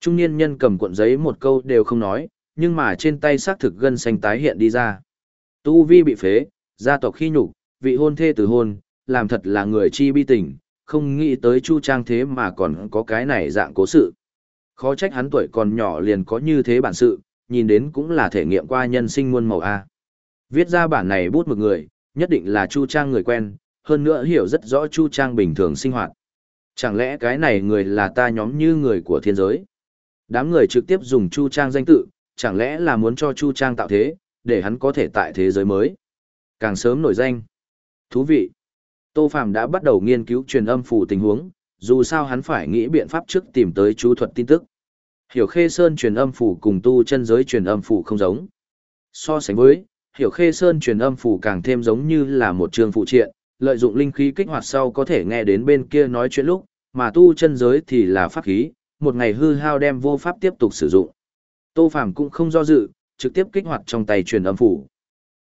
Trung niên nhân cầm cuộn giấy một câu đều không nói, nhưng mà trên tay xác thực gân xanh tái hiện đi ra. Tu vi bị phế, gia tộc khi nhục, vị hôn thê từ hôn, làm thật là người chi bi tình, không nghĩ tới Chu Trang thế mà còn có cái này dạng cố sự. Khó trách hắn tuổi còn nhỏ liền có như thế bản sự, nhìn đến cũng là thể nghiệm qua nhân sinh muôn màu A. Viết ra bản này bút một người, nhất định là Chu Trang người quen, hơn nữa hiểu rất rõ Chu Trang bình thường sinh hoạt. Chẳng lẽ cái này người là ta nhóm như người của thiên giới? Đám người trực tiếp dùng Chu Trang danh tự, chẳng lẽ là muốn cho Chu Trang tạo thế, để hắn có thể tại thế giới mới. Càng sớm nổi danh. Thú vị. Tô Phạm đã bắt đầu nghiên cứu truyền âm phủ tình huống, dù sao hắn phải nghĩ biện pháp trước tìm tới chú thuật tin tức. Hiểu Khê Sơn truyền âm phủ cùng tu chân giới truyền âm phủ không giống. So sánh với, Hiểu Khê Sơn truyền âm phủ càng thêm giống như là một trường phụ triện, lợi dụng linh khí kích hoạt sau có thể nghe đến bên kia nói chuyện lúc, mà tu chân giới thì là pháp khí, một ngày hư hao đem vô pháp tiếp tục sử dụng. Tô Phàm cũng không do dự, trực tiếp kích hoạt trong tay truyền âm phủ.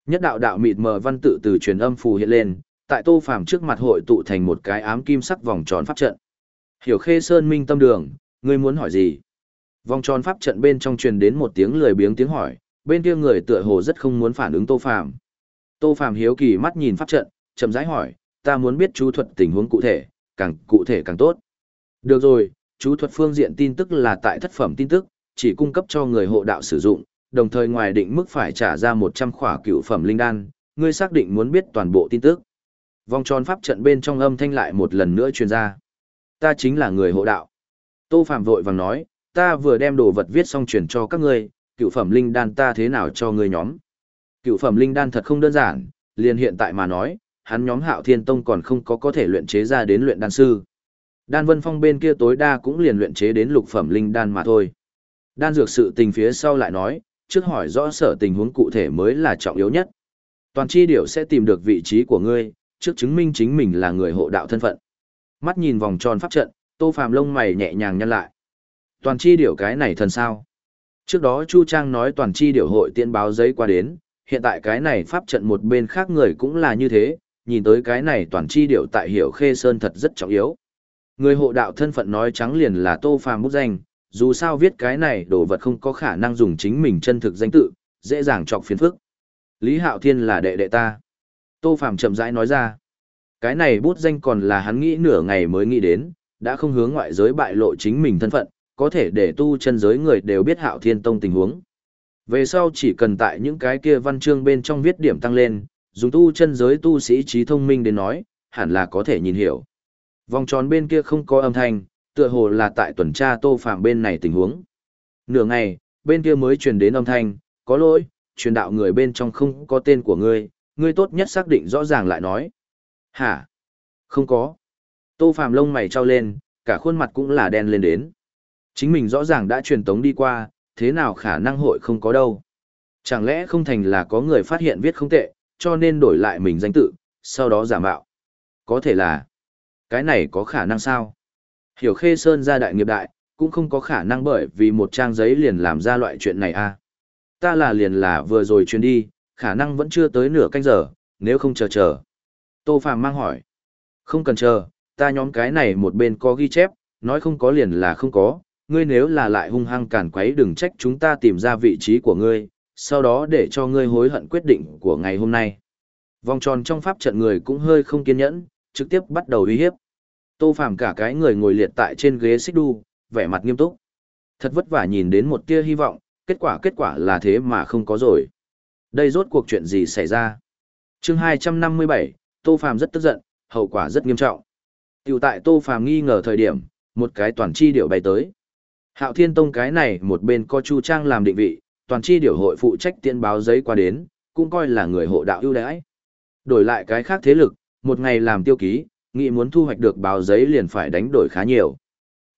Nhất đạo đạo mịt mờ văn tự từ truyền âm phủ hiện lên, tại Tô Phàm trước mặt hội tụ thành một cái ám kim sắc vòng tròn pháp trận. Hiểu Khê Sơn Minh Tâm Đường, ngươi muốn hỏi gì? Vòng tròn pháp trận bên trong truyền đến một tiếng lười biếng tiếng hỏi, bên kia người tựa hồ rất không muốn phản ứng Tô Phàm. Tô Phàm hiếu kỳ mắt nhìn pháp trận, chậm rãi hỏi, ta muốn biết chú thuật tình huống cụ thể, càng cụ thể càng tốt. Được rồi, chú thuật phương diện tin tức là tại thất phẩm tin tức, chỉ cung cấp cho người hộ đạo sử dụng, đồng thời ngoài định mức phải trả ra 100 khỏa cựu phẩm linh đan, ngươi xác định muốn biết toàn bộ tin tức. Vòng tròn pháp trận bên trong âm thanh lại một lần nữa truyền ra. Ta chính là người hộ đạo. Tô Phạm vội vàng nói, ta vừa đem đồ vật viết xong truyền cho các ngươi, cựu phẩm linh đan ta thế nào cho ngươi nhóm. Cựu phẩm linh đan thật không đơn giản, liền hiện tại mà nói, hắn nhóm hạo thiên tông còn không có có thể luyện chế ra đến luyện đan sư. Đan vân phong bên kia tối đa cũng liền luyện chế đến lục phẩm linh đan mà thôi. Đan dược sự tình phía sau lại nói, trước hỏi rõ sở tình huống cụ thể mới là trọng yếu nhất. Toàn chi điểu sẽ tìm được vị trí của ngươi, trước chứng minh chính mình là người hộ đạo thân phận. Mắt nhìn vòng tròn pháp trận, Tô Phàm lông mày nhẹ nhàng nhăn lại. Toàn chi điểu cái này thần sao? Trước đó Chu Trang nói toàn chi điểu hội tiện báo giấy qua đến, hiện tại cái này pháp trận một bên khác người cũng là như thế, nhìn tới cái này toàn chi điểu tại Hiểu Khê Sơn thật rất trọng yếu. Người hộ đạo thân phận nói trắng liền là Tô Phàm bút danh, dù sao viết cái này đồ vật không có khả năng dùng chính mình chân thực danh tự, dễ dàng chọc phiền phức. Lý Hạo Thiên là đệ đệ ta. Tô Phàm chậm rãi nói ra. Cái này bút danh còn là hắn nghĩ nửa ngày mới nghĩ đến, đã không hướng ngoại giới bại lộ chính mình thân phận, có thể để tu chân giới người đều biết Hạo Thiên Tông tình huống. Về sau chỉ cần tại những cái kia văn chương bên trong viết điểm tăng lên, dùng tu chân giới tu sĩ trí thông minh đến nói, hẳn là có thể nhìn hiểu. Vòng tròn bên kia không có âm thanh, tựa hồ là tại tuần tra tô phạm bên này tình huống. Nửa ngày, bên kia mới truyền đến âm thanh, có lỗi, truyền đạo người bên trong không có tên của ngươi, ngươi tốt nhất xác định rõ ràng lại nói. Hả? Không có. Tô phạm lông mày trao lên, cả khuôn mặt cũng là đen lên đến. Chính mình rõ ràng đã truyền tống đi qua, thế nào khả năng hội không có đâu. Chẳng lẽ không thành là có người phát hiện viết không tệ, cho nên đổi lại mình danh tự, sau đó giả mạo. Có thể là, cái này có khả năng sao? Hiểu Khê Sơn ra đại nghiệp đại, cũng không có khả năng bởi vì một trang giấy liền làm ra loại chuyện này a. À. Ta là liền là vừa rồi chuyến đi, khả năng vẫn chưa tới nửa canh giờ, nếu không chờ chờ. Tô Phàm mang hỏi. Không cần chờ, ta nhóm cái này một bên có ghi chép, nói không có liền là không có, ngươi nếu là lại hung hăng cản quấy đừng trách chúng ta tìm ra vị trí của ngươi, sau đó để cho ngươi hối hận quyết định của ngày hôm nay. Vòng tròn trong pháp trận người cũng hơi không kiên nhẫn, trực tiếp bắt đầu uy hiếp. Tô Phàm cả cái người ngồi liệt tại trên ghế xích đu, vẻ mặt nghiêm túc. Thật vất vả nhìn đến một tia hy vọng, kết quả kết quả là thế mà không có rồi. Đây rốt cuộc chuyện gì xảy ra? Chương 257, Tô Phàm rất tức giận, hậu quả rất nghiêm trọng. Tiểu tại Tô Phàm nghi ngờ thời điểm, một cái toàn chi điệu bay tới. Hạo Thiên Tông cái này một bên có Chu Trang làm định vị, toàn chi điệu hội phụ trách tiên báo giấy qua đến, cũng coi là người hộ đạo ưu đãi. Đổi lại cái khác thế lực, một ngày làm tiêu ký, nghĩ muốn thu hoạch được báo giấy liền phải đánh đổi khá nhiều.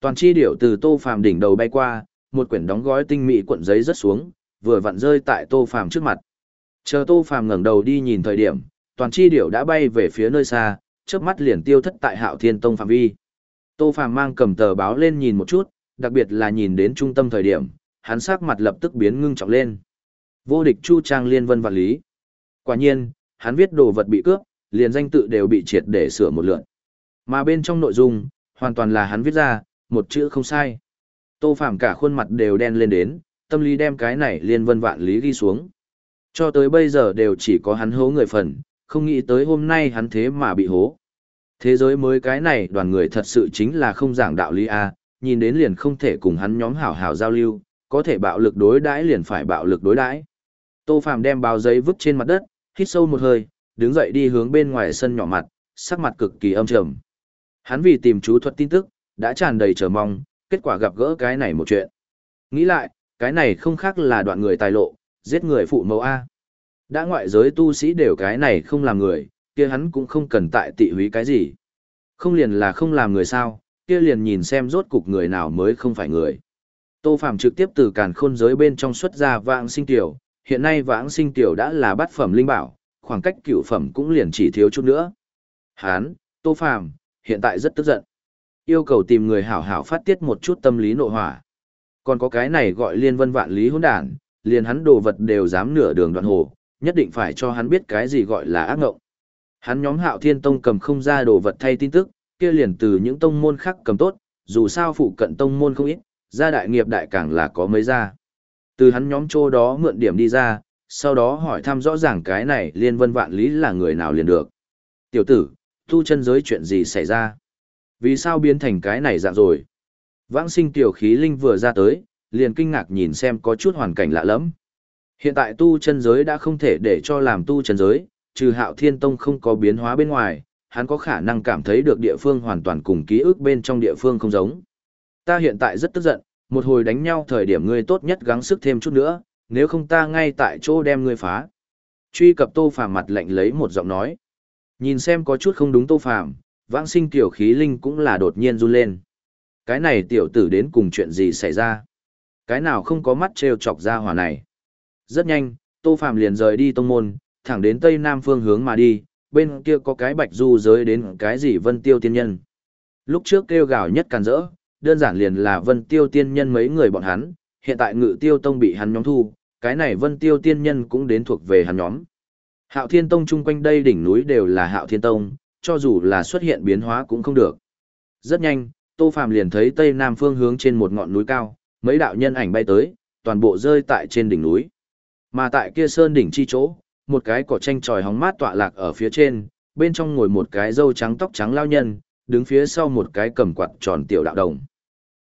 Toàn chi điểu từ Tô Phàm đỉnh đầu bay qua, một quyển đóng gói tinh mỹ cuộn giấy rớt xuống, vừa vặn rơi tại Tô Phàm trước mặt. Chờ Tô Phàm ngẩng đầu đi nhìn thời điểm, toàn chi điểu đã bay về phía nơi xa, chớp mắt liền tiêu thất tại Hạo Thiên Tông phạm vi. Tô Phàm mang cầm tờ báo lên nhìn một chút, đặc biệt là nhìn đến trung tâm thời điểm, hắn sắc mặt lập tức biến ngưng trọng lên. Vô địch Chu Trang Liên Vân và Lý. Quả nhiên, hắn viết đồ vật bị cướp, liền danh tự đều bị triệt để sửa một lượt. Mà bên trong nội dung, hoàn toàn là hắn viết ra, một chữ không sai. Tô phạm cả khuôn mặt đều đen lên đến, tâm lý đem cái này liên vân vạn lý ghi xuống. Cho tới bây giờ đều chỉ có hắn hố người phần, không nghĩ tới hôm nay hắn thế mà bị hố. Thế giới mới cái này đoàn người thật sự chính là không giảng đạo lý A, nhìn đến liền không thể cùng hắn nhóm hảo hảo giao lưu, có thể bạo lực đối đãi liền phải bạo lực đối đãi. Tô phạm đem bao giấy vứt trên mặt đất, hít sâu một hơi, đứng dậy đi hướng bên ngoài sân nhỏ mặt, sắc mặt cực kỳ âm trầm. Hắn vì tìm chú thuật tin tức, đã tràn đầy chờ mong, kết quả gặp gỡ cái này một chuyện. Nghĩ lại, cái này không khác là đoạn người tài lộ, giết người phụ mẫu A. Đã ngoại giới tu sĩ đều cái này không làm người, kia hắn cũng không cần tại tị húy cái gì. Không liền là không làm người sao, kia liền nhìn xem rốt cục người nào mới không phải người. Tô Phạm trực tiếp từ càn khôn giới bên trong xuất ra vãng sinh tiểu, hiện nay vãng sinh tiểu đã là bát phẩm linh bảo, khoảng cách cửu phẩm cũng liền chỉ thiếu chút nữa. Hán, Tô phàm hiện tại rất tức giận. Yêu cầu tìm người hảo hảo phát tiết một chút tâm lý nộ hỏa. Còn có cái này gọi liên vân vạn lý hỗn đản, liền hắn đồ vật đều dám nửa đường đoạn hồ, nhất định phải cho hắn biết cái gì gọi là ác ngộng. Hắn nhóm hạo thiên tông cầm không ra đồ vật thay tin tức, kia liền từ những tông môn khác cầm tốt, dù sao phụ cận tông môn không ít, gia đại nghiệp đại càng là có mấy gia. Từ hắn nhóm chỗ đó mượn điểm đi ra, sau đó hỏi thăm rõ ràng cái này liên vân vạn lý là người nào liền được. Tiểu tử, tu chân giới chuyện gì xảy ra? Vì sao biến thành cái này dạng rồi? Vãng sinh tiểu khí linh vừa ra tới, liền kinh ngạc nhìn xem có chút hoàn cảnh lạ lắm. Hiện tại tu chân giới đã không thể để cho làm tu chân giới, trừ hạo thiên tông không có biến hóa bên ngoài, hắn có khả năng cảm thấy được địa phương hoàn toàn cùng ký ức bên trong địa phương không giống. Ta hiện tại rất tức giận, một hồi đánh nhau thời điểm ngươi tốt nhất gắng sức thêm chút nữa, nếu không ta ngay tại chỗ đem ngươi phá. Truy cập tô phàm mặt lạnh lấy một giọng nói. Nhìn xem có chút không đúng tô phàm, vãng sinh tiểu khí linh cũng là đột nhiên run lên. Cái này tiểu tử đến cùng chuyện gì xảy ra? Cái nào không có mắt trêu chọc ra hỏa này? Rất nhanh, tô phàm liền rời đi tông môn, thẳng đến tây nam phương hướng mà đi, bên kia có cái bạch du giới đến cái gì vân tiêu tiên nhân. Lúc trước kêu gào nhất càn rỡ, đơn giản liền là vân tiêu tiên nhân mấy người bọn hắn, hiện tại ngự tiêu tông bị hắn nhóm thu, cái này vân tiêu tiên nhân cũng đến thuộc về hắn nhóm. Hạo thiên tông chung quanh đây đỉnh núi đều là hạo thiên tông, cho dù là xuất hiện biến hóa cũng không được. Rất nhanh, Tô Phàm liền thấy tây nam phương hướng trên một ngọn núi cao, mấy đạo nhân ảnh bay tới, toàn bộ rơi tại trên đỉnh núi. Mà tại kia sơn đỉnh chi chỗ, một cái cỏ tranh tròi hóng mát tọa lạc ở phía trên, bên trong ngồi một cái râu trắng tóc trắng lao nhân, đứng phía sau một cái cầm quạt tròn tiểu đạo đồng.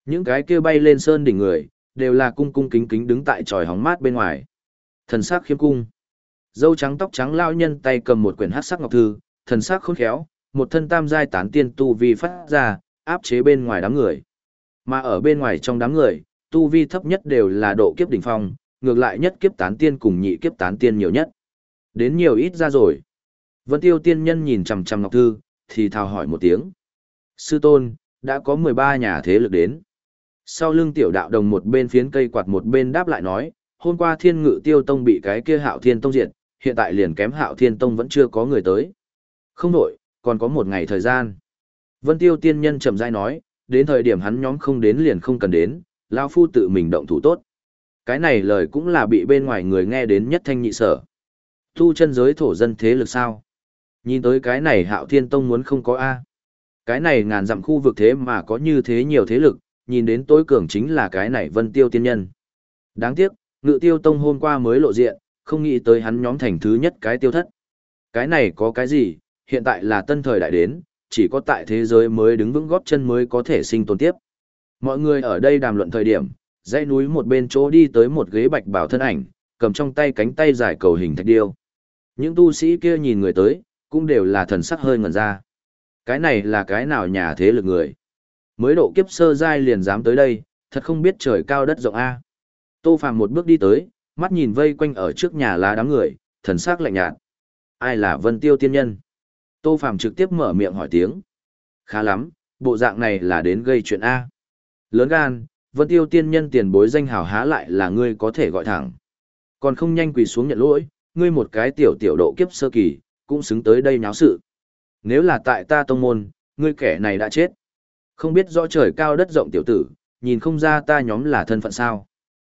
Những cái kia bay lên sơn đỉnh người, đều là cung cung kính kính đứng tại tròi hóng mát bên ngoài. Thần sắc khiêm cung. Dâu trắng tóc trắng lao nhân tay cầm một quyển hắc sắc ngọc thư, thần sắc khôn khéo, một thân tam giai tán tiên tu vi phát ra, áp chế bên ngoài đám người. Mà ở bên ngoài trong đám người, tu vi thấp nhất đều là độ kiếp đỉnh phong, ngược lại nhất kiếp tán tiên cùng nhị kiếp tán tiên nhiều nhất. Đến nhiều ít ra rồi. Vân Tiêu tiên nhân nhìn chằm chằm Ngọc Thư, thì thào hỏi một tiếng. Sư tôn, đã có 13 nhà thế lực đến. Sau lưng tiểu đạo đồng một bên phiến cây quạt một bên đáp lại nói, hôm qua thiên ngự tiêu tông bị cái kia hạo thiên tông diệt, hiện tại liền kém hạo thiên tông vẫn chưa có người tới. Không đổi, còn có một ngày thời gian. Vân tiêu tiên nhân chậm rãi nói, đến thời điểm hắn nhóm không đến liền không cần đến, lão phu tự mình động thủ tốt. Cái này lời cũng là bị bên ngoài người nghe đến nhất thanh nhị sở. Thu chân giới thổ dân thế lực sao? Nhìn tới cái này hạo thiên tông muốn không có A. Cái này ngàn dặm khu vực thế mà có như thế nhiều thế lực, nhìn đến tối cường chính là cái này vân tiêu tiên nhân. Đáng tiếc, ngự tiêu tông hôm qua mới lộ diện, không nghĩ tới hắn nhóm thành thứ nhất cái tiêu thất. Cái này có cái gì, hiện tại là tân thời đại đến, chỉ có tại thế giới mới đứng vững góp chân mới có thể sinh tồn tiếp. Mọi người ở đây đàm luận thời điểm, dãy núi một bên chỗ đi tới một ghế bạch bảo thân ảnh, cầm trong tay cánh tay dài cầu hình thạch điêu. Những tu sĩ kia nhìn người tới, cũng đều là thần sắc hơi ngẩn ra. Cái này là cái nào nhà thế lực người? Mới độ kiếp sơ giai liền dám tới đây, thật không biết trời cao đất rộng A. Tô Phàm một bước đi tới, mắt nhìn vây quanh ở trước nhà lá đám người, thần sắc lạnh nhạt. Ai là Vân Tiêu tiên nhân? Tô Phàm trực tiếp mở miệng hỏi tiếng. Khá lắm, bộ dạng này là đến gây chuyện A. Lớn gan, Vân Tiêu tiên nhân tiền bối danh hào há lại là ngươi có thể gọi thẳng. Còn không nhanh quỳ xuống nhận lỗi, ngươi một cái tiểu tiểu độ kiếp sơ kỳ, cũng xứng tới đây nháo sự. Nếu là tại ta tông môn, ngươi kẻ này đã chết. Không biết rõ trời cao đất rộng tiểu tử, nhìn không ra ta nhóm là thân phận sao.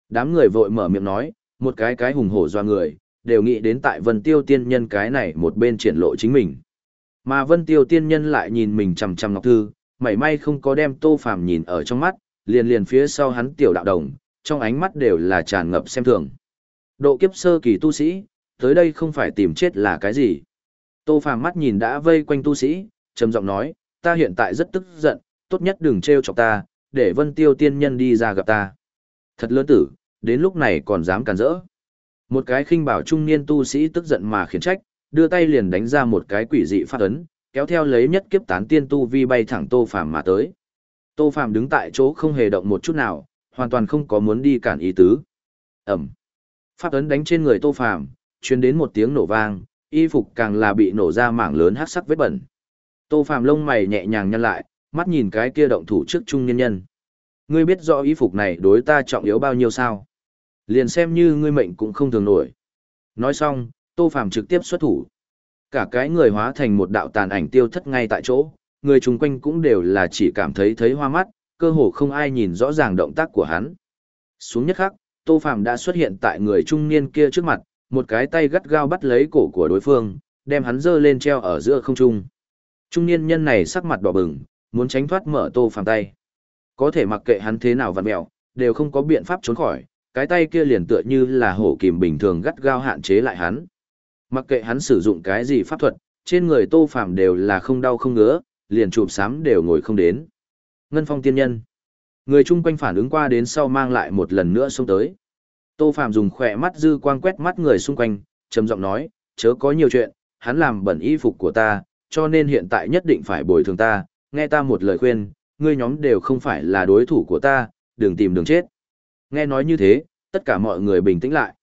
Đám người vội mở miệng nói, một cái cái hùng hổ doa người, đều nghĩ đến tại vân tiêu tiên nhân cái này một bên triển lộ chính mình. Mà vân tiêu tiên nhân lại nhìn mình chằm chằm ngọc thư, mảy may không có đem tô phàm nhìn ở trong mắt, liền liền phía sau hắn tiểu đạo đồng, trong ánh mắt đều là tràn ngập xem thường. Độ kiếp sơ kỳ tu sĩ, tới đây không phải tìm chết là cái gì. Tô Phàm mắt nhìn đã vây quanh tu sĩ, trầm giọng nói, ta hiện tại rất tức giận, tốt nhất đừng trêu chọc ta, để Vân Tiêu tiên nhân đi ra gặp ta. Thật lớn tử, đến lúc này còn dám cản rỡ. Một cái khinh bảo trung niên tu sĩ tức giận mà khiển trách, đưa tay liền đánh ra một cái quỷ dị phát ấn, kéo theo lấy nhất kiếp tán tiên tu vi bay thẳng Tô Phàm mà tới. Tô Phàm đứng tại chỗ không hề động một chút nào, hoàn toàn không có muốn đi cản ý tứ. Ẩm. phát ấn đánh trên người Tô Phàm, truyền đến một tiếng nổ vang, y phục càng là bị nổ ra mảng lớn hắc sắc vết bẩn. Tô Phàm lông mày nhẹ nhàng nhăn lại, mắt nhìn cái kia động thủ trước trung nhân nhân. Ngươi biết rõ y phục này đối ta trọng yếu bao nhiêu sao? Liền xem như ngươi mệnh cũng không thường nổi. Nói xong, Tô Phàm trực tiếp xuất thủ. Cả cái người hóa thành một đạo tàn ảnh tiêu thất ngay tại chỗ, người chung quanh cũng đều là chỉ cảm thấy thấy hoa mắt, cơ hồ không ai nhìn rõ ràng động tác của hắn. Xuống nhất khắc, Tô Phàm đã xuất hiện tại người trung niên kia trước mặt, một cái tay gắt gao bắt lấy cổ của đối phương, đem hắn dơ lên treo ở giữa không trung. Trung niên nhân này sắc mặt đỏ bừng, muốn tránh thoát mở Tô Phàm tay. Có thể mặc kệ hắn thế nào vặn mẹo, đều không có biện pháp trốn khỏi, cái tay kia liền tựa như là hổ kìm bình thường gắt gao hạn chế lại hắn. Mặc kệ hắn sử dụng cái gì pháp thuật, trên người Tô Phàm đều là không đau không ngứa, liền chụp sám đều ngồi không đến. Ngân Phong tiên nhân. Người chung quanh phản ứng qua đến sau mang lại một lần nữa xông tới. Tô Phàm dùng khỏe mắt dư quang quét mắt người xung quanh, trầm giọng nói, chớ có nhiều chuyện, hắn làm bẩn y phục của ta, cho nên hiện tại nhất định phải bồi thường ta, nghe ta một lời khuyên, ngươi nhóm đều không phải là đối thủ của ta, đừng tìm đường chết. Nghe nói như thế, tất cả mọi người bình tĩnh lại.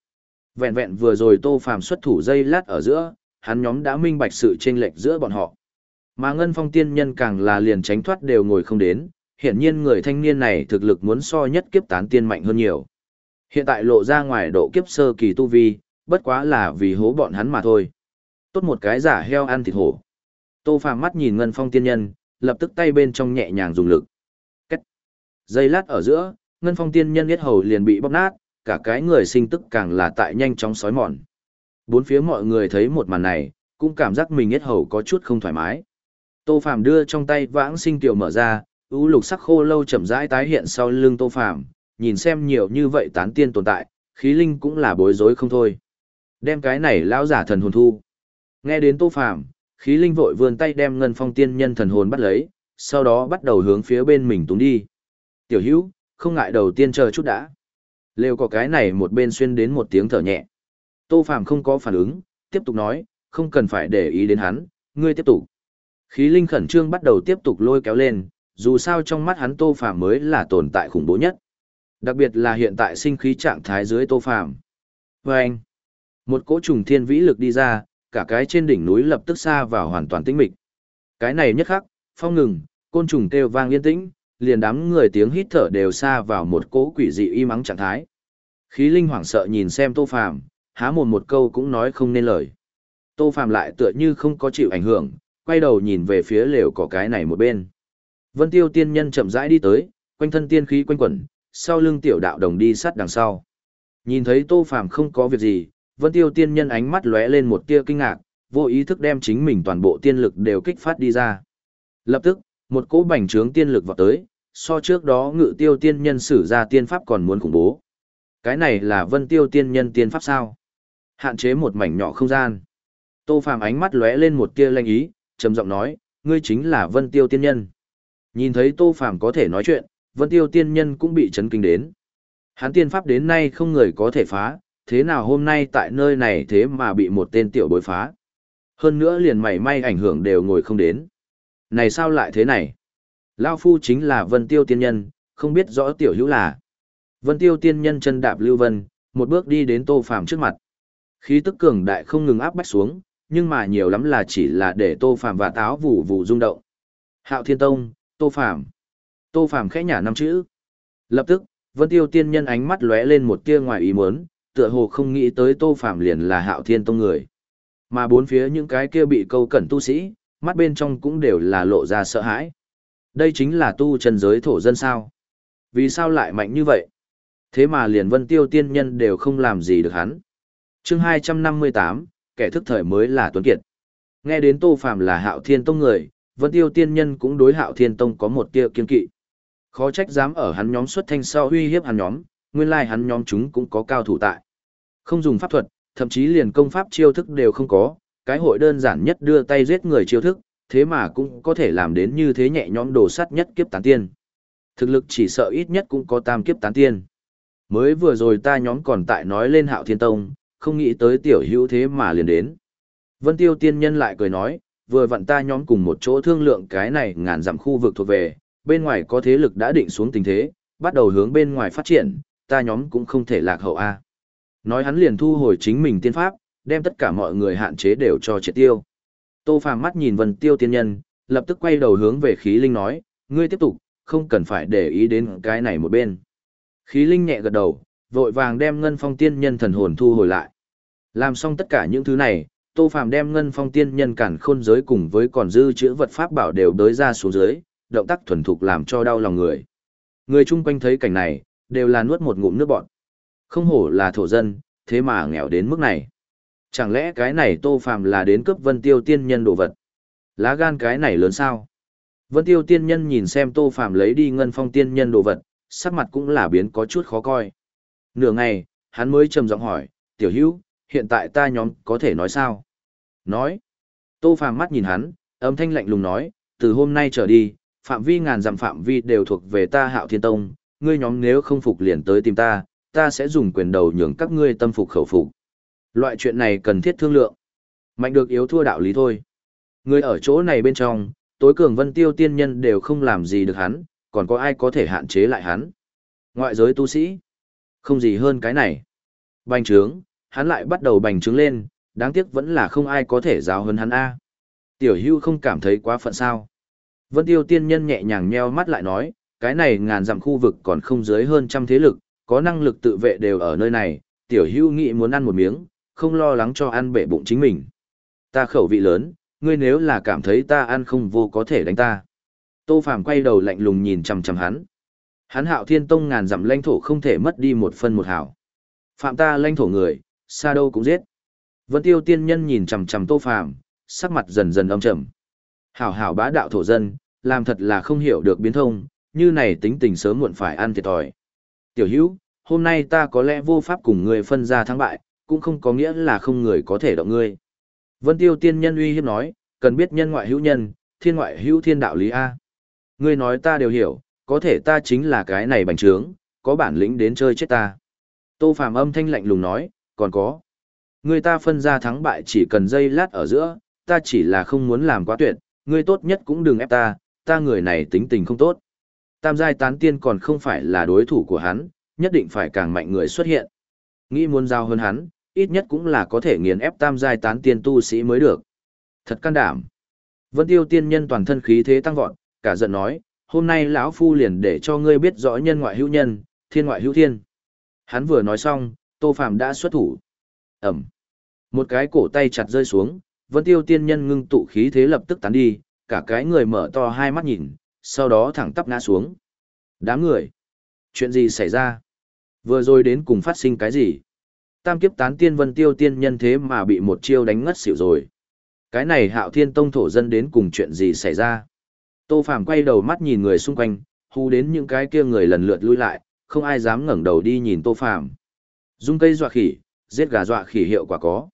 Vẹn vẹn vừa rồi Tô Phàm xuất thủ dây lát ở giữa, hắn nhóm đã minh bạch sự chênh lệch giữa bọn họ. Mà Ngân Phong tiên nhân càng là liền tránh thoát đều ngồi không đến, hiển nhiên người thanh niên này thực lực muốn so nhất kiếp tán tiên mạnh hơn nhiều. Hiện tại lộ ra ngoài độ kiếp sơ kỳ tu vi, bất quá là vì hố bọn hắn mà thôi. Tốt một cái giả heo ăn thịt hổ. Tô Phàm mắt nhìn Ngân Phong tiên nhân, lập tức tay bên trong nhẹ nhàng dùng lực. Cách. Giây lát ở giữa, Ngân Phong tiên nhân yết hầu liền bị bóp nát, cả cái người sinh tức càng là tại nhanh chóng sói mòn. Bốn phía mọi người thấy một màn này, cũng cảm giác mình yết hầu có chút không thoải mái. Tô Phàm đưa trong tay vãng sinh tiểu mở ra, ưu lục sắc khô lâu chậm rãi tái hiện sau lưng Tô Phàm, nhìn xem nhiều như vậy tán tiên tồn tại, khí linh cũng là bối rối không thôi. Đem cái này lão giả thần hồn thu. Nghe đến Tô Phàm, khí linh vội vươn tay đem ngân phong tiên nhân thần hồn bắt lấy, sau đó bắt đầu hướng phía bên mình túng đi. Tiểu hữu, không ngại đầu tiên chờ chút đã. Lều có cái này một bên xuyên đến một tiếng thở nhẹ. Tô Phàm không có phản ứng, tiếp tục nói, không cần phải để ý đến hắn, ngươi tiếp tục. Khí linh khẩn trương bắt đầu tiếp tục lôi kéo lên, dù sao trong mắt hắn Tô Phàm mới là tồn tại khủng bố nhất. Đặc biệt là hiện tại sinh khí trạng thái dưới Tô Phàm. Và anh, một cỗ trùng thiên vĩ lực đi ra, cả cái trên đỉnh núi lập tức xa vào hoàn toàn tĩnh mịch. Cái này nhất khắc, phong ngừng, côn trùng kêu vang yên tĩnh, liền đám người tiếng hít thở đều xa vào một cỗ quỷ dị y mắng trạng thái. Khí linh hoảng sợ nhìn xem Tô Phàm, há mồm một câu cũng nói không nên lời. Tô Phàm lại tựa như không có chịu ảnh hưởng, quay đầu nhìn về phía lều cỏ cái này một bên. Vân Tiêu tiên nhân chậm rãi đi tới, quanh thân tiên khí quanh quẩn, sau lưng tiểu đạo đồng đi sát đằng sau. Nhìn thấy Tô Phàm không có việc gì, Vân Tiêu tiên nhân ánh mắt lóe lên một tia kinh ngạc, vô ý thức đem chính mình toàn bộ tiên lực đều kích phát đi ra. Lập tức, một cỗ bành trướng tiên lực vọt tới, so trước đó ngự tiêu tiên nhân sử ra tiên pháp còn muốn khủng bố. Cái này là Vân Tiêu tiên nhân tiên pháp sao? Hạn chế một mảnh nhỏ không gian. Tô Phàm ánh mắt lóe lên một tia lanh ý, trầm giọng nói, ngươi chính là Vân Tiêu tiên nhân. Nhìn thấy Tô Phàm có thể nói chuyện, Vân Tiêu tiên nhân cũng bị chấn kinh đến. Hắn tiên pháp đến nay không người có thể phá, thế nào hôm nay tại nơi này thế mà bị một tên tiểu bối phá. Hơn nữa liền mảy may ảnh hưởng đều ngồi không đến. Này sao lại thế này? Lao Phu chính là Vân Tiêu tiên nhân, không biết rõ tiểu hữu là. Vân Tiêu tiên nhân chân đạp lưu vân, một bước đi đến Tô Phàm trước mặt. Khí tức cường đại không ngừng áp bách xuống, nhưng mà nhiều lắm là chỉ là để Tô Phàm và táo vụ vụ rung động. Hạo Thiên Tông, Tô Phàm. Tô Phàm khẽ nhả năm chữ. Lập tức, Vân Tiêu tiên nhân ánh mắt lóe lên một tia ngoài ý muốn, tựa hồ không nghĩ tới Tô Phàm liền là Hạo Thiên Tông người. Mà bốn phía những cái kia bị câu cẩn tu sĩ, mắt bên trong cũng đều là lộ ra sợ hãi. Đây chính là tu chân giới thổ dân sao? Vì sao lại mạnh như vậy? Thế mà liền Vân Tiêu tiên nhân đều không làm gì được hắn. Chương 258, kẻ thức thời mới là Tuấn Kiệt. Nghe đến Tô Phàm là Hạo Thiên Tông người, Vân Tiêu tiên nhân cũng đối Hạo Thiên Tông có một tia kiên kỵ. Khó trách dám ở hắn nhóm xuất thanh sau uy hiếp hắn nhóm, nguyên lai hắn nhóm chúng cũng có cao thủ tại. Không dùng pháp thuật, thậm chí liền công pháp chiêu thức đều không có, cái hội đơn giản nhất đưa tay giết người chiêu thức, thế mà cũng có thể làm đến như thế nhẹ nhõm đồ sắt nhất kiếp tán tiên. Thực lực chỉ sợ ít nhất cũng có tam kiếp tán tiên. Mới vừa rồi ta nhóm còn tại nói lên hạo thiên tông, không nghĩ tới tiểu hữu thế mà liền đến. Vân tiêu tiên nhân lại cười nói, vừa vặn ta nhóm cùng một chỗ thương lượng cái này ngàn dặm khu vực thuộc về, bên ngoài có thế lực đã định xuống tình thế, bắt đầu hướng bên ngoài phát triển, ta nhóm cũng không thể lạc hậu A. Nói hắn liền thu hồi chính mình tiên pháp, đem tất cả mọi người hạn chế đều cho triệt tiêu. Tô Phàm mắt nhìn Vân Tiêu tiên nhân, lập tức quay đầu hướng về khí linh nói, ngươi tiếp tục, không cần phải để ý đến cái này một bên. Khí linh nhẹ gật đầu, vội vàng đem ngân phong tiên nhân thần hồn thu hồi lại. Làm xong tất cả những thứ này, Tô Phàm đem ngân phong tiên nhân cản khôn giới cùng với còn dư chữ vật pháp bảo đều đới ra xuống dưới, động tác thuần thục làm cho đau lòng người. Người chung quanh thấy cảnh này, đều là nuốt một ngụm nước bọt. Không hổ là thổ dân, thế mà nghèo đến mức này. Chẳng lẽ cái này Tô Phàm là đến cướp Vân Tiêu tiên nhân đồ vật? Lá gan cái này lớn sao? Vân Tiêu tiên nhân nhìn xem Tô Phàm lấy đi ngân phong tiên nhân đồ vật, sắc mặt cũng là biến có chút khó coi. Nửa ngày, hắn mới trầm giọng hỏi, tiểu hữu, hiện tại ta nhóm có thể nói sao? Nói. Tô Phàm mắt nhìn hắn, âm thanh lạnh lùng nói, từ hôm nay trở đi, phạm vi ngàn dặm phạm vi đều thuộc về ta hạo thiên tông, ngươi nhóm nếu không phục liền tới tìm ta, ta sẽ dùng quyền đầu nhường các ngươi tâm phục khẩu phục. Loại chuyện này cần thiết thương lượng. Mạnh được yếu thua đạo lý thôi. Người ở chỗ này bên trong, tối cường vân tiêu tiên nhân đều không làm gì được hắn, còn có ai có thể hạn chế lại hắn. Ngoại giới tu sĩ, không gì hơn cái này. Bành trướng, hắn lại bắt đầu bành trướng lên, đáng tiếc vẫn là không ai có thể giáo hơn hắn A. Tiểu hưu không cảm thấy quá phận sao. Vân tiêu tiên nhân nhẹ nhàng nheo mắt lại nói, cái này ngàn dặm khu vực còn không dưới hơn trăm thế lực, có năng lực tự vệ đều ở nơi này, tiểu hưu nghị muốn ăn một miếng, không lo lắng cho ăn bể bụng chính mình. Ta khẩu vị lớn, ngươi nếu là cảm thấy ta ăn không vô có thể đánh ta. Tô Phàm quay đầu lạnh lùng nhìn chằm chằm hắn. Hắn Hạo Thiên Tông ngàn dặm lãnh thổ không thể mất đi một phân một hảo. Phạm ta lãnh thổ người, xa đâu cũng giết. Vân Tiêu tiên nhân nhìn chằm chằm Tô Phàm, sắc mặt dần dần âm trầm. Hảo hảo bá đạo thổ dân, làm thật là không hiểu được biến thông, như này tính tình sớm muộn phải ăn thiệt thòi. Tiểu Hữu, hôm nay ta có lẽ vô pháp cùng ngươi phân ra thắng bại, cũng không có nghĩa là không người có thể động ngươi. Vân Tiêu tiên nhân uy hiếp nói, cần biết nhân ngoại hữu nhân, thiên ngoại hữu thiên đạo lý A. Ngươi nói ta đều hiểu, có thể ta chính là cái này bành trướng, có bản lĩnh đến chơi chết ta. Tô Phàm âm thanh lạnh lùng nói, còn có. Ngươi ta phân ra thắng bại chỉ cần dây lát ở giữa, ta chỉ là không muốn làm quá tuyệt, ngươi tốt nhất cũng đừng ép ta, ta người này tính tình không tốt. Tam giai tán tiên còn không phải là đối thủ của hắn, nhất định phải càng mạnh người xuất hiện. Nghĩ muốn giao hơn hắn, ít nhất cũng là có thể nghiền ép tam giai tán tiên tu sĩ mới được. Thật can đảm. Vân Tiêu tiên nhân toàn thân khí thế tăng vọt, cả giận nói, hôm nay lão phu liền để cho ngươi biết rõ nhân ngoại hữu nhân, thiên ngoại hữu thiên. Hắn vừa nói xong, Tô Phàm đã xuất thủ. Ẩm. Một cái cổ tay chặt rơi xuống, Vân Tiêu tiên nhân ngưng tụ khí thế lập tức tán đi, cả cái người mở to hai mắt nhìn, sau đó thẳng tắp ngã xuống. Đám người. Chuyện gì xảy ra? Vừa rồi đến cùng phát sinh cái gì? Tam kiếp tán tiên Vân Tiêu tiên nhân thế mà bị một chiêu đánh ngất xỉu rồi. Cái này Hạo Thiên Tông thổ dân đến cùng chuyện gì xảy ra? Tô Phàm quay đầu mắt nhìn người xung quanh, hù đến những cái kia người lần lượt lui lại, không ai dám ngẩng đầu đi nhìn Tô Phàm. Dung cây dọa khỉ, giết gà dọa khỉ hiệu quả có.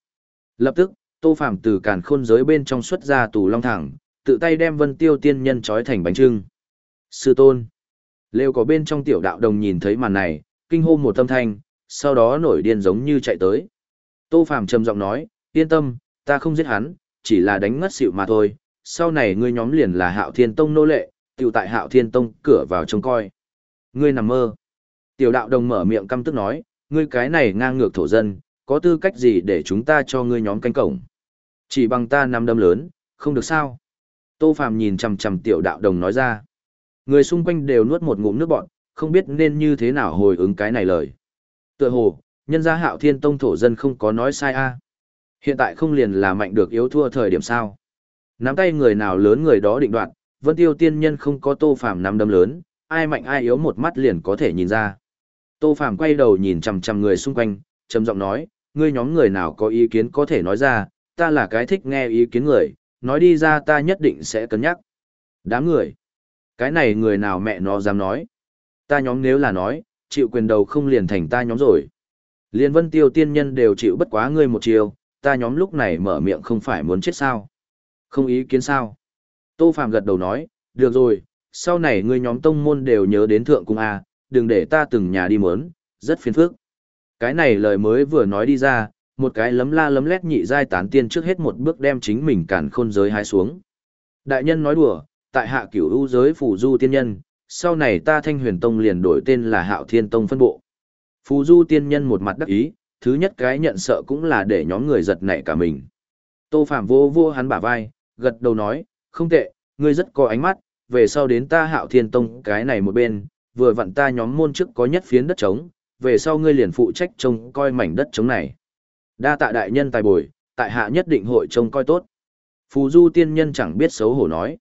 Lập tức, Tô Phàm từ càn khôn giới bên trong xuất ra tù long thẳng, tự tay đem Vân Tiêu tiên nhân trói thành bánh trưng. Sư tôn. Lêu có bên trong tiểu đạo đồng nhìn thấy màn này, kinh hô một tâm thanh, sau đó nổi điên giống như chạy tới. Tô Phàm trầm giọng nói, yên tâm, ta không giết hắn, chỉ là đánh ngất xỉu mà thôi, sau này ngươi nhóm liền là hạo thiên tông nô lệ, tiểu tại hạo thiên tông cửa vào trông coi. Ngươi nằm mơ. Tiểu đạo đồng mở miệng căm tức nói, ngươi cái này ngang ngược thổ dân, có tư cách gì để chúng ta cho ngươi nhóm canh cổng. Chỉ bằng ta nằm đâm lớn, không được sao. Tô Phàm nhìn chằm chằm tiểu đạo đồng nói ra. Người xung quanh đều nuốt một ngụm nước bọt, không biết nên như thế nào hồi ứng cái này lời. Tựa hồ, nhân gia hạo thiên tông thổ dân không có nói sai a Hiện tại không liền là mạnh được yếu thua thời điểm sao. Nắm tay người nào lớn người đó định đoạt, vân tiêu tiên nhân không có tô phàm nắm đấm lớn, ai mạnh ai yếu một mắt liền có thể nhìn ra. Tô phàm quay đầu nhìn chằm chằm người xung quanh, trầm giọng nói, ngươi nhóm người nào có ý kiến có thể nói ra, ta là cái thích nghe ý kiến người, nói đi ra ta nhất định sẽ cân nhắc. Đám người, cái này người nào mẹ nó dám nói. Ta nhóm nếu là nói, chịu quyền đầu không liền thành ta nhóm rồi. Liên vân tiêu tiên nhân đều chịu bất quá ngươi một chiều, ta nhóm lúc này mở miệng không phải muốn chết sao. Không ý kiến sao. Tô Phạm gật đầu nói, được rồi, sau này ngươi nhóm tông môn đều nhớ đến thượng cung A, đừng để ta từng nhà đi mớn, rất phiền phức. Cái này lời mới vừa nói đi ra, một cái lấm la lấm lét nhị giai tán tiên trước hết một bước đem chính mình cản khôn giới hái xuống. Đại nhân nói đùa, tại hạ cửu ưu giới phù du tiên nhân, sau này ta thanh huyền tông liền đổi tên là hạo thiên tông phân bộ. Phù du tiên nhân một mặt đắc ý, thứ nhất cái nhận sợ cũng là để nhóm người giật nảy cả mình. Tô Phạm vô vô hắn bả vai, gật đầu nói, không tệ, ngươi rất có ánh mắt, về sau đến ta hạo thiên tông cái này một bên, vừa vặn ta nhóm môn trước có nhất phiến đất trống, về sau ngươi liền phụ trách trông coi mảnh đất trống này. Đa tạ đại nhân tài bồi, tại hạ nhất định hội trông coi tốt. Phù du tiên nhân chẳng biết xấu hổ nói.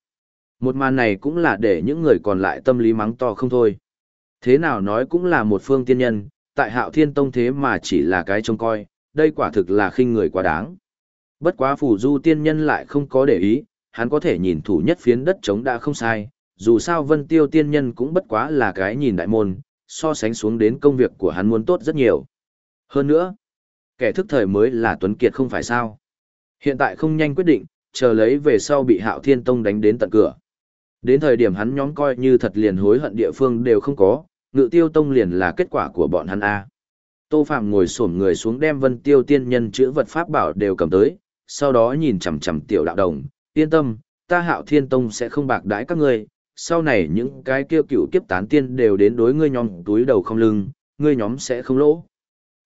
Một màn này cũng là để những người còn lại tâm lý mắng to không thôi. Thế nào nói cũng là một phương tiên nhân, tại hạo thiên tông thế mà chỉ là cái trông coi, đây quả thực là khinh người quá đáng. Bất quá phù du tiên nhân lại không có để ý, hắn có thể nhìn thủ nhất phiến đất trống đã không sai, dù sao vân tiêu tiên nhân cũng bất quá là cái nhìn đại môn, so sánh xuống đến công việc của hắn muốn tốt rất nhiều. Hơn nữa, kẻ thức thời mới là Tuấn Kiệt không phải sao. Hiện tại không nhanh quyết định, chờ lấy về sau bị hạo thiên tông đánh đến tận cửa. Đến thời điểm hắn nhóm coi như thật liền hối hận địa phương đều không có, ngự tiêu tông liền là kết quả của bọn hắn A. Tô Phạm ngồi xổm người xuống đem vân tiêu tiên nhân chữ vật pháp bảo đều cầm tới, sau đó nhìn chằm chằm tiểu đạo đồng, yên tâm, ta hạo thiên tông sẽ không bạc đãi các ngươi, sau này những cái kêu cựu kiếp tán tiên đều đến đối ngươi nhóm túi đầu không lưng, ngươi nhóm sẽ không lỗ.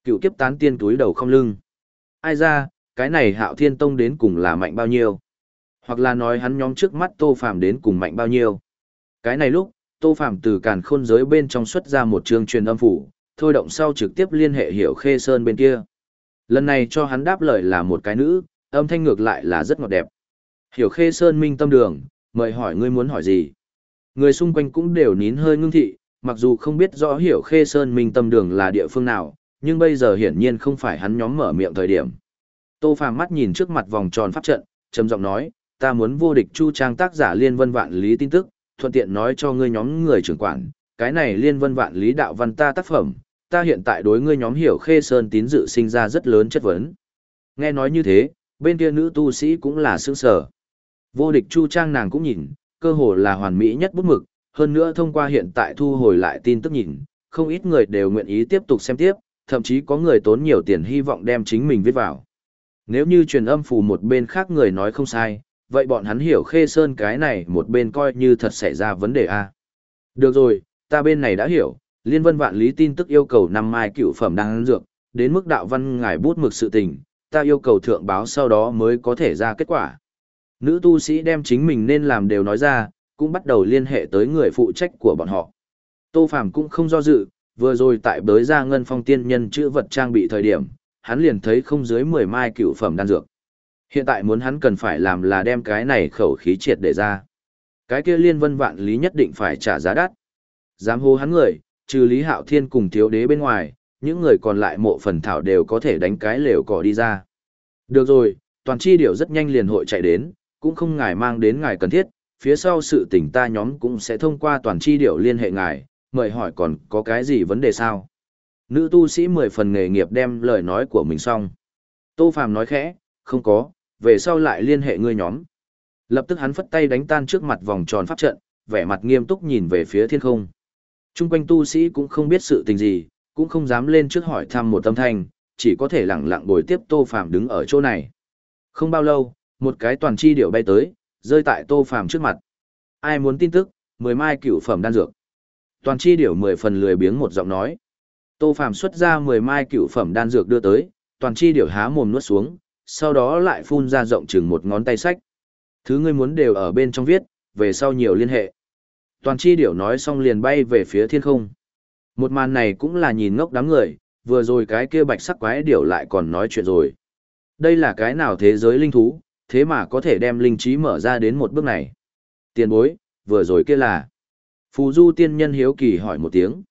Cựu kiếp tán tiên túi đầu không lưng. Ai ra, cái này hạo thiên tông đến cùng là mạnh bao nhiêu? Hoặc là nói hắn nhóm trước mắt tô phàm đến cùng mạnh bao nhiêu? Cái này lúc, tô phàm từ càn khôn giới bên trong xuất ra một chương truyền âm phủ, thôi động sau trực tiếp liên hệ hiểu khê sơn bên kia. Lần này cho hắn đáp lời là một cái nữ, âm thanh ngược lại là rất ngọt đẹp. Hiểu khê sơn minh tâm đường, mời hỏi ngươi muốn hỏi gì? Người xung quanh cũng đều nín hơi ngưng thị, mặc dù không biết rõ hiểu khê sơn minh tâm đường là địa phương nào, nhưng bây giờ hiển nhiên không phải hắn nhóm mở miệng thời điểm. Tô Phàm mắt nhìn trước mặt vòng tròn pháp trận, trầm giọng nói, ta muốn vô địch chu trang tác giả liên vân vạn lý tin tức, thuận tiện nói cho ngươi nhóm người trưởng quản, cái này liên vân vạn lý đạo văn ta tác phẩm, ta hiện tại đối ngươi nhóm hiểu khê sơn tín dự sinh ra rất lớn chất vấn. Nghe nói như thế, bên kia nữ tu sĩ cũng là sững sờ. Vô địch chu trang nàng cũng nhìn, cơ hồ là hoàn mỹ nhất bút mực, hơn nữa thông qua hiện tại thu hồi lại tin tức nhìn, không ít người đều nguyện ý tiếp tục xem tiếp, thậm chí có người tốn nhiều tiền hy vọng đem chính mình viết vào. Nếu như truyền âm phù một bên khác người nói không sai, vậy bọn hắn hiểu khê sơn cái này một bên coi như thật xảy ra vấn đề a Được rồi, ta bên này đã hiểu, liên vân vạn lý tin tức yêu cầu năm mai cựu phẩm đang dược, đến mức đạo văn ngài bút mực sự tình, ta yêu cầu thượng báo sau đó mới có thể ra kết quả. Nữ tu sĩ đem chính mình nên làm đều nói ra, cũng bắt đầu liên hệ tới người phụ trách của bọn họ. Tô Phàm cũng không do dự, vừa rồi tại bới ra ngân phong tiên nhân chữ vật trang bị thời điểm, hắn liền thấy không dưới 10 mai cựu phẩm đan dược. Hiện tại muốn hắn cần phải làm là đem cái này khẩu khí triệt để ra. Cái kia liên vân vạn lý nhất định phải trả giá đắt. Dám hô hắn người, trừ Lý Hạo Thiên cùng thiếu đế bên ngoài, những người còn lại mộ phần thảo đều có thể đánh cái lều cỏ đi ra. Được rồi, toàn chi điểu rất nhanh liền hội chạy đến, cũng không ngài mang đến ngài cần thiết, phía sau sự tình ta nhóm cũng sẽ thông qua toàn chi điểu liên hệ ngài, mời hỏi còn có cái gì vấn đề sao? Nữ tu sĩ mười phần nghề nghiệp đem lời nói của mình xong. Tô Phàm nói khẽ, không có, về sau lại liên hệ ngươi nhóm. Lập tức hắn phất tay đánh tan trước mặt vòng tròn pháp trận, vẻ mặt nghiêm túc nhìn về phía thiên không. Trung quanh tu sĩ cũng không biết sự tình gì, cũng không dám lên trước hỏi thăm một tâm thanh, chỉ có thể lặng lặng bồi tiếp Tô Phàm đứng ở chỗ này. Không bao lâu, một cái toàn chi điệu bay tới, rơi tại Tô Phàm trước mặt. Ai muốn tin tức, mười mai cửu phẩm đan dược. Toàn chi điểu mười phần lười biếng một giọng nói. Tô Phàm xuất ra mười mai cựu phẩm đan dược đưa tới, toàn chi điểu há mồm nuốt xuống, sau đó lại phun ra rộng chừng một ngón tay sách. Thứ ngươi muốn đều ở bên trong viết, về sau nhiều liên hệ. Toàn chi điểu nói xong liền bay về phía thiên không. Một màn này cũng là nhìn ngốc đám người, vừa rồi cái kia bạch sắc quái điểu lại còn nói chuyện rồi. Đây là cái nào thế giới linh thú, thế mà có thể đem linh trí mở ra đến một bước này. Tiền bối, vừa rồi kia là. Phù du tiên nhân hiếu kỳ hỏi một tiếng.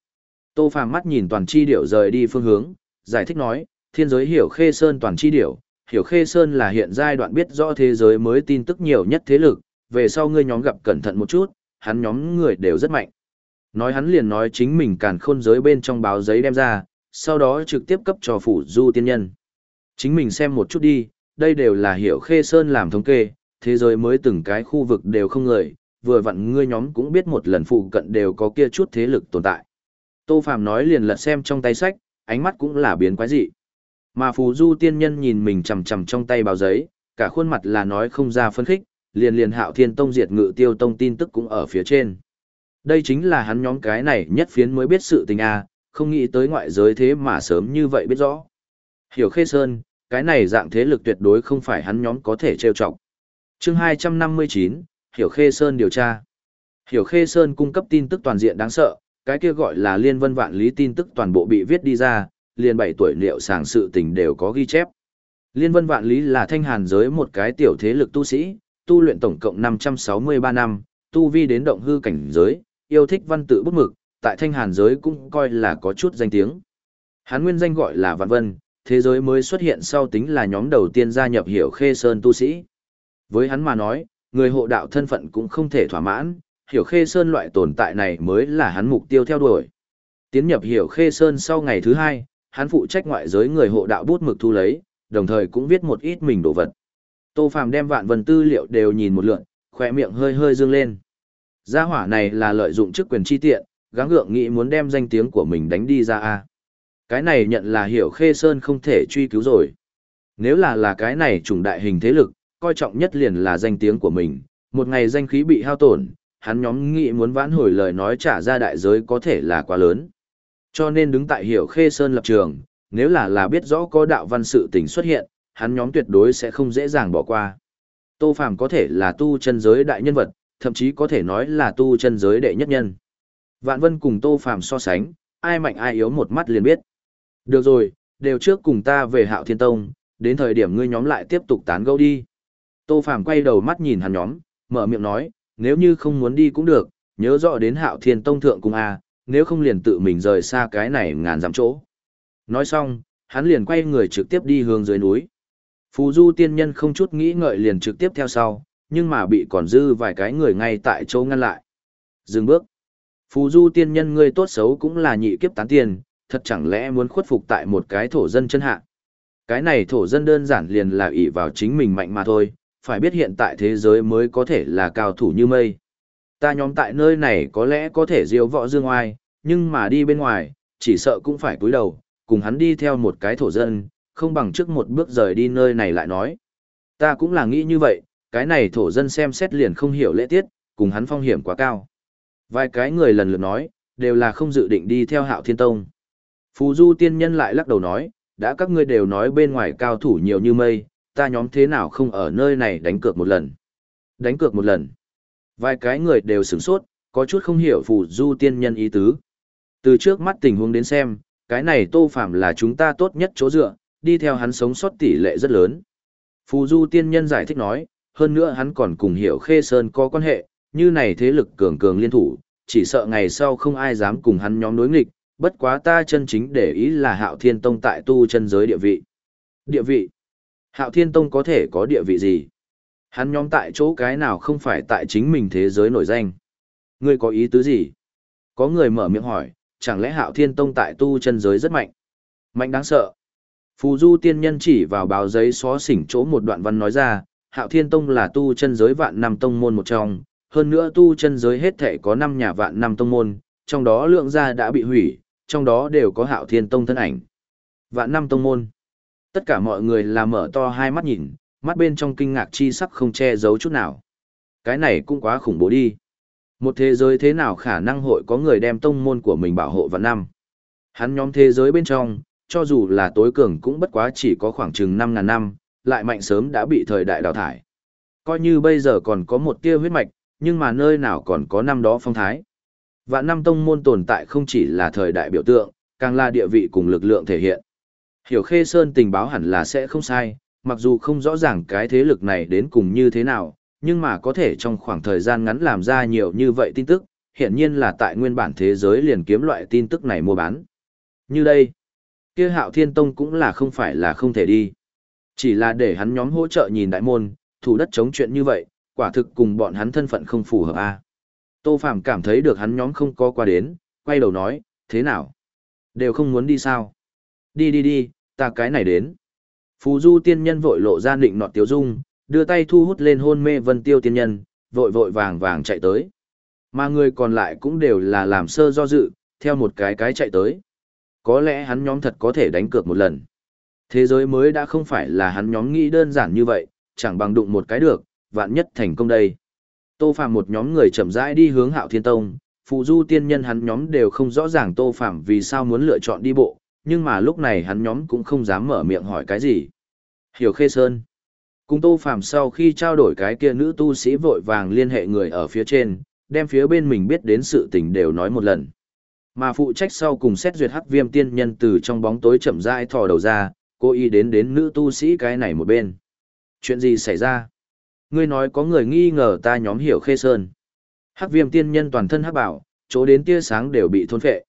Tô phàm mắt nhìn toàn chi điểu rời đi phương hướng, giải thích nói, thiên giới hiểu khê sơn toàn chi điểu, hiểu khê sơn là hiện giai đoạn biết rõ thế giới mới tin tức nhiều nhất thế lực, về sau ngươi nhóm gặp cẩn thận một chút, hắn nhóm người đều rất mạnh. Nói hắn liền nói chính mình càn khôn giới bên trong báo giấy đem ra, sau đó trực tiếp cấp cho phủ du tiên nhân. Chính mình xem một chút đi, đây đều là hiểu khê sơn làm thống kê, thế giới mới từng cái khu vực đều không người, vừa vặn ngươi nhóm cũng biết một lần phụ cận đều có kia chút thế lực tồn tại. Tô Phàm nói liền lật xem trong tay sách, ánh mắt cũng là biến quái dị. Mà phù du tiên nhân nhìn mình chằm chằm trong tay báo giấy, cả khuôn mặt là nói không ra phân khích, liền liền hạo thiên tông diệt ngự tiêu tông tin tức cũng ở phía trên. Đây chính là hắn nhóm cái này nhất phiến mới biết sự tình a, không nghĩ tới ngoại giới thế mà sớm như vậy biết rõ. Hiểu khê sơn, cái này dạng thế lực tuyệt đối không phải hắn nhóm có thể trêu chọc. Chương 259, Hiểu Khê Sơn điều tra. Hiểu Khê Sơn cung cấp tin tức toàn diện đáng sợ, cái kia gọi là liên vân vạn lý tin tức toàn bộ bị viết đi ra, liền Bảy tuổi liệu sàng sự tình đều có ghi chép. Liên vân vạn lý là thanh hàn giới một cái tiểu thế lực tu sĩ, tu luyện tổng cộng 563 năm, tu vi đến động hư cảnh giới, yêu thích văn tự bút mực, tại thanh hàn giới cũng coi là có chút danh tiếng. Hán nguyên danh gọi là Vạn Vân, thế giới mới xuất hiện sau tính là nhóm đầu tiên gia nhập hiểu khê sơn tu sĩ. Với hắn mà nói, người hộ đạo thân phận cũng không thể thỏa mãn, hiểu khê sơn loại tồn tại này mới là hắn mục tiêu theo đuổi. Tiến nhập hiểu khê sơn sau ngày thứ hai, hắn phụ trách ngoại giới người hộ đạo bút mực thu lấy, đồng thời cũng viết một ít mình đồ vật. Tô Phàm đem vạn vần tư liệu đều nhìn một lượt, khỏe miệng hơi hơi dương lên. Gia hỏa này là lợi dụng chức quyền chi tiện, gắng gượng nghĩ muốn đem danh tiếng của mình đánh đi ra a. Cái này nhận là hiểu khê sơn không thể truy cứu rồi. Nếu là là cái này trùng đại hình thế lực, coi trọng nhất liền là danh tiếng của mình, một ngày danh khí bị hao tổn, hắn nhóm nghĩ muốn vãn hồi lời nói trả ra đại giới có thể là quá lớn. Cho nên đứng tại hiểu khê sơn lập trường, nếu là là biết rõ có đạo văn sự tình xuất hiện, hắn nhóm tuyệt đối sẽ không dễ dàng bỏ qua. Tô Phàm có thể là tu chân giới đại nhân vật, thậm chí có thể nói là tu chân giới đệ nhất nhân. Vạn Vân cùng Tô Phàm so sánh, ai mạnh ai yếu một mắt liền biết. Được rồi, đều trước cùng ta về Hạo Thiên Tông, đến thời điểm ngươi nhóm lại tiếp tục tán gẫu đi. Tô Phàm quay đầu mắt nhìn hắn nhóm, mở miệng nói, nếu như không muốn đi cũng được, nhớ rõ đến Hạo Thiên Tông thượng cùng a, nếu không liền tự mình rời xa cái này ngàn dặm chỗ. Nói xong, hắn liền quay người trực tiếp đi hướng dưới núi. Phù Du tiên nhân không chút nghĩ ngợi liền trực tiếp theo sau, nhưng mà bị còn dư vài cái người ngay tại chỗ ngăn lại. Dừng bước. Phù Du tiên nhân ngươi tốt xấu cũng là nhị kiếp tán tiền, thật chẳng lẽ muốn khuất phục tại một cái thổ dân chân hạ. Cái này thổ dân đơn giản liền là ỷ vào chính mình mạnh mà thôi, phải biết hiện tại thế giới mới có thể là cao thủ như mây. Ta nhóm tại nơi này có lẽ có thể diêu võ dương oai, nhưng mà đi bên ngoài, chỉ sợ cũng phải cúi đầu, cùng hắn đi theo một cái thổ dân, không bằng trước một bước rời đi nơi này lại nói. Ta cũng là nghĩ như vậy, cái này thổ dân xem xét liền không hiểu lễ tiết, cùng hắn phong hiểm quá cao. Vài cái người lần lượt nói, đều là không dự định đi theo hạo thiên tông. Phù du tiên nhân lại lắc đầu nói, đã các ngươi đều nói bên ngoài cao thủ nhiều như mây, ta nhóm thế nào không ở nơi này đánh cược một lần. Đánh cược một lần. Vài cái người đều sửng sốt, có chút không hiểu phù du tiên nhân ý tứ. Từ trước mắt tình huống đến xem, cái này tô phạm là chúng ta tốt nhất chỗ dựa, đi theo hắn sống sót tỷ lệ rất lớn. Phù du tiên nhân giải thích nói, hơn nữa hắn còn cùng hiểu khê sơn có quan hệ, như này thế lực cường cường liên thủ, chỉ sợ ngày sau không ai dám cùng hắn nhóm đối nghịch, bất quá ta chân chính để ý là hạo thiên tông tại tu chân giới địa vị. Địa vị? Hạo thiên tông có thể có địa vị gì? Hắn nhóm tại chỗ cái nào không phải tại chính mình thế giới nổi danh? Ngươi có ý tứ gì? Có người mở miệng hỏi, chẳng lẽ hạo thiên tông tại tu chân giới rất mạnh? Mạnh đáng sợ. Phù du tiên nhân chỉ vào báo giấy xó xỉnh chỗ một đoạn văn nói ra, hạo thiên tông là tu chân giới vạn năm tông môn một trong, hơn nữa tu chân giới hết thể có năm nhà vạn năm tông môn, trong đó lượng gia đã bị hủy, trong đó đều có hạo thiên tông thân ảnh. Vạn năm tông môn. Tất cả mọi người là mở to hai mắt nhìn, mắt bên trong kinh ngạc chi sắc không che giấu chút nào. Cái này cũng quá khủng bố đi. Một thế giới thế nào khả năng hội có người đem tông môn của mình bảo hộ vạn năm. Hắn nhóm thế giới bên trong, cho dù là tối cường cũng bất quá chỉ có khoảng chừng 5.000 năm, lại mạnh sớm đã bị thời đại đào thải. Coi như bây giờ còn có một tia huyết mạch, nhưng mà nơi nào còn có năm đó phong thái. Vạn năm tông môn tồn tại không chỉ là thời đại biểu tượng, càng là địa vị cùng lực lượng thể hiện. Hiểu Khê Sơn tình báo hẳn là sẽ không sai, mặc dù không rõ ràng cái thế lực này đến cùng như thế nào, nhưng mà có thể trong khoảng thời gian ngắn làm ra nhiều như vậy tin tức, hiện nhiên là tại nguyên bản thế giới liền kiếm loại tin tức này mua bán. Như đây, kia hạo thiên tông cũng là không phải là không thể đi. Chỉ là để hắn nhóm hỗ trợ nhìn đại môn, thủ đất chống chuyện như vậy, quả thực cùng bọn hắn thân phận không phù hợp a. Tô Phạm cảm thấy được hắn nhóm không có qua đến, quay đầu nói, thế nào? Đều không muốn đi sao? Đi đi đi, ta cái này đến. Phù du tiên nhân vội lộ ra định nọt tiếu dung, đưa tay thu hút lên hôn mê vân tiêu tiên nhân, vội vội vàng vàng chạy tới. Mà người còn lại cũng đều là làm sơ do dự, theo một cái cái chạy tới. Có lẽ hắn nhóm thật có thể đánh cược một lần. Thế giới mới đã không phải là hắn nhóm nghĩ đơn giản như vậy, chẳng bằng đụng một cái được, vạn nhất thành công đây. Tô Phạm một nhóm người chậm rãi đi hướng Hạo Thiên Tông, phụ du tiên nhân hắn nhóm đều không rõ ràng Tô Phạm vì sao muốn lựa chọn đi bộ, nhưng mà lúc này hắn nhóm cũng không dám mở miệng hỏi cái gì. Hiểu Khê Sơn. Cùng Tô Phạm sau khi trao đổi cái kia nữ tu sĩ vội vàng liên hệ người ở phía trên, đem phía bên mình biết đến sự tình đều nói một lần. Mà phụ trách sau cùng xét duyệt hắc viêm tiên nhân từ trong bóng tối chậm rãi thò đầu ra, cô y đến đến nữ tu sĩ cái này một bên. Chuyện gì xảy ra? Ngươi nói có người nghi ngờ ta nhóm hiểu khê sơn. Hắc viêm tiên nhân toàn thân hắc bảo, chỗ đến tia sáng đều bị thôn phệ.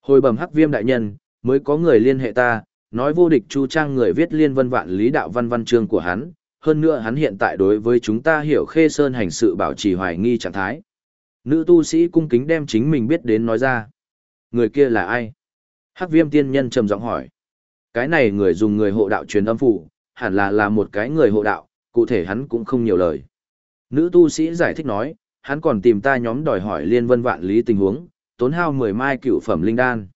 Hồi bẩm hắc viêm đại nhân, mới có người liên hệ ta, nói vô địch chu trang người viết liên vân vạn lý đạo văn văn chương của hắn, hơn nữa hắn hiện tại đối với chúng ta hiểu khê sơn hành sự bảo trì hoài nghi trạng thái. Nữ tu sĩ cung kính đem chính mình biết đến nói ra. Người kia là ai? Hắc viêm tiên nhân trầm giọng hỏi. Cái này người dùng người hộ đạo truyền âm phủ, hẳn là là một cái người hộ đạo, cụ thể hắn cũng không nhiều lời. Nữ tu sĩ giải thích nói, hắn còn tìm ta nhóm đòi hỏi liên vân vạn lý tình huống, tốn hao 10 mai cựu phẩm linh đan.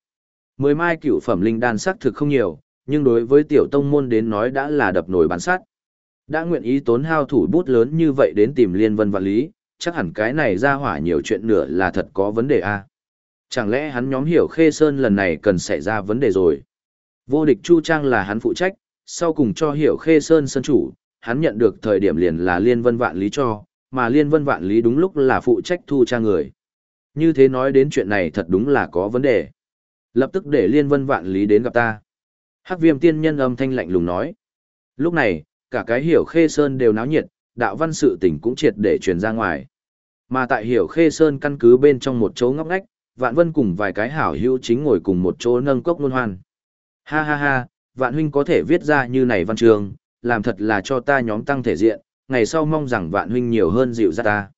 10 mai cựu phẩm linh đan xác thực không nhiều, nhưng đối với tiểu tông môn đến nói đã là đập nổi bán sát. Đã nguyện ý tốn hao thủ bút lớn như vậy đến tìm liên vân vạn lý, chắc hẳn cái này ra hỏa nhiều chuyện nữa là thật có vấn đề a. Chẳng lẽ hắn nhóm hiểu Khê Sơn lần này cần xảy ra vấn đề rồi? Vô địch Chu Trang là hắn phụ trách, sau cùng cho hiểu Khê Sơn sân chủ, hắn nhận được thời điểm liền là Liên Vân Vạn Lý cho, mà Liên Vân Vạn Lý đúng lúc là phụ trách thu trang người. Như thế nói đến chuyện này thật đúng là có vấn đề. Lập tức để Liên Vân Vạn Lý đến gặp ta. Hắc viêm tiên nhân âm thanh lạnh lùng nói. Lúc này, cả cái hiểu Khê Sơn đều náo nhiệt, đạo văn sự tình cũng triệt để truyền ra ngoài. Mà tại hiểu Khê Sơn căn cứ bên trong một chỗ ngóc ngách, Vạn Vân cùng vài cái hảo hữu chính ngồi cùng một chỗ nâng cốc luân hoan. Ha ha ha, Vạn huynh có thể viết ra như này văn trường, làm thật là cho ta nhóm tăng thể diện, ngày sau mong rằng Vạn huynh nhiều hơn dịu ra ta.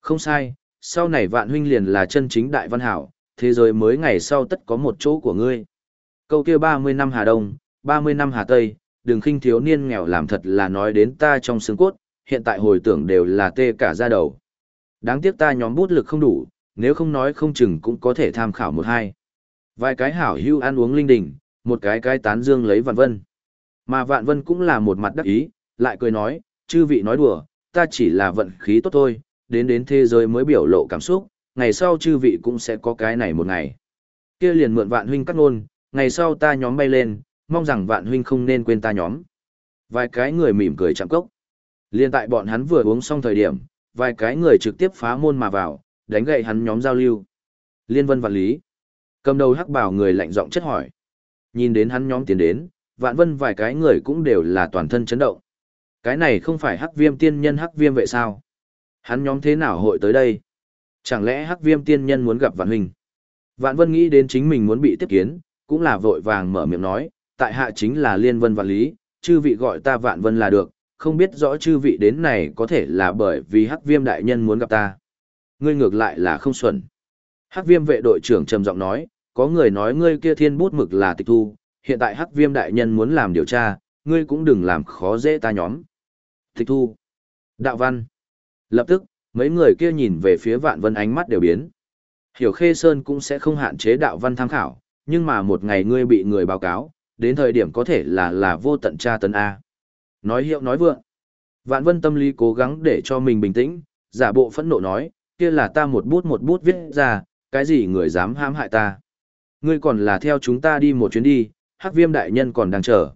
Không sai, sau này Vạn huynh liền là chân chính đại văn hảo, thế giới mới ngày sau tất có một chỗ của ngươi. Câu kia 30 năm Hà Đông, 30 năm Hà Tây, đừng khinh thiếu niên nghèo làm thật là nói đến ta trong xương cốt, hiện tại hồi tưởng đều là tê cả da đầu. Đáng tiếc ta nhóm bút lực không đủ, nếu không nói không chừng cũng có thể tham khảo một hai. Vài cái hảo hưu ăn uống linh đình, một cái cái tán dương lấy vạn vân. Mà vạn vân cũng là một mặt đắc ý, lại cười nói, chư vị nói đùa, ta chỉ là vận khí tốt thôi, đến đến thế giới mới biểu lộ cảm xúc, ngày sau chư vị cũng sẽ có cái này một ngày. Kia liền mượn vạn huynh cắt ngôn, ngày sau ta nhóm bay lên, mong rằng vạn huynh không nên quên ta nhóm. Vài cái người mỉm cười chạm cốc. Liên tại bọn hắn vừa uống xong thời điểm, vài cái người trực tiếp phá môn mà vào, đánh gậy hắn nhóm giao lưu. Liên vân vạn lý. Cầm đầu hắc bảo người lạnh giọng chất hỏi. Nhìn đến hắn nhóm tiến đến, vạn vân vài cái người cũng đều là toàn thân chấn động. Cái này không phải hắc viêm tiên nhân hắc viêm vậy sao? Hắn nhóm thế nào hội tới đây? Chẳng lẽ hắc viêm tiên nhân muốn gặp vạn huynh? Vạn vân nghĩ đến chính mình muốn bị tiếp kiến, cũng là vội vàng mở miệng nói, tại hạ chính là liên vân vạn lý, chư vị gọi ta vạn vân là được, không biết rõ chư vị đến này có thể là bởi vì hắc viêm đại nhân muốn gặp ta. Ngươi ngược lại là không xuẩn. Hắc viêm vệ đội trưởng trầm giọng nói, có người nói ngươi kia thiên bút mực là tịch thu, hiện tại hắc viêm đại nhân muốn làm điều tra, ngươi cũng đừng làm khó dễ ta nhóm. Tịch thu. Đạo văn. Lập tức, mấy người kia nhìn về phía vạn vân ánh mắt đều biến. Hiểu Khê Sơn cũng sẽ không hạn chế đạo văn tham khảo, nhưng mà một ngày ngươi bị người báo cáo, đến thời điểm có thể là là vô tận tra tấn A. Nói hiệu nói vượng. Vạn vân tâm lý cố gắng để cho mình bình tĩnh, giả bộ phẫn nộ nói, kia là ta một bút một bút viết ra, cái gì người dám hãm hại ta. Ngươi còn là theo chúng ta đi một chuyến đi, hắc viêm đại nhân còn đang chờ.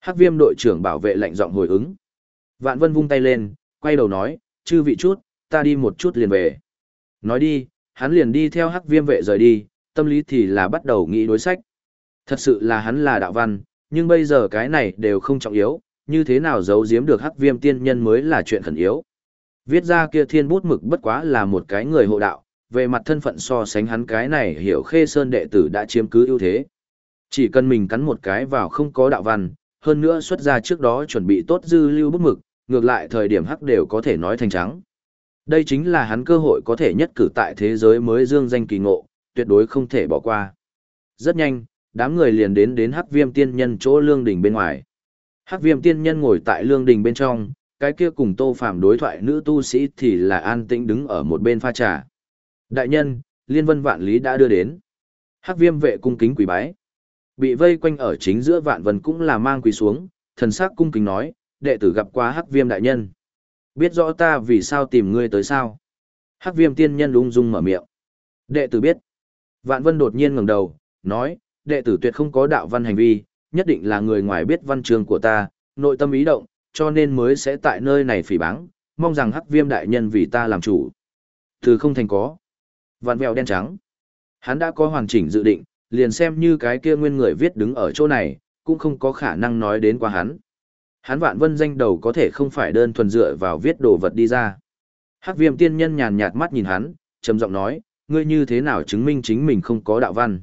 Hắc viêm đội trưởng bảo vệ lạnh giọng hồi ứng. Vạn vân vung tay lên, quay đầu nói, chư vị chút, ta đi một chút liền về. Nói đi, hắn liền đi theo hắc viêm vệ rời đi, tâm lý thì là bắt đầu nghĩ đối sách. Thật sự là hắn là đạo văn, nhưng bây giờ cái này đều không trọng yếu, như thế nào giấu giếm được hắc viêm tiên nhân mới là chuyện khẩn yếu. Viết ra kia thiên bút mực bất quá là một cái người hộ đạo, về mặt thân phận so sánh hắn cái này hiểu khê sơn đệ tử đã chiếm cứ ưu thế. Chỉ cần mình cắn một cái vào không có đạo văn, hơn nữa xuất ra trước đó chuẩn bị tốt dư lưu bút mực, ngược lại thời điểm hắc đều có thể nói thành trắng. Đây chính là hắn cơ hội có thể nhất cử tại thế giới mới dương danh kỳ ngộ, tuyệt đối không thể bỏ qua. Rất nhanh, đám người liền đến đến hắc viêm tiên nhân chỗ lương đình bên ngoài. Hắc viêm tiên nhân ngồi tại lương đình bên trong, cái kia cùng tô phạm đối thoại nữ tu sĩ thì là an tĩnh đứng ở một bên pha trà. Đại nhân, liên vân vạn lý đã đưa đến. Hắc viêm vệ cung kính quỳ bái. Bị vây quanh ở chính giữa vạn vân cũng là mang quỳ xuống, thần sắc cung kính nói, đệ tử gặp qua hắc viêm đại nhân. Biết rõ ta vì sao tìm ngươi tới sao? Hắc viêm tiên nhân ung dung mở miệng. Đệ tử biết. Vạn vân đột nhiên ngẩng đầu, nói, đệ tử tuyệt không có đạo văn hành vi, nhất định là người ngoài biết văn trường của ta, nội tâm ý động, cho nên mới sẽ tại nơi này phỉ báng, mong rằng hắc viêm đại nhân vì ta làm chủ. Từ không thành có. Vạn vẹo đen trắng. Hắn đã có hoàn chỉnh dự định, liền xem như cái kia nguyên người viết đứng ở chỗ này, cũng không có khả năng nói đến qua hắn. Hắn vạn vân danh đầu có thể không phải đơn thuần dựa vào viết đồ vật đi ra. Hắc viêm tiên nhân nhàn nhạt mắt nhìn hắn, trầm giọng nói, ngươi như thế nào chứng minh chính mình không có đạo văn.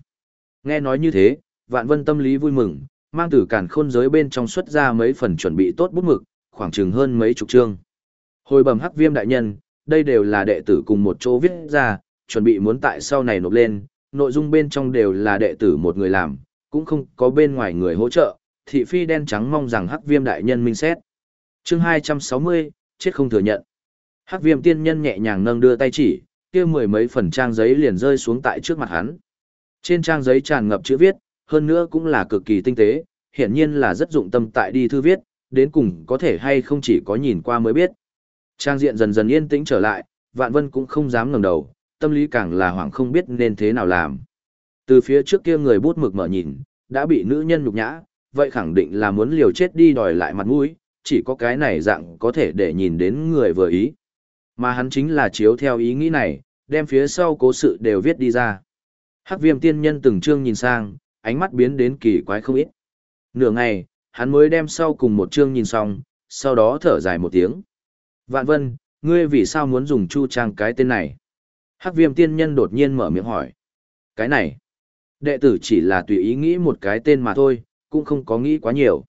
Nghe nói như thế, vạn vân tâm lý vui mừng, mang từ cản khôn giới bên trong xuất ra mấy phần chuẩn bị tốt bút mực, khoảng chừng hơn mấy chục chương. Hồi bẩm hắc viêm đại nhân, đây đều là đệ tử cùng một chỗ viết ra, chuẩn bị muốn tại sau này nộp lên, nội dung bên trong đều là đệ tử một người làm, cũng không có bên ngoài người hỗ trợ, thị phi đen trắng mong rằng hắc viêm đại nhân minh xét. chương 260, chết không thừa nhận. Hắc viêm tiên nhân nhẹ nhàng nâng đưa tay chỉ, kia mười mấy phần trang giấy liền rơi xuống tại trước mặt hắn. Trên trang giấy tràn ngập chữ viết, hơn nữa cũng là cực kỳ tinh tế, hiển nhiên là rất dụng tâm tại đi thư viết, đến cùng có thể hay không chỉ có nhìn qua mới biết. Trang diện dần dần yên tĩnh trở lại, vạn vân cũng không dám ngẩng đầu, tâm lý càng là hoảng không biết nên thế nào làm. Từ phía trước kia người bút mực mở nhìn, đã bị nữ nhân nhục nhã, vậy khẳng định là muốn liều chết đi đòi lại mặt mũi, chỉ có cái này dạng có thể để nhìn đến người vừa ý. Mà hắn chính là chiếu theo ý nghĩ này, đem phía sau cố sự đều viết đi ra. Hắc viêm tiên nhân từng chương nhìn sang, ánh mắt biến đến kỳ quái không ít. Nửa ngày, hắn mới đem sau cùng một chương nhìn xong, sau đó thở dài một tiếng. Vạn vân, ngươi vì sao muốn dùng chu trang cái tên này? Hắc viêm tiên nhân đột nhiên mở miệng hỏi. Cái này, đệ tử chỉ là tùy ý nghĩ một cái tên mà thôi, cũng không có nghĩ quá nhiều.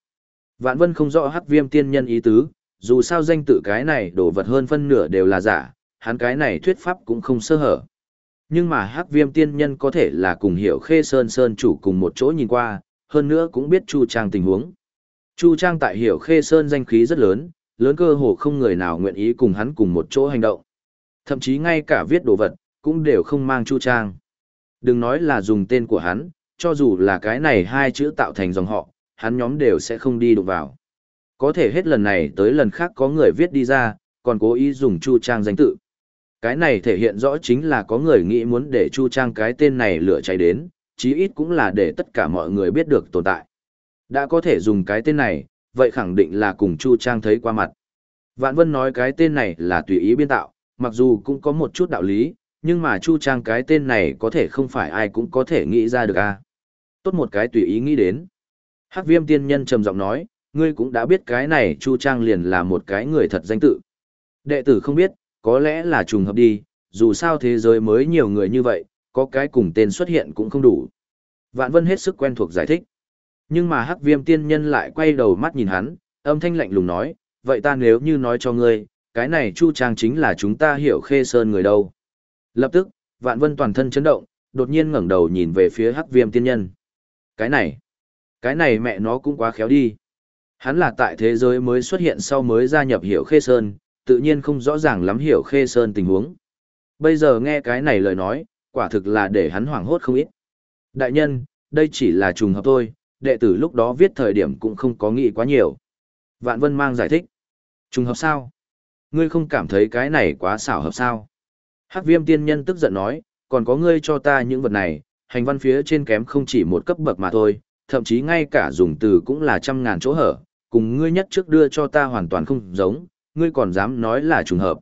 Vạn vân không rõ hắc viêm tiên nhân ý tứ, dù sao danh tự cái này đổ vật hơn phân nửa đều là giả, hắn cái này thuyết pháp cũng không sơ hở. Nhưng mà hắc viêm tiên nhân có thể là cùng hiểu khê sơn sơn chủ cùng một chỗ nhìn qua, hơn nữa cũng biết Chu Trang tình huống. Chu Trang tại hiểu khê sơn danh khí rất lớn, lớn cơ hồ không người nào nguyện ý cùng hắn cùng một chỗ hành động. Thậm chí ngay cả viết đồ vật, cũng đều không mang Chu Trang. Đừng nói là dùng tên của hắn, cho dù là cái này hai chữ tạo thành dòng họ, hắn nhóm đều sẽ không đi đụng vào. Có thể hết lần này tới lần khác có người viết đi ra, còn cố ý dùng Chu Trang danh tự. Cái này thể hiện rõ chính là có người nghĩ muốn để Chu Trang cái tên này lửa cháy đến, chí ít cũng là để tất cả mọi người biết được tồn tại. Đã có thể dùng cái tên này, vậy khẳng định là cùng Chu Trang thấy qua mặt. Vạn Vân nói cái tên này là tùy ý biên tạo, mặc dù cũng có một chút đạo lý, nhưng mà Chu Trang cái tên này có thể không phải ai cũng có thể nghĩ ra được a. À? Tốt một cái tùy ý nghĩ đến. Hắc Viêm tiên nhân trầm giọng nói, ngươi cũng đã biết cái này Chu Trang liền là một cái người thật danh tự. Đệ tử không biết, có lẽ là trùng hợp đi, dù sao thế giới mới nhiều người như vậy, có cái cùng tên xuất hiện cũng không đủ. Vạn Vân hết sức quen thuộc giải thích. Nhưng mà Hắc Viêm tiên nhân lại quay đầu mắt nhìn hắn, âm thanh lạnh lùng nói, vậy ta nếu như nói cho ngươi, cái này Chu Trang chính là chúng ta hiểu khê sơn người đâu. Lập tức, Vạn Vân toàn thân chấn động, đột nhiên ngẩng đầu nhìn về phía Hắc Viêm tiên nhân. Cái này, cái này mẹ nó cũng quá khéo đi. Hắn là tại thế giới mới xuất hiện sau mới gia nhập hiểu khê sơn, tự nhiên không rõ ràng lắm hiểu khê sơn tình huống. Bây giờ nghe cái này lời nói, quả thực là để hắn hoảng hốt không ít. Đại nhân, đây chỉ là trùng hợp thôi, đệ tử lúc đó viết thời điểm cũng không có nghĩ quá nhiều. Vạn Vân mang giải thích. Trùng hợp sao? Ngươi không cảm thấy cái này quá xảo hợp sao? Hắc viêm tiên nhân tức giận nói, còn có ngươi cho ta những vật này, hành văn phía trên kém không chỉ một cấp bậc mà thôi, thậm chí ngay cả dùng từ cũng là trăm ngàn chỗ hở, cùng ngươi nhất trước đưa cho ta hoàn toàn không giống, ngươi còn dám nói là trùng hợp.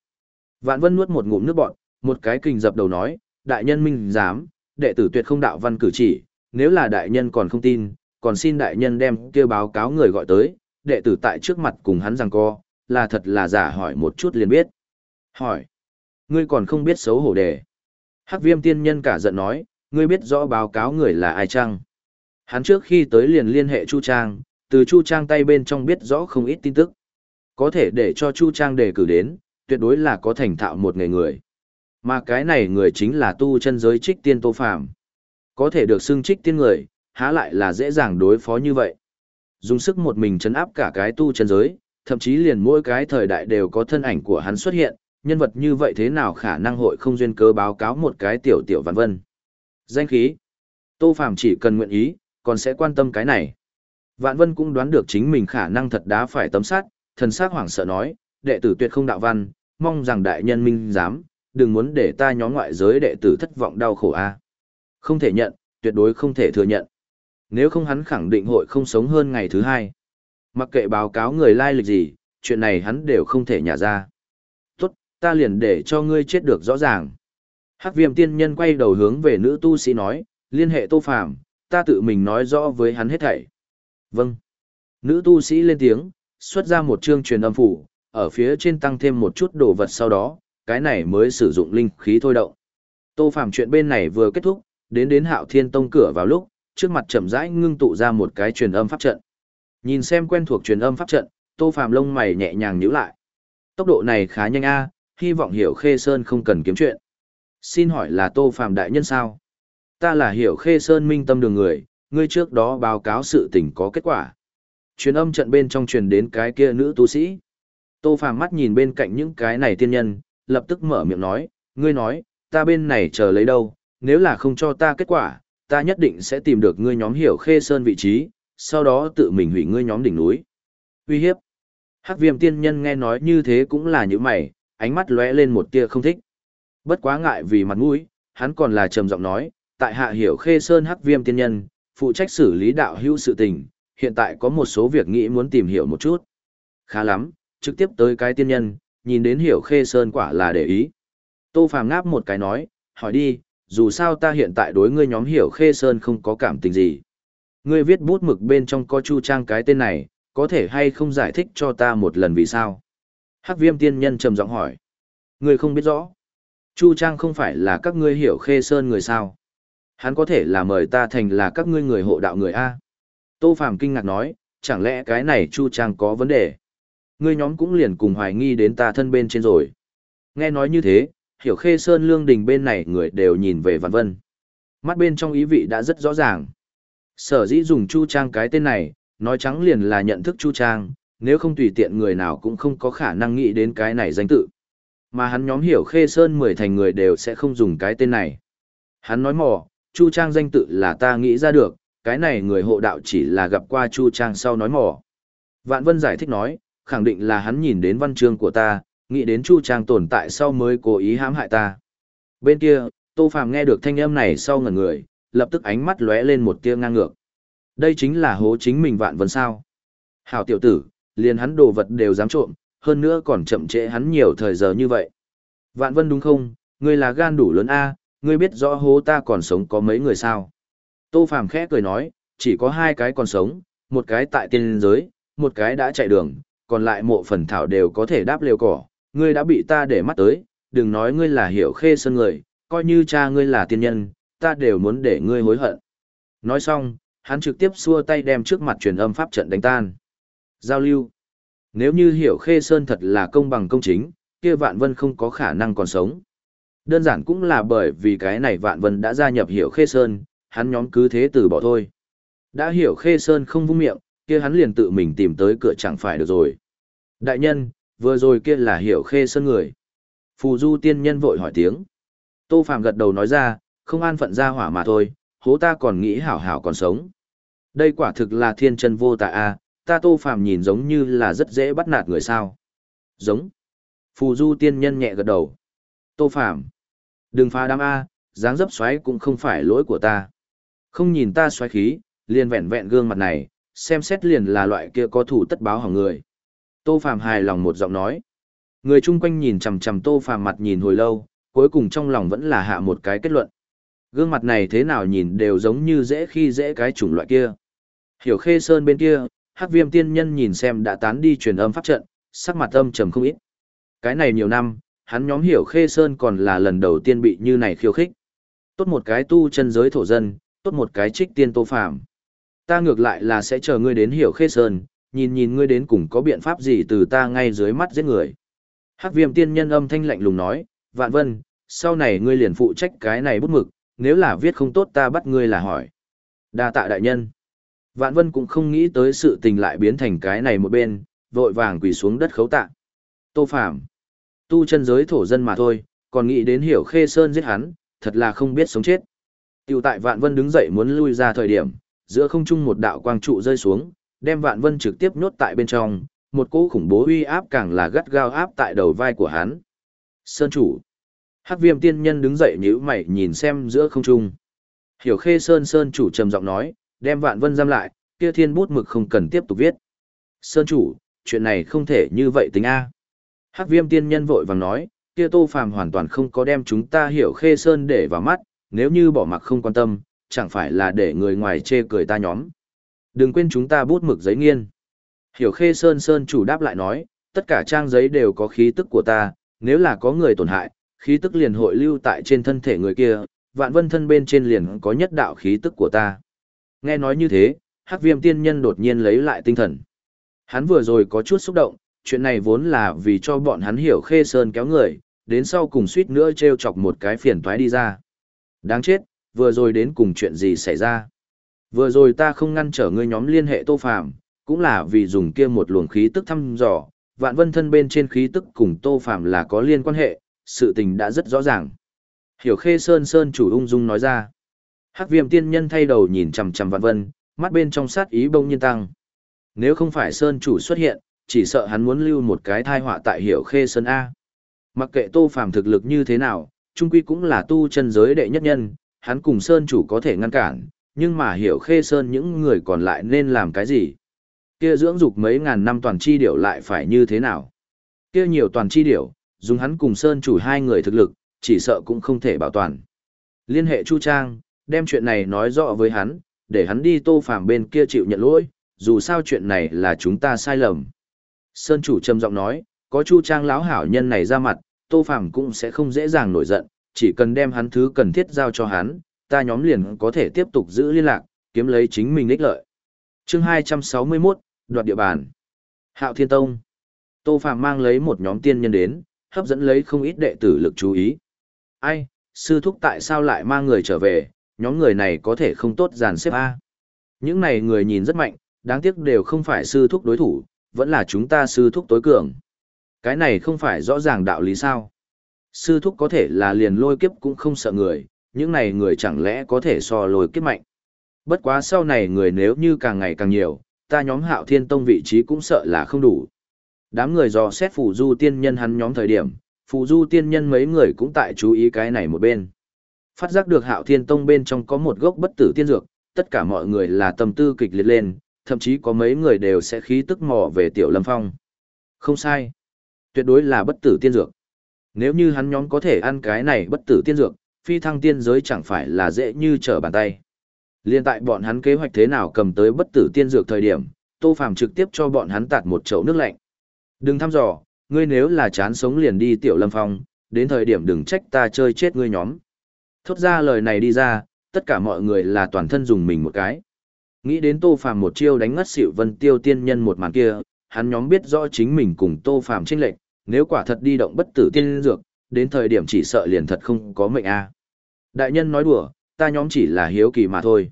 Vạn Vân nuốt một ngụm nước bọt, một cái kình dập đầu nói, đại nhân minh dám, đệ tử tuyệt không đạo văn cử chỉ, nếu là đại nhân còn không tin, còn xin đại nhân đem kêu báo cáo người gọi tới, đệ tử tại trước mặt cùng hắn rằng co, là thật là giả hỏi một chút liền biết. Hỏi, ngươi còn không biết xấu hổ đề. Hắc viêm tiên nhân cả giận nói, ngươi biết rõ báo cáo người là ai chăng? Hắn trước khi tới liền liên hệ Chu Trang, từ Chu Trang tay bên trong biết rõ không ít tin tức. Có thể để cho Chu Trang đề cử đến, tuyệt đối là có thành thạo một nghề người. Mà cái này người chính là tu chân giới trích tiên Tô Phàm. Có thể được xưng trích tiên người, há lại là dễ dàng đối phó như vậy. Dùng sức một mình chấn áp cả cái tu chân giới, thậm chí liền mỗi cái thời đại đều có thân ảnh của hắn xuất hiện, nhân vật như vậy thế nào khả năng hội không duyên cơ báo cáo một cái tiểu tiểu văn vân. Danh khí. Tô Phàm chỉ cần nguyện ý, còn sẽ quan tâm cái này. Vạn Vân cũng đoán được chính mình khả năng thật đá phải tấm sát, thần sắc hoảng sợ nói, đệ tử tuyệt không đạo văn, mong rằng đại nhân minh dám, đừng muốn để ta nhóm ngoại giới đệ tử thất vọng đau khổ a. Không thể nhận, tuyệt đối không thể thừa nhận. Nếu không hắn khẳng định hội không sống hơn ngày thứ hai. Mặc kệ báo cáo người lai lịch gì, chuyện này hắn đều không thể nhả ra. Tốt, ta liền để cho ngươi chết được rõ ràng. Hắc viêm tiên nhân quay đầu hướng về nữ tu sĩ nói, liên hệ tô phàm, ta tự mình nói rõ với hắn hết thảy. Vâng. Nữ tu sĩ lên tiếng, xuất ra một chương truyền âm phủ, ở phía trên tăng thêm một chút đồ vật sau đó, cái này mới sử dụng linh khí thôi động. Tô Phàm chuyện bên này vừa kết thúc, đến đến Hạo Thiên Tông cửa vào lúc, trước mặt chậm rãi ngưng tụ ra một cái truyền âm pháp trận. Nhìn xem quen thuộc truyền âm pháp trận, Tô Phàm lông mày nhẹ nhàng nhíu lại. Tốc độ này khá nhanh a, hy vọng Hiểu Khê Sơn không cần kiếm chuyện. Xin hỏi là Tô phạm đại nhân sao? Ta là Hiểu Khê Sơn minh tâm đường người, ngươi trước đó báo cáo sự tình có kết quả. Truyền âm trận bên trong truyền đến cái kia nữ tu sĩ. Tô phạm mắt nhìn bên cạnh những cái này tiên nhân, lập tức mở miệng nói, ngươi nói, ta bên này chờ lấy đâu, nếu là không cho ta kết quả, ta nhất định sẽ tìm được ngươi nhóm hiểu khê sơn vị trí, sau đó tự mình hủy ngươi nhóm đỉnh núi. Uy hiếp. Hắc viêm tiên nhân nghe nói như thế cũng là những mày, ánh mắt lóe lên một tia không thích. Bất quá ngại vì mặt mũi, hắn còn là trầm giọng nói, tại hạ hiểu khê sơn hắc viêm tiên nhân, phụ trách xử lý đạo hữu sự tình, hiện tại có một số việc nghĩ muốn tìm hiểu một chút. Khá lắm, trực tiếp tới cái tiên nhân, nhìn đến hiểu khê sơn quả là để ý. Tô Phàm ngáp một cái nói, hỏi đi, dù sao ta hiện tại đối ngươi nhóm hiểu khê sơn không có cảm tình gì. Ngươi viết bút mực bên trong có chu trang cái tên này, có thể hay không giải thích cho ta một lần vì sao? Hắc viêm tiên nhân trầm giọng hỏi. Ngươi không biết rõ. Chu trang không phải là các ngươi hiểu khê sơn người sao? Hắn có thể là mời ta thành là các ngươi người hộ đạo người A. Tô Phàm kinh ngạc nói, chẳng lẽ cái này chu trang có vấn đề? Ngươi nhóm cũng liền cùng hoài nghi đến ta thân bên trên rồi. Nghe nói như thế, hiểu khê sơn lương đình bên này người đều nhìn về Văn Vân. Mắt bên trong ý vị đã rất rõ ràng. Sở dĩ dùng Chu Trang cái tên này, nói trắng liền là nhận thức Chu Trang, nếu không tùy tiện người nào cũng không có khả năng nghĩ đến cái này danh tự. Mà hắn nhóm hiểu khê sơn mười thành người đều sẽ không dùng cái tên này. Hắn nói mò, Chu Trang danh tự là ta nghĩ ra được, cái này người hộ đạo chỉ là gặp qua Chu Trang sau nói mò. Vạn Vân giải thích nói, khẳng định là hắn nhìn đến văn chương của ta, nghĩ đến Chu Trang tồn tại sau mới cố ý hãm hại ta. Bên kia, Tô Phàm nghe được thanh âm này sau ngẩn người, lập tức ánh mắt lóe lên một tia ngang ngược. Đây chính là hố chính mình vạn vân sao. Hảo tiểu tử, liền hắn đồ vật đều dám trộm, hơn nữa còn chậm trễ hắn nhiều thời giờ như vậy. Vạn vân đúng không, ngươi là gan đủ lớn A, ngươi biết rõ hố ta còn sống có mấy người sao. Tô Phàm khẽ cười nói, chỉ có hai cái còn sống, một cái tại tiên giới, một cái đã chạy đường, còn lại mộ phần thảo đều có thể đáp liều cỏ, ngươi đã bị ta để mắt tới, đừng nói ngươi là hiểu khê sơn người, coi như cha ngươi là tiên nhân, ta đều muốn để ngươi hối hận. Nói xong, hắn trực tiếp xua tay đem trước mặt truyền âm pháp trận đánh tan. Giao lưu. Nếu như hiểu khê sơn thật là công bằng công chính, kia vạn vân không có khả năng còn sống. Đơn giản cũng là bởi vì cái này vạn vân đã gia nhập hiểu khê sơn, hắn nhóm cứ thế từ bỏ thôi. Đã hiểu khê sơn không vung miệng, kia hắn liền tự mình tìm tới cửa chẳng phải được rồi. Đại nhân, vừa rồi kia là hiểu khê sơn người. Phù du tiên nhân vội hỏi tiếng. Tô Phạm gật đầu nói ra, không an phận ra hỏa mà thôi, hố ta còn nghĩ hảo hảo còn sống. Đây quả thực là thiên chân vô tà a, ta Tô Phạm nhìn giống như là rất dễ bắt nạt người sao. Giống. Phù du tiên nhân nhẹ gật đầu. Tô Phạm. Đừng phá đám A, dáng dấp xoáy cũng không phải lỗi của ta. Không nhìn ta xoáy khí, liền vẹn vẹn gương mặt này, xem xét liền là loại kia có thủ tất báo hỏng người. Tô Phàm hài lòng một giọng nói. Người chung quanh nhìn chằm chằm Tô Phàm mặt nhìn hồi lâu, cuối cùng trong lòng vẫn là hạ một cái kết luận. Gương mặt này thế nào nhìn đều giống như dễ khi dễ cái chủng loại kia. Hiểu Khê Sơn bên kia, Hắc Viêm tiên nhân nhìn xem đã tán đi truyền âm pháp trận, sắc mặt âm trầm không ít. Cái này nhiều năm, hắn nhóm Hiểu Khê Sơn còn là lần đầu tiên bị như này khiêu khích. Tốt một cái tu chân giới thổ dân, tốt một cái trích tiên Tô Phàm. Ta ngược lại là sẽ chờ ngươi đến Hiểu Khê Sơn, nhìn nhìn ngươi đến cùng có biện pháp gì từ ta ngay dưới mắt giết người. Hắc viêm tiên nhân âm thanh lạnh lùng nói, vạn vân, sau này ngươi liền phụ trách cái này bút mực, nếu là viết không tốt ta bắt ngươi là hỏi. đa tạ đại nhân. Vạn vân cũng không nghĩ tới sự tình lại biến thành cái này một bên, vội vàng quỳ xuống đất khấu tạ. Tô Phàm, tu chân giới thổ dân mà thôi, còn nghĩ đến hiểu khê sơn giết hắn, thật là không biết sống chết. Tiểu tại Vạn Vân đứng dậy muốn lui ra thời điểm, giữa không trung một đạo quang trụ rơi xuống, đem Vạn Vân trực tiếp nhốt tại bên trong, một cỗ khủng bố uy áp càng là gắt gao áp tại đầu vai của hắn. Sơn chủ. Hắc Viêm tiên nhân đứng dậy nhíu mày nhìn xem giữa không trung. Hiểu Khê Sơn Sơn chủ trầm giọng nói, đem Vạn Vân giam lại, kia thiên bút mực không cần tiếp tục viết. Sơn chủ, chuyện này không thể như vậy tính a. Hắc Viêm tiên nhân vội vàng nói, kia Tô Phàm hoàn toàn không có đem chúng ta Hiểu Khê Sơn để vào mắt, nếu như bỏ mặc không quan tâm, chẳng phải là để người ngoài chê cười ta nhóm. Đừng quên chúng ta bút mực giấy nghiên. Hiểu Khê Sơn Sơn chủ đáp lại nói, tất cả trang giấy đều có khí tức của ta, nếu là có người tổn hại, khí tức liền hội lưu tại trên thân thể người kia, vạn vân thân bên trên liền có nhất đạo khí tức của ta. Nghe nói như thế, Hắc Viêm tiên nhân đột nhiên lấy lại tinh thần. Hắn vừa rồi có chút xúc động, chuyện này vốn là vì cho bọn hắn hiểu Khê Sơn kéo người, đến sau cùng suýt nữa treo chọc một cái phiền toái đi ra. Đáng chết, vừa rồi đến cùng chuyện gì xảy ra? Vừa rồi ta không ngăn trở ngươi nhóm liên hệ Tô Phàm, cũng là vì dùng kia một luồng khí tức thăm dò, vạn vân thân bên trên khí tức cùng Tô Phàm là có liên quan hệ, sự tình đã rất rõ ràng. Hiểu Khê Sơn Sơn chủ ung dung nói ra. Hắc Viêm tiên nhân thay đầu nhìn chằm chằm vạn vân, mắt bên trong sát ý bông nhiên tăng. Nếu không phải Sơn chủ xuất hiện, chỉ sợ hắn muốn lưu một cái thai họa tại Hiểu Khê Sơn A. Mặc kệ Tô Phàm thực lực như thế nào, trung quy cũng là tu chân giới đệ nhất nhân, hắn cùng Sơn chủ có thể ngăn cản, nhưng mà hiểu khê Sơn những người còn lại nên làm cái gì? Kia dưỡng dục mấy ngàn năm toàn chi điểu lại phải như thế nào? Kia nhiều toàn chi điểu, dùng hắn cùng Sơn chủ hai người thực lực, chỉ sợ cũng không thể bảo toàn. Liên hệ Chu Trang, đem chuyện này nói rõ với hắn, để hắn đi tô phàm bên kia chịu nhận lỗi, dù sao chuyện này là chúng ta sai lầm. Sơn chủ trầm giọng nói, có Chu Trang lão hảo nhân này ra mặt, Tô Phàm cũng sẽ không dễ dàng nổi giận, chỉ cần đem hắn thứ cần thiết giao cho hắn, ta nhóm liền có thể tiếp tục giữ liên lạc, kiếm lấy chính mình ích lợi. Chương 261, đoạt địa bàn. Hạo Thiên Tông. Tô Phàm mang lấy một nhóm tiên nhân đến, hấp dẫn lấy không ít đệ tử lực chú ý. Ai, sư thúc tại sao lại mang người trở về, nhóm người này có thể không tốt dàn xếp A. Những này người nhìn rất mạnh, đáng tiếc đều không phải sư thúc đối thủ, vẫn là chúng ta sư thúc tối cường. Cái này không phải rõ ràng đạo lý sao. Sư thúc có thể là liền lôi kiếp cũng không sợ người, những này người chẳng lẽ có thể so lôi kiếp mạnh. Bất quá sau này người nếu như càng ngày càng nhiều, ta nhóm hạo thiên tông vị trí cũng sợ là không đủ. Đám người dò xét phù du tiên nhân hắn nhóm thời điểm, phù du tiên nhân mấy người cũng tại chú ý cái này một bên. Phát giác được hạo thiên tông bên trong có một gốc bất tử tiên dược, tất cả mọi người là tâm tư kịch liệt lên, thậm chí có mấy người đều sẽ khí tức mò về tiểu lâm phong. Không sai tuyệt đối là bất tử tiên dược. Nếu như hắn nhóm có thể ăn cái này bất tử tiên dược, phi thăng tiên giới chẳng phải là dễ như trở bàn tay. Liên tại bọn hắn kế hoạch thế nào cầm tới bất tử tiên dược thời điểm, Tô Phàm trực tiếp cho bọn hắn tạt một chậu nước lạnh. Đừng thăm dò, ngươi nếu là chán sống liền đi tiểu lâm phong, đến thời điểm đừng trách ta chơi chết ngươi nhóm. Thốt ra lời này đi ra, tất cả mọi người là toàn thân dùng mình một cái. Nghĩ đến Tô Phàm một chiêu đánh ngất xỉu Vân Tiêu tiên nhân một màn kia, hắn nhóm biết rõ chính mình cùng Tô Phàm chênh lệch, nếu quả thật đi động bất tử tiên dược, đến thời điểm chỉ sợ liền thật không có mệnh a. Đại nhân nói đùa, ta nhóm chỉ là hiếu kỳ mà thôi.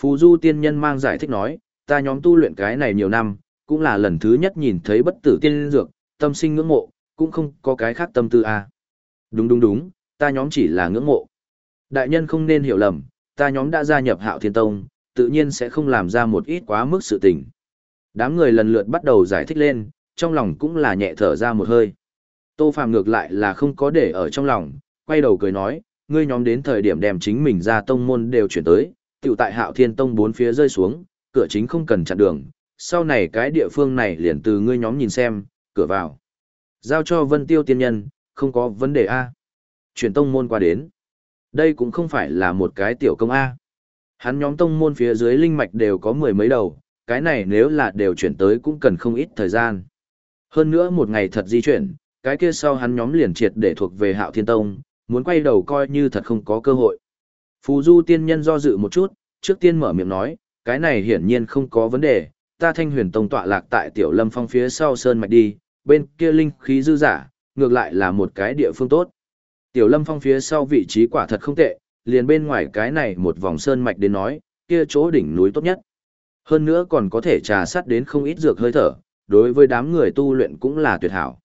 Phù Du tiên nhân mang giải thích nói, ta nhóm tu luyện cái này nhiều năm, cũng là lần thứ nhất nhìn thấy bất tử tiên dược, tâm sinh ngưỡng mộ, cũng không có cái khác tâm tư a. Đúng đúng đúng, ta nhóm chỉ là ngưỡng mộ. Đại nhân không nên hiểu lầm, ta nhóm đã gia nhập Hạo Thiên Tông, tự nhiên sẽ không làm ra một ít quá mức sự tình. Đám người lần lượt bắt đầu giải thích lên, trong lòng cũng là nhẹ thở ra một hơi. Tô Phàm ngược lại là không có để ở trong lòng, quay đầu cười nói, ngươi nhóm đến thời điểm đem chính mình ra tông môn đều chuyển tới, tiểu tại Hạo Thiên Tông bốn phía rơi xuống, cửa chính không cần chặn đường, sau này cái địa phương này liền từ ngươi nhóm nhìn xem, cửa vào. Giao cho Vân Tiêu tiên nhân, không có vấn đề a. Chuyển tông môn qua đến. Đây cũng không phải là một cái tiểu công a. Hắn nhóm tông môn phía dưới linh mạch đều có mười mấy đầu, cái này nếu là đều chuyển tới cũng cần không ít thời gian. Hơn nữa một ngày thật di chuyển, cái kia sau hắn nhóm liền triệt để thuộc về hạo thiên tông, muốn quay đầu coi như thật không có cơ hội. Phù du tiên nhân do dự một chút, trước tiên mở miệng nói, cái này hiển nhiên không có vấn đề, ta thanh huyền tông tọa lạc tại tiểu lâm phong phía sau sơn mạch đi, bên kia linh khí dư giả, ngược lại là một cái địa phương tốt. Tiểu Lâm Phong phía sau vị trí quả thật không tệ, liền bên ngoài cái này một vòng sơn mạch đến nói, kia chỗ đỉnh núi tốt nhất. Hơn nữa còn có thể trà sát đến không ít dược hơi thở, đối với đám người tu luyện cũng là tuyệt hảo.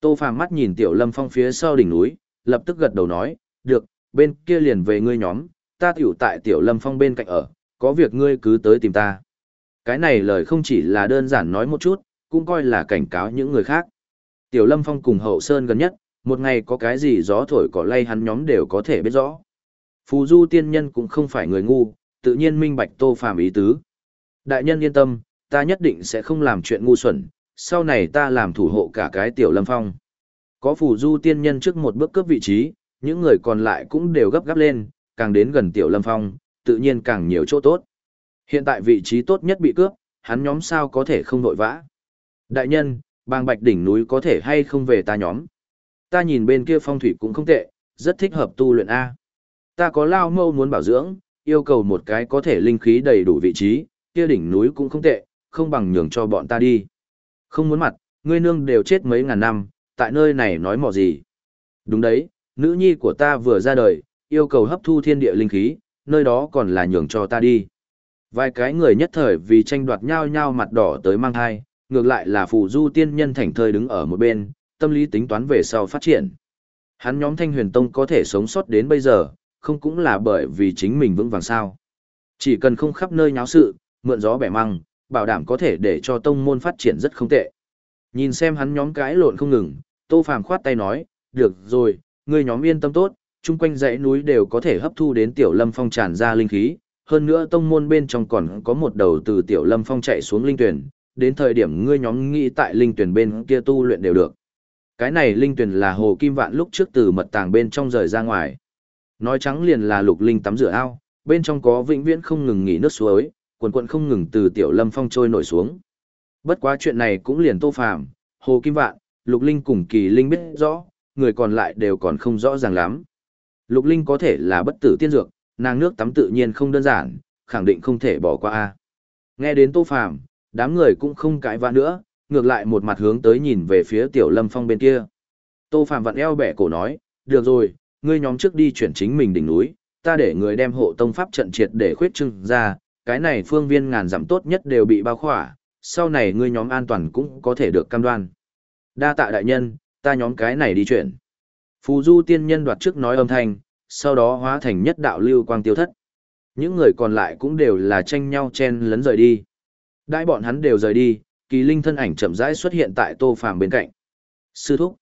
Tô Phàm mắt nhìn Tiểu Lâm Phong phía sau đỉnh núi, lập tức gật đầu nói, được, bên kia liền về ngươi nhóm, ta tiểu tại Tiểu Lâm Phong bên cạnh ở, có việc ngươi cứ tới tìm ta. Cái này lời không chỉ là đơn giản nói một chút, cũng coi là cảnh cáo những người khác. Tiểu Lâm Phong cùng Hậu Sơn gần nhất, một ngày có cái gì gió thổi cỏ lay hắn nhóm đều có thể biết rõ. Phù Du tiên nhân cũng không phải người ngu, tự nhiên minh bạch Tô Phàm ý tứ. Đại nhân yên tâm, ta nhất định sẽ không làm chuyện ngu xuẩn, sau này ta làm thủ hộ cả cái Tiểu Lâm Phong. Có Phù Du tiên nhân trước một bước cướp vị trí, những người còn lại cũng đều gấp gáp lên, càng đến gần Tiểu Lâm Phong, tự nhiên càng nhiều chỗ tốt. Hiện tại vị trí tốt nhất bị cướp, hắn nhóm sao có thể không vội vã. Đại nhân, bang bạch đỉnh núi có thể hay không về ta nhóm. Ta nhìn bên kia phong thủy cũng không tệ, rất thích hợp tu luyện A. Ta có lao mâu muốn bảo dưỡng, yêu cầu một cái có thể linh khí đầy đủ vị trí, kia đỉnh núi cũng không tệ, không bằng nhường cho bọn ta đi. Không muốn mặt, ngươi nương đều chết mấy ngàn năm, tại nơi này nói mò gì. Đúng đấy, nữ nhi của ta vừa ra đời, yêu cầu hấp thu thiên địa linh khí, nơi đó còn là nhường cho ta đi. Vài cái người nhất thời vì tranh đoạt nhau nhau mặt đỏ tới mang thai, ngược lại là phù du tiên nhân thảnh thơi đứng ở một bên, tâm lý tính toán về sau phát triển. Hắn nhóm thanh huyền tông có thể sống sót đến bây giờ, không cũng là bởi vì chính mình vững vàng sao. Chỉ cần không khắp nơi nháo sự, mượn gió bẻ măng, bảo đảm có thể để cho tông môn phát triển rất không tệ. Nhìn xem hắn nhóm cái lộn không ngừng, Tô Phàm khoát tay nói, được rồi, ngươi nhóm yên tâm tốt, chung quanh dãy núi đều có thể hấp thu đến tiểu lâm phong tràn ra linh khí, hơn nữa tông môn bên trong còn có một đầu từ tiểu lâm phong chạy xuống linh tuyển, đến thời điểm ngươi nhóm nghĩ tại linh tuyển bên kia tu luyện đều được. Cái này linh tuyển là hồ kim vạn lúc trước từ mật tàng bên trong rời ra ngoài. Nói trắng liền là lục linh tắm rửa ao, bên trong có vĩnh viễn không ngừng nghỉ nước suối, quần quần không ngừng từ tiểu lâm phong trôi nổi xuống. Bất quá chuyện này cũng liền tô phàm, hồ kim vạn, lục linh cùng kỳ linh biết rõ, người còn lại đều còn không rõ ràng lắm. Lục linh có thể là bất tử tiên dược, nàng nước tắm tự nhiên không đơn giản, khẳng định không thể bỏ qua a. Nghe đến tô phàm, đám người cũng không cãi vã nữa, ngược lại một mặt hướng tới nhìn về phía tiểu lâm phong bên kia. Tô Phạm vặn eo bẻ cổ nói, được rồi, ngươi nhóm trước đi chuyển chính mình đỉnh núi, ta để người đem hộ tông pháp trận triệt để khuyết trưng ra, cái này phương viên ngàn dặm tốt nhất đều bị bao khỏa, sau này ngươi nhóm an toàn cũng có thể được cam đoan. Đa tạ đại nhân, ta nhóm cái này đi chuyển. Phù du tiên nhân đoạt trước nói âm thanh, sau đó hóa thành nhất đạo lưu quang tiêu thất. Những người còn lại cũng đều là tranh nhau chen lấn rời đi. Đại bọn hắn đều rời đi, kỳ linh thân ảnh chậm rãi xuất hiện tại tô phàm bên cạnh. Sư thúc.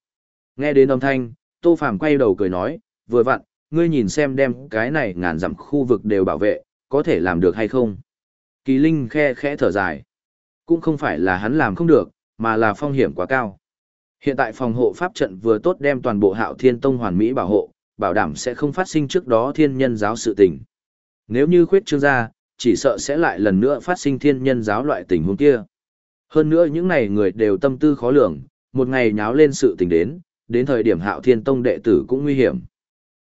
Nghe đến âm thanh, tô phàm quay đầu cười nói, vừa vặn, ngươi nhìn xem đem cái này ngàn dặm khu vực đều bảo vệ, có thể làm được hay không? Kỳ linh khe khẽ thở dài. Cũng không phải là hắn làm không được, mà là phong hiểm quá cao. Hiện tại phòng hộ pháp trận vừa tốt đem toàn bộ hạo thiên tông hoàn mỹ bảo hộ, bảo đảm sẽ không phát sinh trước đó thiên nhân giáo sự tình. Nếu như khuyết trương ra, chỉ sợ sẽ lại lần nữa phát sinh thiên nhân giáo loại tình huống kia hơn nữa những này người đều tâm tư khó lường, một ngày nháo lên sự tình đến, đến thời điểm hạo thiên tông đệ tử cũng nguy hiểm.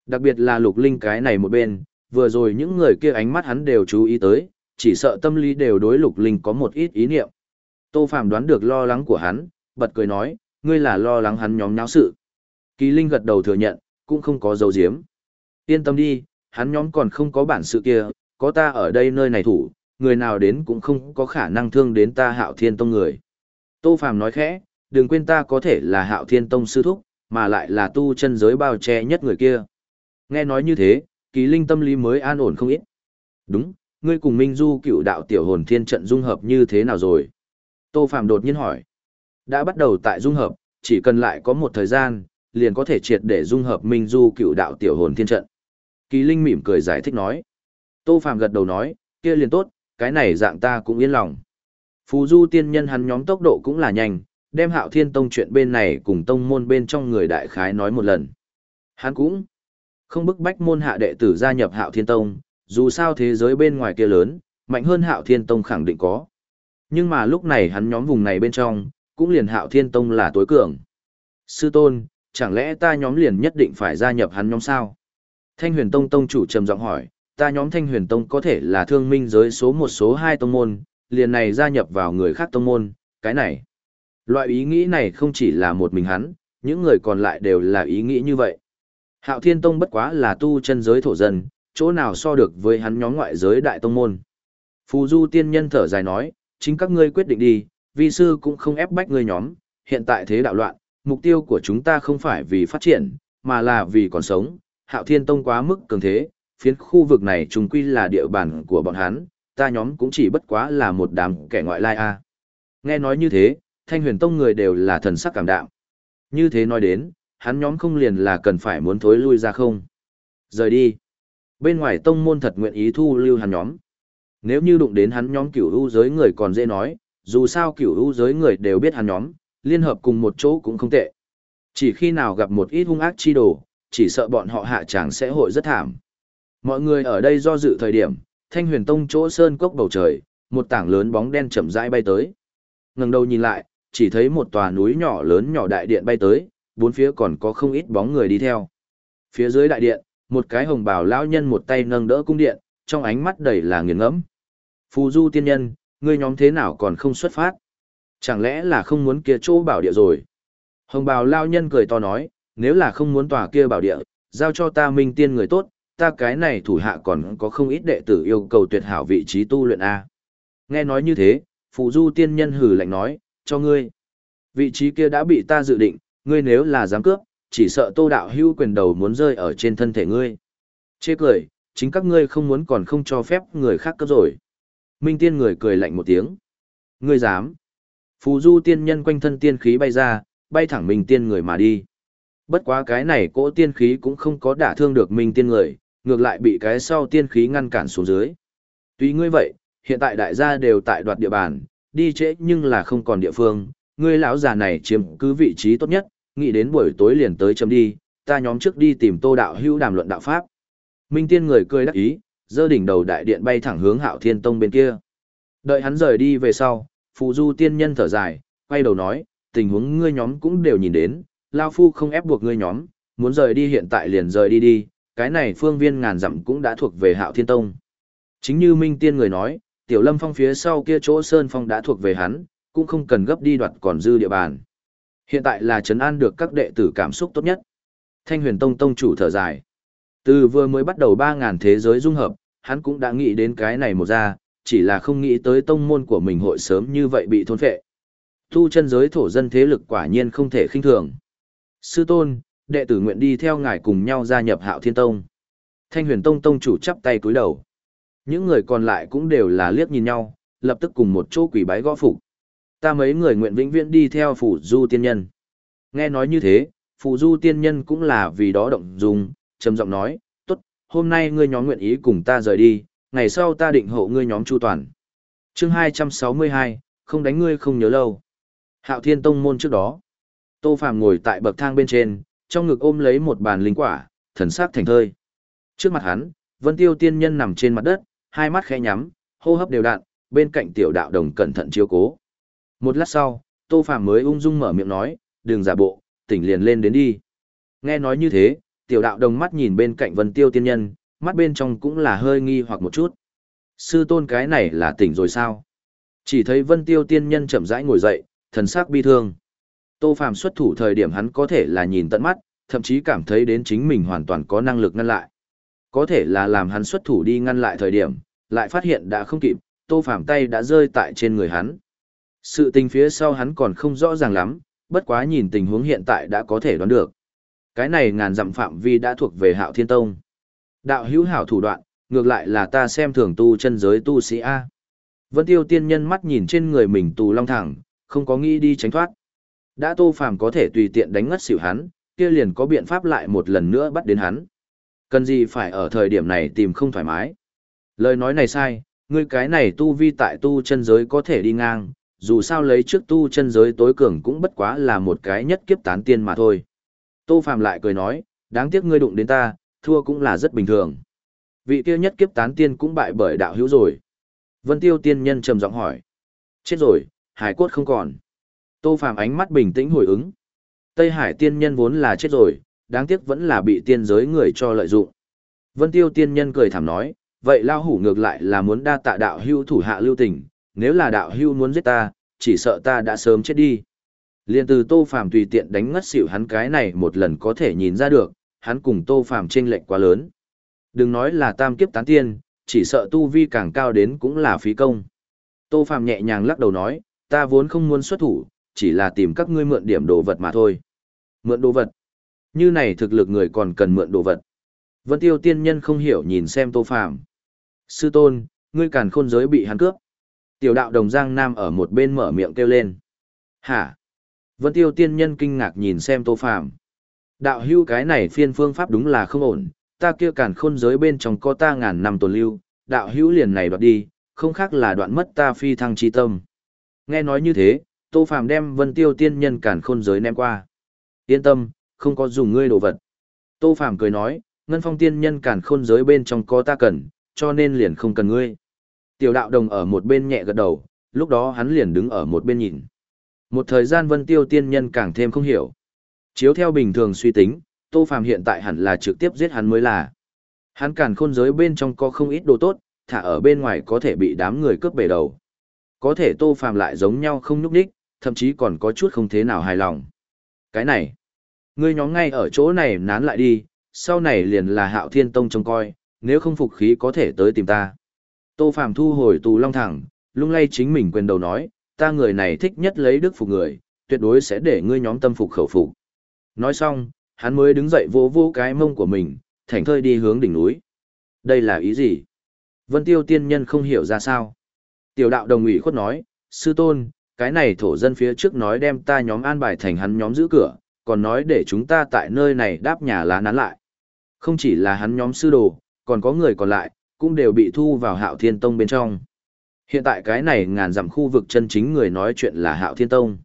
Đặc biệt là lục linh cái này một bên, vừa rồi những người kia ánh mắt hắn đều chú ý tới, chỉ sợ tâm lý đều đối lục linh có một ít ý niệm. Tô Phạm đoán được lo lắng của hắn, bật cười nói, ngươi là lo lắng hắn nhóm nháo sự. Kỳ Linh gật đầu thừa nhận, cũng không có dấu diếm. Yên tâm đi, hắn nhóm còn không có bản sự kia, có ta ở đây nơi này thủ, người nào đến cũng không có khả năng thương đến ta hạo thiên tông người. Tô Phàm nói khẽ, đừng quên ta có thể là hạo thiên tông sư thúc, mà lại là tu chân giới bao che nhất người kia. Nghe nói như thế, kỳ linh tâm lý mới an ổn không ít. Đúng, ngươi cùng Minh Du cựu đạo tiểu hồn thiên trận dung hợp như thế nào rồi? Tô Phàm đột nhiên hỏi. Đã bắt đầu tại dung hợp, chỉ cần lại có một thời gian, liền có thể triệt để dung hợp Minh Du cựu đạo tiểu hồn thiên trận. Kỳ Linh mỉm cười giải thích nói. Tô Phàm gật đầu nói, kia liền tốt, cái này dạng ta cũng yên lòng. Phù du tiên nhân hắn nhóm tốc độ cũng là nhanh, đem hạo thiên tông chuyện bên này cùng tông môn bên trong người đại khái nói một lần. Hắn cũng không bức bách môn hạ đệ tử gia nhập hạo thiên tông, dù sao thế giới bên ngoài kia lớn, mạnh hơn hạo thiên tông khẳng định có. Nhưng mà lúc này hắn nhóm vùng này bên trong, cũng liền hạo thiên tông là tối cường. Sư tôn, chẳng lẽ ta nhóm liền nhất định phải gia nhập hắn nhóm sao? Thanh huyền tông tông chủ trầm giọng hỏi, ta nhóm thanh huyền tông có thể là thương minh giới số một số hai tông môn, liền này gia nhập vào người khác tông môn, cái này. Loại ý nghĩ này không chỉ là một mình hắn, những người còn lại đều là ý nghĩ như vậy. Hạo Thiên Tông bất quá là tu chân giới thổ dân, chỗ nào so được với hắn nhóm ngoại giới đại tông môn. Phù Du tiên nhân thở dài nói, chính các ngươi quyết định đi, vi sư cũng không ép bách ngươi nhóm, hiện tại thế đạo loạn, mục tiêu của chúng ta không phải vì phát triển, mà là vì còn sống. Hạo Thiên Tông quá mức cường thế, phiến khu vực này trùng quy là địa bàn của bọn hắn, ta nhóm cũng chỉ bất quá là một đám kẻ ngoại lai a. Nghe nói như thế, Thanh Huyền Tông người đều là thần sắc cảm đạo. Như thế nói đến, hắn nhóm không liền là cần phải muốn thối lui ra không? Rời đi. Bên ngoài tông môn thật nguyện ý thu lưu hắn nhóm. Nếu như đụng đến hắn nhóm cửu u giới người còn dễ nói, dù sao cửu u giới người đều biết hắn nhóm, liên hợp cùng một chỗ cũng không tệ. Chỉ khi nào gặp một ít hung ác chi đồ, chỉ sợ bọn họ hạ tràng sẽ hội rất thảm. Mọi người ở đây do dự thời điểm, Thanh Huyền Tông chỗ sơn cốc bầu trời, một tảng lớn bóng đen chậm rãi bay tới. Ngẩng đầu nhìn lại, chỉ thấy một tòa núi nhỏ lớn nhỏ đại điện bay tới, bốn phía còn có không ít bóng người đi theo. Phía dưới đại điện, một cái hồng bào lão nhân một tay nâng đỡ cung điện, trong ánh mắt đầy là nghiền ngẫm. Phù Du tiên nhân, ngươi nhóm thế nào còn không xuất phát? Chẳng lẽ là không muốn kia chỗ bảo địa rồi? Hồng bào lão nhân cười to nói, nếu là không muốn tòa kia bảo địa, giao cho ta minh tiên người tốt, ta cái này thủ hạ còn có không ít đệ tử yêu cầu tuyệt hảo vị trí tu luyện A. Nghe nói như thế, Phù Du tiên nhân hử lạnh nói, cho ngươi. Vị trí kia đã bị ta dự định, ngươi nếu là dám cướp, chỉ sợ tô đạo hưu quyền đầu muốn rơi ở trên thân thể ngươi. Chê cười, chính các ngươi không muốn còn không cho phép người khác cướp rồi. Minh tiên người cười lạnh một tiếng. Ngươi dám. Phù du tiên nhân quanh thân tiên khí bay ra, bay thẳng Minh tiên người mà đi. Bất quá cái này cỗ tiên khí cũng không có đả thương được Minh tiên người, ngược lại bị cái sau tiên khí ngăn cản xuống dưới. Tuy ngươi vậy, hiện tại đại gia đều tại đoạt địa bàn, đi trễ nhưng là không còn địa phương, ngươi lão già này chiếm cứ vị trí tốt nhất, nghĩ đến buổi tối liền tới chấm đi, ta nhóm trước đi tìm Tô đạo hữu đàm luận đạo pháp. Minh Tiên người cười đắc ý, giơ đỉnh đầu đại điện bay thẳng hướng Hạo Thiên Tông bên kia. Đợi hắn rời đi về sau, Phù Du tiên nhân thở dài, quay đầu nói, tình huống ngươi nhóm cũng đều nhìn đến, lão phu không ép buộc ngươi nhóm, muốn rời đi hiện tại liền rời đi đi, cái này phương viên ngàn dặm cũng đã thuộc về Hạo Thiên Tông. Chính như Minh Tiên người nói, Tiểu Lâm Phong phía sau kia chỗ Sơn Phong đã thuộc về hắn, cũng không cần gấp đi đoạt còn dư địa bàn. Hiện tại là trấn an được các đệ tử cảm xúc tốt nhất. Thanh huyền tông tông chủ thở dài. Từ vừa mới bắt đầu 3.000 thế giới dung hợp, hắn cũng đã nghĩ đến cái này một ra, chỉ là không nghĩ tới tông môn của mình hội sớm như vậy bị thôn phệ. thu chân giới thổ dân thế lực quả nhiên không thể khinh thường. Sư tôn, đệ tử nguyện đi theo ngài cùng nhau gia nhập hạo thiên tông. Thanh huyền tông tông chủ chắp tay cúi đầu. Những người còn lại cũng đều là liếc nhìn nhau, lập tức cùng một chỗ quỷ bái gõ phục ta mấy người nguyện vĩnh viễn đi theo phủ du tiên nhân. Nghe nói như thế, phủ du tiên nhân cũng là vì đó động dung, trầm giọng nói, tốt, hôm nay ngươi nhóm nguyện ý cùng ta rời đi, ngày sau ta định hộ ngươi nhóm chu toàn. chương 262, không đánh ngươi không nhớ lâu. Hạo thiên tông môn trước đó, tô phàm ngồi tại bậc thang bên trên, trong ngực ôm lấy một bàn linh quả, thần sắc thành thơi. Trước mặt hắn, vân tiêu tiên nhân nằm trên mặt đất, hai mắt khẽ nhắm, hô hấp đều đặn, bên cạnh tiểu đạo đồng cẩn thận chiếu cố. Một lát sau, Tô Phạm mới ung dung mở miệng nói, đừng giả bộ, tỉnh liền lên đến đi. Nghe nói như thế, tiểu đạo đồng mắt nhìn bên cạnh vân tiêu tiên nhân, mắt bên trong cũng là hơi nghi hoặc một chút. Sư tôn cái này là tỉnh rồi sao? Chỉ thấy vân tiêu tiên nhân chậm rãi ngồi dậy, thần sắc bi thương. Tô Phạm xuất thủ thời điểm hắn có thể là nhìn tận mắt, thậm chí cảm thấy đến chính mình hoàn toàn có năng lực ngăn lại. Có thể là làm hắn xuất thủ đi ngăn lại thời điểm, lại phát hiện đã không kịp, Tô Phạm tay đã rơi tại trên người hắn. Sự tình phía sau hắn còn không rõ ràng lắm, bất quá nhìn tình huống hiện tại đã có thể đoán được. Cái này ngàn dặm phạm vi đã thuộc về hạo thiên tông. Đạo hữu hảo thủ đoạn, ngược lại là ta xem thường tu chân giới tu sĩ A. Vân tiêu tiên nhân mắt nhìn trên người mình tù long thẳng, không có nghĩ đi tránh thoát. Đã tô phàm có thể tùy tiện đánh ngất xỉu hắn, kia liền có biện pháp lại một lần nữa bắt đến hắn. Cần gì phải ở thời điểm này tìm không thoải mái. Lời nói này sai, ngươi cái này tu vi tại tu chân giới có thể đi ngang, dù sao lấy trước tu chân giới tối cường cũng bất quá là một cái nhất kiếp tán tiên mà thôi. Tô phàm lại cười nói, đáng tiếc ngươi đụng đến ta, thua cũng là rất bình thường. Vị kia nhất kiếp tán tiên cũng bại bởi đạo hữu rồi. Vân Tiêu tiên nhân trầm giọng hỏi. Chết rồi, hải cốt không còn. Tô Phạm ánh mắt bình tĩnh hồi ứng. Tây Hải tiên nhân vốn là chết rồi, đáng tiếc vẫn là bị tiên giới người cho lợi dụng. Vân Tiêu tiên nhân cười thảm nói, vậy lao hủ ngược lại là muốn đa tạ đạo hưu thủ hạ lưu tình, nếu là đạo hưu muốn giết ta, chỉ sợ ta đã sớm chết đi. Liên từ Tô Phàm tùy tiện đánh ngất xỉu hắn cái này một lần có thể nhìn ra được, hắn cùng Tô Phàm chênh lệch quá lớn. Đừng nói là tam kiếp tán tiên, chỉ sợ tu vi càng cao đến cũng là phí công. Tô Phàm nhẹ nhàng lắc đầu nói, ta vốn không muốn xuất thủ, chỉ là tìm các ngươi mượn điểm đồ vật mà thôi. Mượn đồ vật? Như này thực lực người còn cần mượn đồ vật. Vân Tiêu tiên nhân không hiểu nhìn xem Tô Phàm. Sư tôn, ngươi càn khôn giới bị hắn cướp. Tiểu đạo đồng Giang Nam ở một bên mở miệng kêu lên. Hả? Vân Tiêu tiên nhân kinh ngạc nhìn xem Tô Phàm. Đạo hưu cái này phiên phương pháp đúng là không ổn, ta kia càn khôn giới bên trong có ta ngàn năm tồn lưu, đạo hữu liền này đoạt đi, không khác là đoạn mất ta phi thăng chi tâm. Nghe nói như thế, Tô Phàm đem Vân Tiêu tiên nhân cản khôn giới ném qua. Yên tâm, không có dùng ngươi đồ vật. Tô Phàm cười nói, Ngân Phong tiên nhân cản khôn giới bên trong có ta cần, cho nên liền không cần ngươi. Tiểu đạo đồng ở một bên nhẹ gật đầu, lúc đó hắn liền đứng ở một bên nhìn. Một thời gian Vân Tiêu tiên nhân càng thêm không hiểu. Chiếu theo bình thường suy tính, Tô Phàm hiện tại hẳn là trực tiếp giết hắn mới là. Hắn cản khôn giới bên trong có không ít đồ tốt, thả ở bên ngoài có thể bị đám người cướp bể đầu. Có thể Tô Phàm lại giống nhau không nhúc nhích, thậm chí còn có chút không thế nào hài lòng. Cái này, ngươi nhóm ngay ở chỗ này nán lại đi, sau này liền là Hạo Thiên Tông trông coi, nếu không phục khí có thể tới tìm ta. Tô Phàm thu hồi tù long thẳng, lung lay chính mình quyền đầu nói, ta người này thích nhất lấy đức phục người, tuyệt đối sẽ để ngươi nhóm tâm phục khẩu phục. Nói xong, hắn mới đứng dậy vỗ vỗ cái mông của mình, thảnh thơi đi hướng đỉnh núi. Đây là ý gì? Vân Tiêu tiên nhân không hiểu ra sao. Tiểu đạo đồng ủy khuất nói, sư tôn, cái này thổ dân phía trước nói đem ta nhóm an bài thành hắn nhóm giữ cửa, còn nói để chúng ta tại nơi này đáp nhà lá nán lại. Không chỉ là hắn nhóm sư đồ, còn có người còn lại, cũng đều bị thu vào hạo thiên tông bên trong. Hiện tại cái này ngàn dặm khu vực chân chính người nói chuyện là hạo thiên tông.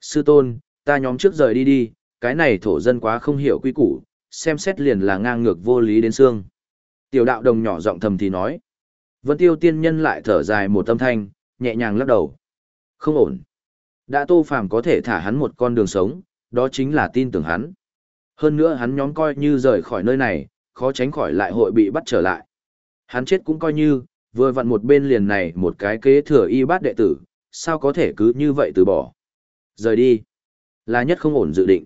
Sư tôn, ta nhóm trước rời đi đi, cái này thổ dân quá không hiểu quy củ, xem xét liền là ngang ngược vô lý đến xương. Tiểu đạo đồng nhỏ giọng thầm thì nói. Vân tiêu tiên nhân lại thở dài một tâm thanh, nhẹ nhàng lắc đầu. Không ổn. Đã tô phàm có thể thả hắn một con đường sống, đó chính là tin tưởng hắn. Hơn nữa hắn nhóm coi như rời khỏi nơi này, khó tránh khỏi lại hội bị bắt trở lại. Hắn chết cũng coi như, vừa vặn một bên liền này một cái kế thừa y bát đệ tử, sao có thể cứ như vậy từ bỏ. Rời đi. Là nhất không ổn dự định.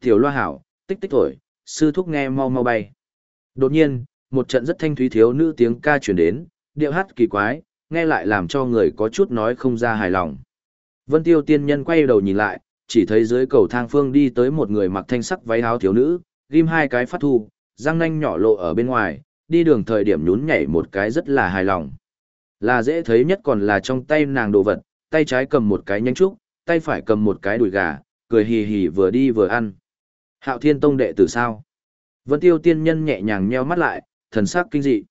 Tiểu loa hảo, tích tích thổi, sư thúc nghe mau mau bay. Đột nhiên, một trận rất thanh thúy thiếu nữ tiếng ca truyền đến, điệu hát kỳ quái, nghe lại làm cho người có chút nói không ra hài lòng. Vân Tiêu tiên nhân quay đầu nhìn lại, chỉ thấy dưới cầu thang phương đi tới một người mặc thanh sắc váy áo thiếu nữ, ghim hai cái phát thu, răng nanh nhỏ lộ ở bên ngoài, đi đường thời điểm nhún nhảy một cái rất là hài lòng. Là dễ thấy nhất còn là trong tay nàng đồ vật, tay trái cầm một cái nhánh trúc, tay phải cầm một cái đùi gà, cười hì hì vừa đi vừa ăn. Hạo Thiên Tông đệ tử sao? Vân Tiêu tiên nhân nhẹ nhàng nheo mắt lại, thần sắc kinh dị.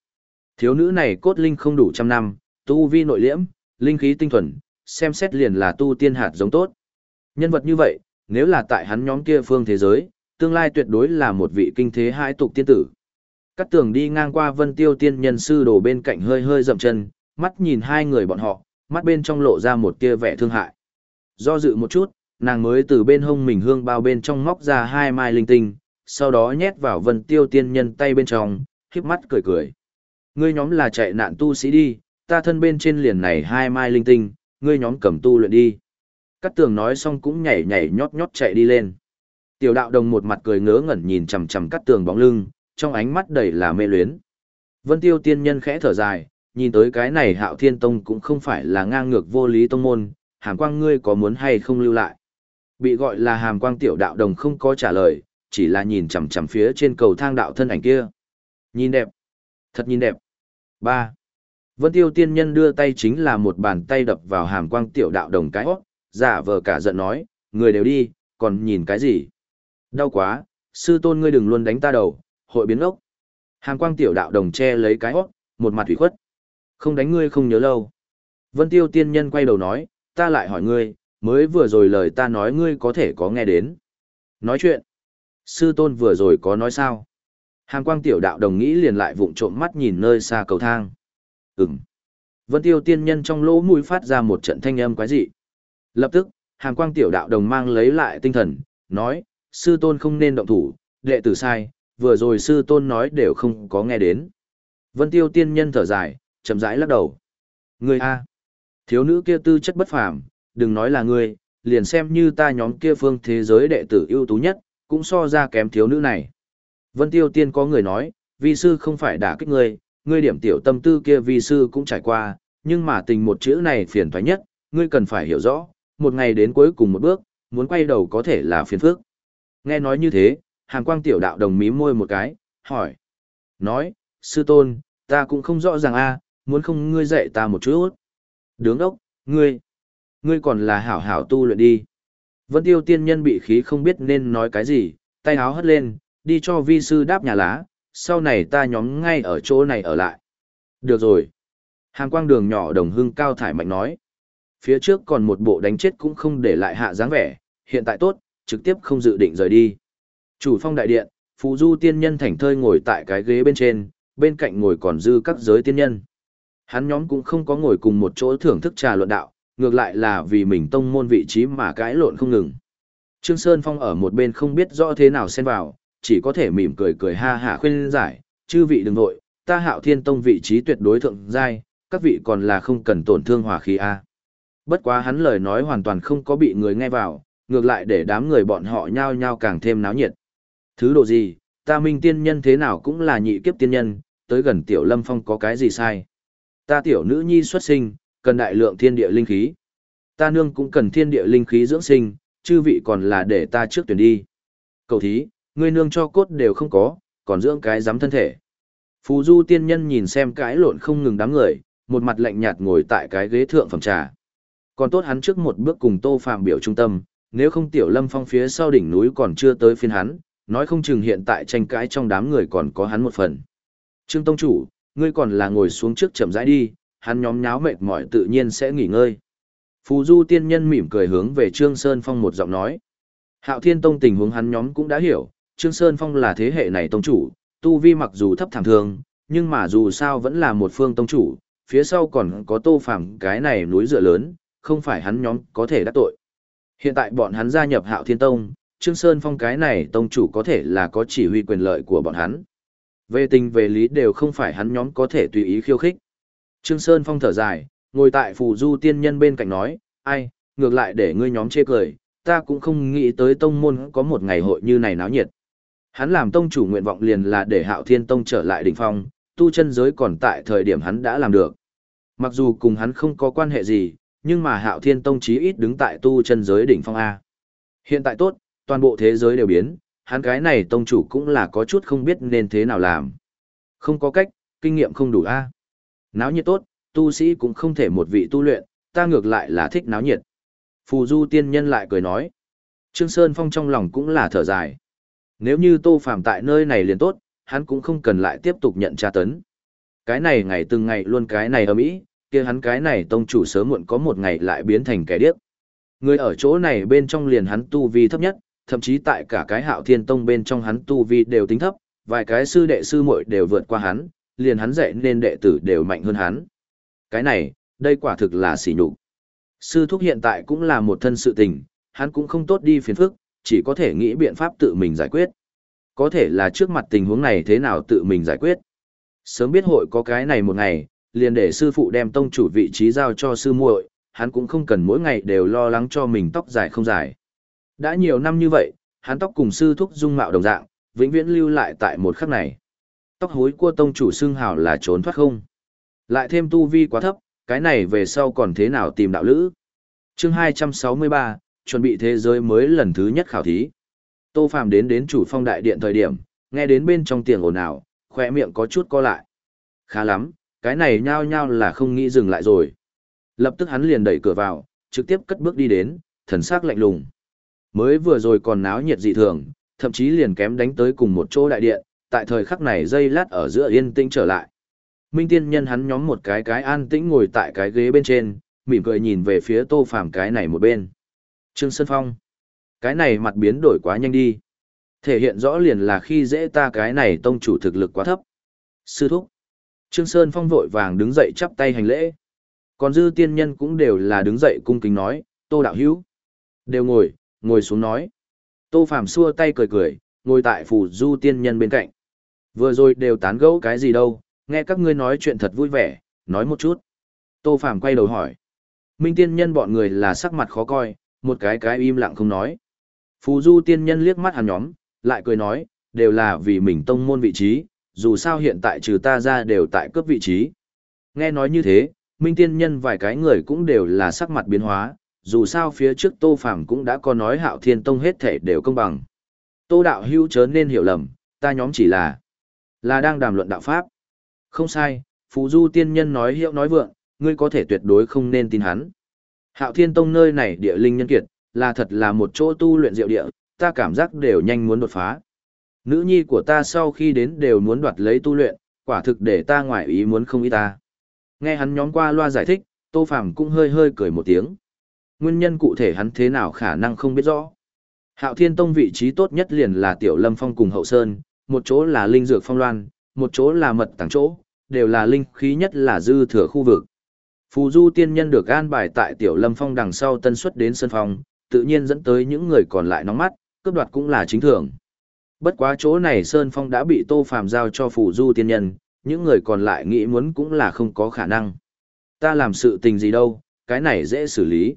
Thiếu nữ này cốt linh không đủ trăm năm, tu vi nội liễm, linh khí tinh thuần, xem xét liền là tu tiên hạt giống tốt. Nhân vật như vậy, nếu là tại hắn nhóm kia phương thế giới, tương lai tuyệt đối là một vị kinh thế hai tục tiên tử. Cắt tường đi ngang qua vân tiêu tiên nhân sư đồ bên cạnh hơi hơi dậm chân, mắt nhìn hai người bọn họ, mắt bên trong lộ ra một tia vẻ thương hại. Do dự một chút, nàng mới từ bên hông mình hương bao bên trong móc ra hai mai linh tinh, sau đó nhét vào vân tiêu tiên nhân tay bên trong, khiếp mắt cười cười. Ngươi nhóm là chạy nạn tu sĩ đi, ta thân bên trên liền này hai mai linh tinh, ngươi nhóm cầm tu luyện đi. Cát tường nói xong cũng nhảy nhảy nhót nhót chạy đi lên. Tiểu đạo đồng một mặt cười ngớ ngẩn nhìn chằm chằm cát tường bóng lưng, trong ánh mắt đầy là mê luyến. Vân tiêu tiên nhân khẽ thở dài, nhìn tới cái này hạo thiên tông cũng không phải là ngang ngược vô lý tông môn, hàm quang ngươi có muốn hay không lưu lại. Bị gọi là hàm quang tiểu đạo đồng không có trả lời, chỉ là nhìn chằm chằm phía trên cầu thang đạo thân ảnh kia. Nhìn đẹp. Thật nhìn đẹp. ba Vân tiêu tiên nhân đưa tay chính là một bàn tay đập vào hàm quang tiểu đạo đồng cái hót, giả vờ cả giận nói, người đều đi, còn nhìn cái gì? Đau quá, sư tôn ngươi đừng luôn đánh ta đầu, hội biến ốc. Hàm quang tiểu đạo đồng che lấy cái hót, một mặt thủy khuất. Không đánh ngươi không nhớ lâu. Vân tiêu tiên nhân quay đầu nói, ta lại hỏi ngươi, mới vừa rồi lời ta nói ngươi có thể có nghe đến. Nói chuyện. Sư tôn vừa rồi có nói sao? Hàm quang tiểu đạo đồng nghĩ liền lại vụng trộm mắt nhìn nơi xa cầu thang. Ừm. Vân tiêu tiên nhân trong lỗ mũi phát ra một trận thanh âm quái dị. Lập tức, hàng quang tiểu đạo đồng mang lấy lại tinh thần, nói, sư tôn không nên động thủ, đệ tử sai, vừa rồi sư tôn nói đều không có nghe đến. Vân tiêu tiên nhân thở dài, chậm rãi lắc đầu. Ngươi A. Thiếu nữ kia tư chất bất phàm, đừng nói là ngươi, liền xem như ta nhóm kia phương thế giới đệ tử ưu tú nhất, cũng so ra kém thiếu nữ này. Vân Tiêu Tiên có người nói, vi sư không phải đả kích ngươi, ngươi điểm tiểu tâm tư kia vi sư cũng trải qua, nhưng mà tình một chữ này phiền toái nhất, ngươi cần phải hiểu rõ, một ngày đến cuối cùng một bước, muốn quay đầu có thể là phiền phức. Nghe nói như thế, hàng Quang tiểu đạo đồng mím môi một cái, hỏi. Nói, sư tôn, ta cũng không rõ ràng a, muốn không ngươi dạy ta một chút. Đứng ốc, ngươi, ngươi còn là hảo hảo tu luyện đi. Vân tiêu tiên nhân bị khí không biết nên nói cái gì, tay áo hất lên, đi cho vi sư đáp nhà lá, sau này ta nhóm ngay ở chỗ này ở lại. Được rồi. Hàng quang đường nhỏ đồng hưng cao thải mạnh nói. Phía trước còn một bộ đánh chết cũng không để lại hạ dáng vẻ, hiện tại tốt, trực tiếp không dự định rời đi. Chủ phong đại điện, Phù Du tiên nhân thảnh thơi ngồi tại cái ghế bên trên, bên cạnh ngồi còn dư các giới tiên nhân. Hắn nhóm cũng không có ngồi cùng một chỗ thưởng thức trà luận đạo, ngược lại là vì mình tông môn vị trí mà cãi lộn không ngừng. Trương Sơn Phong ở một bên không biết rõ thế nào xen vào, chỉ có thể mỉm cười cười ha hả khuyên giải, chư vị đừng nội, ta hạo thiên tông vị trí tuyệt đối thượng giai, các vị còn là không cần tổn thương hòa khí a. Bất quá hắn lời nói hoàn toàn không có bị người nghe vào, ngược lại để đám người bọn họ nhao nhao càng thêm náo nhiệt. Thứ độ gì, ta minh tiên nhân thế nào cũng là nhị kiếp tiên nhân, tới gần tiểu lâm phong có cái gì sai. Ta tiểu nữ nhi xuất sinh, cần đại lượng thiên địa linh khí. Ta nương cũng cần thiên địa linh khí dưỡng sinh, chư vị còn là để ta trước tuyển đi. Cầu thí, ngươi nương cho cốt đều không có, còn dưỡng cái dám thân thể. Phù du tiên nhân nhìn xem cái lộn không ngừng đám người, một mặt lạnh nhạt ngồi tại cái ghế thượng phẩm trà. Còn tốt hắn trước một bước cùng tô phạm biểu trung tâm, nếu không tiểu lâm phong phía sau đỉnh núi còn chưa tới phiên hắn, nói không chừng hiện tại tranh cãi trong đám người còn có hắn một phần. Trương Tông Chủ, ngươi còn là ngồi xuống trước chậm rãi đi, hắn nhóm nháo mệt mỏi tự nhiên sẽ nghỉ ngơi. Phù Du tiên nhân mỉm cười hướng về Trương Sơn Phong một giọng nói. Hạo Thiên Tông tình huống hắn nhóm cũng đã hiểu, Trương Sơn Phong là thế hệ này tông chủ, tu vi mặc dù thấp thảm thường, nhưng mà dù sao vẫn là một phương tông chủ, phía sau còn có tô phàm cái này núi dựa lớn, không phải hắn nhóm có thể đắc tội. Hiện tại bọn hắn gia nhập Hạo Thiên Tông, Trương Sơn Phong cái này tông chủ có thể là có chỉ huy quyền lợi của bọn hắn. Về tình về lý đều không phải hắn nhóm có thể tùy ý khiêu khích. Trương Sơn Phong thở dài, ngồi tại phù du tiên nhân bên cạnh nói, ai, ngược lại để ngươi nhóm chê cười, ta cũng không nghĩ tới tông môn có một ngày hội như này náo nhiệt. Hắn làm tông chủ nguyện vọng liền là để hạo thiên tông trở lại đỉnh phong, tu chân giới còn tại thời điểm hắn đã làm được. Mặc dù cùng hắn không có quan hệ gì, nhưng mà hạo thiên tông chí ít đứng tại tu chân giới đỉnh phong A. Hiện tại tốt, toàn bộ thế giới đều biến, hắn cái này tông chủ cũng là có chút không biết nên thế nào làm. Không có cách, kinh nghiệm không đủ A. Náo nhiệt tốt, tu sĩ cũng không thể một vị tu luyện, ta ngược lại là thích náo nhiệt. Phù du tiên nhân lại cười nói. Trương Sơn Phong trong lòng cũng là thở dài. Nếu như tô phạm tại nơi này liền tốt, hắn cũng không cần lại tiếp tục nhận tra tấn. Cái này ngày từng ngày luôn cái này ở mỹ, kia hắn cái này tông chủ sớm muộn có một ngày lại biến thành kẻ điếc. Người ở chỗ này bên trong liền hắn tu vi thấp nhất, thậm chí tại cả cái hạo thiên tông bên trong hắn tu vi đều tính thấp, vài cái sư đệ sư muội đều vượt qua hắn, liền hắn dạy nên đệ tử đều mạnh hơn hắn. Cái này, đây quả thực là sỉ nhục. Sư thúc hiện tại cũng là một thân sự tình, hắn cũng không tốt đi phiền phức, chỉ có thể nghĩ biện pháp tự mình giải quyết. Có thể là trước mặt tình huống này thế nào tự mình giải quyết. Sớm biết hội có cái này một ngày, liền để sư phụ đem tông chủ vị trí giao cho sư muội, hắn cũng không cần mỗi ngày đều lo lắng cho mình tóc dài không dài. Đã nhiều năm như vậy, hắn tóc cùng sư thúc dung mạo đồng dạng, vĩnh viễn lưu lại tại một khắc này. Tóc hối của tông chủ xưng hào là trốn thoát không. Lại thêm tu vi quá thấp, cái này về sau còn thế nào tìm đạo lữ. chương 263, chuẩn bị thế giới mới lần thứ nhất khảo thí. Tô Phạm đến đến chủ phong đại điện thời điểm, nghe đến bên trong tiếng ồn ào, khoe miệng có chút co lại. Khá lắm, cái này nhao nhao là không nghĩ dừng lại rồi. Lập tức hắn liền đẩy cửa vào, trực tiếp cất bước đi đến, thần sắc lạnh lùng. Mới vừa rồi còn náo nhiệt dị thường, thậm chí liền kém đánh tới cùng một chỗ đại điện, tại thời khắc này dây lát ở giữa yên tĩnh trở lại. Minh tiên nhân hắn nhóm một cái cái an tĩnh ngồi tại cái ghế bên trên, mỉm cười nhìn về phía tô phàm cái này một bên. Trương Sơn Phong. Cái này mặt biến đổi quá nhanh đi. Thể hiện rõ liền là khi dễ ta cái này tông chủ thực lực quá thấp. Sư thúc. Trương Sơn Phong vội vàng đứng dậy chắp tay hành lễ. Còn dư tiên nhân cũng đều là đứng dậy cung kính nói, tô đạo hữu. Đều ngồi, ngồi xuống nói. Tô Phàm xua tay cười cười, ngồi tại phủ du tiên nhân bên cạnh. Vừa rồi đều tán gẫu cái gì đâu, nghe các ngươi nói chuyện thật vui vẻ, nói một chút. Tô Phàm quay đầu hỏi. Minh tiên nhân bọn người là sắc mặt khó coi, một cái cái im lặng không nói. Phù du tiên nhân liếc mắt hắn nhóm, lại cười nói, đều là vì mình tông môn vị trí, dù sao hiện tại trừ ta ra đều tại cấp vị trí. Nghe nói như thế, minh tiên nhân vài cái người cũng đều là sắc mặt biến hóa, dù sao phía trước Tô Phàm cũng đã có nói hạo thiên tông hết thể đều công bằng. Tô đạo hưu chớ nên hiểu lầm, ta nhóm chỉ là là đang đàm luận đạo pháp. Không sai, Phù Du tiên nhân nói hiệu nói vượng, ngươi có thể tuyệt đối không nên tin hắn. Hạo Thiên Tông nơi này địa linh nhân kiệt, là thật là một chỗ tu luyện diệu địa, ta cảm giác đều nhanh muốn đột phá. Nữ nhi của ta sau khi đến đều muốn đoạt lấy tu luyện, quả thực để ta ngoại ý muốn không ý ta. Nghe hắn nhóm qua loa giải thích, Tô Phàm cũng hơi hơi cười một tiếng. Nguyên nhân cụ thể hắn thế nào khả năng không biết rõ. Hạo Thiên Tông vị trí tốt nhất liền là Tiểu Lâm Phong cùng Hậu Sơn, một chỗ là linh dược phong loan, một chỗ là mật tàng chỗ, đều là linh khí nhất là dư thừa khu vực. Phù Du tiên nhân được an bài tại Tiểu Lâm Phong đằng sau tân xuất đến sân phong, tự nhiên dẫn tới những người còn lại nóng mắt, cướp đoạt cũng là chính thường. Bất quá chỗ này Sơn Phong đã bị Tô Phàm giao cho Phủ Du tiên nhân, những người còn lại nghĩ muốn cũng là không có khả năng. Ta làm sự tình gì đâu, cái này dễ xử lý.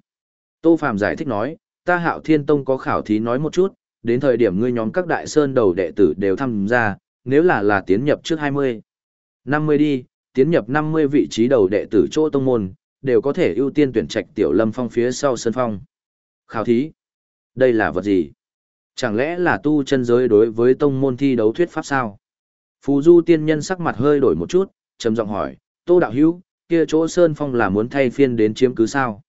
Tô Phàm giải thích nói, ta Hạo Thiên Tông có khảo thí nói một chút, đến thời điểm ngươi nhóm các đại sơn đầu đệ tử đều tham gia, nếu là là tiến nhập trước 20. 50 đi, tiến nhập 50 vị trí đầu đệ tử chỗ tông môn, đều có thể ưu tiên tuyển trạch tiểu lâm phong phía sau Sơn phong. Khảo thí. Đây là vật gì? Chẳng lẽ là tu chân giới đối với tông môn thi đấu thuyết pháp sao? Phù du tiên nhân sắc mặt hơi đổi một chút, trầm giọng hỏi, tô đạo hữu, kia chỗ sơn phong là muốn thay phiên đến chiếm cứ sao?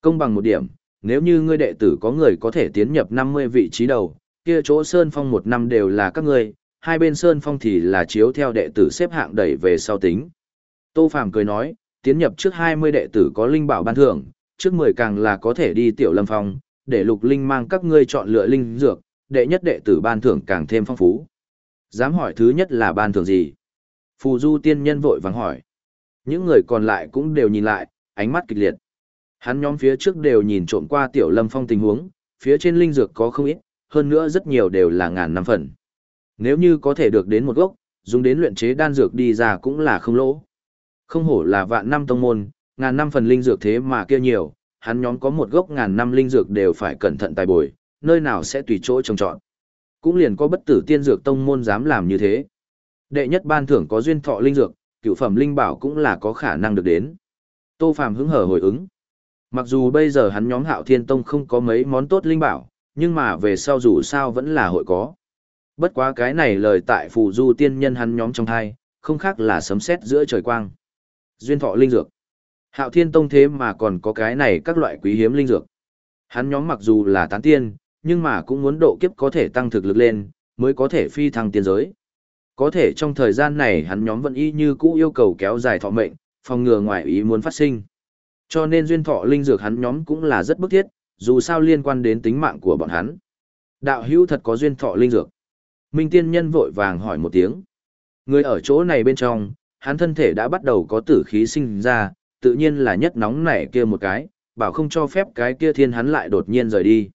Công bằng một điểm, nếu như ngươi đệ tử có người có thể tiến nhập 50 vị trí đầu, kia chỗ sơn phong một năm đều là các ngươi, hai bên sơn phong thì là chiếu theo đệ tử xếp hạng đẩy về sau tính. Tô Phàm cười nói, tiến nhập trước 20 đệ tử có linh bảo ban thưởng, trước 10 càng là có thể đi tiểu lâm phong, để lục linh mang các ngươi chọn lựa linh dược, đệ nhất đệ tử ban thưởng càng thêm phong phú. Dám hỏi thứ nhất là ban thưởng gì? Phù du tiên nhân vội vàng hỏi. Những người còn lại cũng đều nhìn lại, ánh mắt kịch liệt. Hắn nhóm phía trước đều nhìn trộm qua tiểu lâm phong tình huống, phía trên linh dược có không ít, hơn nữa rất nhiều đều là ngàn năm phần. Nếu như có thể được đến một gốc, dùng đến luyện chế đan dược đi ra cũng là không lỗ. Không hổ là vạn năm tông môn, ngàn năm phần linh dược thế mà kia nhiều, hắn nhóm có một gốc ngàn năm linh dược đều phải cẩn thận tài bồi, nơi nào sẽ tùy chỗ trồng trọt. Cũng liền có bất tử tiên dược tông môn dám làm như thế. Đệ nhất ban thưởng có duyên thọ linh dược, cựu phẩm linh bảo cũng là có khả năng được đến. Tô Phàm hứng hở hồi ứng. Mặc dù bây giờ hắn nhóm Hạo Thiên Tông không có mấy món tốt linh bảo, nhưng mà về sau dù sao vẫn là hội có. Bất quá cái này lời tại phù du tiên nhân hắn nhóm trong hai, không khác là sấm sét giữa trời quang. Duyên thọ linh dược. Hạo Thiên Tông thế mà còn có cái này các loại quý hiếm linh dược. Hắn nhóm mặc dù là tán tiên, nhưng mà cũng muốn độ kiếp có thể tăng thực lực lên, mới có thể phi thăng tiên giới. Có thể trong thời gian này hắn nhóm vẫn y như cũ yêu cầu kéo dài thọ mệnh, phòng ngừa ngoại ý muốn phát sinh. Cho nên duyên thọ linh dược hắn nhóm cũng là rất bức thiết, dù sao liên quan đến tính mạng của bọn hắn. Đạo hữu thật có duyên thọ linh dược. Minh tiên nhân vội vàng hỏi một tiếng. Người ở chỗ này bên trong, hắn thân thể đã bắt đầu có tử khí sinh ra, tự nhiên là nhất nóng nảy kia một cái, bảo không cho phép cái kia thiên hắn lại đột nhiên rời đi.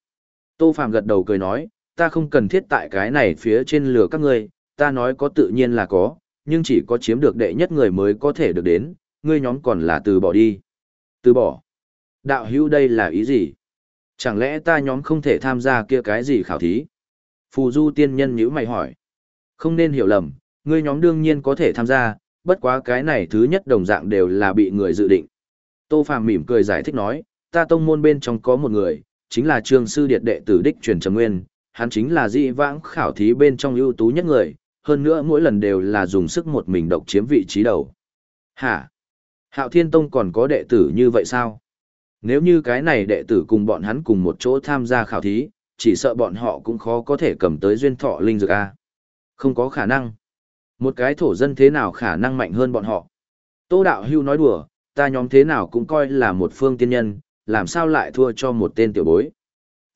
Tô Phàm gật đầu cười nói, ta không cần thiết tại cái này phía trên lửa các ngươi, ta nói có tự nhiên là có, nhưng chỉ có chiếm được đệ nhất người mới có thể được đến, ngươi nhóm còn là từ bỏ đi. Từ bỏ. Đạo hữu đây là ý gì? Chẳng lẽ ta nhóm không thể tham gia kia cái gì khảo thí? Phù du tiên nhân nhữ mày hỏi. Không nên hiểu lầm, ngươi nhóm đương nhiên có thể tham gia, bất quá cái này thứ nhất đồng dạng đều là bị người dự định. Tô Phàm mỉm cười giải thích nói, ta tông môn bên trong có một người, chính là trương sư điệt đệ tử đích truyền trầm nguyên, hắn chính là dị vãng khảo thí bên trong ưu tú nhất người, hơn nữa mỗi lần đều là dùng sức một mình độc chiếm vị trí đầu. Hả? Hạo Thiên Tông còn có đệ tử như vậy sao? Nếu như cái này đệ tử cùng bọn hắn cùng một chỗ tham gia khảo thí, chỉ sợ bọn họ cũng khó có thể cầm tới duyên thọ linh dược A. Không có khả năng. Một cái thổ dân thế nào khả năng mạnh hơn bọn họ? Tô Đạo Hưu nói đùa, ta nhóm thế nào cũng coi là một phương tiên nhân, làm sao lại thua cho một tên tiểu bối?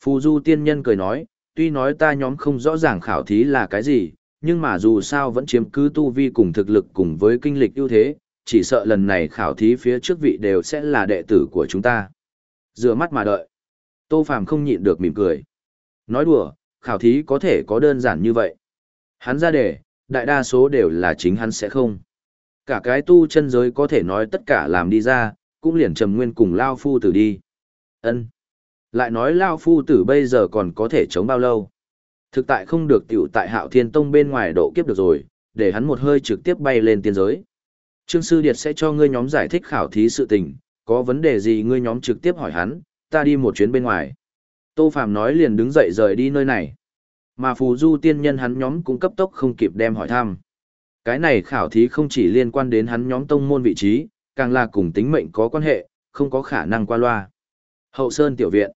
Phù Du tiên nhân cười nói, tuy nói ta nhóm không rõ ràng khảo thí là cái gì, nhưng mà dù sao vẫn chiếm cứ tu vi cùng thực lực cùng với kinh lịch ưu thế, chỉ sợ lần này khảo thí phía trước vị đều sẽ là đệ tử của chúng ta. Dựa mắt mà đợi. Tô Phàm không nhịn được mỉm cười. Nói đùa, khảo thí có thể có đơn giản như vậy. Hắn ra đề, đại đa số đều là chính hắn sẽ không. Cả cái tu chân giới có thể nói tất cả làm đi ra, cũng liền trầm nguyên cùng Lao Phu tử đi. ân Lại nói Lao Phu tử bây giờ còn có thể chống bao lâu? Thực tại không được tiểu tại hạo thiên tông bên ngoài độ kiếp được rồi, để hắn một hơi trực tiếp bay lên tiên giới. Trương Sư Điệt sẽ cho ngươi nhóm giải thích khảo thí sự tình, có vấn đề gì ngươi nhóm trực tiếp hỏi hắn, ta đi một chuyến bên ngoài. Tô Phạm nói liền đứng dậy rời đi nơi này. Mà phù du tiên nhân hắn nhóm cũng cấp tốc không kịp đem hỏi thăm. Cái này khảo thí không chỉ liên quan đến hắn nhóm tông môn vị trí, càng là cùng tính mệnh có quan hệ, không có khả năng qua loa. Hậu Sơn Tiểu Viện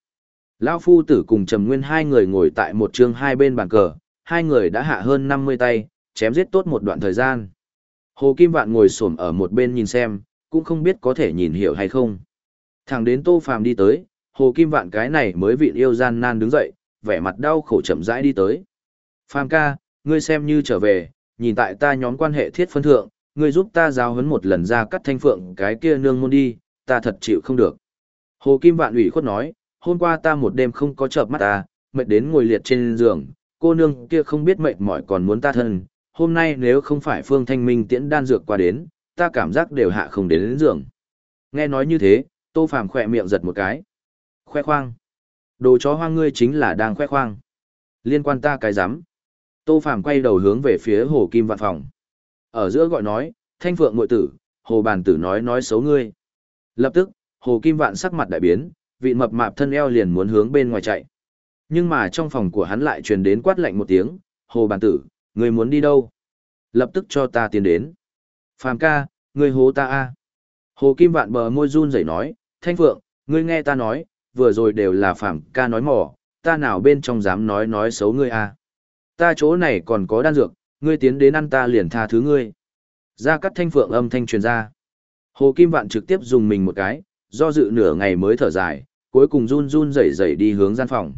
Lão Phu Tử cùng Trầm Nguyên hai người ngồi tại một trường hai bên bàn cờ, hai người đã hạ hơn 50 tay, chém giết tốt một đoạn thời gian. Hồ Kim Vạn ngồi xổm ở một bên nhìn xem, cũng không biết có thể nhìn hiểu hay không. Thẳng đến Tô Phàm đi tới, Hồ Kim Vạn cái này mới vị yêu gian nan đứng dậy, vẻ mặt đau khổ chậm rãi đi tới. Phàm ca, ngươi xem như trở về, nhìn tại ta nhóm quan hệ thiết phân thượng, ngươi giúp ta giáo huấn một lần ra cắt thanh phượng cái kia nương môn đi, ta thật chịu không được. Hồ Kim Vạn ủy khuất nói, hôm qua ta một đêm không có chợp mắt ta, mệt đến ngồi liệt trên giường, cô nương kia không biết mệt mỏi còn muốn ta thân, hôm nay nếu không phải Phương Thanh Minh tiễn đan dược qua đến, ta cảm giác đều hạ không đến đến giường. Nghe nói như thế, Tô Phàm khỏe miệng giật một cái. Khoe khoang. Đồ chó hoang ngươi chính là đang khoe khoang. Liên quan ta cái rắm Tô Phàm quay đầu hướng về phía Hồ Kim Vạn phòng. Ở giữa gọi nói, thanh phượng ngội tử, Hồ Bàn Tử nói nói xấu ngươi. Lập tức, Hồ Kim Vạn sắc mặt đại biến, vị mập mạp thân eo liền muốn hướng bên ngoài chạy. Nhưng mà trong phòng của hắn lại truyền đến quát lạnh một tiếng, Hồ Bàn Tử, ngươi muốn đi đâu? Lập tức cho ta tiến đến. Phàm ca, ngươi hố ta a. Hồ Kim Vạn bờ môi run rẩy nói, Thanh Phượng, ngươi nghe ta nói, vừa rồi đều là phạm ca nói mỏ, ta nào bên trong dám nói nói xấu ngươi a. Ta chỗ này còn có đan dược, ngươi tiến đến ăn ta liền tha thứ ngươi. Ra cắt Thanh Phượng âm thanh truyền ra. Hồ Kim Vạn trực tiếp dùng mình một cái, do dự nửa ngày mới thở dài, cuối cùng run run rẩy rẩy đi hướng gian phòng.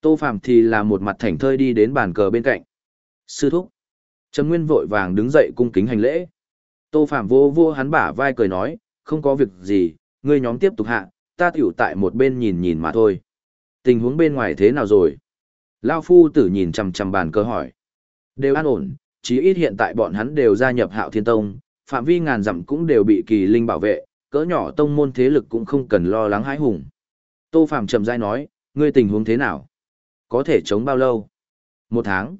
Tô phạm thì là một mặt thảnh thơi đi đến bàn cờ bên cạnh. Sư thúc. Trầm Nguyên vội vàng đứng dậy cung kính hành lễ. Tô Phạm vô vô hắn bả vai cười nói, không có việc gì, ngươi nhóm tiếp tục hạ, ta tiểu tại một bên nhìn nhìn mà thôi. Tình huống bên ngoài thế nào rồi? Lao phu tử nhìn chằm chằm bàn cơ hỏi. Đều an ổn, chí ít hiện tại bọn hắn đều gia nhập hạo thiên tông, phạm vi ngàn dặm cũng đều bị kỳ linh bảo vệ, cỡ nhỏ tông môn thế lực cũng không cần lo lắng hãi hùng. Tô Phạm trầm dai nói, ngươi tình huống thế nào? Có thể chống bao lâu? Một tháng.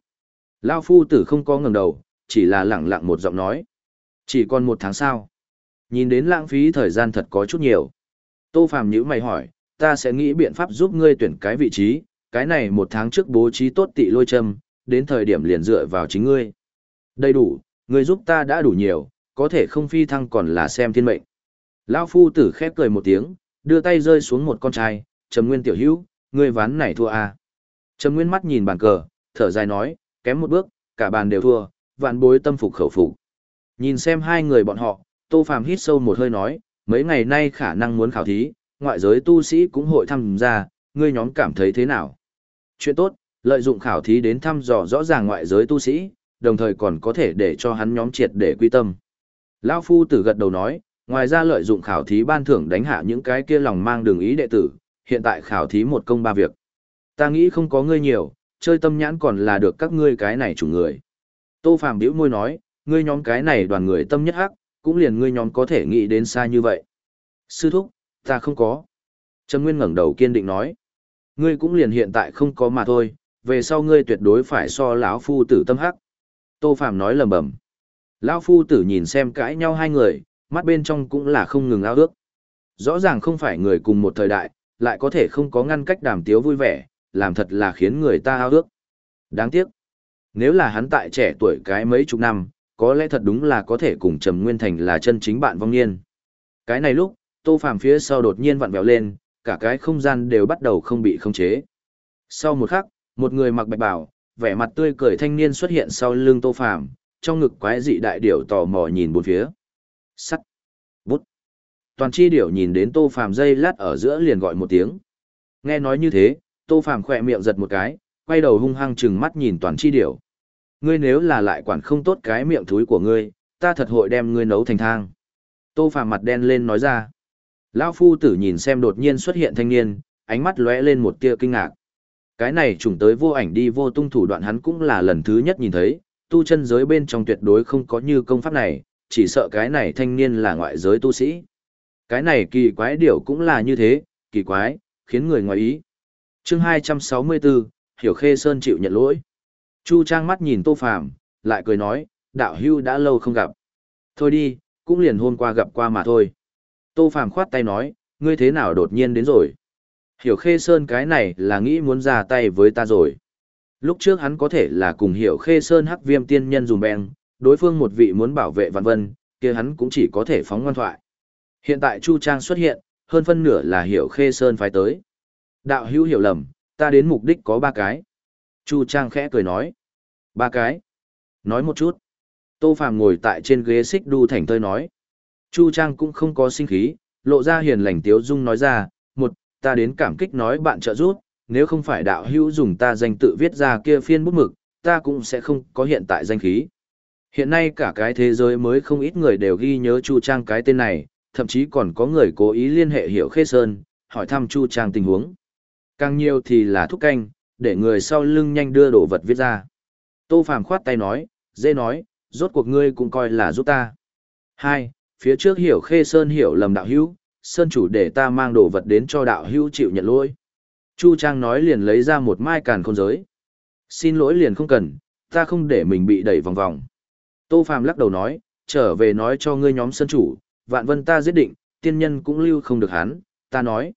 Lao phu tử không có ngẩng đầu, chỉ là lặng lặng một giọng nói. Chỉ còn một tháng sau. Nhìn đến lãng phí thời gian thật có chút nhiều. Tô Phàm nhữ mày hỏi, ta sẽ nghĩ biện pháp giúp ngươi tuyển cái vị trí, cái này một tháng trước bố trí tốt tị lôi châm, đến thời điểm liền dựa vào chính ngươi. Đầy đủ, ngươi giúp ta đã đủ nhiều, có thể không phi thăng còn là xem thiên mệnh. Lão phu tử khép cười một tiếng, đưa tay rơi xuống một con trai, Trầm Nguyên tiểu hữu, ngươi ván này thua à. Trầm Nguyên mắt nhìn bàn cờ, thở dài nói, kém một bước, cả bàn đều thua, vạn bối tâm phục khẩu phục. Nhìn xem hai người bọn họ, Tô Phàm hít sâu một hơi nói, mấy ngày nay khả năng muốn khảo thí, ngoại giới tu sĩ cũng hội tham gia, ngươi nhóm cảm thấy thế nào? Chuyện tốt, lợi dụng khảo thí đến thăm dò rõ ràng ngoại giới tu sĩ, đồng thời còn có thể để cho hắn nhóm triệt để quy tâm. Lão phu tử gật đầu nói, ngoài ra lợi dụng khảo thí ban thưởng đánh hạ những cái kia lòng mang đường ý đệ tử, hiện tại khảo thí một công ba việc. Ta nghĩ không có ngươi nhiều, chơi tâm nhãn còn là được các ngươi cái này chủ người. Tô Phàm bĩu môi nói, ngươi nhóm cái này đoàn người tâm nhất hắc, cũng liền ngươi nhóm có thể nghĩ đến xa như vậy. Sư thúc, ta không có. Trầm Nguyên ngẩng đầu kiên định nói, ngươi cũng liền hiện tại không có mà thôi, về sau ngươi tuyệt đối phải so lão phu tử tâm hắc. Tô phạm nói lầm bầm. Lão phu tử nhìn xem cãi nhau hai người, mắt bên trong cũng là không ngừng ao ước. Rõ ràng không phải người cùng một thời đại, lại có thể không có ngăn cách đàm tiếu vui vẻ, làm thật là khiến người ta ao ước. Đáng tiếc. Nếu là hắn tại trẻ tuổi cái mấy chục năm, có lẽ thật đúng là có thể cùng Trầm Nguyên Thành là chân chính bạn vong niên. Cái này lúc, Tô Phàm phía sau đột nhiên vặn vẹo lên, cả cái không gian đều bắt đầu không bị khống chế. Sau một khắc, một người mặc bạch bào, vẻ mặt tươi cười thanh niên xuất hiện sau lưng Tô Phàm, trong ngực quái dị đại điểu tò mò nhìn bốn phía. Sắt. Bút. Toàn chi điểu nhìn đến Tô Phàm dây lát ở giữa liền gọi một tiếng. Nghe nói như thế, Tô Phàm khỏe miệng giật một cái, quay đầu hung hăng chừng mắt nhìn toàn chi điểu. Ngươi nếu là lại quản không tốt cái miệng thúi của ngươi, ta thật hội đem ngươi nấu thành thang. Tô Phàm mặt đen lên nói ra. Lão phu tử nhìn xem đột nhiên xuất hiện thanh niên, ánh mắt lóe lên một tia kinh ngạc. Cái này trùng tới vô ảnh đi vô tung thủ đoạn hắn cũng là lần thứ nhất nhìn thấy, tu chân giới bên trong tuyệt đối không có như công pháp này, chỉ sợ cái này thanh niên là ngoại giới tu sĩ. Cái này kỳ quái điều cũng là như thế, kỳ quái, khiến người ngoài ý. chương 264, Hiểu Khê Sơn chịu nhận lỗi. Chu Trang mắt nhìn Tô Phàm lại cười nói, đạo hưu đã lâu không gặp. Thôi đi, cũng liền hôm qua gặp qua mà thôi. Tô Phàm khoát tay nói, ngươi thế nào đột nhiên đến rồi. Hiểu Khê Sơn cái này là nghĩ muốn ra tay với ta rồi. Lúc trước hắn có thể là cùng Hiểu Khê Sơn hắc viêm tiên nhân dùng bèn, đối phương một vị muốn bảo vệ vạn vân, kia hắn cũng chỉ có thể phóng ngoan thoại. Hiện tại Chu Trang xuất hiện, hơn phân nửa là Hiểu Khê Sơn phải tới. Đạo hữu hiểu lầm, ta đến mục đích có ba cái. Chu Trang khẽ cười nói. Ba cái. Nói một chút. Tô Phàm ngồi tại trên ghế xích đu thành tơi nói. Chu Trang cũng không có sinh khí, lộ ra hiền lành tiếu dung nói ra, một, ta đến cảm kích nói bạn trợ giúp, nếu không phải đạo hữu dùng ta danh tự viết ra kia phiên bút mực, ta cũng sẽ không có hiện tại danh khí. Hiện nay cả cái thế giới mới không ít người đều ghi nhớ Chu Trang cái tên này, thậm chí còn có người cố ý liên hệ hiểu Khê Sơn, hỏi thăm Chu Trang tình huống. Càng nhiều thì là thúc canh, để người sau lưng nhanh đưa đồ vật viết ra. Tô Phàm khoát tay nói, dễ nói, rốt cuộc ngươi cũng coi là giúp ta. Hai, phía trước hiểu Khê Sơn hiểu lầm đạo hữu, Sơn chủ để ta mang đồ vật đến cho đạo hữu chịu nhận lỗi. Chu Trang nói liền lấy ra một mai càn khôn giới. Xin lỗi liền không cần, ta không để mình bị đẩy vòng vòng. Tô Phàm lắc đầu nói, trở về nói cho ngươi nhóm Sơn chủ, vạn vân ta giết định, tiên nhân cũng lưu không được hắn, ta nói.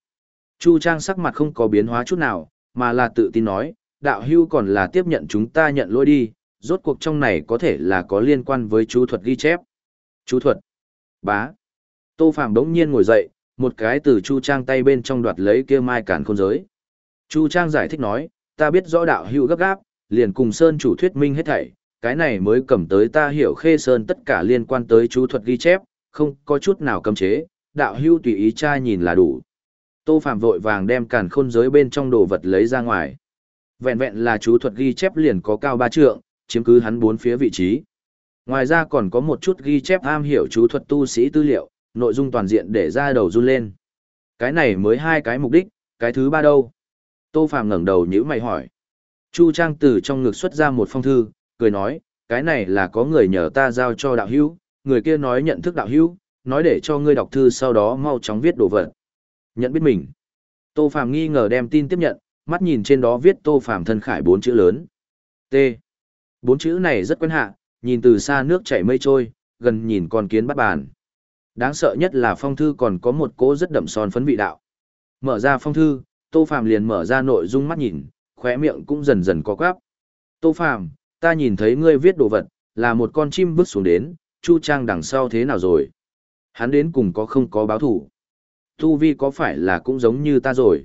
Chu Trang sắc mặt không có biến hóa chút nào, mà là tự tin nói, đạo hưu còn là tiếp nhận chúng ta nhận lỗi đi, rốt cuộc trong này có thể là có liên quan với chú thuật ghi chép. Chú thuật. Bá. Tô Phạm đống nhiên ngồi dậy, một cái từ Chu Trang tay bên trong đoạt lấy kia mai cản khôn giới. Chu Trang giải thích nói, ta biết rõ đạo hưu gấp gáp, liền cùng Sơn chủ thuyết minh hết thảy, cái này mới cầm tới ta hiểu khê Sơn tất cả liên quan tới chú thuật ghi chép, không có chút nào cấm chế, đạo hưu tùy ý tra nhìn là đủ. Tô Phạm vội vàng đem càn khôn giới bên trong đồ vật lấy ra ngoài. Vẹn vẹn là chú thuật ghi chép liền có cao ba trượng, chiếm cứ hắn bốn phía vị trí. Ngoài ra còn có một chút ghi chép am hiểu chú thuật tu sĩ tư liệu, nội dung toàn diện để ra đầu run lên. Cái này mới hai cái mục đích, cái thứ ba đâu? Tô Phạm ngẩng đầu nhíu mày hỏi. Chu Trang từ trong ngực xuất ra một phong thư, cười nói, cái này là có người nhờ ta giao cho đạo hữu, người kia nói nhận thức đạo hữu, nói để cho ngươi đọc thư sau đó mau chóng viết đồ vật. Nhận biết mình. Tô Phàm nghi ngờ đem tin tiếp nhận, mắt nhìn trên đó viết Tô Phàm thân khải bốn chữ lớn. T. Bốn chữ này rất quen hạ, nhìn từ xa nước chảy mây trôi, gần nhìn con kiến bắt bàn. Đáng sợ nhất là phong thư còn có một cỗ rất đậm son phấn vị đạo. Mở ra phong thư, Tô Phàm liền mở ra nội dung mắt nhìn, khóe miệng cũng dần dần có quáp. Tô Phàm, ta nhìn thấy ngươi viết đồ vật, là một con chim bước xuống đến, Chu Trang đằng sau thế nào rồi? Hắn đến cùng có không có báo thủ? Tu Vi có phải là cũng giống như ta rồi?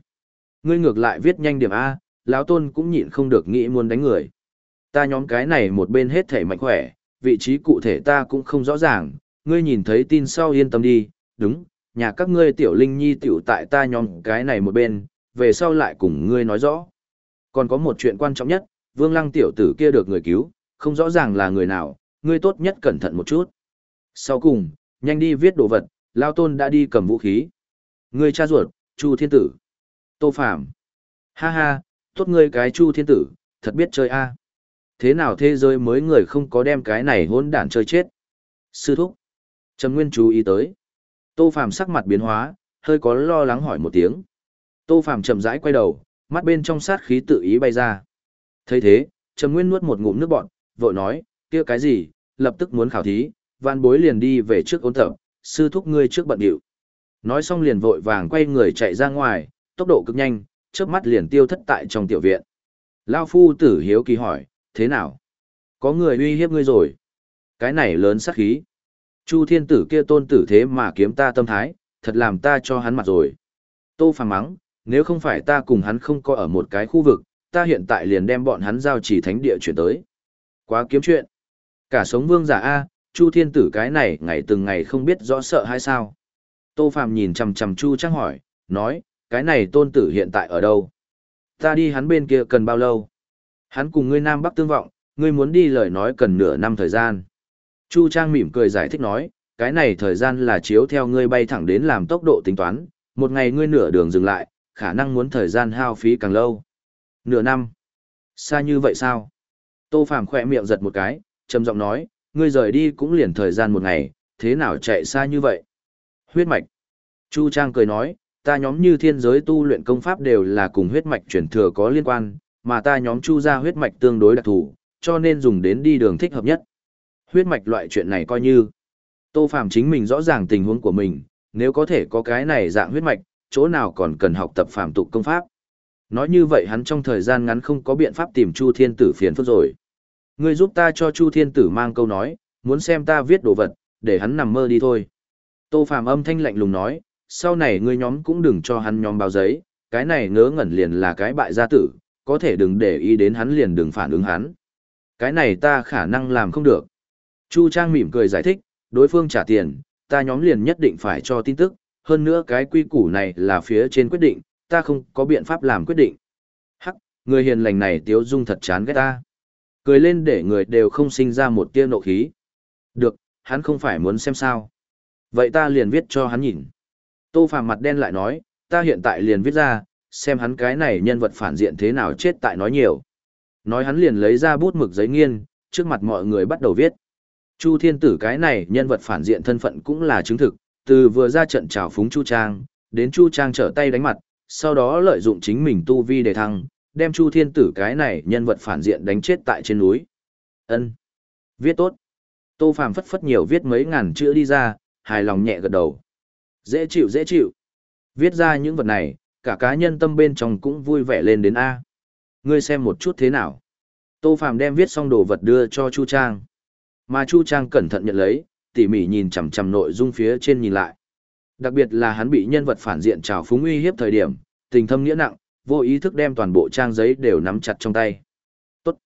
Ngươi ngược lại viết nhanh điểm A, lão tôn cũng nhịn không được nghĩ muốn đánh người. Ta nhóm cái này một bên hết thể mạnh khỏe, vị trí cụ thể ta cũng không rõ ràng, ngươi nhìn thấy tin sau yên tâm đi, đúng, nhà các ngươi tiểu linh nhi tiểu tại ta nhóm cái này một bên, về sau lại cùng ngươi nói rõ. Còn có một chuyện quan trọng nhất, vương lăng tiểu tử kia được người cứu, không rõ ràng là người nào, ngươi tốt nhất cẩn thận một chút. Sau cùng, nhanh đi viết đồ vật, Lao Tôn đã đi cầm vũ khí. Ngươi cha ruột, Chu Thiên Tử. Tô Phạm. Ha ha, tốt ngươi cái Chu Thiên Tử, thật biết chơi a. Thế nào thế giới mới người không có đem cái này hỗn đản chơi chết. Sư thúc. Trầm Nguyên chú ý tới. Tô Phạm sắc mặt biến hóa, hơi có lo lắng hỏi một tiếng. Tô Phạm chậm rãi quay đầu, mắt bên trong sát khí tự ý bay ra. thấy thế, Trầm Nguyên nuốt một ngụm nước bọt, vội nói, kia cái gì, lập tức muốn khảo thí, văn bối liền đi về trước ôn tập, sư thúc ngươi trước bận điệu. Nói xong liền vội vàng quay người chạy ra ngoài, tốc độ cực nhanh, chớp mắt liền tiêu thất tại trong tiểu viện. Lao phu tử hiếu kỳ hỏi, thế nào? Có người uy hiếp ngươi rồi. Cái này lớn sát khí. Chu thiên tử kia tôn tử thế mà kiếm ta tâm thái, thật làm ta cho hắn mặt rồi. Tô phàng mắng, nếu không phải ta cùng hắn không có ở một cái khu vực, ta hiện tại liền đem bọn hắn giao chỉ thánh địa chuyển tới. Quá kiếm chuyện. Cả sống vương giả A, Chu thiên tử cái này ngày từng ngày không biết rõ sợ hay sao. Tô Phạm nhìn chằm chằm Chu Trang hỏi, nói, cái này tôn tử hiện tại ở đâu? Ta đi hắn bên kia cần bao lâu? Hắn cùng ngươi Nam Bắc tương vọng, ngươi muốn đi lời nói cần nửa năm thời gian. Chu Trang mỉm cười giải thích nói, cái này thời gian là chiếu theo ngươi bay thẳng đến làm tốc độ tính toán, một ngày ngươi nửa đường dừng lại, khả năng muốn thời gian hao phí càng lâu. Nửa năm. Xa như vậy sao? Tô Phạm khỏe miệng giật một cái, trầm giọng nói, ngươi rời đi cũng liền thời gian một ngày, thế nào chạy xa như vậy? Huyết mạch. Chu Trang cười nói, ta nhóm như thiên giới tu luyện công pháp đều là cùng huyết mạch truyền thừa có liên quan, mà ta nhóm chu ra huyết mạch tương đối đặc thù, cho nên dùng đến đi đường thích hợp nhất. Huyết mạch loại chuyện này coi như Tô Phàm chính mình rõ ràng tình huống của mình, nếu có thể có cái này dạng huyết mạch, chỗ nào còn cần học tập phàm tục công pháp. Nói như vậy hắn trong thời gian ngắn không có biện pháp tìm Chu Thiên Tử phiền phức rồi. Ngươi giúp ta cho Chu Thiên Tử mang câu nói, muốn xem ta viết đồ vật, để hắn nằm mơ đi thôi. Tô Phàm âm thanh lạnh lùng nói, sau này ngươi nhóm cũng đừng cho hắn nhóm báo giấy, cái này ngớ ngẩn liền là cái bại gia tử, có thể đừng để ý đến hắn liền đừng phản ứng hắn. Cái này ta khả năng làm không được. Chu Trang mỉm cười giải thích, đối phương trả tiền, ta nhóm liền nhất định phải cho tin tức, hơn nữa cái quy củ này là phía trên quyết định, ta không có biện pháp làm quyết định. Hắc, người hiền lành này tiếu dung thật chán ghét ta. Cười lên để người đều không sinh ra một tia nộ khí. Được, hắn không phải muốn xem sao. Vậy ta liền viết cho hắn nhìn. Tô Phàm mặt đen lại nói, ta hiện tại liền viết ra, xem hắn cái này nhân vật phản diện thế nào chết tại nói nhiều. Nói hắn liền lấy ra bút mực giấy nghiên, trước mặt mọi người bắt đầu viết. Chu Thiên Tử cái này nhân vật phản diện thân phận cũng là chứng thực, từ vừa ra trận trào phúng Chu Trang, đến Chu Trang trở tay đánh mặt, sau đó lợi dụng chính mình tu vi để thăng, đem Chu Thiên Tử cái này nhân vật phản diện đánh chết tại trên núi. Ân, Viết tốt. Tô Phàm phất phất nhiều viết mấy ngàn chữ đi ra, hài lòng nhẹ gật đầu. Dễ chịu dễ chịu. Viết ra những vật này, cả cá nhân tâm bên trong cũng vui vẻ lên đến A. Ngươi xem một chút thế nào. Tô Phàm đem viết xong đồ vật đưa cho Chu Trang. Mà Chu Trang cẩn thận nhận lấy, tỉ mỉ nhìn chằm chằm nội dung phía trên nhìn lại. Đặc biệt là hắn bị nhân vật phản diện trào phúng uy hiếp thời điểm, tình thâm nghĩa nặng, vô ý thức đem toàn bộ trang giấy đều nắm chặt trong tay. Tốt.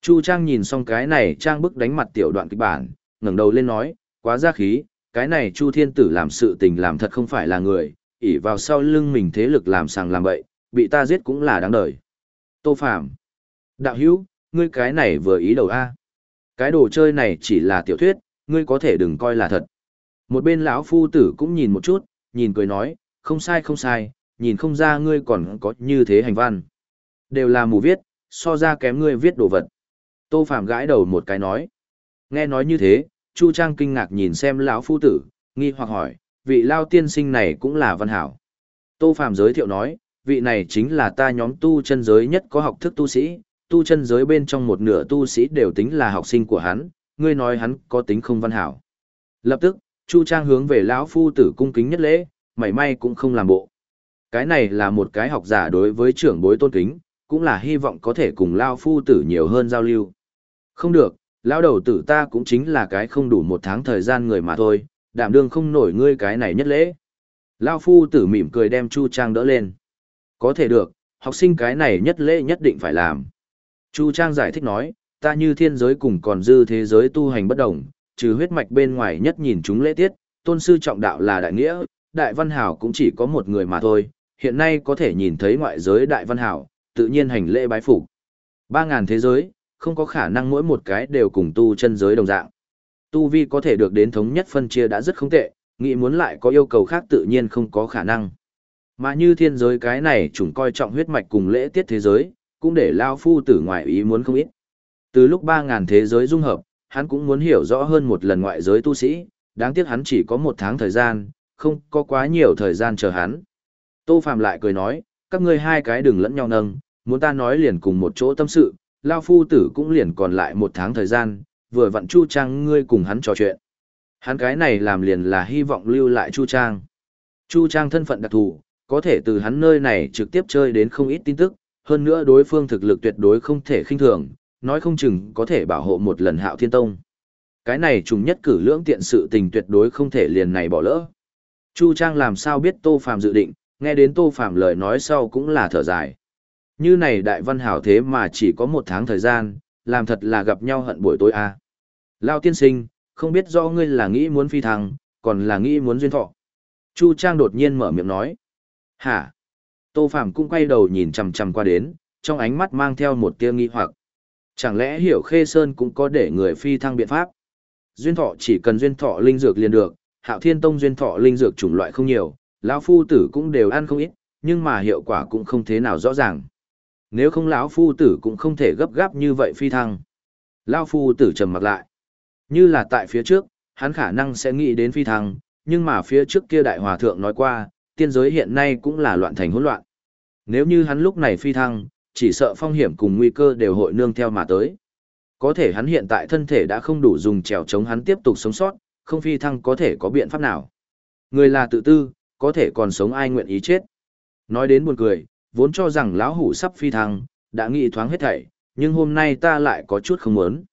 Chu Trang nhìn xong cái này trang bức đánh mặt tiểu đoạn kịch bản, ngẩng đầu lên nói, quá ra khí, cái này Chu Thiên Tử làm sự tình làm thật không phải là người, ỷ vào sau lưng mình thế lực làm sàng làm bậy, bị ta giết cũng là đáng đời. Tô Phạm. Đạo hữu, ngươi cái này vừa ý đầu A. Cái đồ chơi này chỉ là tiểu thuyết, ngươi có thể đừng coi là thật. Một bên lão phu tử cũng nhìn một chút, nhìn cười nói, không sai không sai, nhìn không ra ngươi còn có như thế hành văn. Đều là mù viết, so ra kém ngươi viết đồ vật. Tô Phạm gãi đầu một cái nói. Nghe nói như thế, Chu Trang kinh ngạc nhìn xem lão phu tử, nghi hoặc hỏi, vị lao tiên sinh này cũng là văn hảo. Tô Phạm giới thiệu nói, vị này chính là ta nhóm tu chân giới nhất có học thức tu sĩ, tu chân giới bên trong một nửa tu sĩ đều tính là học sinh của hắn, ngươi nói hắn có tính không văn hảo. Lập tức, Chu Trang hướng về lão phu tử cung kính nhất lễ, mảy may cũng không làm bộ. Cái này là một cái học giả đối với trưởng bối tôn kính, cũng là hy vọng có thể cùng lão phu tử nhiều hơn giao lưu. Không được, lão đầu tử ta cũng chính là cái không đủ một tháng thời gian người mà thôi, đảm đương không nổi ngươi cái này nhất lễ. Lao phu tử mỉm cười đem Chu Trang đỡ lên. Có thể được, học sinh cái này nhất lễ nhất định phải làm. Chu Trang giải thích nói, ta như thiên giới cùng còn dư thế giới tu hành bất đồng, trừ huyết mạch bên ngoài nhất nhìn chúng lễ tiết, tôn sư trọng đạo là đại nghĩa, đại văn hảo cũng chỉ có một người mà thôi, hiện nay có thể nhìn thấy ngoại giới đại văn hảo, tự nhiên hành lễ bái phục. Ba ngàn thế giới, không có khả năng mỗi một cái đều cùng tu chân giới đồng dạng. Tu vi có thể được đến thống nhất phân chia đã rất không tệ, nghĩ muốn lại có yêu cầu khác tự nhiên không có khả năng. Mà như thiên giới cái này chúng coi trọng huyết mạch cùng lễ tiết thế giới, cũng để Lao Phu tử ngoại ý muốn không ít. Từ lúc 3.000 thế giới dung hợp, hắn cũng muốn hiểu rõ hơn một lần ngoại giới tu sĩ, đáng tiếc hắn chỉ có một tháng thời gian, không có quá nhiều thời gian chờ hắn. Tô Phạm lại cười nói, các ngươi hai cái đừng lẫn nhau nâng, muốn ta nói liền cùng một chỗ tâm sự, Lao Phu tử cũng liền còn lại một tháng thời gian, vừa vặn Chu Trang ngươi cùng hắn trò chuyện. Hắn cái này làm liền là hy vọng lưu lại Chu Trang. Chu Trang thân phận đặc thù, có thể từ hắn nơi này trực tiếp chơi đến không ít tin tức, hơn nữa đối phương thực lực tuyệt đối không thể khinh thường, nói không chừng có thể bảo hộ một lần hạo thiên tông. Cái này trùng nhất cử lưỡng tiện sự tình tuyệt đối không thể liền này bỏ lỡ. Chu Trang làm sao biết Tô Phàm dự định, nghe đến Tô Phàm lời nói sau cũng là thở dài. Như này đại văn hảo thế mà chỉ có một tháng thời gian, làm thật là gặp nhau hận buổi tối a. À. Lao tiên sinh, không biết do ngươi là nghĩ muốn phi thăng, còn là nghĩ muốn duyên thọ. Chu Trang đột nhiên mở miệng nói. Hả? Tô Phạm cũng quay đầu nhìn chằm chằm qua đến, trong ánh mắt mang theo một tia nghi hoặc. Chẳng lẽ Hiểu Khê Sơn cũng có để người phi thăng biện pháp? Duyên thọ chỉ cần duyên thọ linh dược liền được, Hạo Thiên Tông duyên thọ linh dược chủng loại không nhiều, lão phu tử cũng đều ăn không ít, nhưng mà hiệu quả cũng không thế nào rõ ràng. Nếu không lão phu tử cũng không thể gấp gáp như vậy phi thăng. Lão phu tử trầm mặt lại. Như là tại phía trước, hắn khả năng sẽ nghĩ đến phi thăng, nhưng mà phía trước kia đại hòa thượng nói qua, tiên giới hiện nay cũng là loạn thành hỗn loạn. Nếu như hắn lúc này phi thăng, chỉ sợ phong hiểm cùng nguy cơ đều hội nương theo mà tới. Có thể hắn hiện tại thân thể đã không đủ dùng trèo chống hắn tiếp tục sống sót, không phi thăng có thể có biện pháp nào. Người là tự tư, có thể còn sống ai nguyện ý chết. Nói đến buồn cười, vốn cho rằng lão hủ sắp phi thăng, đã nghĩ thoáng hết thảy, nhưng hôm nay ta lại có chút không muốn.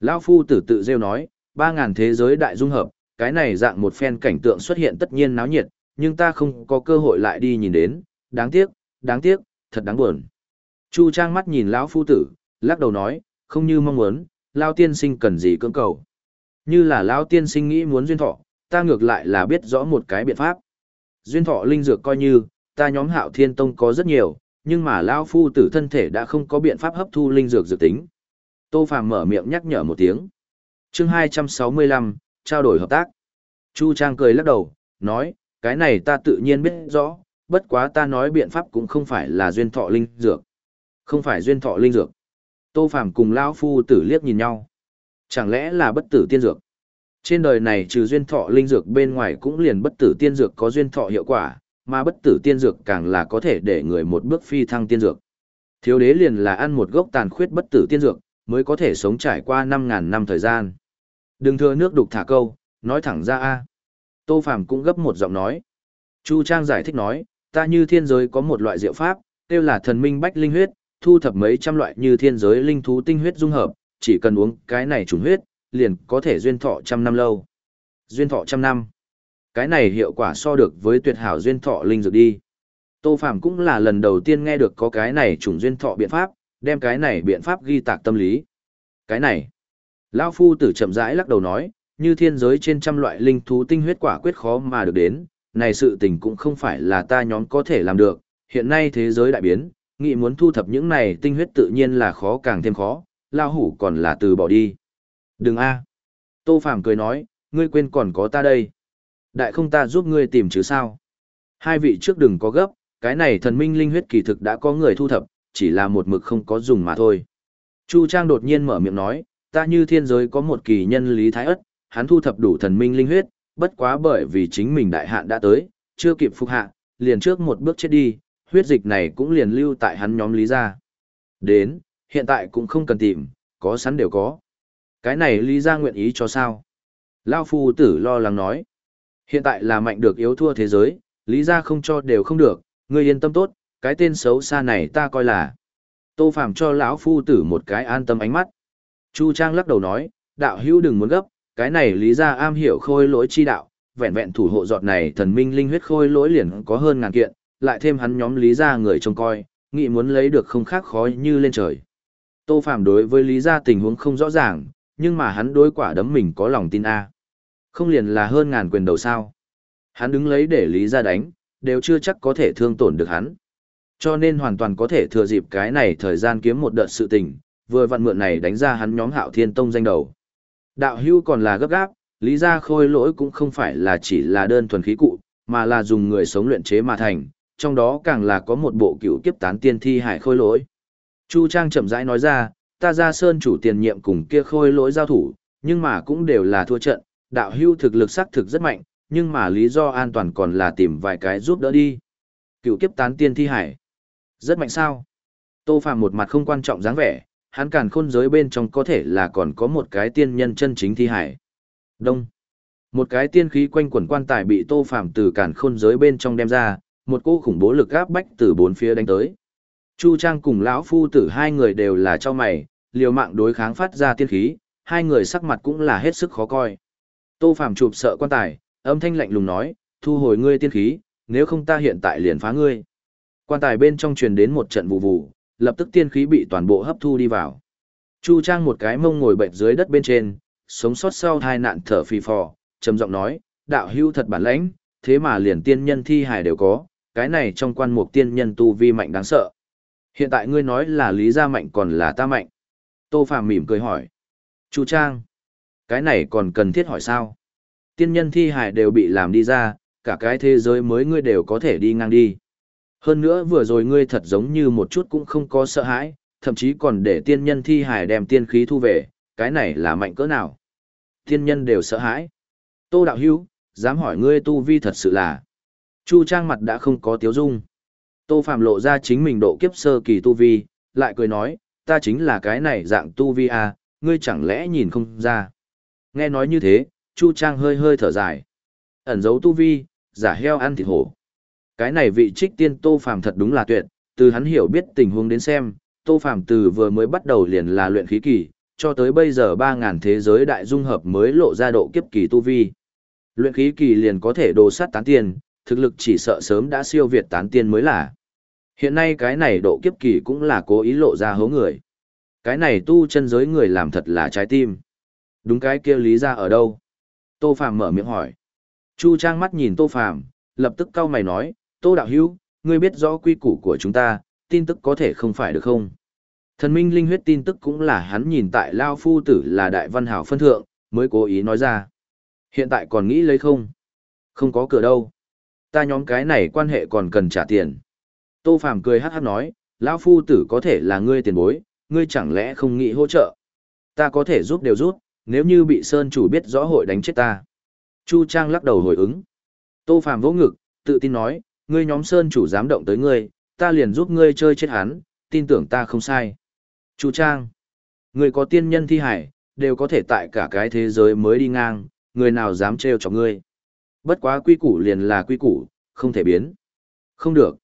Lão phu tử tự rêu nói, ba ngàn thế giới đại dung hợp, cái này dạng một phen cảnh tượng xuất hiện tất nhiên náo nhiệt, nhưng ta không có cơ hội lại đi nhìn đến, đáng tiếc, đáng tiếc, thật đáng buồn. Chu Trang mắt nhìn lão phu tử, lắc đầu nói, không như mong muốn, lão tiên sinh cần gì cưỡng cầu. Như là lão tiên sinh nghĩ muốn duyên thọ, ta ngược lại là biết rõ một cái biện pháp. Duyên thọ linh dược coi như, ta nhóm hạo thiên tông có rất nhiều, nhưng mà lão phu tử thân thể đã không có biện pháp hấp thu linh dược dược tính. Tô Phàm mở miệng nhắc nhở một tiếng. Chương 265, trao đổi hợp tác. Chu Trang cười lắc đầu, nói, cái này ta tự nhiên biết rõ, bất quá ta nói biện pháp cũng không phải là duyên thọ linh dược. Không phải duyên thọ linh dược. Tô Phàm cùng lão phu tử liếc nhìn nhau. Chẳng lẽ là bất tử tiên dược? Trên đời này trừ duyên thọ linh dược bên ngoài cũng liền bất tử tiên dược có duyên thọ hiệu quả, mà bất tử tiên dược càng là có thể để người một bước phi thăng tiên dược. Thiếu đế liền là ăn một gốc tàn khuyết bất tử tiên dược, mới có thể sống trải qua 5.000 năm thời gian. Đừng thừa nước đục thả câu, nói thẳng ra a. Tô Phàm cũng gấp một giọng nói. Chu Trang giải thích nói, ta như thiên giới có một loại diệu pháp, tiêu là thần minh bách linh huyết, thu thập mấy trăm loại như thiên giới linh thú tinh huyết dung hợp, chỉ cần uống cái này trùng huyết, liền có thể duyên thọ trăm năm lâu. Duyên thọ trăm năm. Cái này hiệu quả so được với tuyệt hảo duyên thọ linh dược đi. Tô Phàm cũng là lần đầu tiên nghe được có cái này trùng duyên thọ biện pháp, đem cái này biện pháp ghi tạc tâm lý. Cái này. Lão phu tử chậm rãi lắc đầu nói, như thiên giới trên trăm loại linh thú tinh huyết quả quyết khó mà được đến, này sự tình cũng không phải là ta nhóm có thể làm được, hiện nay thế giới đại biến, nghị muốn thu thập những này tinh huyết tự nhiên là khó càng thêm khó, lão hủ còn là từ bỏ đi. Đừng a. Tô Phàm cười nói, ngươi quên còn có ta đây. Đại không ta giúp ngươi tìm chứ sao. Hai vị trước đừng có gấp, cái này thần minh linh huyết kỳ thực đã có người thu thập, chỉ là một mực không có dùng mà thôi. Chu Trang đột nhiên mở miệng nói, ta như thiên giới có một kỳ nhân lý thái ất, hắn thu thập đủ thần minh linh huyết, bất quá bởi vì chính mình đại hạn đã tới, chưa kịp phục hạ, liền trước một bước chết đi, huyết dịch này cũng liền lưu tại hắn nhóm lý ra. Đến, hiện tại cũng không cần tìm, có sẵn đều có. Cái này lý ra nguyện ý cho sao? Lao phu tử lo lắng nói. Hiện tại là mạnh được yếu thua thế giới, lý ra không cho đều không được, ngươi yên tâm tốt, cái tên xấu xa này ta coi là. Tô Phàm cho lão phu tử một cái an tâm ánh mắt. Chu Trang lắc đầu nói, đạo hữu đừng muốn gấp, cái này lý ra am hiểu khôi lỗi chi đạo, vẹn vẹn thủ hộ giọt này thần minh linh huyết khôi lỗi liền có hơn ngàn kiện, lại thêm hắn nhóm lý ra người trông coi, nghĩ muốn lấy được không khác khó như lên trời. Tô Phàm đối với lý ra tình huống không rõ ràng, nhưng mà hắn đối quả đấm mình có lòng tin A. Không liền là hơn ngàn quyền đầu sao. Hắn đứng lấy để lý ra đánh, đều chưa chắc có thể thương tổn được hắn. Cho nên hoàn toàn có thể thừa dịp cái này thời gian kiếm một đợt sự tình, vừa vặn mượn này đánh ra hắn nhóm hạo thiên tông danh đầu. Đạo hưu còn là gấp gáp, lý ra khôi lỗi cũng không phải là chỉ là đơn thuần khí cụ, mà là dùng người sống luyện chế mà thành, trong đó càng là có một bộ cựu kiếp tán tiên thi hải khôi lỗi. Chu Trang chậm rãi nói ra, ta ra sơn chủ tiền nhiệm cùng kia khôi lỗi giao thủ, nhưng mà cũng đều là thua trận, đạo hưu thực lực xác thực rất mạnh, nhưng mà lý do an toàn còn là tìm vài cái giúp đỡ đi. Cựu kiếp tán tiên thi hải. Rất mạnh sao? Tô Phạm một mặt không quan trọng dáng vẻ, hắn càn khôn giới bên trong có thể là còn có một cái tiên nhân chân chính thi hải. Đông. Một cái tiên khí quanh quẩn quan tài bị Tô Phạm từ càn khôn giới bên trong đem ra, một cô khủng bố lực áp bách từ bốn phía đánh tới. Chu Trang cùng lão phu tử hai người đều là cho mày, liều mạng đối kháng phát ra tiên khí, hai người sắc mặt cũng là hết sức khó coi. Tô Phạm chụp sợ quan tài, âm thanh lạnh lùng nói, thu hồi ngươi tiên khí, nếu không ta hiện tại liền phá ngươi. Quan tài bên trong truyền đến một trận vụ vụ, lập tức tiên khí bị toàn bộ hấp thu đi vào. Chu Trang một cái mông ngồi bệnh dưới đất bên trên, sống sót sau hai nạn thở phì phò, trầm giọng nói, đạo hưu thật bản lãnh, thế mà liền tiên nhân thi hài đều có, cái này trong quan mục tiên nhân tu vi mạnh đáng sợ. Hiện tại ngươi nói là lý gia mạnh còn là ta mạnh. Tô Phạm mỉm cười hỏi. Chu Trang, cái này còn cần thiết hỏi sao? Tiên nhân thi hài đều bị làm đi ra, cả cái thế giới mới ngươi đều có thể đi ngang đi. Hơn nữa vừa rồi ngươi thật giống như một chút cũng không có sợ hãi, thậm chí còn để tiên nhân thi hải đem tiên khí thu về, cái này là mạnh cỡ nào. Tiên nhân đều sợ hãi. Tô đạo hữu, dám hỏi ngươi tu vi thật sự là. Chu Trang mặt đã không có tiếu dung. Tô Phạm lộ ra chính mình độ kiếp sơ kỳ tu vi, lại cười nói, ta chính là cái này dạng tu vi à, ngươi chẳng lẽ nhìn không ra. Nghe nói như thế, Chu Trang hơi hơi thở dài. Ẩn giấu tu vi, giả heo ăn thịt hổ. Cái này vị trích tiên Tô Phàm thật đúng là tuyệt, từ hắn hiểu biết tình huống đến xem, Tô Phàm từ vừa mới bắt đầu liền là luyện khí kỳ, cho tới bây giờ 3000 thế giới đại dung hợp mới lộ ra độ kiếp kỳ tu vi. Luyện khí kỳ liền có thể đồ sát tán tiên, thực lực chỉ sợ sớm đã siêu việt tán tiên mới là. Hiện nay cái này độ kiếp kỳ cũng là cố ý lộ ra hố người. Cái này tu chân giới người làm thật là trái tim. Đúng cái kia lý ra ở đâu? Tô Phàm mở miệng hỏi. Chu Trang mắt nhìn Tô Phàm, lập tức cau mày nói, Tô Đạo Hữu ngươi biết rõ quy củ của chúng ta, tin tức có thể không phải được không? Thần minh linh huyết tin tức cũng là hắn nhìn tại Lao Phu Tử là đại văn hảo phân thượng, mới cố ý nói ra. Hiện tại còn nghĩ lấy không? Không có cửa đâu. Ta nhóm cái này quan hệ còn cần trả tiền. Tô Phàm cười hát hát nói, Lão Phu Tử có thể là ngươi tiền bối, ngươi chẳng lẽ không nghĩ hỗ trợ? Ta có thể giúp đều giúp, nếu như bị Sơn chủ biết rõ hội đánh chết ta. Chu Trang lắc đầu hồi ứng. Tô Phàm vỗ ngực, tự tin nói, ngươi nhóm Sơn chủ dám động tới ngươi, ta liền giúp ngươi chơi chết hắn, tin tưởng ta không sai. Chu Trang, ngươi có tiên nhân thi hải, đều có thể tại cả cái thế giới mới đi ngang, người nào dám trêu cho ngươi. Bất quá quy củ liền là quy củ, không thể biến. Không được.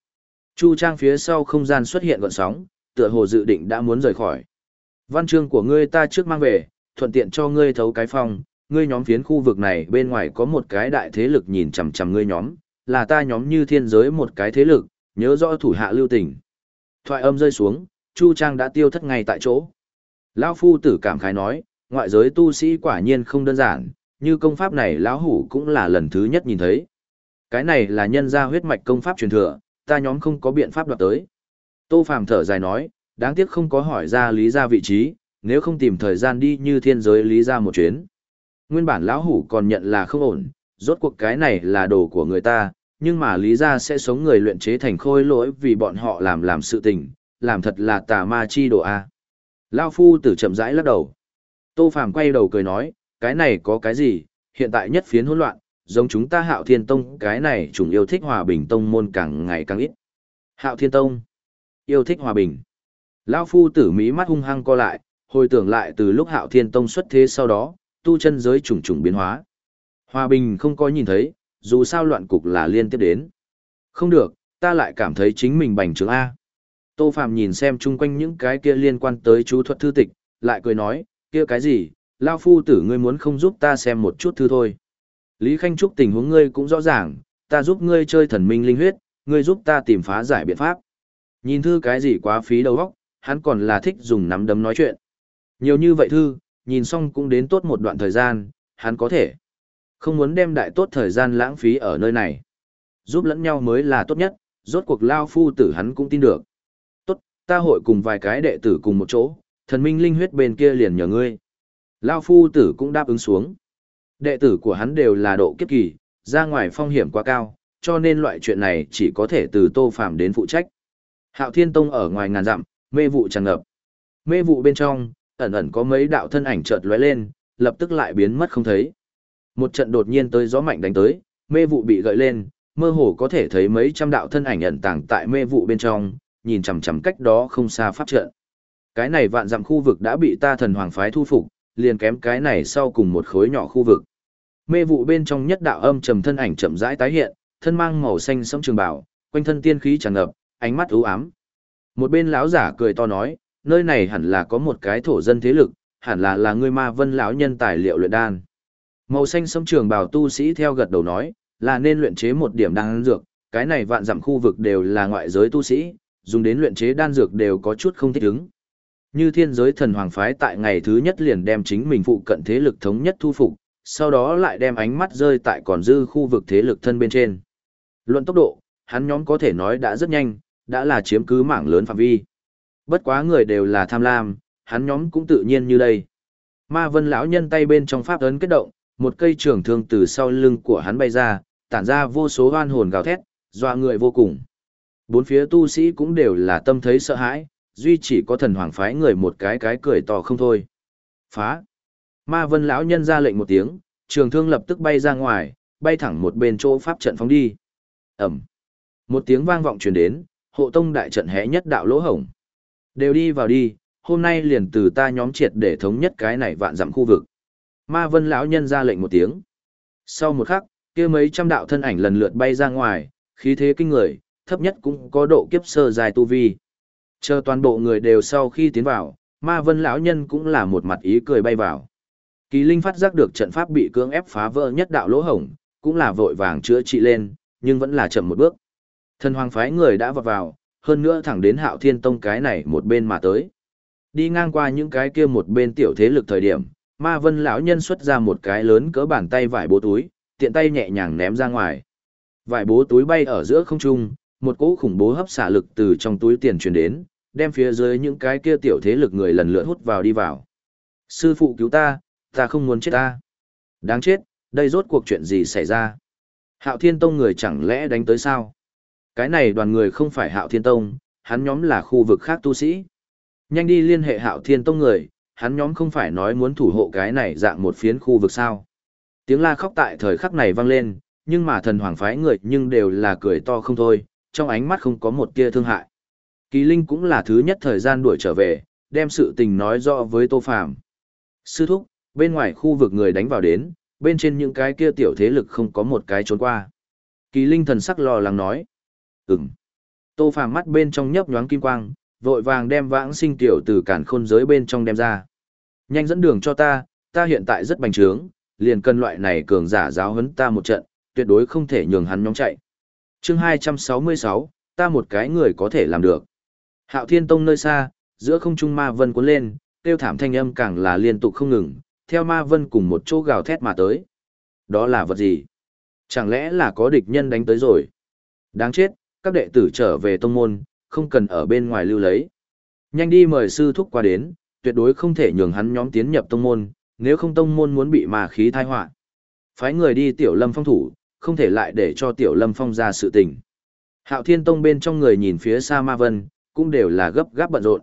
Chu Trang phía sau không gian xuất hiện gọn sóng, tựa hồ dự định đã muốn rời khỏi. Văn chương của ngươi ta trước mang về, thuận tiện cho ngươi thấu cái phong, ngươi nhóm phiến khu vực này bên ngoài có một cái đại thế lực nhìn chằm chằm ngươi nhóm, là ta nhóm như thiên giới một cái thế lực, nhớ rõ thủ hạ lưu tình. Thoại âm rơi xuống, Chu Trang đã tiêu thất ngay tại chỗ. Lão phu tử cảm khái nói, ngoại giới tu sĩ quả nhiên không đơn giản, như công pháp này lão hủ cũng là lần thứ nhất nhìn thấy. Cái này là nhân gia huyết mạch công pháp truyền thừa, ta nhóm không có biện pháp đoạt tới. Tô Phàm thở dài nói, đáng tiếc không có hỏi ra lý ra vị trí, nếu không tìm thời gian đi như thiên giới lý ra một chuyến. Nguyên bản lão hủ còn nhận là không ổn, rốt cuộc cái này là đồ của người ta, nhưng mà lý ra sẽ sống người luyện chế thành khôi lỗi vì bọn họ làm làm sự tình, làm thật là tà ma chi đồ a. Lão phu tử chậm rãi lắc đầu. Tô Phàm quay đầu cười nói, cái này có cái gì, hiện tại nhất phiến hỗn loạn, giống chúng ta Hạo Thiên Tông, cái này chúng yêu thích hòa bình tông môn càng ngày càng ít. Hạo Thiên Tông, yêu thích hòa bình. Lão phu tử mỹ mắt hung hăng co lại, hồi tưởng lại từ lúc Hạo Thiên Tông xuất thế sau đó, tu chân giới trùng trùng biến hóa. Hòa bình không có nhìn thấy, dù sao loạn cục là liên tiếp đến. Không được, ta lại cảm thấy chính mình bành trướng A. Tô Phạm nhìn xem chung quanh những cái kia liên quan tới chú thuật thư tịch, lại cười nói, kia cái gì, Lao Phu tử ngươi muốn không giúp ta xem một chút thư thôi. Lý Khanh Trúc tình huống ngươi cũng rõ ràng, ta giúp ngươi chơi thần minh linh huyết, ngươi giúp ta tìm phá giải biện pháp. Nhìn thư cái gì quá phí đầu óc, hắn còn là thích dùng nắm đấm nói chuyện. Nhiều như vậy thư, nhìn xong cũng đến tốt một đoạn thời gian, hắn có thể. Không muốn đem đại tốt thời gian lãng phí ở nơi này. Giúp lẫn nhau mới là tốt nhất, rốt cuộc lao phu tử hắn cũng tin được. Tốt, ta hội cùng vài cái đệ tử cùng một chỗ, thần minh linh huyết bên kia liền nhờ ngươi. Lao phu tử cũng đáp ứng xuống. Đệ tử của hắn đều là độ kiếp kỳ, ra ngoài phong hiểm quá cao, cho nên loại chuyện này chỉ có thể từ tô phạm đến phụ trách. Hạo Thiên Tông ở ngoài ngàn dặm, mê vụ tràn ngập. Mê vụ bên trong, ẩn ẩn có mấy đạo thân ảnh chợt lóe lên, lập tức lại biến mất không thấy. Một trận đột nhiên tới gió mạnh đánh tới, mê vụ bị gợi lên, mơ hồ có thể thấy mấy trăm đạo thân ảnh ẩn tàng tại mê vụ bên trong, nhìn chằm chằm cách đó không xa pháp trận. Cái này vạn dặm khu vực đã bị ta thần hoàng phái thu phục, liền kém cái này sau cùng một khối nhỏ khu vực. Mê vụ bên trong nhất đạo âm trầm thân ảnh chậm rãi tái hiện, thân mang màu xanh sẫm trường bảo, quanh thân tiên khí tràn ngập, ánh mắt u ám. Một bên lão giả cười to nói, nơi này hẳn là có một cái thổ dân thế lực, hẳn là là ngươi ma vân lão nhân tài liệu luyện đan. Màu xanh sẫm trường bảo tu sĩ theo gật đầu nói, là nên luyện chế một điểm đan dược, cái này vạn dặm khu vực đều là ngoại giới tu sĩ, dùng đến luyện chế đan dược đều có chút không thích ứng. Như thiên giới thần hoàng phái tại ngày thứ nhất liền đem chính mình phụ cận thế lực thống nhất thu phục, sau đó lại đem ánh mắt rơi tại còn dư khu vực thế lực thân bên trên. Luận tốc độ, hắn nhóm có thể nói đã rất nhanh, đã là chiếm cứ mảng lớn phạm vi. Bất quá người đều là tham lam, hắn nhóm cũng tự nhiên như đây. Ma vân lão nhân tay bên trong pháp ấn kết động, một cây trường thương từ sau lưng của hắn bay ra, tản ra vô số oan hồn gào thét, dọa người vô cùng. Bốn phía tu sĩ cũng đều là tâm thấy sợ hãi, duy chỉ có thần hoàng phái người một cái cái cười to không thôi. Phá! Ma vân lão nhân ra lệnh một tiếng, trường thương lập tức bay ra ngoài, bay thẳng một bên chỗ pháp trận phóng đi. Ẩm. Một tiếng vang vọng truyền đến, hộ tông đại trận hẽ nhất đạo lỗ hổng. Đều đi vào đi, hôm nay liền từ ta nhóm triệt để thống nhất cái này vạn dặm khu vực. Ma vân lão nhân ra lệnh một tiếng. Sau một khắc, kia mấy trăm đạo thân ảnh lần lượt bay ra ngoài, khí thế kinh người, thấp nhất cũng có độ kiếp sơ dài tu vi. Chờ toàn bộ người đều sau khi tiến vào, ma vân lão nhân cũng là một mặt ý cười bay vào. Kỳ linh phát giác được trận pháp bị cưỡng ép phá vỡ nhất đạo lỗ hổng, cũng là vội vàng chữa trị lên, nhưng vẫn là chậm một bước. Thần hoàng phái người đã vọt vào, hơn nữa thẳng đến hạo thiên tông cái này một bên mà tới. Đi ngang qua những cái kia một bên tiểu thế lực thời điểm, ma vân lão nhân xuất ra một cái lớn cỡ bàn tay vải bố túi, tiện tay nhẹ nhàng ném ra ngoài. Vải bố túi bay ở giữa không trung, một cỗ khủng bố hấp xả lực từ trong túi tiền truyền đến, đem phía dưới những cái kia tiểu thế lực người lần lượt hút vào đi vào. Sư phụ cứu ta, ta không muốn chết ta. Đáng chết, đây rốt cuộc chuyện gì xảy ra? Hạo Thiên Tông người chẳng lẽ đánh tới sao? Cái này đoàn người không phải Hạo Thiên Tông, hắn nhóm là khu vực khác tu sĩ. Nhanh đi liên hệ Hạo Thiên Tông người, hắn nhóm không phải nói muốn thủ hộ cái này dạng một phiến khu vực sao. Tiếng la khóc tại thời khắc này vang lên, nhưng mà thần hoàng phái người nhưng đều là cười to không thôi, trong ánh mắt không có một tia thương hại. Kỳ Linh cũng là thứ nhất thời gian đuổi trở về, đem sự tình nói rõ với Tô Phàm. Sư thúc, bên ngoài khu vực người đánh vào đến, bên trên những cái kia tiểu thế lực không có một cái trốn qua. Kỳ Linh thần sắc lo lắng nói. Ừm. Tô Phàm mắt bên trong nhấp nhoáng kim quang, vội vàng đem vãng sinh tiểu từ cản khôn giới bên trong đem ra. Nhanh dẫn đường cho ta, ta hiện tại rất bành trướng, liền cân loại này cường giả giáo huấn ta một trận, tuyệt đối không thể nhường hắn nhóm chạy. Chương 266, ta một cái người có thể làm được. Hạo Thiên Tông nơi xa, giữa không trung ma vân cuốn lên, tiêu thảm thanh âm càng là liên tục không ngừng, theo ma vân cùng một chỗ gào thét mà tới. Đó là vật gì? Chẳng lẽ là có địch nhân đánh tới rồi? Đáng chết, các đệ tử trở về tông môn, không cần ở bên ngoài lưu lấy. Nhanh đi mời sư thúc qua đến, tuyệt đối không thể nhường hắn nhóm tiến nhập tông môn, nếu không tông môn muốn bị ma khí thai họa. Phái người đi tiểu lâm phong thủ, không thể lại để cho tiểu lâm phong ra sự tình. Hạo thiên tông bên trong người nhìn phía xa ma vân, cũng đều là gấp gáp bận rộn.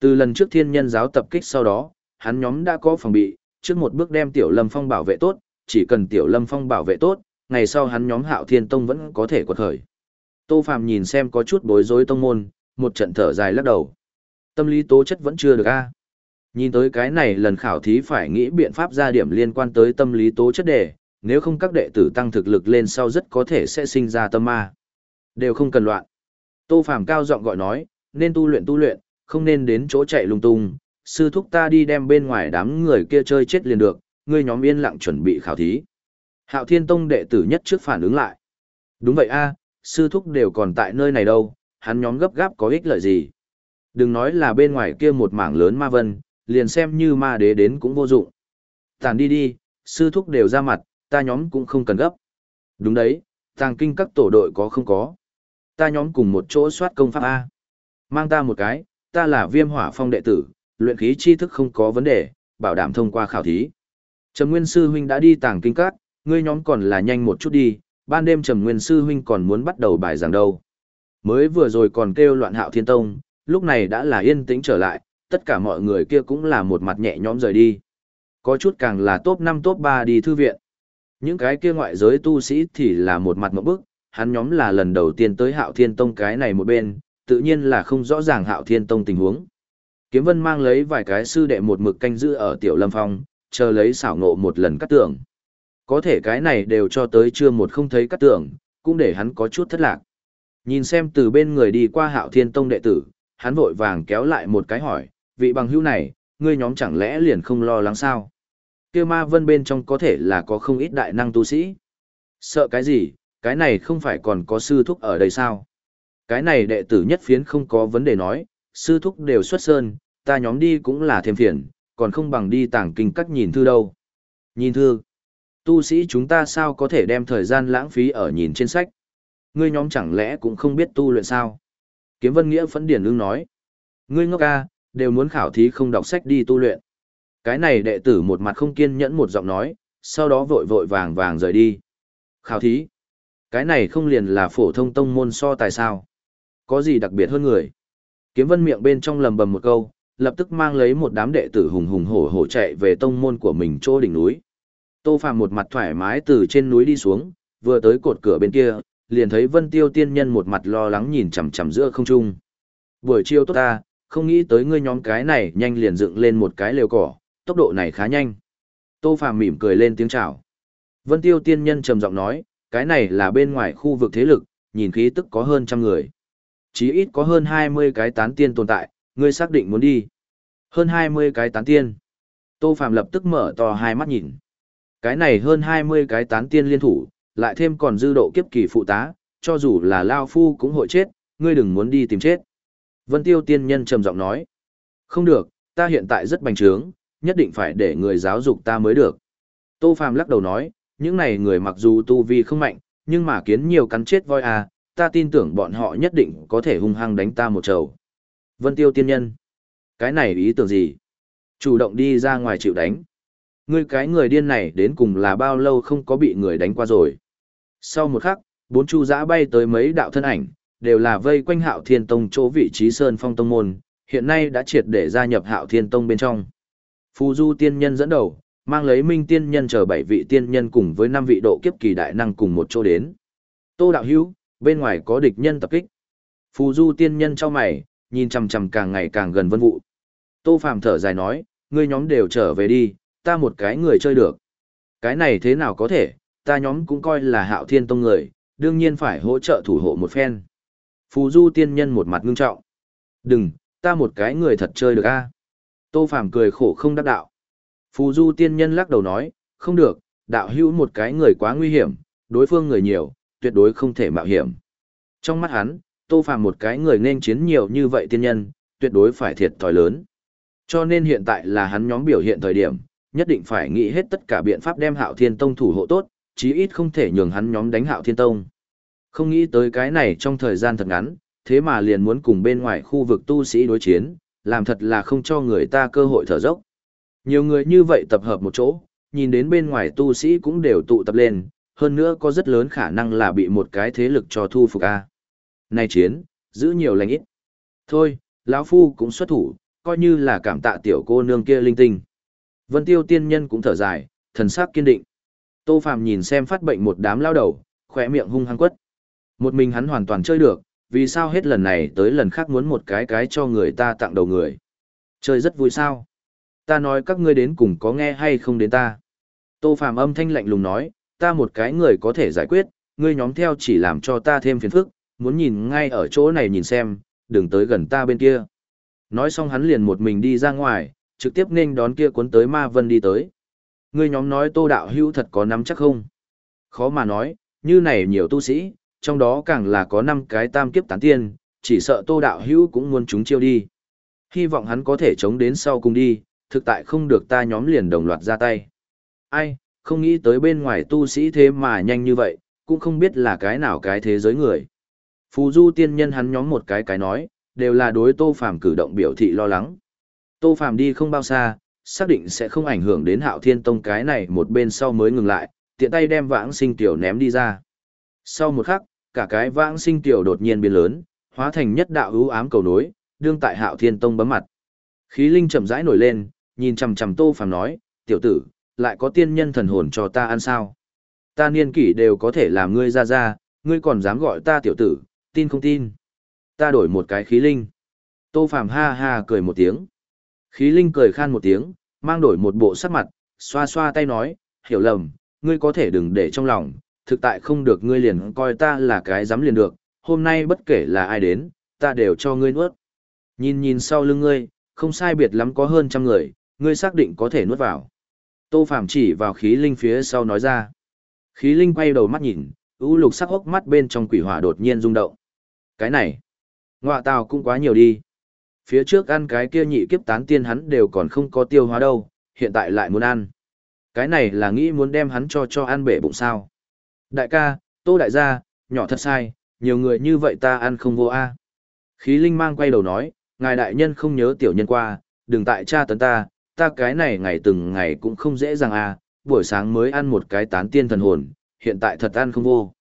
Từ lần trước thiên nhân giáo tập kích sau đó, hắn nhóm đã có phòng bị, trước một bước đem tiểu lâm phong bảo vệ tốt, chỉ cần tiểu lâm phong bảo vệ tốt, ngày sau hắn nhóm hạo thiên tông vẫn có thể quật khởi. Tô Phàm nhìn xem có chút bối rối tông môn, một trận thở dài lắc đầu. Tâm lý tố chất vẫn chưa được a. Nhìn tới cái này lần khảo thí phải nghĩ biện pháp ra điểm liên quan tới tâm lý tố chất đề, nếu không các đệ tử tăng thực lực lên sau rất có thể sẽ sinh ra tâm ma. Đều không cần loạn. Tô Phàm cao giọng gọi nói, nên tu luyện tu luyện, không nên đến chỗ chạy lung tung, sư thúc ta đi đem bên ngoài đám người kia chơi chết liền được, ngươi nhóm yên lặng chuẩn bị khảo thí. Hạo Thiên Tông đệ tử nhất trước phản ứng lại. Đúng vậy a, sư thúc đều còn tại nơi này đâu, hắn nhóm gấp gáp có ích lợi gì. Đừng nói là bên ngoài kia một mảng lớn ma vân, liền xem như ma đế đến cũng vô dụng. Tàn đi đi, sư thúc đều ra mặt, ta nhóm cũng không cần gấp. Đúng đấy, tàng kinh các tổ đội có không có. Ta nhóm cùng một chỗ soát công pháp A. Mang ta một cái, ta là viêm hỏa phong đệ tử, luyện khí tri thức không có vấn đề, bảo đảm thông qua khảo thí. Trầm Nguyên Sư Huynh đã đi tàng kinh các, ngươi nhóm còn là nhanh một chút đi, ban đêm Trầm Nguyên Sư Huynh còn muốn bắt đầu bài giảng đâu. Mới vừa rồi còn kêu loạn hạo thiên tông, lúc này đã là yên tĩnh trở lại, tất cả mọi người kia cũng là một mặt nhẹ nhõm rời đi. Có chút càng là top năm top ba đi thư viện. Những cái kia ngoại giới tu sĩ thì là một mặt một bức, hắn nhóm là lần đầu tiên tới hạo thiên tông cái này một bên, tự nhiên là không rõ ràng hạo thiên tông tình huống. Kiếm vân mang lấy vài cái sư đệ một mực canh giữ ở tiểu lâm phong, chờ lấy xảo ngộ một lần cắt tưởng. Có thể cái này đều cho tới chưa một không thấy cắt tưởng, cũng để hắn có chút thất lạc. Nhìn xem từ bên người đi qua hạo thiên tông đệ tử, hắn vội vàng kéo lại một cái hỏi, vị bằng hữu này, ngươi nhóm chẳng lẽ liền không lo lắng sao? Kêu ma vân bên trong có thể là có không ít đại năng tu sĩ. Sợ cái gì, cái này không phải còn có sư thúc ở đây sao? Cái này đệ tử nhất phiến không có vấn đề nói, sư thúc đều xuất sơn, ta nhóm đi cũng là thêm phiền, còn không bằng đi tảng kinh các nhìn thư đâu. Nhìn thư, tu sĩ chúng ta sao có thể đem thời gian lãng phí ở nhìn trên sách? Ngươi nhóm chẳng lẽ cũng không biết tu luyện sao? Kiếm Vân Nghĩa phấn điển ương nói. Ngươi ngốc ca, đều muốn khảo thí không đọc sách đi tu luyện. Cái này đệ tử một mặt không kiên nhẫn một giọng nói, sau đó vội vội vàng vàng rời đi. Khảo thí. Cái này không liền là phổ thông tông môn so tài sao. Có gì đặc biệt hơn người. Kiếm vân miệng bên trong lầm bầm một câu, lập tức mang lấy một đám đệ tử hùng hùng hổ hổ chạy về tông môn của mình chỗ đỉnh núi. Tô Phàm một mặt thoải mái từ trên núi đi xuống, vừa tới cột cửa bên kia, liền thấy Vân Tiêu tiên nhân một mặt lo lắng nhìn chằm chằm giữa không trung. Buổi chiều tốt ta, không nghĩ tới ngươi nhóm cái này nhanh liền dựng lên một cái lều cỏ, tốc độ này khá nhanh. Tô Phàm mỉm cười lên tiếng chào. Vân Tiêu tiên nhân trầm giọng nói, cái này là bên ngoài khu vực thế lực, nhìn khí tức có hơn trăm người. Chí ít có hơn 20 cái tán tiên tồn tại, ngươi xác định muốn đi. Hơn 20 cái tán tiên. Tô Phàm lập tức mở to hai mắt nhìn. Cái này hơn 20 cái tán tiên liên thủ, lại thêm còn dư độ kiếp kỳ phụ tá, cho dù là Lao Phu cũng hội chết, ngươi đừng muốn đi tìm chết. Vân Tiêu tiên nhân trầm giọng nói. Không được, ta hiện tại rất bành trướng, nhất định phải để người giáo dục ta mới được. Tô Phàm lắc đầu nói, những này người mặc dù tu vi không mạnh, nhưng mà kiến nhiều cắn chết voi à, ta tin tưởng bọn họ nhất định có thể hung hăng đánh ta một trầu. Vân Tiêu tiên nhân. Cái này ý tưởng gì? Chủ động đi ra ngoài chịu đánh. Ngươi cái người điên này đến cùng là bao lâu không có bị người đánh qua rồi. Sau một khắc, bốn chu giã bay tới mấy đạo thân ảnh, đều là vây quanh hạo thiên tông chỗ vị trí sơn phong tông môn, hiện nay đã triệt để gia nhập hạo thiên tông bên trong. Phù du tiên nhân dẫn đầu, mang lấy minh tiên nhân chờ bảy vị tiên nhân cùng với năm vị độ kiếp kỳ đại năng cùng một chỗ đến. Tô đạo hữu, bên ngoài có địch nhân tập kích. Phù du tiên nhân cho mày, nhìn chằm chằm càng ngày càng gần vân vụ. Tô Phàm thở dài nói, ngươi nhóm đều trở về đi, ta một cái người chơi được. Cái này thế nào có thể, ta nhóm cũng coi là hạo thiên tông người, đương nhiên phải hỗ trợ thủ hộ một phen. Phù du tiên nhân một mặt ngưng trọng. Đừng, ta một cái người thật chơi được a. Tô Phàm cười khổ không đắc đạo. Phù du tiên nhân lắc đầu nói, không được, đạo hữu một cái người quá nguy hiểm, đối phương người nhiều, tuyệt đối không thể mạo hiểm. Trong mắt hắn, Tô Phàm một cái người nên chiến nhiều như vậy tiên nhân, tuyệt đối phải thiệt thòi lớn. Cho nên hiện tại là hắn nhóm biểu hiện thời điểm, nhất định phải nghĩ hết tất cả biện pháp đem Hạo Thiên Tông thủ hộ tốt, chí ít không thể nhường hắn nhóm đánh Hạo Thiên Tông. Không nghĩ tới cái này trong thời gian thật ngắn, thế mà liền muốn cùng bên ngoài khu vực tu sĩ đối chiến, làm thật là không cho người ta cơ hội thở dốc. Nhiều người như vậy tập hợp một chỗ, nhìn đến bên ngoài tu sĩ cũng đều tụ tập lên, hơn nữa có rất lớn khả năng là bị một cái thế lực cho thu phục a. Nay chiến, giữ nhiều lành ít. Thôi, lão phu cũng xuất thủ, coi như là cảm tạ tiểu cô nương kia linh tinh. Vân Tiêu tiên nhân cũng thở dài, thần sắc kiên định. Tô Phàm nhìn xem phát bệnh một đám lao đầu, khỏe miệng hung hăng quất. Một mình hắn hoàn toàn chơi được, vì sao hết lần này tới lần khác muốn một cái cái cho người ta tặng đầu người. Chơi rất vui sao. Ta nói các ngươi đến cùng có nghe hay không đến ta. Tô Phàm âm thanh lạnh lùng nói, ta một cái người có thể giải quyết, ngươi nhóm theo chỉ làm cho ta thêm phiền phức, muốn nhìn ngay ở chỗ này nhìn xem, đừng tới gần ta bên kia. Nói xong hắn liền một mình đi ra ngoài, trực tiếp nên đón kia cuốn tới Ma Vân đi tới. Ngươi nhóm nói tô đạo hữu thật có nắm chắc không? Khó mà nói, như này nhiều tu sĩ, trong đó càng là có năm cái tam kiếp tán tiên, chỉ sợ tô đạo hữu cũng muốn chúng chiêu đi. Hy vọng hắn có thể chống đến sau cùng đi, thực tại không được ta nhóm liền đồng loạt ra tay. Ai, không nghĩ tới bên ngoài tu sĩ thế mà nhanh như vậy, cũng không biết là cái nào cái thế giới người. Phù du tiên nhân hắn nhóm một cái cái nói, đều là đối tô phàm cử động biểu thị lo lắng. Tô phàm đi không bao xa, xác định sẽ không ảnh hưởng đến hạo thiên tông cái này một bên sau mới ngừng lại, tiện tay đem vãng sinh tiểu ném đi ra. Sau một khắc, cả cái vãng sinh tiểu đột nhiên biến lớn, hóa thành nhất đạo ưu ám cầu nối, đương tại hạo thiên tông bấm mặt. Khí linh chậm rãi nổi lên, nhìn chằm chằm tô phàm nói, tiểu tử, lại có tiên nhân thần hồn cho ta ăn sao? Ta niên kỷ đều có thể làm ngươi ra ra, ngươi còn dám gọi ta tiểu tử, tin không tin? Ta đổi một cái khí linh. Tô Phàm ha ha cười một tiếng. Khí linh cười khan một tiếng, mang đổi một bộ sắc mặt, xoa xoa tay nói, hiểu lầm, ngươi có thể đừng để trong lòng, thực tại không được ngươi liền coi ta là cái dám liền được, hôm nay bất kể là ai đến, ta đều cho ngươi nuốt. Nhìn nhìn sau lưng ngươi, không sai biệt lắm có hơn trăm người, ngươi xác định có thể nuốt vào. Tô Phạm chỉ vào khí linh phía sau nói ra. Khí linh quay đầu mắt nhìn, ưu lục sắc hốc mắt bên trong quỷ hỏa đột nhiên rung động. Cái này, ngọa tào cũng quá nhiều đi. Phía trước ăn cái kia nhị kiếp tán tiên hắn đều còn không có tiêu hóa đâu, hiện tại lại muốn ăn. Cái này là nghĩ muốn đem hắn cho cho ăn bể bụng sao. Đại ca, tô đại gia, nhỏ thật sai, nhiều người như vậy ta ăn không vô a. Khí linh mang quay đầu nói, ngài đại nhân không nhớ tiểu nhân qua, đừng tại cha tấn ta, ta cái này ngày từng ngày cũng không dễ dàng à, buổi sáng mới ăn một cái tán tiên thần hồn, hiện tại thật ăn không vô.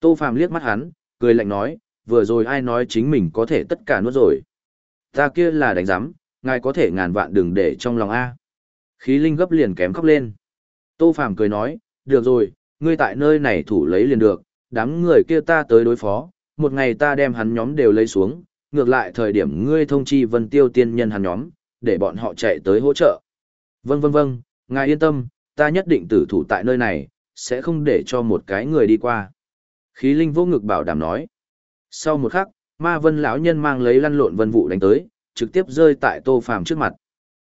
Tô Phàm liếc mắt hắn, cười lạnh nói, vừa rồi ai nói chính mình có thể tất cả nuốt rồi. Ta kia là đánh giám, ngài có thể ngàn vạn đừng để trong lòng A. Khí linh gấp liền kém khóc lên. Tô Phàm cười nói, được rồi, ngươi tại nơi này thủ lấy liền được, đám người kia ta tới đối phó, một ngày ta đem hắn nhóm đều lấy xuống, ngược lại thời điểm ngươi thông chi vân tiêu tiên nhân hắn nhóm, để bọn họ chạy tới hỗ trợ. Vâng vâng vâng, ngài yên tâm, ta nhất định tử thủ tại nơi này, sẽ không để cho một cái người đi qua. Khí linh vô ngực bảo đảm nói. Sau một khắc, ma vân lão nhân mang lấy lăn lộn vân vụ đánh tới, trực tiếp rơi tại tô phàm trước mặt.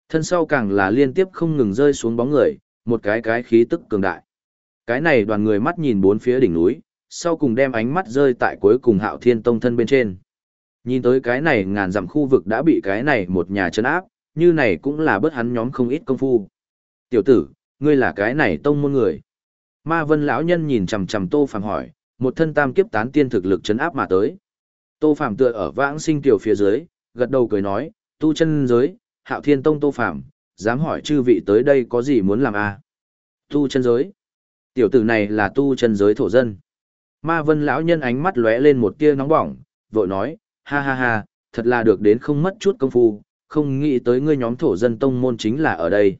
Thân sau càng là liên tiếp không ngừng rơi xuống bóng người, một cái cái khí tức cường đại. Cái này đoàn người mắt nhìn bốn phía đỉnh núi, sau cùng đem ánh mắt rơi tại cuối cùng hạo thiên tông thân bên trên. Nhìn tới cái này ngàn dặm khu vực đã bị cái này một nhà chấn áp, như này cũng là bớt hắn nhóm không ít công phu. Tiểu tử, ngươi là cái này tông môn người. Ma vân lão nhân nhìn chằm chằm tô phàm hỏi, một thân tam kiếp tán tiên thực lực chấn áp mà tới. Tô Phạm tựa ở vãng sinh tiểu phía dưới, gật đầu cười nói, tu chân giới, hạo thiên tông tô Phạm, dám hỏi chư vị tới đây có gì muốn làm à? Tu chân giới. Tiểu tử này là tu chân giới thổ dân. Ma vân lão nhân ánh mắt lóe lên một tia nóng bỏng, vội nói, ha ha ha, thật là được đến không mất chút công phu, không nghĩ tới ngươi nhóm thổ dân tông môn chính là ở đây.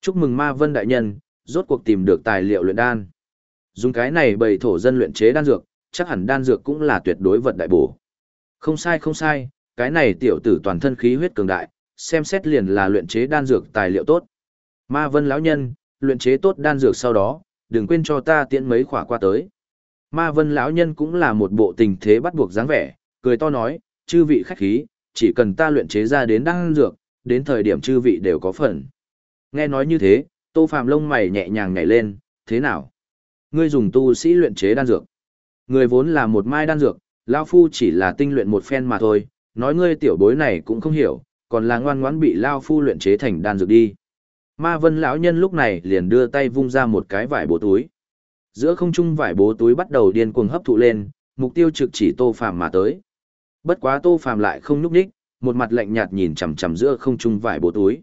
Chúc mừng ma vân đại nhân, rốt cuộc tìm được tài liệu luyện đan. Dùng cái này bày thổ dân luyện chế đan dược, chắc hẳn đan dược cũng là tuyệt đối vật đại bổ. Không sai không sai, cái này tiểu tử toàn thân khí huyết cường đại, xem xét liền là luyện chế đan dược tài liệu tốt. Ma vân lão nhân, luyện chế tốt đan dược sau đó, đừng quên cho ta tiễn mấy khỏa qua tới. Ma vân lão nhân cũng là một bộ tình thế bắt buộc dáng vẻ, cười to nói, chư vị khách khí, chỉ cần ta luyện chế ra đến đan dược, đến thời điểm chư vị đều có phần. Nghe nói như thế, tô phàm lông mày nhẹ nhàng nhảy lên, thế nào? Ngươi dùng tu sĩ luyện chế đan dược. Người vốn là một mai đan dược, Lao Phu chỉ là tinh luyện một phen mà thôi, nói ngươi tiểu bối này cũng không hiểu, còn là ngoan ngoãn bị Lao Phu luyện chế thành đan dược đi. Ma vân lão nhân lúc này liền đưa tay vung ra một cái vải bố túi. Giữa không trung vải bố túi bắt đầu điên cuồng hấp thụ lên, mục tiêu trực chỉ tô phàm mà tới. Bất quá tô phàm lại không nhúc nhích, một mặt lạnh nhạt nhìn chằm chằm giữa không trung vải bố túi.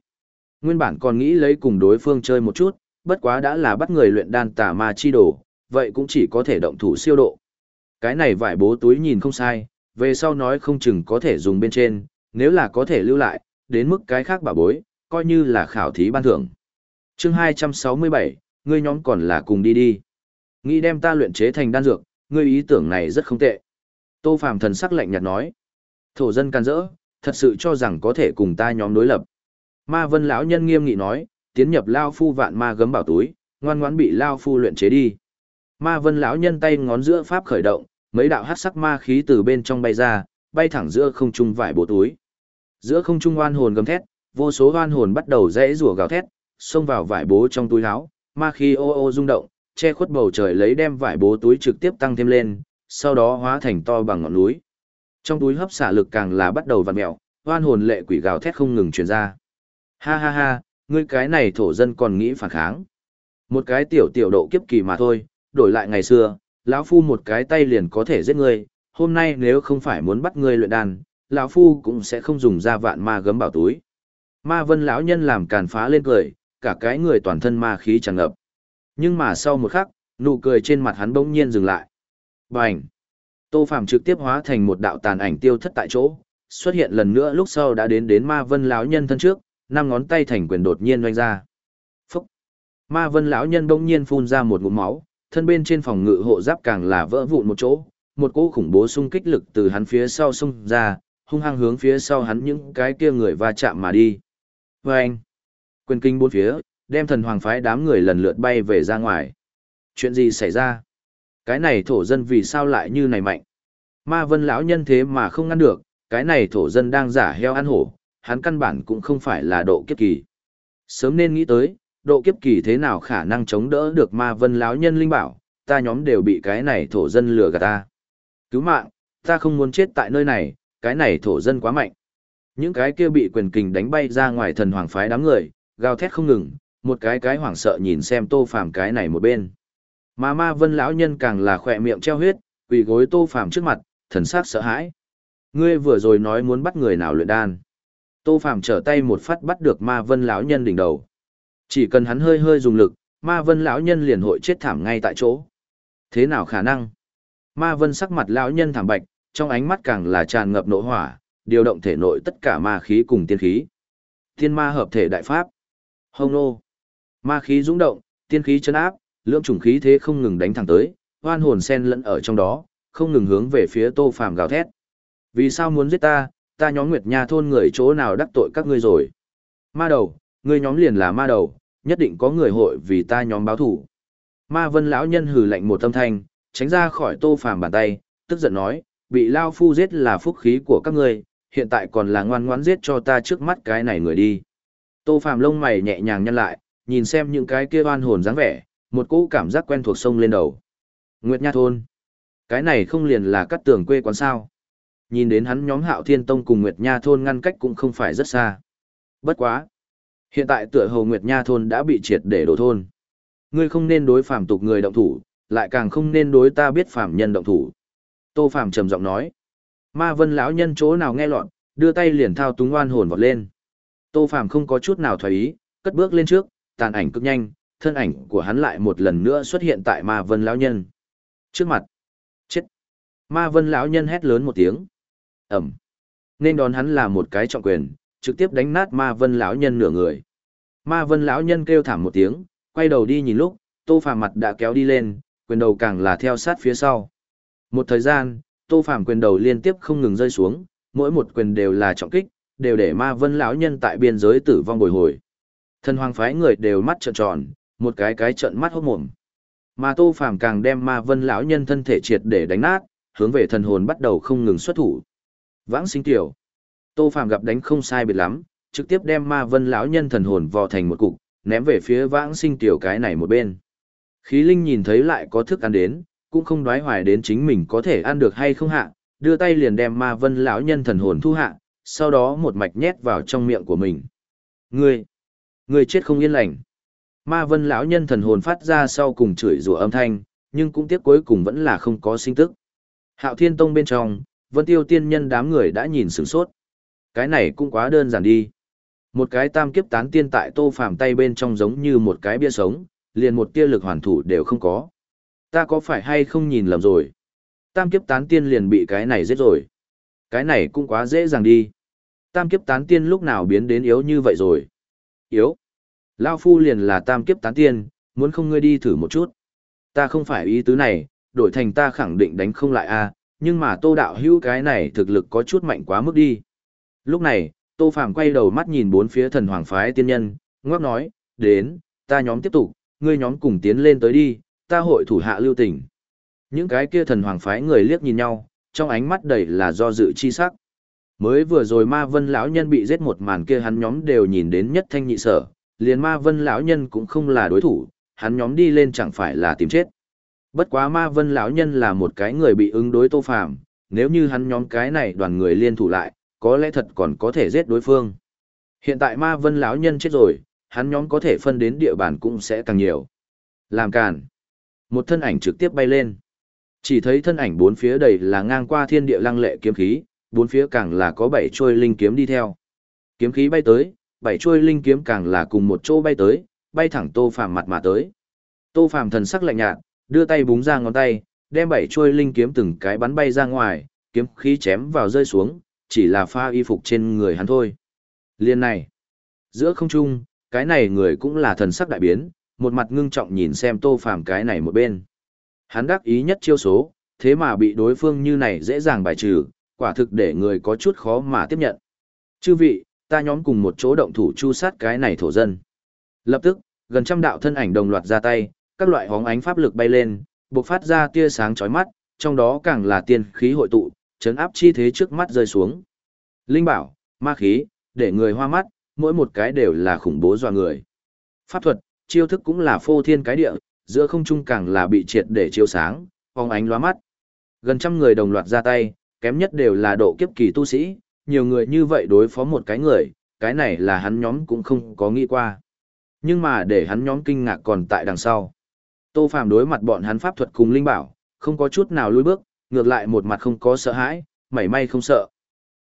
Nguyên bản còn nghĩ lấy cùng đối phương chơi một chút, bất quá đã là bắt người luyện đan tà ma chi đồ, vậy cũng chỉ có thể động thủ siêu độ. Cái này vải bố túi nhìn không sai, về sau nói không chừng có thể dùng bên trên, nếu là có thể lưu lại, đến mức cái khác bà bối, coi như là khảo thí ban thưởng. chương 267, ngươi nhóm còn là cùng đi đi. Nghĩ đem ta luyện chế thành đan dược, ngươi ý tưởng này rất không tệ. Tô Phàm thần sắc lạnh nhạt nói. Thổ dân can dỡ, thật sự cho rằng có thể cùng ta nhóm đối lập. Ma vân lão nhân nghiêm nghị nói, tiến nhập lao phu vạn ma gấm bảo túi, ngoan ngoãn bị lao phu luyện chế đi. Ma vân lão nhân tay ngón giữa pháp khởi động, mấy đạo hắc sắc ma khí từ bên trong bay ra, bay thẳng giữa không trung vải bộ túi. Giữa không trung oan hồn gầm thét, vô số oan hồn bắt đầu rẽ rủa gào thét, xông vào vải bố trong túi áo, ma khí ô ô rung động, che khuất bầu trời lấy đem vải bố túi trực tiếp tăng thêm lên, sau đó hóa thành to bằng ngọn núi. Trong túi hấp xả lực càng là bắt đầu vặn mèo, oan hồn lệ quỷ gào thét không ngừng truyền ra. Ha ha ha, ngươi cái này thổ dân còn nghĩ phản kháng. Một cái tiểu tiểu độ kiếp kỳ mà thôi, đổi lại ngày xưa, lão phu một cái tay liền có thể giết ngươi, hôm nay nếu không phải muốn bắt ngươi luyện đan, lão phu cũng sẽ không dùng ra vạn ma gấm bảo túi. Ma vân lão nhân làm càn phá lên cười, cả cái người toàn thân ma khí tràn ngập. Nhưng mà sau một khắc, nụ cười trên mặt hắn bỗng nhiên dừng lại. Bành! Tô Phàm trực tiếp hóa thành một đạo tàn ảnh tiêu thất tại chỗ, xuất hiện lần nữa lúc sau đã đến đến ma vân lão nhân thân trước, năm ngón tay thành quyền đột nhiên doanh ra. Phúc! Ma vân lão nhân bỗng nhiên phun ra một ngụm máu, thân bên trên phòng ngự hộ giáp càng là vỡ vụn một chỗ, một cỗ khủng bố xung kích lực từ hắn phía sau xung ra, hung hăng hướng phía sau hắn những cái kia người va chạm mà đi. Và anh, quyền kinh bốn phía, đem thần hoàng phái đám người lần lượt bay về ra ngoài. Chuyện gì xảy ra? Cái này thổ dân vì sao lại như này mạnh? Ma vân lão nhân thế mà không ngăn được, cái này thổ dân đang giả heo ăn hổ, hắn căn bản cũng không phải là độ kiếp kỳ. Sớm nên nghĩ tới, độ kiếp kỳ thế nào khả năng chống đỡ được ma vân lão nhân linh bảo, ta nhóm đều bị cái này thổ dân lừa gạt ta. Cứu mạng, ta không muốn chết tại nơi này, cái này thổ dân quá mạnh. Những cái kia bị quyền kình đánh bay ra ngoài thần hoàng phái đám người, gào thét không ngừng, một cái cái hoảng sợ nhìn xem tô phàm cái này một bên. Mà ma vân lão nhân càng là khỏe miệng treo huyết, quỳ gối tô phàm trước mặt, thần sắc sợ hãi. Ngươi vừa rồi nói muốn bắt người nào luyện đan. Tô phàm trở tay một phát bắt được ma vân lão nhân đỉnh đầu. Chỉ cần hắn hơi hơi dùng lực, ma vân lão nhân liền hội chết thảm ngay tại chỗ. Thế nào khả năng? Ma vân sắc mặt lão nhân thảm bạch, trong ánh mắt càng là tràn ngập nộ hỏa, điều động thể nội tất cả ma khí cùng tiên khí. Tiên ma hợp thể đại pháp. Hông nô. Ma khí dũng động, tiên khí chấn áp, lượng trùng khí thế không ngừng đánh thẳng tới, hoan hồn sen lẫn ở trong đó, không ngừng hướng về phía Tô Phàm gào thét. Vì sao muốn giết ta, ta nhóm Nguyệt Nha thôn người chỗ nào đắc tội các ngươi rồi? Ma đầu, ngươi nhóm liền là ma đầu, nhất định có người hội vì ta nhóm báo thủ. Ma Vân lão nhân hừ lạnh một tâm thanh, tránh ra khỏi Tô Phàm bàn tay, tức giận nói, bị lao phu giết là phúc khí của các ngươi, hiện tại còn là ngoan ngoãn giết cho ta trước mắt cái này người đi. Tô Phàm lông mày nhẹ nhàng nhăn lại, nhìn xem những cái kia oan hồn dáng vẻ, một cỗ cảm giác quen thuộc sông lên đầu. Nguyệt Nha thôn. Cái này không liền là cắt tường quê quán sao? Nhìn đến hắn nhóm Hạo Thiên Tông cùng Nguyệt Nha thôn ngăn cách cũng không phải rất xa. Bất quá, hiện tại tựa hồ Nguyệt Nha thôn đã bị triệt để đổ thôn. Ngươi không nên đối phàm tục người động thủ, lại càng không nên đối ta biết phàm nhân động thủ. Tô Phàm trầm giọng nói. Ma Vân lão nhân chỗ nào nghe loạn, đưa tay liền thao túng oan hồn vọt lên. Tô Phàm không có chút nào thoái ý, cất bước lên trước, tàn ảnh cực nhanh, thân ảnh của hắn lại một lần nữa xuất hiện tại Ma Vân lão nhân. Trước mặt. Chết. Ma Vân lão nhân hét lớn một tiếng. Ẩm. Nên đón hắn là một cái trọng quyền, trực tiếp đánh nát Ma Vân lão nhân nửa người. Ma Vân lão nhân kêu thảm một tiếng, quay đầu đi nhìn lúc, Tô Phàm mặt đã kéo đi lên, quyền đầu càng là theo sát phía sau. Một thời gian, Tô Phàm quyền đầu liên tiếp không ngừng rơi xuống, mỗi một quyền đều là trọng kích, đều để Ma Vân lão nhân tại biên giới tử vong bồi hồi. Thần hoàng phái người đều mắt trợn tròn, một cái cái trợn mắt hốc mồm. Mà Tô Phàm càng đem Ma Vân lão nhân thân thể triệt để đánh nát, hướng về thần hồn bắt đầu không ngừng xuất thủ. Vãng sinh tiểu. Tô Phàm gặp đánh không sai biệt lắm, trực tiếp đem Ma Vân lão nhân thần hồn vò thành một cục, ném về phía Vãng sinh tiểu cái này một bên. Khí Linh nhìn thấy lại có thức ăn đến, cũng không đoái hoài đến chính mình có thể ăn được hay không hạ, đưa tay liền đem Ma Vân lão nhân thần hồn thu hạ, sau đó một mạch nhét vào trong miệng của mình. Ngươi, ngươi chết không yên lành. Ma Vân lão nhân thần hồn phát ra sau cùng chửi rủa âm thanh, nhưng cũng tiếc cuối cùng vẫn là không có sinh tức. Hạo Thiên Tông bên trong, Vân Tiêu tiên nhân đám người đã nhìn sửng sốt. Cái này cũng quá đơn giản đi. Một cái tam kiếp tán tiên tại Tô Phàm tay bên trong giống như một cái bia sống, liền một tia lực hoàn thủ đều không có. Ta có phải hay không nhìn lầm rồi? Tam kiếp tán tiên liền bị cái này giết rồi. Cái này cũng quá dễ dàng đi. Tam kiếp tán tiên lúc nào biến đến yếu như vậy rồi? Yếu? Lao phu liền là tam kiếp tán tiên, muốn không ngươi đi thử một chút. Ta không phải ý tứ này, đổi thành ta khẳng định đánh không lại a nhưng mà tô đạo hữu cái này thực lực có chút mạnh quá mức đi. Lúc này, tô phàm quay đầu mắt nhìn bốn phía thần hoàng phái tiên nhân, ngoắc nói, đến, ta nhóm tiếp tục, ngươi nhóm cùng tiến lên tới đi, ta hội thủ hạ lưu tình. Những cái kia thần hoàng phái người liếc nhìn nhau, trong ánh mắt đầy là do dự chi sắc. Mới vừa rồi ma vân lão nhân bị giết một màn kia hắn nhóm đều nhìn đến nhất thanh nhị sở, liền ma vân lão nhân cũng không là đối thủ, hắn nhóm đi lên chẳng phải là tìm chết. Bất quá ma vân lão nhân là một cái người bị ứng đối tô phàm, nếu như hắn nhóm cái này đoàn người liên thủ lại, có lẽ thật còn có thể giết đối phương. Hiện tại ma vân lão nhân chết rồi, hắn nhóm có thể phân đến địa bàn cũng sẽ càng nhiều. Làm càn. Một thân ảnh trực tiếp bay lên. Chỉ thấy thân ảnh bốn phía đầy là ngang qua thiên địa lăng lệ kiếm khí, bốn phía càng là có bảy trôi linh kiếm đi theo. Kiếm khí bay tới, bảy trôi linh kiếm càng là cùng một chỗ bay tới, bay thẳng Tô Phàm mặt mà tới. Tô Phàm thần sắc lạnh nhạt, đưa tay búng ra ngón tay, đem bảy trôi linh kiếm từng cái bắn bay ra ngoài, kiếm khí chém vào rơi xuống, chỉ là pha y phục trên người hắn thôi. Liên này, giữa không trung, cái này người cũng là thần sắc đại biến, một mặt ngưng trọng nhìn xem Tô Phàm cái này một bên. Hắn đắc ý nhất chiêu số, thế mà bị đối phương như này dễ dàng bài trừ, quả thực để người có chút khó mà tiếp nhận. Chư vị, ta nhóm cùng một chỗ động thủ chu sát cái này thổ dân. Lập tức, gần trăm đạo thân ảnh đồng loạt ra tay, các loại hóng ánh pháp lực bay lên, bộc phát ra tia sáng chói mắt, trong đó càng là tiên khí hội tụ, chấn áp chi thế trước mắt rơi xuống. Linh bảo, ma khí, để người hoa mắt, mỗi một cái đều là khủng bố dọa người. Pháp thuật, chiêu thức cũng là phô thiên cái địa, giữa không trung càng là bị triệt để chiếu sáng, phóng ánh lóa mắt. Gần trăm người đồng loạt ra tay, kém nhất đều là độ kiếp kỳ tu sĩ, nhiều người như vậy đối phó một cái người, cái này là hắn nhóm cũng không có nghĩ qua. Nhưng mà để hắn nhóm kinh ngạc còn tại đằng sau. Tô Phàm đối mặt bọn hắn pháp thuật cùng linh bảo, không có chút nào lùi bước, ngược lại một mặt không có sợ hãi, mảy may không sợ.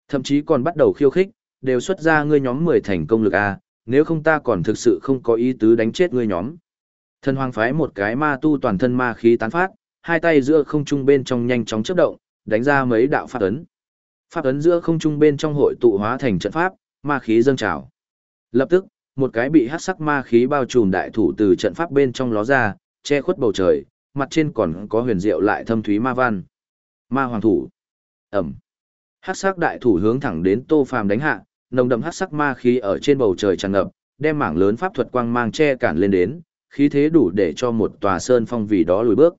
Thậm chí còn bắt đầu khiêu khích, đều xuất ra ngươi nhóm 10 thành công lực a, nếu không ta còn thực sự không có ý tứ đánh chết ngươi nhóm. Thần hoàng phái một cái ma tu toàn thân ma khí tán phát, hai tay giữa không trung bên trong nhanh chóng chớp động, đánh ra mấy đạo pháp ấn. Pháp ấn giữa không trung bên trong hội tụ hóa thành trận pháp, ma khí dâng trào. Lập tức, một cái bị hắc sắc ma khí bao trùm đại thủ từ trận pháp bên trong ló ra, che khuất bầu trời, mặt trên còn có huyền diệu lại thâm thúy ma văn. Ma hoàng thủ. Ẩm. Hắc sắc đại thủ hướng thẳng đến Tô Phàm đánh hạ, nồng đậm hắc sắc ma khí ở trên bầu trời tràn ngập, đem mảng lớn pháp thuật quang mang che cản lên đến, khí thế đủ để cho một tòa sơn phong vì đó lùi bước.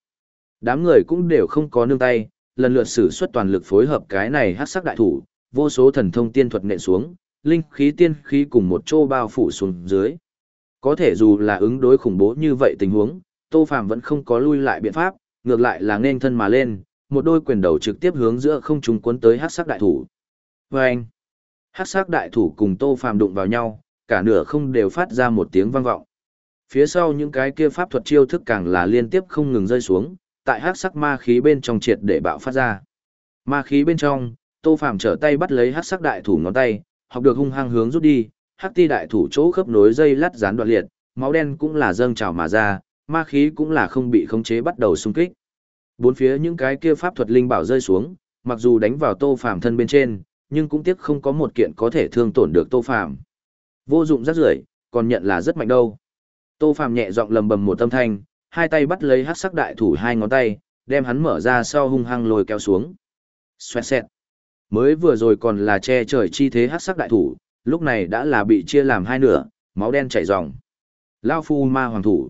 Đám người cũng đều không có nương tay, lần lượt sử xuất toàn lực phối hợp cái này hắc sắc đại thủ, vô số thần thông tiên thuật nện xuống, linh khí tiên khí cùng một chỗ bao phủ xuống dưới. Có thể dù là ứng đối khủng bố như vậy tình huống, Tô Phàm vẫn không có lui lại biện pháp, ngược lại là nên thân mà lên, một đôi quyền đầu trực tiếp hướng giữa không trung cuốn tới hắc sắc đại thủ. Và anh, hắc sắc đại thủ cùng Tô Phàm đụng vào nhau, cả nửa không đều phát ra một tiếng vang vọng. Phía sau những cái kia pháp thuật chiêu thức càng là liên tiếp không ngừng rơi xuống, tại hắc sắc ma khí bên trong triệt để bạo phát ra. Ma khí bên trong, Tô Phàm trở tay bắt lấy hắc sắc đại thủ ngón tay, học được hung hăng hướng rút đi, hắc ti đại thủ chỗ khớp nối dây lắt gián đoạn liệt, máu đen cũng là dâng trào mà ra, ma khí cũng là không bị khống chế bắt đầu xung kích. Bốn phía những cái kia pháp thuật linh bảo rơi xuống, mặc dù đánh vào Tô Phàm thân bên trên, nhưng cũng tiếc không có một kiện có thể thương tổn được Tô Phàm. Vô dụng rất rưởi, còn nhận là rất mạnh đâu. Tô Phàm nhẹ giọng lầm bầm một âm thanh, hai tay bắt lấy hắc sắc đại thủ hai ngón tay, đem hắn mở ra sau hung hăng lôi kéo xuống. Xoẹt xẹt. Mới vừa rồi còn là che trời chi thế hắc sắc đại thủ, lúc này đã là bị chia làm hai nửa, máu đen chảy ròng. Lao phu ma hoàng thủ.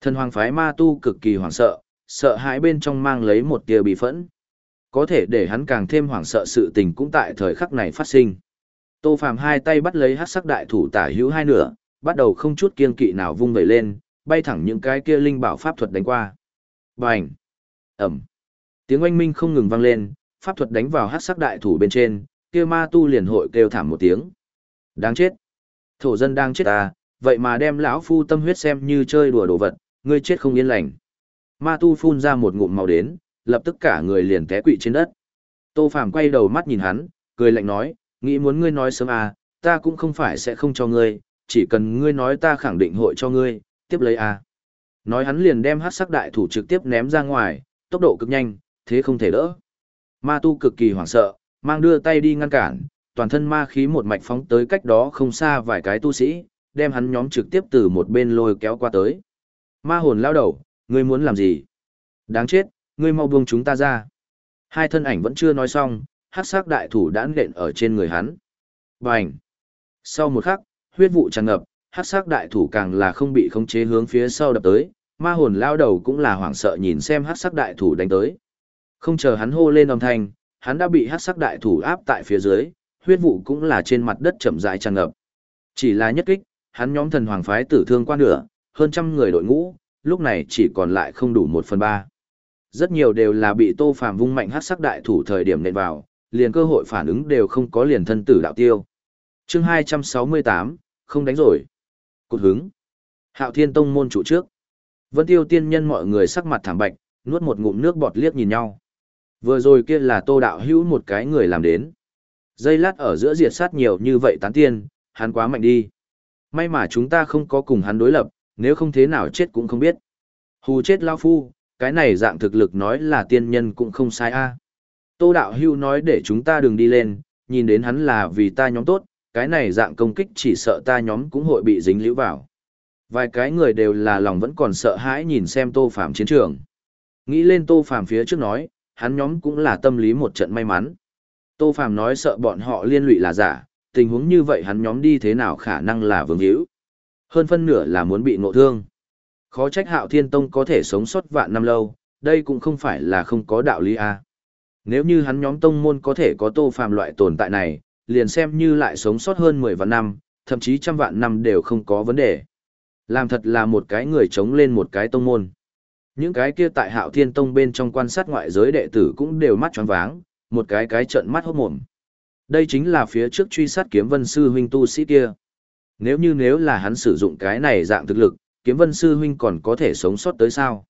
Thần hoàng phái ma tu cực kỳ hoảng sợ, sợ hãi bên trong mang lấy một tia bị phẫn. Có thể để hắn càng thêm hoảng sợ sự tình cũng tại thời khắc này phát sinh. Tô Phàm hai tay bắt lấy hắc sắc đại thủ tả hữu hai nửa, bắt đầu không chút kiên kỵ nào vung vẩy lên, bay thẳng những cái kia linh bảo pháp thuật đánh qua. Bành! Ẩm! Tiếng oanh minh không ngừng vang lên, pháp thuật đánh vào hắc sắc đại thủ bên trên, kia ma tu liền hội kêu thảm một tiếng. Đáng chết! Thổ dân đang chết à, vậy mà đem lão phu tâm huyết xem như chơi đùa đồ vật, ngươi chết không yên lành. Ma tu phun ra một ngụm màu đến, lập tức cả người liền té quỵ trên đất. Tô Phàm quay đầu mắt nhìn hắn, cười lạnh nói, nghĩ muốn ngươi nói sớm à, ta cũng không phải sẽ không cho ngươi, chỉ cần ngươi nói ta khẳng định hội cho ngươi, tiếp lấy à. Nói hắn liền đem hát sắc đại thủ trực tiếp ném ra ngoài, tốc độ cực nhanh, thế không thể đỡ. Ma tu cực kỳ hoảng sợ, mang đưa tay đi ngăn cản, toàn thân ma khí một mạch phóng tới cách đó không xa vài cái tu sĩ, đem hắn nhóm trực tiếp từ một bên lôi kéo qua tới. Ma hồn lao đầu, ngươi muốn làm gì? Đáng chết, ngươi mau buông chúng ta ra. Hai thân ảnh vẫn chưa nói xong, hát sắc đại thủ đã nện ở trên người hắn. Bành! Sau một khắc, huyết vụ tràn ngập, hát sắc đại thủ càng là không bị khống chế hướng phía sau đập tới, ma hồn lao đầu cũng là hoảng sợ nhìn xem hát sắc đại thủ đánh tới. Không chờ hắn hô lên âm thanh, hắn đã bị hát sắc đại thủ áp tại phía dưới, huyết vụ cũng là trên mặt đất chậm rãi tràn ngập. Chỉ là nhất kích, hắn nhóm thần hoàng phái tử thương qua nửa, hơn trăm người đội ngũ, lúc này chỉ còn lại không đủ một phần ba. Rất nhiều đều là bị tô phàm vung mạnh hát sắc đại thủ thời điểm nện vào, liền cơ hội phản ứng đều không có liền thân tử đạo tiêu. chương 268, không đánh rồi. cột hứng. Hạo thiên tông môn chủ trước. Vân tiêu tiên nhân mọi người sắc mặt thảm bạch, nuốt một ngụm nước bọt liếc nhìn nhau. Vừa rồi kia là tô đạo hữu một cái người làm đến. Dây lát ở giữa diệt sát nhiều như vậy tán tiên, hắn quá mạnh đi. May mà chúng ta không có cùng hắn đối lập, nếu không thế nào chết cũng không biết. Hù chết lao phu, cái này dạng thực lực nói là tiên nhân cũng không sai a. Tô đạo hưu nói để chúng ta đừng đi lên, nhìn đến hắn là vì ta nhóm tốt, cái này dạng công kích chỉ sợ ta nhóm cũng hội bị dính liễu vào. Vài cái người đều là lòng vẫn còn sợ hãi nhìn xem tô phạm chiến trường. Nghĩ lên tô phạm phía trước nói, hắn nhóm cũng là tâm lý một trận may mắn. Tô phạm nói sợ bọn họ liên lụy là giả, tình huống như vậy hắn nhóm đi thế nào khả năng là vương hữu. Hơn phân nửa là muốn bị ngộ thương. Khó trách hạo thiên tông có thể sống sót vạn năm lâu, đây cũng không phải là không có đạo lý a. À. Nếu như hắn nhóm tông môn có thể có tô phàm loại tồn tại này, liền xem như lại sống sót hơn 10 vạn năm, thậm chí trăm vạn năm đều không có vấn đề. Làm thật là một cái người chống lên một cái tông môn. Những cái kia tại hạo thiên tông bên trong quan sát ngoại giới đệ tử cũng đều mắt tròn váng, một cái cái trận mắt hốt mồm. Đây chính là phía trước truy sát kiếm vân sư huynh tu sĩ kia. Nếu như nếu là hắn sử dụng cái này dạng thực lực, kiếm vân sư huynh còn có thể sống sót tới sao?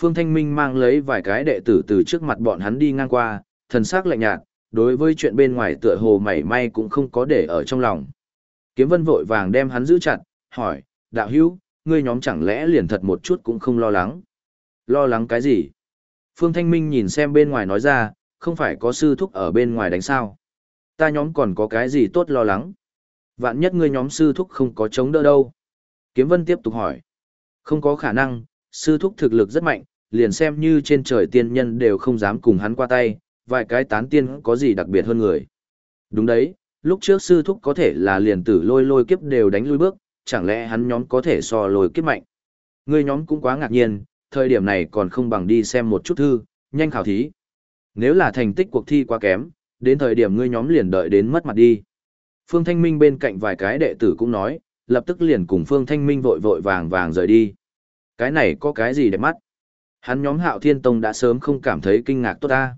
Phương Thanh Minh mang lấy vài cái đệ tử từ trước mặt bọn hắn đi ngang qua, thần sắc lạnh nhạt, đối với chuyện bên ngoài tựa hồ mảy may cũng không có để ở trong lòng. Kiếm vân vội vàng đem hắn giữ chặt, hỏi, đạo hữu, ngươi nhóm chẳng lẽ liền thật một chút cũng không lo lắng? Lo lắng cái gì? Phương Thanh Minh nhìn xem bên ngoài nói ra, không phải có sư thúc ở bên ngoài đánh sao? Ta nhóm còn có cái gì tốt lo lắng? Vạn nhất ngươi nhóm sư thúc không có chống đỡ đâu. Kiếm Vân tiếp tục hỏi. Không có khả năng, sư thúc thực lực rất mạnh, liền xem như trên trời tiên nhân đều không dám cùng hắn qua tay, vài cái tán tiên có gì đặc biệt hơn người. Đúng đấy, lúc trước sư thúc có thể là liền tử lôi lôi kiếp đều đánh lui bước, chẳng lẽ hắn nhóm có thể so lôi kiếp mạnh. Người nhóm cũng quá ngạc nhiên, thời điểm này còn không bằng đi xem một chút thư, nhanh khảo thí. Nếu là thành tích cuộc thi quá kém, đến thời điểm ngươi nhóm liền đợi đến mất mặt đi. Phương Thanh Minh bên cạnh vài cái đệ tử cũng nói, lập tức liền cùng Phương Thanh Minh vội vội vàng vàng rời đi. Cái này có cái gì để mắt? Hắn nhóm Hạo Thiên Tông đã sớm không cảm thấy kinh ngạc tốt ta.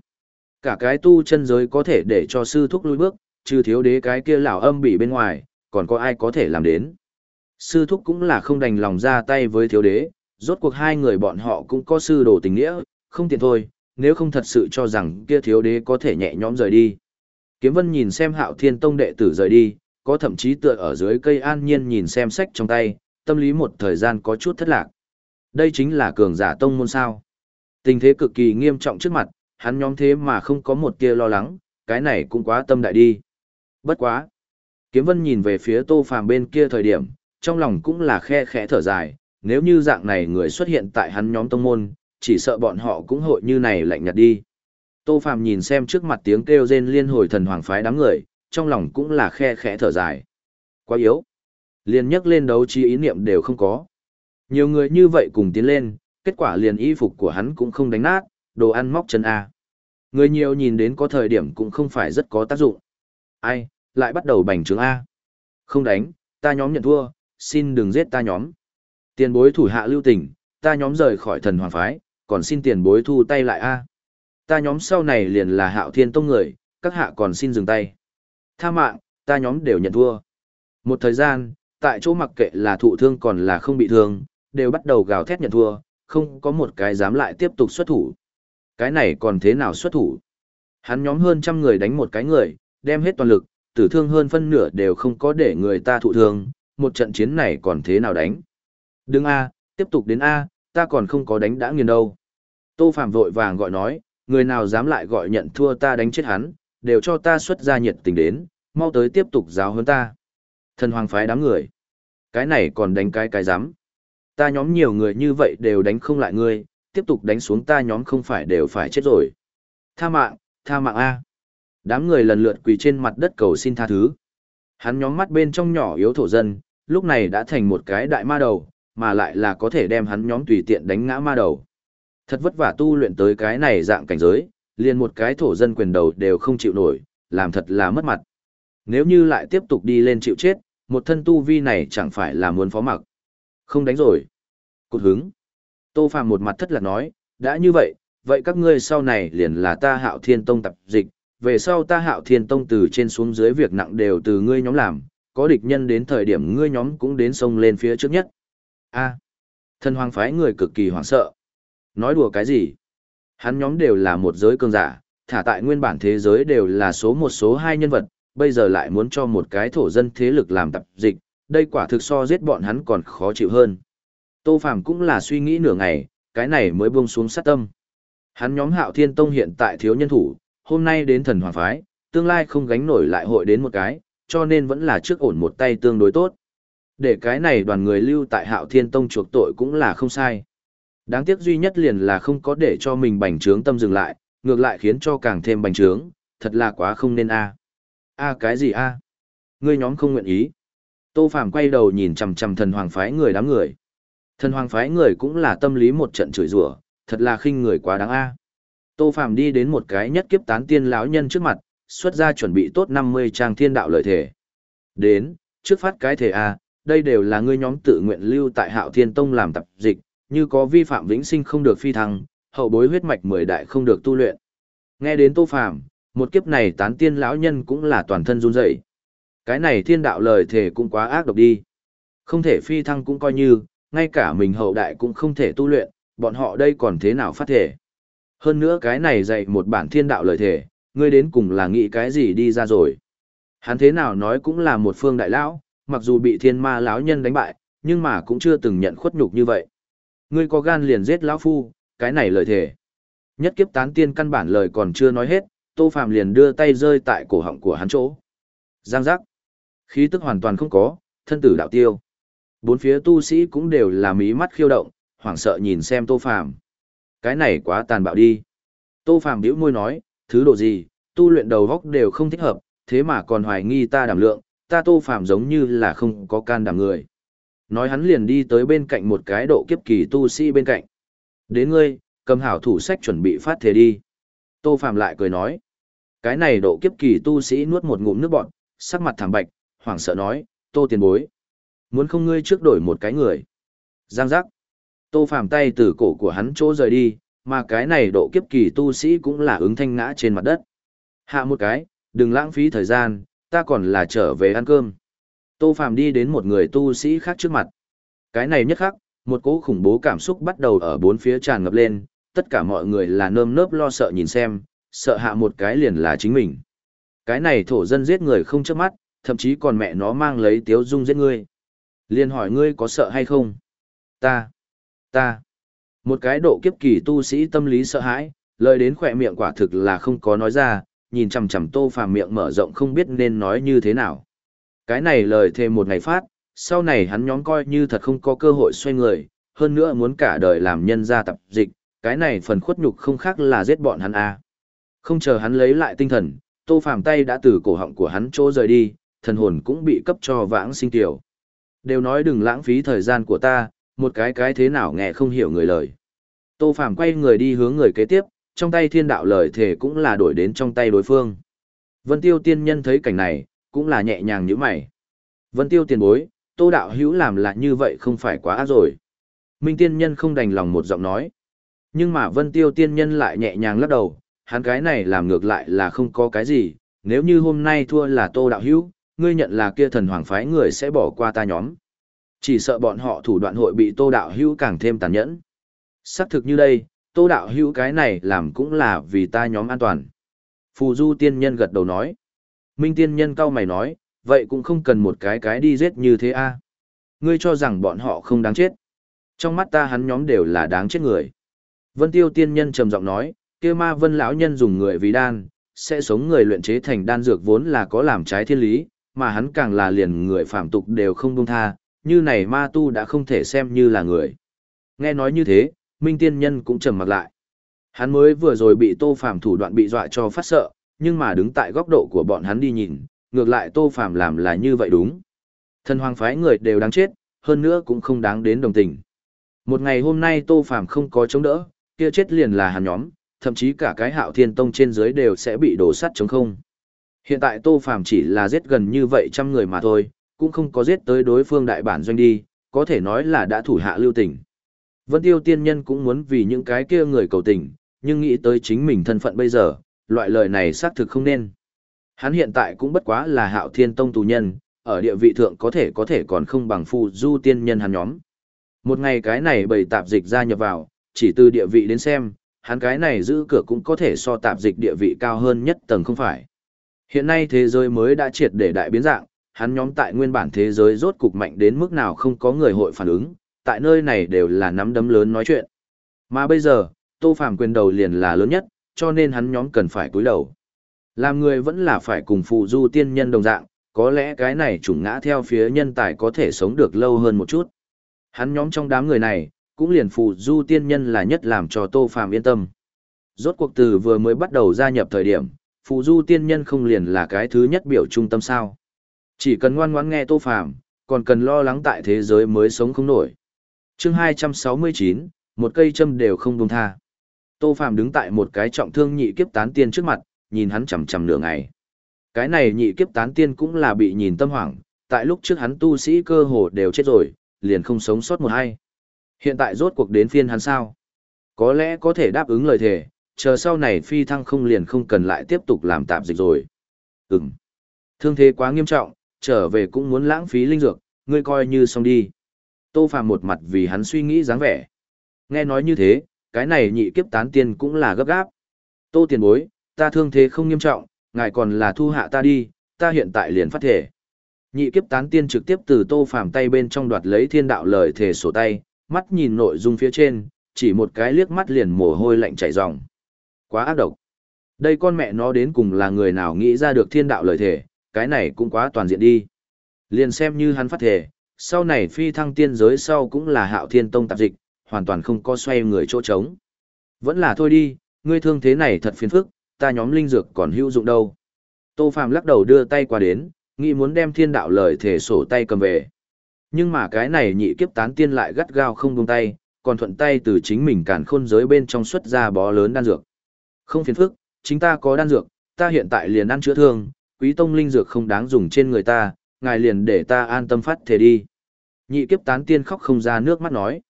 Cả cái tu chân giới có thể để cho sư thúc lui bước, trừ thiếu đế cái kia lão âm bị bên ngoài, còn có ai có thể làm đến. Sư thúc cũng là không đành lòng ra tay với thiếu đế, rốt cuộc hai người bọn họ cũng có sư đồ tình nghĩa, không tiện thôi, nếu không thật sự cho rằng kia thiếu đế có thể nhẹ nhõm rời đi. Kiếm Vân nhìn xem Hạo Thiên Tông đệ tử rời đi, có thậm chí tựa ở dưới cây an nhiên nhìn xem sách trong tay, tâm lý một thời gian có chút thất lạc. Đây chính là cường giả tông môn sao. Tình thế cực kỳ nghiêm trọng trước mặt, hắn nhóm thế mà không có một tia lo lắng, cái này cũng quá tâm đại đi. Bất quá. Kiếm Vân nhìn về phía Tô Phàm bên kia thời điểm, trong lòng cũng là khe khẽ thở dài, nếu như dạng này người xuất hiện tại hắn nhóm tông môn, chỉ sợ bọn họ cũng hội như này lạnh nhạt đi. Tô Phàm nhìn xem trước mặt tiếng kêu rên liên hồi thần hoàng phái đám người, trong lòng cũng là khe khẽ thở dài. Quá yếu. Liền nhấc lên đấu trí ý niệm đều không có. Nhiều người như vậy cùng tiến lên, kết quả liền y phục của hắn cũng không đánh nát, đồ ăn móc chân A. Người nhiều nhìn đến có thời điểm cũng không phải rất có tác dụng. Ai, lại bắt đầu bành trướng A. Không đánh, ta nhóm nhận thua, xin đừng giết ta nhóm. Tiền bối thủ hạ lưu tình, ta nhóm rời khỏi thần hoàng phái, còn xin tiền bối thu tay lại A. Ta nhóm sau này liền là hạo thiên tông người, các hạ còn xin dừng tay. Tha mạng, ta nhóm đều nhận thua. Một thời gian, tại chỗ mặc kệ là thụ thương còn là không bị thương, đều bắt đầu gào thét nhận thua, không có một cái dám lại tiếp tục xuất thủ. Cái này còn thế nào xuất thủ? Hắn nhóm hơn trăm người đánh một cái người, đem hết toàn lực, tử thương hơn phân nửa đều không có để người ta thụ thương, một trận chiến này còn thế nào đánh? Đừng A, tiếp tục đến A, ta còn không có đánh đã nghiền đâu. Tô Phạm vội vàng gọi nói, người nào dám lại gọi nhận thua ta đánh chết hắn, đều cho ta xuất ra nhiệt tình đến, mau tới tiếp tục giáo hơn ta. Thần hoàng phái đám người. Cái này còn đánh cái cái dám. Ta nhóm nhiều người như vậy đều đánh không lại ngươi, tiếp tục đánh xuống ta nhóm không phải đều phải chết rồi. Tha mạng, tha mạng A. Đám người lần lượt quỳ trên mặt đất cầu xin tha thứ. Hắn nhóm mắt bên trong nhỏ yếu thổ dân, lúc này đã thành một cái đại ma đầu, mà lại là có thể đem hắn nhóm tùy tiện đánh ngã ma đầu. Thật vất vả tu luyện tới cái này dạng cảnh giới, liền một cái thổ dân quyền đầu đều không chịu nổi, làm thật là mất mặt. Nếu như lại tiếp tục đi lên chịu chết, một thân tu vi này chẳng phải là muốn phó mặc. Không đánh rồi. Cụt hứng. Tô Phàm một mặt thất lạc nói, đã như vậy, vậy các ngươi sau này liền là ta hạo thiên tông tập dịch, về sau ta hạo thiên tông từ trên xuống dưới việc nặng đều từ ngươi nhóm làm, có địch nhân đến thời điểm ngươi nhóm cũng đến sông lên phía trước nhất. a thân hoàng phái người cực kỳ hoảng sợ. Nói đùa cái gì? Hắn nhóm đều là một giới cường giả, thả tại nguyên bản thế giới đều là số một số hai nhân vật, bây giờ lại muốn cho một cái thổ dân thế lực làm tập dịch, đây quả thực so giết bọn hắn còn khó chịu hơn. Tô Phàm cũng là suy nghĩ nửa ngày, cái này mới buông xuống sát tâm. Hắn nhóm Hạo Thiên Tông hiện tại thiếu nhân thủ, hôm nay đến thần hoàng phái, tương lai không gánh nổi lại hội đến một cái, cho nên vẫn là trước ổn một tay tương đối tốt. Để cái này đoàn người lưu tại Hạo Thiên Tông chuộc tội cũng là không sai. Đáng tiếc duy nhất liền là không có để cho mình bành trướng tâm dừng lại, ngược lại khiến cho càng thêm bành trướng, thật là quá không nên a. A cái gì a? Ngươi nhóm không nguyện ý. Tô Phàm quay đầu nhìn chằm chằm thần hoàng phái người đám người. Thần hoàng phái người cũng là tâm lý một trận chửi rủa, thật là khinh người quá đáng a. Tô Phàm đi đến một cái nhất kiếp tán tiên lão nhân trước mặt, xuất ra chuẩn bị tốt 50 trang thiên đạo lợi thể. Đến, trước phát cái thể a, đây đều là ngươi nhóm tự nguyện lưu tại Hạo Thiên Tông làm tập dịch, như có vi phạm vĩnh sinh không được phi thăng, hậu bối huyết mạch mười đại không được tu luyện. Nghe đến Tô Phàm, một kiếp này tán tiên lão nhân cũng là toàn thân run rẩy. Cái này thiên đạo lời thể cũng quá ác độc đi. Không thể phi thăng cũng coi như, ngay cả mình hậu đại cũng không thể tu luyện, bọn họ đây còn thế nào phát thể. Hơn nữa cái này dạy một bản thiên đạo lời thể, ngươi đến cùng là nghĩ cái gì đi ra rồi. Hắn thế nào nói cũng là một phương đại lão, mặc dù bị thiên ma lão nhân đánh bại, nhưng mà cũng chưa từng nhận khuất nhục như vậy. Ngươi có gan liền giết lão phu, cái này lời thể. Nhất kiếp tán tiên căn bản lời còn chưa nói hết, Tô Phàm liền đưa tay rơi tại cổ họng của hắn chỗ. Giang giác. Khí tức hoàn toàn không có, thân tử đạo tiêu. Bốn phía tu sĩ cũng đều là mí mắt khiêu động, hoảng sợ nhìn xem Tô Phàm. cái này quá tàn bạo đi. Tô Phàm bĩu môi nói, thứ độ gì, tu luyện đầu góc đều không thích hợp, thế mà còn hoài nghi ta đảm lượng, ta Tô Phàm giống như là không có can đảm người. Nói hắn liền đi tới bên cạnh một cái độ kiếp kỳ tu sĩ bên cạnh. Đến ngươi, cầm hảo thủ sách chuẩn bị phát thế đi. Tô phạm lại cười nói. Cái này độ kiếp kỳ tu sĩ nuốt một ngụm nước bọt, sắc mặt thảm bạch, hoảng sợ nói, Tô tiền bối. Muốn không ngươi trước đổi một cái người. Giang giác. Tô phạm tay từ cổ của hắn chỗ rời đi, mà cái này độ kiếp kỳ tu sĩ cũng là ứng thanh ngã trên mặt đất. Hạ một cái, đừng lãng phí thời gian, ta còn là trở về ăn cơm. Tô Phàm đi đến một người tu sĩ khác trước mặt. Cái này nhất khắc, một cỗ khủng bố cảm xúc bắt đầu ở bốn phía tràn ngập lên, tất cả mọi người là nơm nớp lo sợ nhìn xem, sợ hạ một cái liền là chính mình. Cái này thổ dân giết người không chớp mắt, thậm chí còn mẹ nó mang lấy tiếu dung giết ngươi. Liên hỏi ngươi có sợ hay không? Ta, ta. Một cái độ kiếp kỳ tu sĩ tâm lý sợ hãi, lời đến khỏe miệng quả thực là không có nói ra, nhìn chằm chằm tô phàm miệng mở rộng không biết nên nói như thế nào. Cái này lời thêm một ngày phát, sau này hắn nhóm coi như thật không có cơ hội xoay người, hơn nữa muốn cả đời làm nhân gia tập dịch, cái này phần khuất nhục không khác là giết bọn hắn a. Không chờ hắn lấy lại tinh thần, Tô Phàm tay đã từ cổ họng của hắn chỗ rời đi, thần hồn cũng bị cấp cho vãng sinh tiểu. Đều nói đừng lãng phí thời gian của ta, một cái cái thế nào nghe không hiểu người lời. Tô Phàm quay người đi hướng người kế tiếp, trong tay thiên đạo lời thể cũng là đổi đến trong tay đối phương. Vân Tiêu tiên nhân thấy cảnh này, cũng là nhẹ nhàng như mày. Vân Tiêu tiền bối, Tô đạo hữu làm là như vậy không phải quá ác rồi. Minh tiên nhân không đành lòng một giọng nói. Nhưng mà Vân Tiêu tiên nhân lại nhẹ nhàng lắc đầu, hắn cái này làm ngược lại là không có cái gì, nếu như hôm nay thua là Tô đạo hữu, ngươi nhận là kia thần hoàng phái người sẽ bỏ qua ta nhóm. Chỉ sợ bọn họ thủ đoạn hội bị Tô đạo hữu càng thêm tàn nhẫn. Xác thực như đây, Tô đạo hữu cái này làm cũng là vì ta nhóm an toàn. Phù Du tiên nhân gật đầu nói. Minh tiên nhân cao mày nói, vậy cũng không cần một cái cái đi giết như thế a. Ngươi cho rằng bọn họ không đáng chết. Trong mắt ta hắn nhóm đều là đáng chết người. Vân Tiêu tiên nhân trầm giọng nói, kia ma vân lão nhân dùng người vì đan, sẽ sống người luyện chế thành đan dược vốn là có làm trái thiên lý, mà hắn càng là liền người phạm tục đều không buông tha, như này ma tu đã không thể xem như là người. Nghe nói như thế, Minh tiên nhân cũng trầm mặt lại. Hắn mới vừa rồi bị Tô Phàm thủ đoạn bị dọa cho phát sợ, nhưng mà đứng tại góc độ của bọn hắn đi nhìn, ngược lại Tô Phàm làm là như vậy đúng. Thần hoàng phái người đều đáng chết, hơn nữa cũng không đáng đến đồng tình. Một ngày hôm nay Tô Phàm không có chống đỡ, kia chết liền là hắn nhóm, thậm chí cả cái Hạo Thiên Tông trên dưới đều sẽ bị đổ sắt chống không. Hiện tại Tô Phàm chỉ là giết gần như vậy trăm người mà thôi, cũng không có giết tới đối phương đại bản doanh đi, có thể nói là đã thủ hạ lưu tình. Vân Tiêu tiên nhân cũng muốn vì những cái kia người cầu tình, nhưng nghĩ tới chính mình thân phận bây giờ, loại lời này xác thực không nên. Hắn hiện tại cũng bất quá là hạo thiên tông tù nhân, ở địa vị thượng có thể có thể còn không bằng phu du tiên nhân hắn nhóm. Một ngày cái này bầy tạp dịch gia nhập vào, chỉ từ địa vị đến xem, hắn cái này giữ cửa cũng có thể so tạp dịch địa vị cao hơn nhất tầng không phải. Hiện nay thế giới mới đã triệt để đại biến dạng, hắn nhóm tại nguyên bản thế giới rốt cục mạnh đến mức nào không có người hội phản ứng, tại nơi này đều là nắm đấm lớn nói chuyện. Mà bây giờ, Tô Phàm quyền đầu liền là lớn nhất, cho nên hắn nhóm cần phải cúi đầu. Làm người vẫn là phải cùng phụ du tiên nhân đồng dạng, có lẽ cái này trùng ngã theo phía nhân tài có thể sống được lâu hơn một chút. Hắn nhóm trong đám người này, cũng liền phụ du tiên nhân là nhất làm cho Tô Phàm yên tâm. Rốt cuộc từ vừa mới bắt đầu gia nhập thời điểm, phụ du tiên nhân không liền là cái thứ nhất biểu trung tâm sao. Chỉ cần ngoan ngoãn nghe Tô Phàm, còn cần lo lắng tại thế giới mới sống không nổi. Chương 269, một cây châm đều không buông tha. Tô Phàm đứng tại một cái trọng thương nhị kiếp tán tiên trước mặt, nhìn hắn chằm chằm nửa ngày. Cái này nhị kiếp tán tiên cũng là bị nhìn tâm hoảng, tại lúc trước hắn tu sĩ cơ hồ đều chết rồi, liền không sống sót một hay. Hiện tại rốt cuộc đến phiên hắn sao? Có lẽ có thể đáp ứng lời thề, chờ sau này phi thăng không liền không cần lại tiếp tục làm tạm dịch rồi. Ừm. Thương thế quá nghiêm trọng, trở về cũng muốn lãng phí linh dược, ngươi coi như xong đi. Tô Phàm một mặt vì hắn suy nghĩ dáng vẻ. Nghe nói như thế, cái này nhị kiếp tán tiên cũng là gấp gáp. Tô tiền bối, ta thương thế không nghiêm trọng, ngài còn là thu hạ ta đi, ta hiện tại liền phát thể. Nhị kiếp tán tiên trực tiếp từ tô phàm tay bên trong đoạt lấy thiên đạo lời thể sổ tay, mắt nhìn nội dung phía trên, chỉ một cái liếc mắt liền mồ hôi lạnh chảy ròng. Quá ác độc. Đây con mẹ nó đến cùng là người nào nghĩ ra được thiên đạo lời thể, cái này cũng quá toàn diện đi. Liền xem như hắn phát thể, sau này phi thăng tiên giới sau cũng là hạo thiên tông tạp dịch, hoàn toàn không có xoay người chỗ trống. Vẫn là thôi đi, ngươi thương thế này thật phiền phức, ta nhóm linh dược còn hữu dụng đâu. Tô Phàm lắc đầu đưa tay qua đến, nghĩ muốn đem thiên đạo lời thể sổ tay cầm về. Nhưng mà cái này nhị kiếp tán tiên lại gắt gao không buông tay, còn thuận tay từ chính mình càn khôn giới bên trong xuất ra bó lớn đan dược. Không phiền phức, chính ta có đan dược, ta hiện tại liền ăn chữa thương, quý tông linh dược không đáng dùng trên người ta, ngài liền để ta an tâm phát thể đi. Nhị kiếp tán tiên khóc không ra nước mắt nói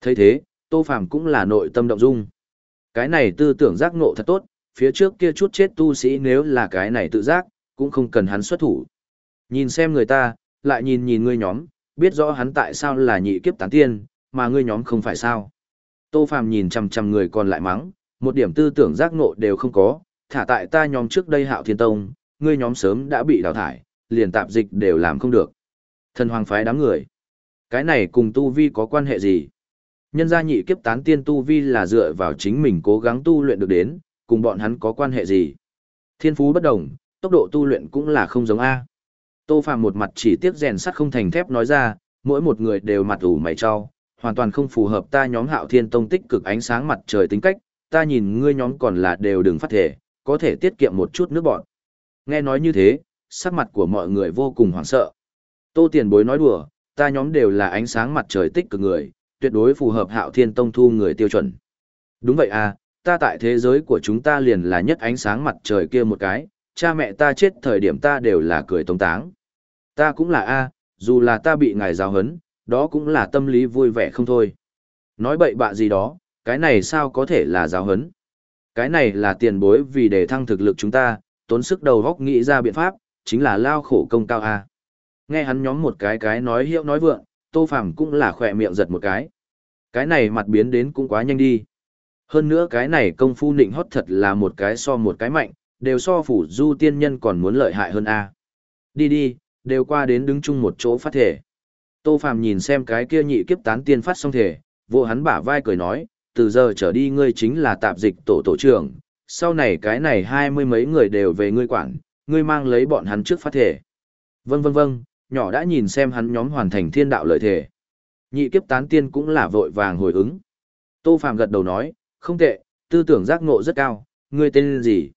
thấy thế, Tô Phàm cũng là nội tâm động dung. Cái này tư tưởng giác ngộ thật tốt, phía trước kia chút chết tu sĩ nếu là cái này tự giác, cũng không cần hắn xuất thủ. Nhìn xem người ta, lại nhìn nhìn ngươi nhóm, biết rõ hắn tại sao là nhị kiếp tán tiên, mà ngươi nhóm không phải sao. Tô Phàm nhìn chằm chằm người còn lại mắng, một điểm tư tưởng giác ngộ đều không có, thả tại ta nhóm trước đây hạo thiên tông, ngươi nhóm sớm đã bị đào thải, liền tạp dịch đều làm không được. Thần hoàng phái đám người. Cái này cùng tu vi có quan hệ gì? Nhân gia nhị kiếp tán tiên tu vi là dựa vào chính mình cố gắng tu luyện được đến, cùng bọn hắn có quan hệ gì? Thiên phú bất đồng, tốc độ tu luyện cũng là không giống A. Tô Phạm một mặt chỉ tiếc rèn sắt không thành thép nói ra, mỗi một người đều mặt ủ mày cho, hoàn toàn không phù hợp ta nhóm hạo thiên tông tích cực ánh sáng mặt trời tính cách, ta nhìn ngươi nhóm còn là đều đừng phát thể, có thể tiết kiệm một chút nước bọn. Nghe nói như thế, sắc mặt của mọi người vô cùng hoảng sợ. Tô tiền bối nói đùa, ta nhóm đều là ánh sáng mặt trời tích cực người, tuyệt đối phù hợp hạo thiên tông thu người tiêu chuẩn. Đúng vậy à, ta tại thế giới của chúng ta liền là nhất ánh sáng mặt trời kia một cái, cha mẹ ta chết thời điểm ta đều là cười tống táng. Ta cũng là A, dù là ta bị ngài giáo hấn, đó cũng là tâm lý vui vẻ không thôi. Nói bậy bạ gì đó, cái này sao có thể là giáo hấn. Cái này là tiền bối vì để thăng thực lực chúng ta, tốn sức đầu góc nghĩ ra biện pháp, chính là lao khổ công cao A. Nghe hắn nhóm một cái cái nói hiệu nói vượng, tô phàm cũng là khỏe miệng giật một cái. Cái này mặt biến đến cũng quá nhanh đi. Hơn nữa cái này công phu nịnh hót thật là một cái so một cái mạnh, đều so phủ du tiên nhân còn muốn lợi hại hơn a. Đi đi, đều qua đến đứng chung một chỗ phát thể. Tô Phàm nhìn xem cái kia nhị kiếp tán tiên phát xong thể, vô hắn bả vai cười nói, từ giờ trở đi ngươi chính là tạp dịch tổ tổ trưởng, sau này cái này hai mươi mấy người đều về ngươi quản, ngươi mang lấy bọn hắn trước phát thể. Vâng vâng vâng, nhỏ đã nhìn xem hắn nhóm hoàn thành thiên đạo lợi thể. Nhị kiếp tán tiên cũng là vội vàng hồi ứng. Tô Phàm gật đầu nói, không tệ, tư tưởng giác ngộ rất cao, ngươi tên gì?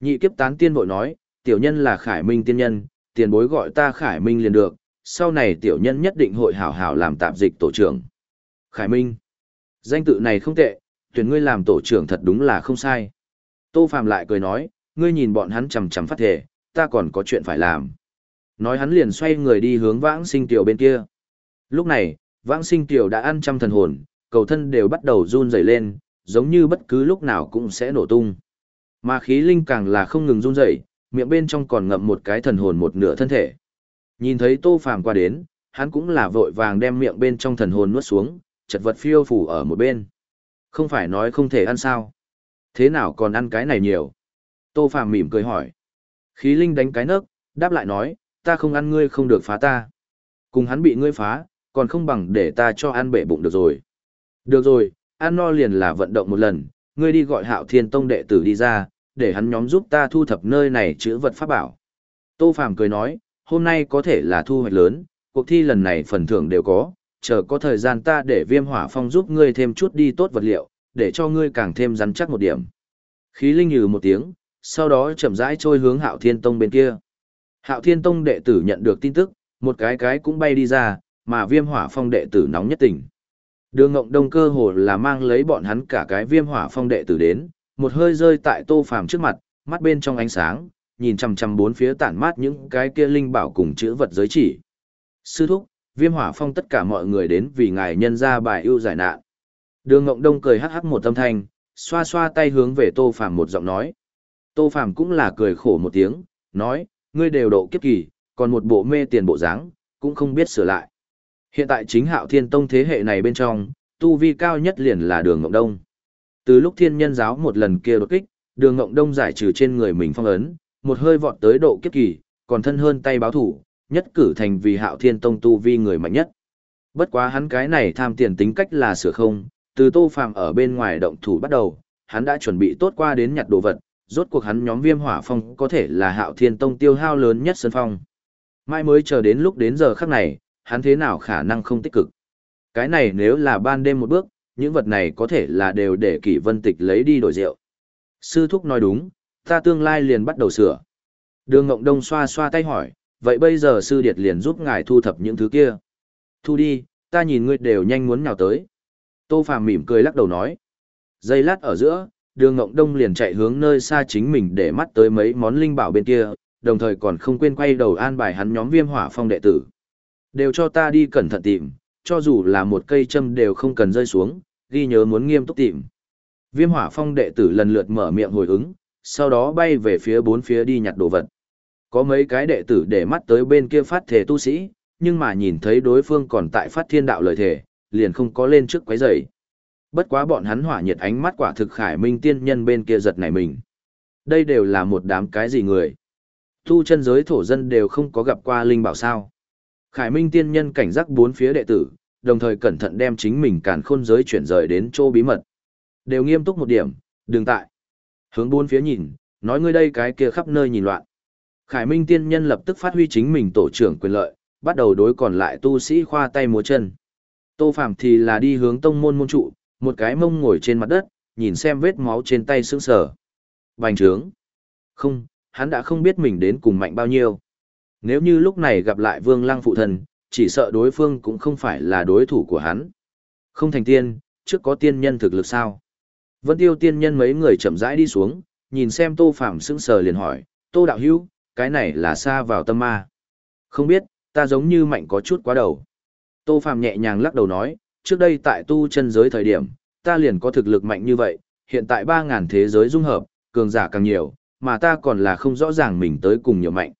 Nhị kiếp tán tiên vội nói, tiểu nhân là Khải Minh tiên nhân, tiền bối gọi ta Khải Minh liền được, sau này tiểu nhân nhất định hội hảo hảo làm tạp dịch tổ trưởng. Khải Minh, danh tự này không tệ, tuyển ngươi làm tổ trưởng thật đúng là không sai. Tô phàm lại cười nói, ngươi nhìn bọn hắn chầm chầm phát thể, ta còn có chuyện phải làm. Nói hắn liền xoay người đi hướng vãng sinh tiểu bên kia. Lúc này, vãng sinh tiểu đã ăn trăm thần hồn, cầu thân đều bắt đầu run rẩy lên, giống như bất cứ lúc nào cũng sẽ nổ tung. Mà khí linh càng là không ngừng run rẩy, miệng bên trong còn ngậm một cái thần hồn một nửa thân thể. Nhìn thấy Tô Phàm qua đến, hắn cũng là vội vàng đem miệng bên trong thần hồn nuốt xuống, chật vật phiêu phủ ở một bên. Không phải nói không thể ăn sao? Thế nào còn ăn cái này nhiều? Tô Phàm mỉm cười hỏi. Khí linh đánh cái nấc, đáp lại nói, ta không ăn ngươi không được phá ta. Cùng hắn bị ngươi phá, còn không bằng để ta cho ăn bể bụng được rồi. Được rồi, ăn no liền là vận động một lần, ngươi đi gọi hạo thiên tông đệ tử đi ra, để hắn nhóm giúp ta thu thập nơi này chữ vật pháp bảo. Tô Phàm cười nói, hôm nay có thể là thu hoạch lớn, cuộc thi lần này phần thưởng đều có, chờ có thời gian ta để viêm hỏa phong giúp ngươi thêm chút đi tốt vật liệu, để cho ngươi càng thêm rắn chắc một điểm. Khí linh nhừ một tiếng, sau đó chậm rãi trôi hướng hạo thiên tông bên kia. Hạo thiên tông đệ tử nhận được tin tức, một cái cái cũng bay đi ra, mà viêm hỏa phong đệ tử nóng nhất tỉnh. Đường Ngộng Đông cơ hồ là mang lấy bọn hắn cả cái viêm hỏa phong đệ tử đến, một hơi rơi tại Tô Phàm trước mặt, mắt bên trong ánh sáng, nhìn chằm chằm bốn phía tản mát những cái kia linh bảo cùng chữ vật giới chỉ. Sư thúc, viêm hỏa phong tất cả mọi người đến vì ngài nhân ra bài ưu giải nạn. Đường Ngộng Đông cười hắc hắc một âm thanh, xoa xoa tay hướng về Tô Phàm một giọng nói. Tô Phàm cũng là cười khổ một tiếng, nói, ngươi đều độ kiếp kỳ, còn một bộ mê tiền bộ dáng, cũng không biết sửa lại. Hiện tại chính hạo thiên tông thế hệ này bên trong, tu vi cao nhất liền là đường Ngộng Đông. Từ lúc thiên nhân giáo một lần kia đột kích, đường Ngộng Đông giải trừ trên người mình phong ấn, một hơi vọt tới độ kiếp kỳ, còn thân hơn tay báo thủ, nhất cử thành vì hạo thiên tông tu vi người mạnh nhất. Bất quá hắn cái này tham tiền tính cách là sửa không, từ tô phàm ở bên ngoài động thủ bắt đầu, hắn đã chuẩn bị tốt qua đến nhặt đồ vật, rốt cuộc hắn nhóm viêm hỏa phong có thể là hạo thiên tông tiêu hao lớn nhất sân phong. Mai mới chờ đến lúc đến giờ khắc này, hắn thế nào khả năng không tích cực. Cái này nếu là ban đêm một bước, những vật này có thể là đều để kỷ vân tịch lấy đi đổi rượu. Sư thúc nói đúng, ta tương lai liền bắt đầu sửa. Đường Ngộng Đông xoa xoa tay hỏi, vậy bây giờ sư điệt liền giúp ngài thu thập những thứ kia. Thu đi, ta nhìn ngươi đều nhanh muốn nhào tới. Tô Phàm mỉm cười lắc đầu nói. Giây lát ở giữa, đường Ngộng Đông liền chạy hướng nơi xa chính mình để mắt tới mấy món linh bảo bên kia, đồng thời còn không quên quay đầu an bài hắn nhóm viêm hỏa phong đệ tử. Đều cho ta đi cẩn thận tìm, cho dù là một cây châm đều không cần rơi xuống, ghi nhớ muốn nghiêm túc tìm. Viêm hỏa phong đệ tử lần lượt mở miệng hồi ứng, sau đó bay về phía bốn phía đi nhặt đồ vật. Có mấy cái đệ tử để mắt tới bên kia phát thể tu sĩ, nhưng mà nhìn thấy đối phương còn tại phát thiên đạo lời thể, liền không có lên trước quấy rầy. Bất quá bọn hắn hỏa nhiệt ánh mắt quả thực khải minh tiên nhân bên kia giật nảy mình. Đây đều là một đám cái gì người. Tu chân giới thổ dân đều không có gặp qua linh bảo sao. Khải minh tiên nhân cảnh giác bốn phía đệ tử, đồng thời cẩn thận đem chính mình càn khôn giới chuyển rời đến chỗ bí mật. Đều nghiêm túc một điểm, đừng tại. Hướng bốn phía nhìn, nói ngươi đây cái kia khắp nơi nhìn loạn. Khải Minh tiên nhân lập tức phát huy chính mình tổ trưởng quyền lợi, bắt đầu đối còn lại tu sĩ khoa tay múa chân. Tô Phạm thì là đi hướng tông môn môn trụ, một cái mông ngồi trên mặt đất, nhìn xem vết máu trên tay sững sờ. Bành trướng. Không, hắn đã không biết mình đến cùng mạnh bao nhiêu. Nếu như lúc này gặp lại Vương Lăng phụ thần, chỉ sợ đối phương cũng không phải là đối thủ của hắn. Không thành tiên, trước có tiên nhân thực lực sao? Vân Tiêu tiên nhân mấy người chậm rãi đi xuống, nhìn xem Tô Phạm sững sờ liền hỏi, "Tô đạo hữu, cái này là xa vào tâm ma?" "Không biết, ta giống như mạnh có chút quá đầu." Tô Phạm nhẹ nhàng lắc đầu nói, "Trước đây tại tu chân giới thời điểm, ta liền có thực lực mạnh như vậy, hiện tại 3000 thế giới dung hợp, cường giả càng nhiều, mà ta còn là không rõ ràng mình tới cùng nhiều mạnh.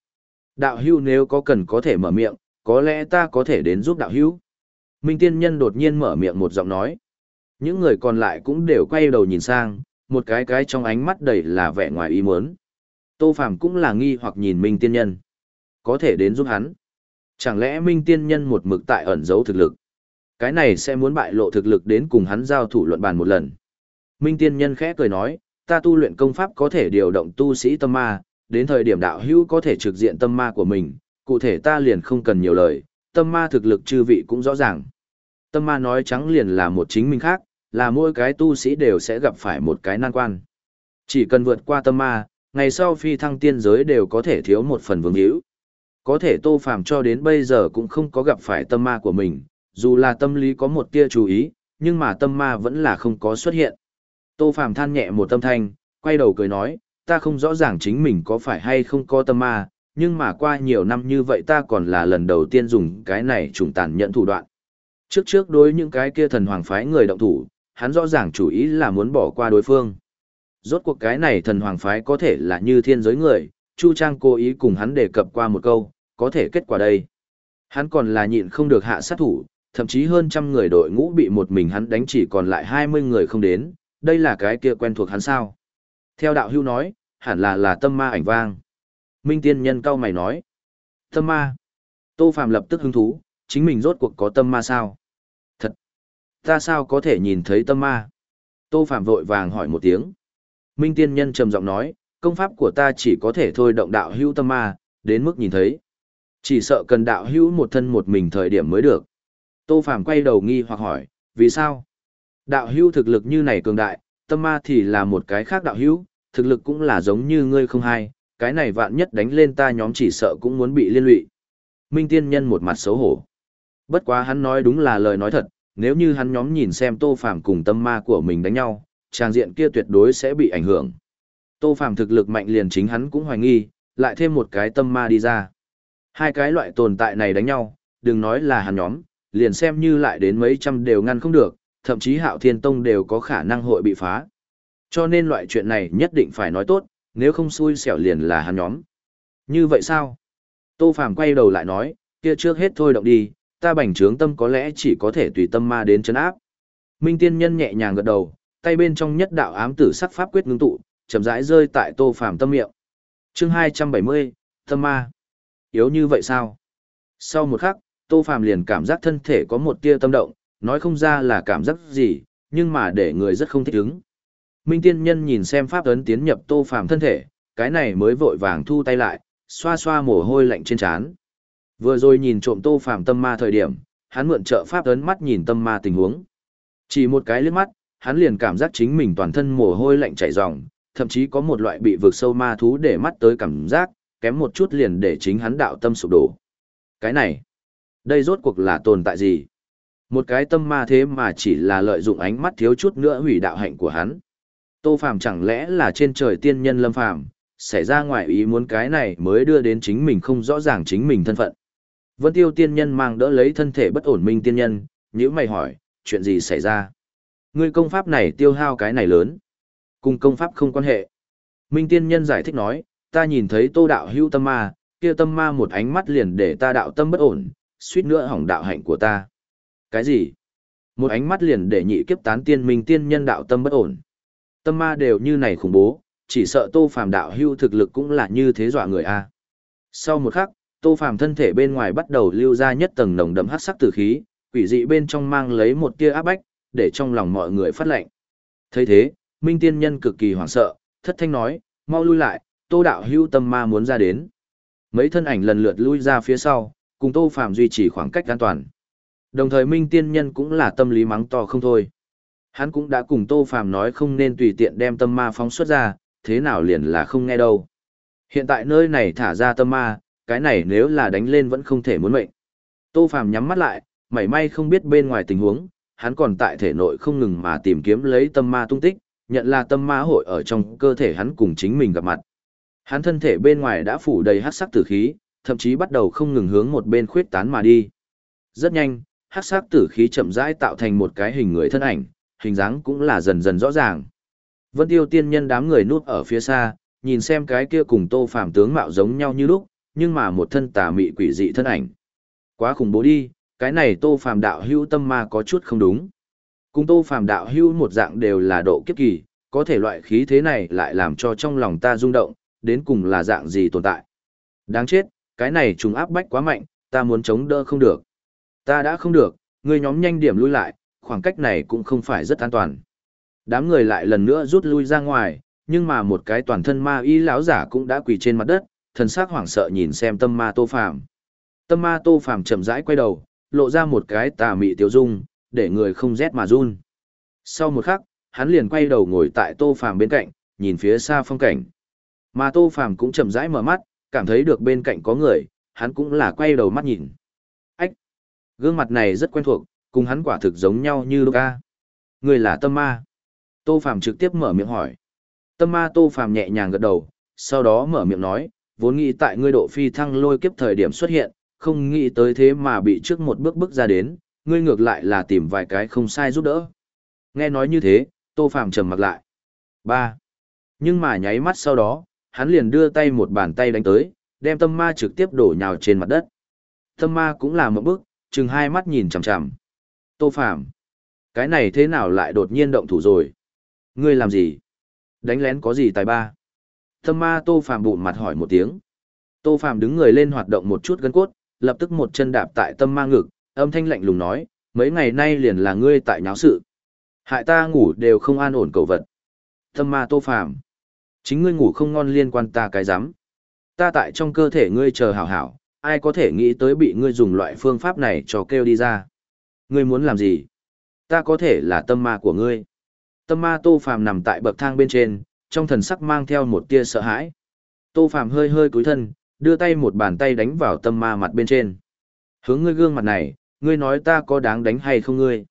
Đạo hưu nếu có cần có thể mở miệng, có lẽ ta có thể đến giúp đạo hưu. Minh tiên nhân đột nhiên mở miệng một giọng nói. Những người còn lại cũng đều quay đầu nhìn sang, một cái cái trong ánh mắt đầy là vẻ ngoài ý muốn. Tô Phàm cũng là nghi hoặc nhìn Minh Tiên Nhân. Có thể đến giúp hắn. Chẳng lẽ Minh Tiên Nhân một mực tại ẩn giấu thực lực? Cái này sẽ muốn bại lộ thực lực đến cùng hắn giao thủ luận bàn một lần. Minh Tiên Nhân khẽ cười nói, ta tu luyện công pháp có thể điều động tu sĩ tâm ma, đến thời điểm đạo hữu có thể trực diện tâm ma của mình, cụ thể ta liền không cần nhiều lời, tâm ma thực lực chư vị cũng rõ ràng. Tâm ma nói trắng liền là một chính mình khác, là mỗi cái tu sĩ đều sẽ gặp phải một cái nan quan. Chỉ cần vượt qua tâm ma, ngày sau phi thăng tiên giới đều có thể thiếu một phần vương hữu. Có thể tô phàm cho đến bây giờ cũng không có gặp phải tâm ma của mình, dù là tâm lý có một tia chú ý, nhưng mà tâm ma vẫn là không có xuất hiện. Tô phàm than nhẹ một tâm thanh, quay đầu cười nói, ta không rõ ràng chính mình có phải hay không có tâm ma, nhưng mà qua nhiều năm như vậy ta còn là lần đầu tiên dùng cái này trùng tàn nhận thủ đoạn. Trước trước đối những cái kia thần hoàng phái người động thủ, hắn rõ ràng chủ ý là muốn bỏ qua đối phương. Rốt cuộc cái này thần hoàng phái có thể là như thiên giới người, Chu Trang cố ý cùng hắn đề cập qua một câu, có thể kết quả đây. Hắn còn là nhịn không được hạ sát thủ, thậm chí hơn trăm người đội ngũ bị một mình hắn đánh chỉ còn lại 20 người không đến, đây là cái kia quen thuộc hắn sao. Theo đạo hưu nói, hẳn là là tâm ma ảnh vang. Minh tiên nhân cao mày nói. Tâm ma. Tô Phạm lập tức hứng thú, chính mình rốt cuộc có tâm ma sao? Thật, ta sao có thể nhìn thấy tâm ma? Tô Phạm vội vàng hỏi một tiếng. Minh tiên nhân trầm giọng nói, công pháp của ta chỉ có thể thôi động đạo hưu tâm ma, đến mức nhìn thấy. Chỉ sợ cần đạo hữu một thân một mình thời điểm mới được. Tô Phạm quay đầu nghi hoặc hỏi, vì sao? Đạo hữu thực lực như này cường đại, tâm ma thì là một cái khác đạo hữu, thực lực cũng là giống như ngươi không hay, cái này vạn nhất đánh lên ta nhóm chỉ sợ cũng muốn bị liên lụy. Minh tiên nhân một mặt xấu hổ. Bất quá hắn nói đúng là lời nói thật, nếu như hắn nhóm nhìn xem Tô Phàm cùng tâm ma của mình đánh nhau, trang diện kia tuyệt đối sẽ bị ảnh hưởng. Tô Phàm thực lực mạnh liền chính hắn cũng hoài nghi, lại thêm một cái tâm ma đi ra. Hai cái loại tồn tại này đánh nhau, đừng nói là hắn nhóm, liền xem như lại đến mấy trăm đều ngăn không được, thậm chí Hạo Thiên Tông đều có khả năng hội bị phá. Cho nên loại chuyện này nhất định phải nói tốt, nếu không xui xẻo liền là hắn nhóm. Như vậy sao? Tô Phàm quay đầu lại nói, kia trước hết thôi động đi, ta bành trướng tâm có lẽ chỉ có thể tùy tâm ma đến chấn áp. Minh tiên nhân nhẹ nhàng gật đầu, tay bên trong nhất đạo ám tử sắc pháp quyết ngưng tụ, chậm rãi rơi tại Tô Phàm tâm miệng. Chương 270, tâm ma. Yếu như vậy sao? Sau một khắc, Tô Phàm liền cảm giác thân thể có một tia tâm động, nói không ra là cảm giác gì, nhưng mà để người rất không thích ứng. Minh tiên nhân nhìn xem pháp ấn tiến nhập Tô Phàm thân thể, cái này mới vội vàng thu tay lại, xoa xoa mồ hôi lạnh trên trán. Vừa rồi nhìn trộm Tô Phàm tâm ma thời điểm, hắn mượn trợ pháp ấn mắt nhìn tâm ma tình huống. Chỉ một cái liếc mắt, hắn liền cảm giác chính mình toàn thân mồ hôi lạnh chảy ròng, thậm chí có một loại bị vượt sâu ma thú để mắt tới cảm giác, kém một chút liền để chính hắn đạo tâm sụp đổ. Cái này, đây rốt cuộc là tồn tại gì? Một cái tâm ma thế mà chỉ là lợi dụng ánh mắt thiếu chút nữa hủy đạo hạnh của hắn. Tô Phàm chẳng lẽ là trên trời tiên nhân lâm phàm, xảy ra ngoài ý muốn cái này mới đưa đến chính mình không rõ ràng chính mình thân phận. Vân Tiêu tiên nhân mang đỡ lấy thân thể bất ổn minh tiên nhân, nhíu mày hỏi, chuyện gì xảy ra? Ngươi công pháp này tiêu hao cái này lớn. Cùng công pháp không quan hệ. Minh tiên nhân giải thích nói, ta nhìn thấy tô đạo hưu tâm ma, kia tâm ma một ánh mắt liền để ta đạo tâm bất ổn, suýt nữa hỏng đạo hạnh của ta. Cái gì? Một ánh mắt liền để nhị kiếp tán tiên minh tiên nhân đạo tâm bất ổn. Tâm ma đều như này khủng bố, chỉ sợ tô phàm đạo hưu thực lực cũng là như thế dọa người a. Sau một khắc, tô phàm thân thể bên ngoài bắt đầu lưu ra nhất tầng nồng đậm hắc sắc tử khí, quỷ dị bên trong mang lấy một tia áp bách, để trong lòng mọi người phát lệnh. thấy thế, minh tiên nhân cực kỳ hoảng sợ, thất thanh nói, mau lui lại, tô đạo hưu tâm ma muốn ra đến. Mấy thân ảnh lần lượt lui ra phía sau, cùng tô phàm duy trì khoảng cách an toàn. Đồng thời minh tiên nhân cũng là tâm lý mắng to không thôi. Hắn cũng đã cùng tô phàm nói không nên tùy tiện đem tâm ma phóng xuất ra, thế nào liền là không nghe đâu. Hiện tại nơi này thả ra tâm ma, cái này nếu là đánh lên vẫn không thể muốn mệnh. Tô phàm nhắm mắt lại, mảy may không biết bên ngoài tình huống, hắn còn tại thể nội không ngừng mà tìm kiếm lấy tâm ma tung tích, nhận là tâm ma hội ở trong cơ thể hắn cùng chính mình gặp mặt. Hắn thân thể bên ngoài đã phủ đầy hắc sắc tử khí, thậm chí bắt đầu không ngừng hướng một bên khuyết tán mà đi. Rất nhanh, hắc sắc tử khí chậm rãi tạo thành một cái hình người thân ảnh, hình dáng cũng là dần dần rõ ràng. Vân Tiêu tiên nhân đám người núp ở phía xa, nhìn xem cái kia cùng Tô Phàm tướng mạo giống nhau như lúc, nhưng mà một thân tà mị quỷ dị thân ảnh. Quá khủng bố đi, cái này Tô Phàm đạo hữu tâm ma có chút không đúng. Cùng Tô Phàm đạo hữu một dạng đều là độ kiếp kỳ, có thể loại khí thế này lại làm cho trong lòng ta rung động, đến cùng là dạng gì tồn tại. Đáng chết, cái này trùng áp bách quá mạnh, ta muốn chống đỡ không được. Ta đã không được, ngươi nhóm nhanh điểm lui lại, khoảng cách này cũng không phải rất an toàn. Đám người lại lần nữa rút lui ra ngoài, nhưng mà một cái toàn thân ma y lão giả cũng đã quỳ trên mặt đất, thần sắc hoảng sợ nhìn xem tâm ma tô phàm. Tâm ma tô phàm chậm rãi quay đầu, lộ ra một cái tà mị tiêu dung, để người không rét mà run. Sau một khắc, hắn liền quay đầu ngồi tại tô phàm bên cạnh, nhìn phía xa phong cảnh. Mà tô phàm cũng chậm rãi mở mắt, cảm thấy được bên cạnh có người, hắn cũng là quay đầu mắt nhìn. Ách! Gương mặt này rất quen thuộc, cùng hắn quả thực giống nhau như lúc ca. Người là tâm ma. Tô Phàm trực tiếp mở miệng hỏi. Tâm ma Tô Phàm nhẹ nhàng gật đầu, sau đó mở miệng nói, vốn nghĩ tại ngươi độ phi thăng lôi kiếp thời điểm xuất hiện, không nghĩ tới thế mà bị trước một bước bước ra đến, ngươi ngược lại là tìm vài cái không sai giúp đỡ. Nghe nói như thế, Tô Phàm trầm mặt lại. Ba. Nhưng mà nháy mắt sau đó, hắn liền đưa tay một bàn tay đánh tới, đem tâm ma trực tiếp đổ nhào trên mặt đất. Tâm ma cũng là một bước, chừng hai mắt nhìn chằm chằm. Tô Phạm, cái này thế nào lại đột nhiên động thủ rồi? Ngươi làm gì? Đánh lén có gì tài ba? Tâm ma Tô Phạm bụng mặt hỏi một tiếng. Tô Phạm đứng người lên hoạt động một chút gân cốt, lập tức một chân đạp tại tâm ma ngực, âm thanh lạnh lùng nói, mấy ngày nay liền là ngươi tại nháo sự. Hại ta ngủ đều không an ổn cầu vật. Tâm ma Tô Phạm chính ngươi ngủ không ngon liên quan ta cái rắm Ta tại trong cơ thể ngươi chờ hảo hảo, ai có thể nghĩ tới bị ngươi dùng loại phương pháp này cho kêu đi ra. Ngươi muốn làm gì? Ta có thể là tâm ma của ngươi. Tâm ma Tô Phàm nằm tại bậc thang bên trên, trong thần sắc mang theo một tia sợ hãi. Tô Phàm hơi hơi cúi thân, đưa tay một bàn tay đánh vào tâm ma mặt bên trên. Hướng ngươi gương mặt này, ngươi nói ta có đáng đánh hay không ngươi?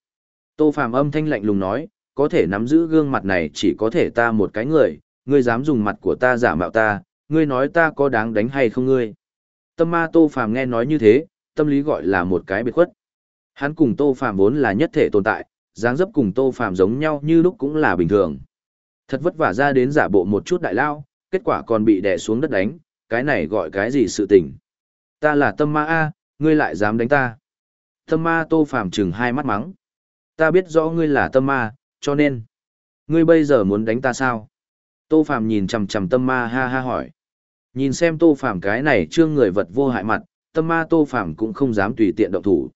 Tô Phàm âm thanh lạnh lùng nói, có thể nắm giữ gương mặt này chỉ có thể ta một cái người, ngươi dám dùng mặt của ta giả mạo ta, ngươi nói ta có đáng đánh hay không ngươi? Tâm ma Tô Phàm nghe nói như thế, tâm lý gọi là một cái biệt khuất. Hắn cùng Tô Phàm vốn là nhất thể tồn tại, dáng dấp cùng Tô Phàm giống nhau như lúc cũng là bình thường. Thật vất vả ra đến giả bộ một chút đại lao, kết quả còn bị đè xuống đất đánh, cái này gọi cái gì sự tình. Ta là tâm ma A, ngươi lại dám đánh ta. Tâm ma Tô Phàm chừng hai mắt mắng. Ta biết rõ ngươi là tâm ma, cho nên. Ngươi bây giờ muốn đánh ta sao? Tô Phàm nhìn chằm chằm tâm ma ha ha hỏi. Nhìn xem Tô Phàm cái này trương người vật vô hại mặt, tâm ma Tô Phàm cũng không dám tùy tiện động thủ.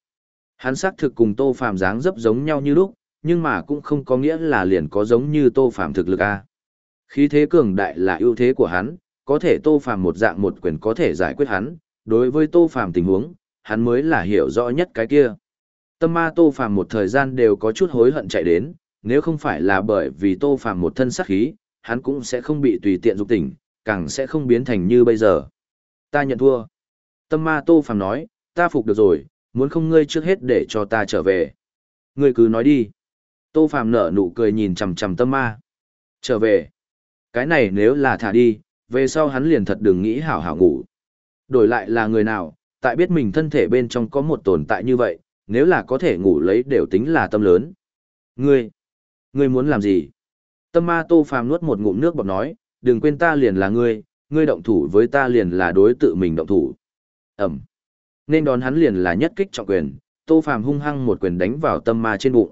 Hắn xác thực cùng Tô Phàm dáng dấp giống nhau như lúc, nhưng mà cũng không có nghĩa là liền có giống như Tô Phàm thực lực a. Khí thế cường đại là ưu thế của hắn, có thể Tô Phàm một dạng một quyền có thể giải quyết hắn, đối với Tô Phàm tình huống, hắn mới là hiểu rõ nhất cái kia. Tâm ma Tô Phàm một thời gian đều có chút hối hận chạy đến, nếu không phải là bởi vì Tô Phàm một thân sát khí, hắn cũng sẽ không bị tùy tiện dục tỉnh, càng sẽ không biến thành như bây giờ. Ta nhận thua. Tâm ma Tô Phàm nói, ta phục được rồi, muốn không ngươi trước hết để cho ta trở về. Ngươi cứ nói đi. Tô Phàm nở nụ cười nhìn chằm chằm tâm ma. Trở về. Cái này nếu là thả đi, về sau hắn liền thật đừng nghĩ hảo hảo ngủ. Đổi lại là người nào, tại biết mình thân thể bên trong có một tồn tại như vậy, nếu là có thể ngủ lấy đều tính là tâm lớn. Ngươi, ngươi muốn làm gì? Tâm ma Tô Phàm nuốt một ngụm nước bọt nói, đừng quên ta liền là ngươi, ngươi động thủ với ta liền là đối tự mình động thủ. Ẩm. Nên đón hắn liền là nhất kích trọng quyền, Tô Phàm hung hăng một quyền đánh vào tâm ma trên bụng.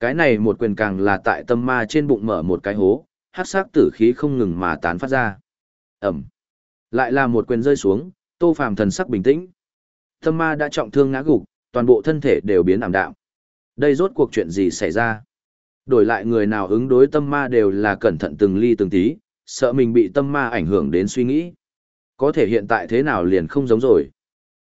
Cái này một quyền càng là tại tâm ma trên bụng mở một cái hố, hát sắc tử khí không ngừng mà tán phát ra. Ẩm. Lại là một quyền rơi xuống, Tô Phàm thần sắc bình tĩnh. Tâm ma đã trọng thương ngã gục, toàn bộ thân thể đều biến ảm đạm. Đây rốt cuộc chuyện gì xảy ra? Đổi lại người nào ứng đối tâm ma đều là cẩn thận từng ly từng tí, sợ mình bị tâm ma ảnh hưởng đến suy nghĩ. Có thể hiện tại thế nào liền không giống rồi.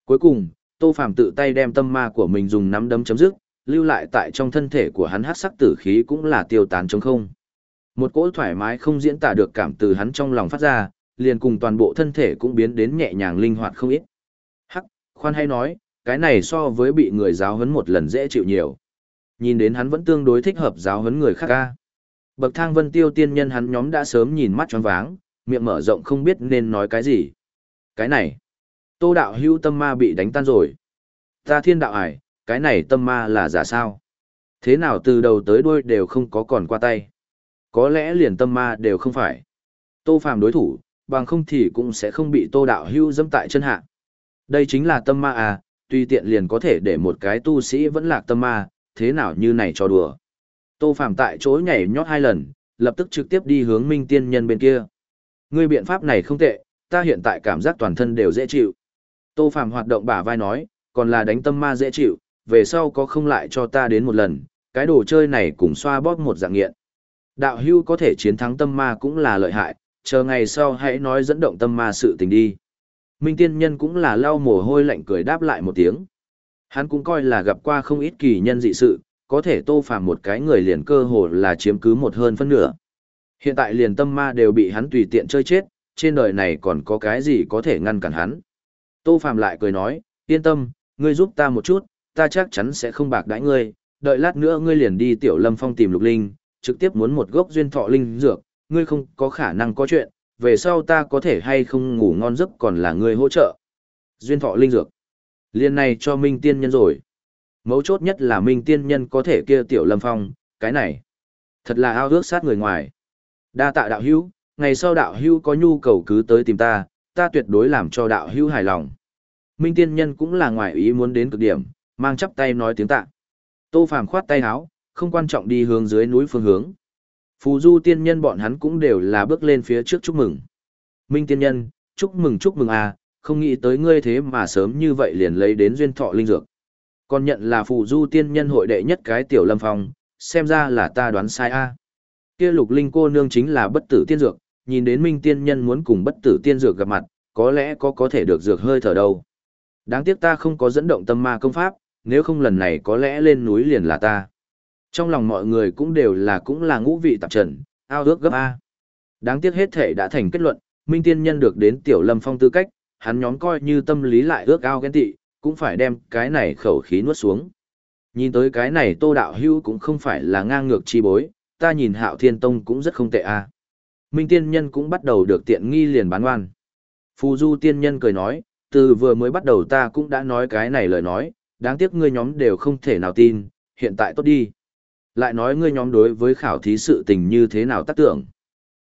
Cuối cùng, Tô Phàm tự tay đem tâm ma của mình dùng nắm đấm chấm dứt, lưu lại tại trong thân thể của hắn hát sắc tử khí cũng là tiêu tán trống không. Một cỗ thoải mái không diễn tả được cảm từ hắn trong lòng phát ra, liền cùng toàn bộ thân thể cũng biến đến nhẹ nhàng linh hoạt không ít. Hắc, khoan hay nói, cái này so với bị người giáo huấn một lần dễ chịu nhiều. Nhìn đến hắn vẫn tương đối thích hợp giáo huấn người khác ca. Bậc thang vân tiêu tiên nhân hắn nhóm đã sớm nhìn mắt tròn váng, miệng mở rộng không biết nên nói cái gì. Cái này, tô đạo hưu tâm ma bị đánh tan rồi. Ta thiên đạo ải, cái này tâm ma là giả sao? Thế nào từ đầu tới đuôi đều không có còn qua tay? Có lẽ liền tâm ma đều không phải. Tô phàm đối thủ, bằng không thì cũng sẽ không bị tô đạo hưu dâm tại chân hạ. Đây chính là tâm ma à, tuy tiện liền có thể để một cái tu sĩ vẫn lạc tâm ma, thế nào như này cho đùa. Tô Phàm tại chỗ nhảy nhót hai lần, lập tức trực tiếp đi hướng Minh Tiên Nhân bên kia. Ngươi biện pháp này không tệ, ta hiện tại cảm giác toàn thân đều dễ chịu. Tô Phàm hoạt động bả vai nói, còn là đánh tâm ma dễ chịu, về sau có không lại cho ta đến một lần, cái đồ chơi này cùng xoa bóp một dạng nghiện. Đạo hưu có thể chiến thắng tâm ma cũng là lợi hại, chờ ngày sau hãy nói dẫn động tâm ma sự tình đi. Minh tiên nhân cũng là lau mồ hôi lạnh cười đáp lại một tiếng. Hắn cũng coi là gặp qua không ít kỳ nhân dị sự, có thể tô phàm một cái người liền cơ hồ là chiếm cứ một hơn phân nửa. Hiện tại liền tâm ma đều bị hắn tùy tiện chơi chết, trên đời này còn có cái gì có thể ngăn cản hắn. Tô phàm lại cười nói, yên tâm, ngươi giúp ta một chút, ta chắc chắn sẽ không bạc đãi ngươi, đợi lát nữa ngươi liền đi tiểu lâm phong tìm lục linh, trực tiếp muốn một gốc duyên thọ linh dược, ngươi không có khả năng có chuyện, về sau ta có thể hay không ngủ ngon giấc còn là ngươi hỗ trợ. Duyên thọ linh dược. Liên này cho Minh Tiên Nhân rồi. Mấu chốt nhất là Minh Tiên Nhân có thể kia tiểu lâm phong, cái này. Thật là ao ước sát người ngoài. Đa tạ đạo hữu, ngày sau đạo hữu có nhu cầu cứ tới tìm ta, ta tuyệt đối làm cho đạo hữu hài lòng. Minh Tiên Nhân cũng là ngoài ý muốn đến cực điểm, mang chắp tay nói tiếng tạ. Tô Phàm khoát tay áo, không quan trọng đi hướng dưới núi phương hướng. Phù Du Tiên Nhân bọn hắn cũng đều là bước lên phía trước chúc mừng. Minh Tiên Nhân, chúc mừng chúc mừng à, không nghĩ tới ngươi thế mà sớm như vậy liền lấy đến duyên thọ linh dược. Còn nhận là phù du tiên nhân hội đệ nhất cái tiểu lâm phong, xem ra là ta đoán sai a. Kia lục linh cô nương chính là bất tử tiên dược, nhìn đến minh tiên nhân muốn cùng bất tử tiên dược gặp mặt, có lẽ có có thể được dược hơi thở đâu. Đáng tiếc ta không có dẫn động tâm ma công pháp, nếu không lần này có lẽ lên núi liền là ta. Trong lòng mọi người cũng đều là cũng là ngũ vị tạp trần, ao ước gấp A. Đáng tiếc hết thể đã thành kết luận, Minh Tiên Nhân được đến Tiểu Lâm Phong tư cách, hắn nhóm coi như tâm lý lại ước ao ghen tị, cũng phải đem cái này khẩu khí nuốt xuống. Nhìn tới cái này tô đạo hưu cũng không phải là ngang ngược chi bối, ta nhìn hạo thiên tông cũng rất không tệ a. Minh tiên nhân cũng bắt đầu được tiện nghi liền bán oan. Phù du tiên nhân cười nói, từ vừa mới bắt đầu ta cũng đã nói cái này lời nói, đáng tiếc ngươi nhóm đều không thể nào tin, hiện tại tốt đi. Lại nói ngươi nhóm đối với khảo thí sự tình như thế nào tác tưởng.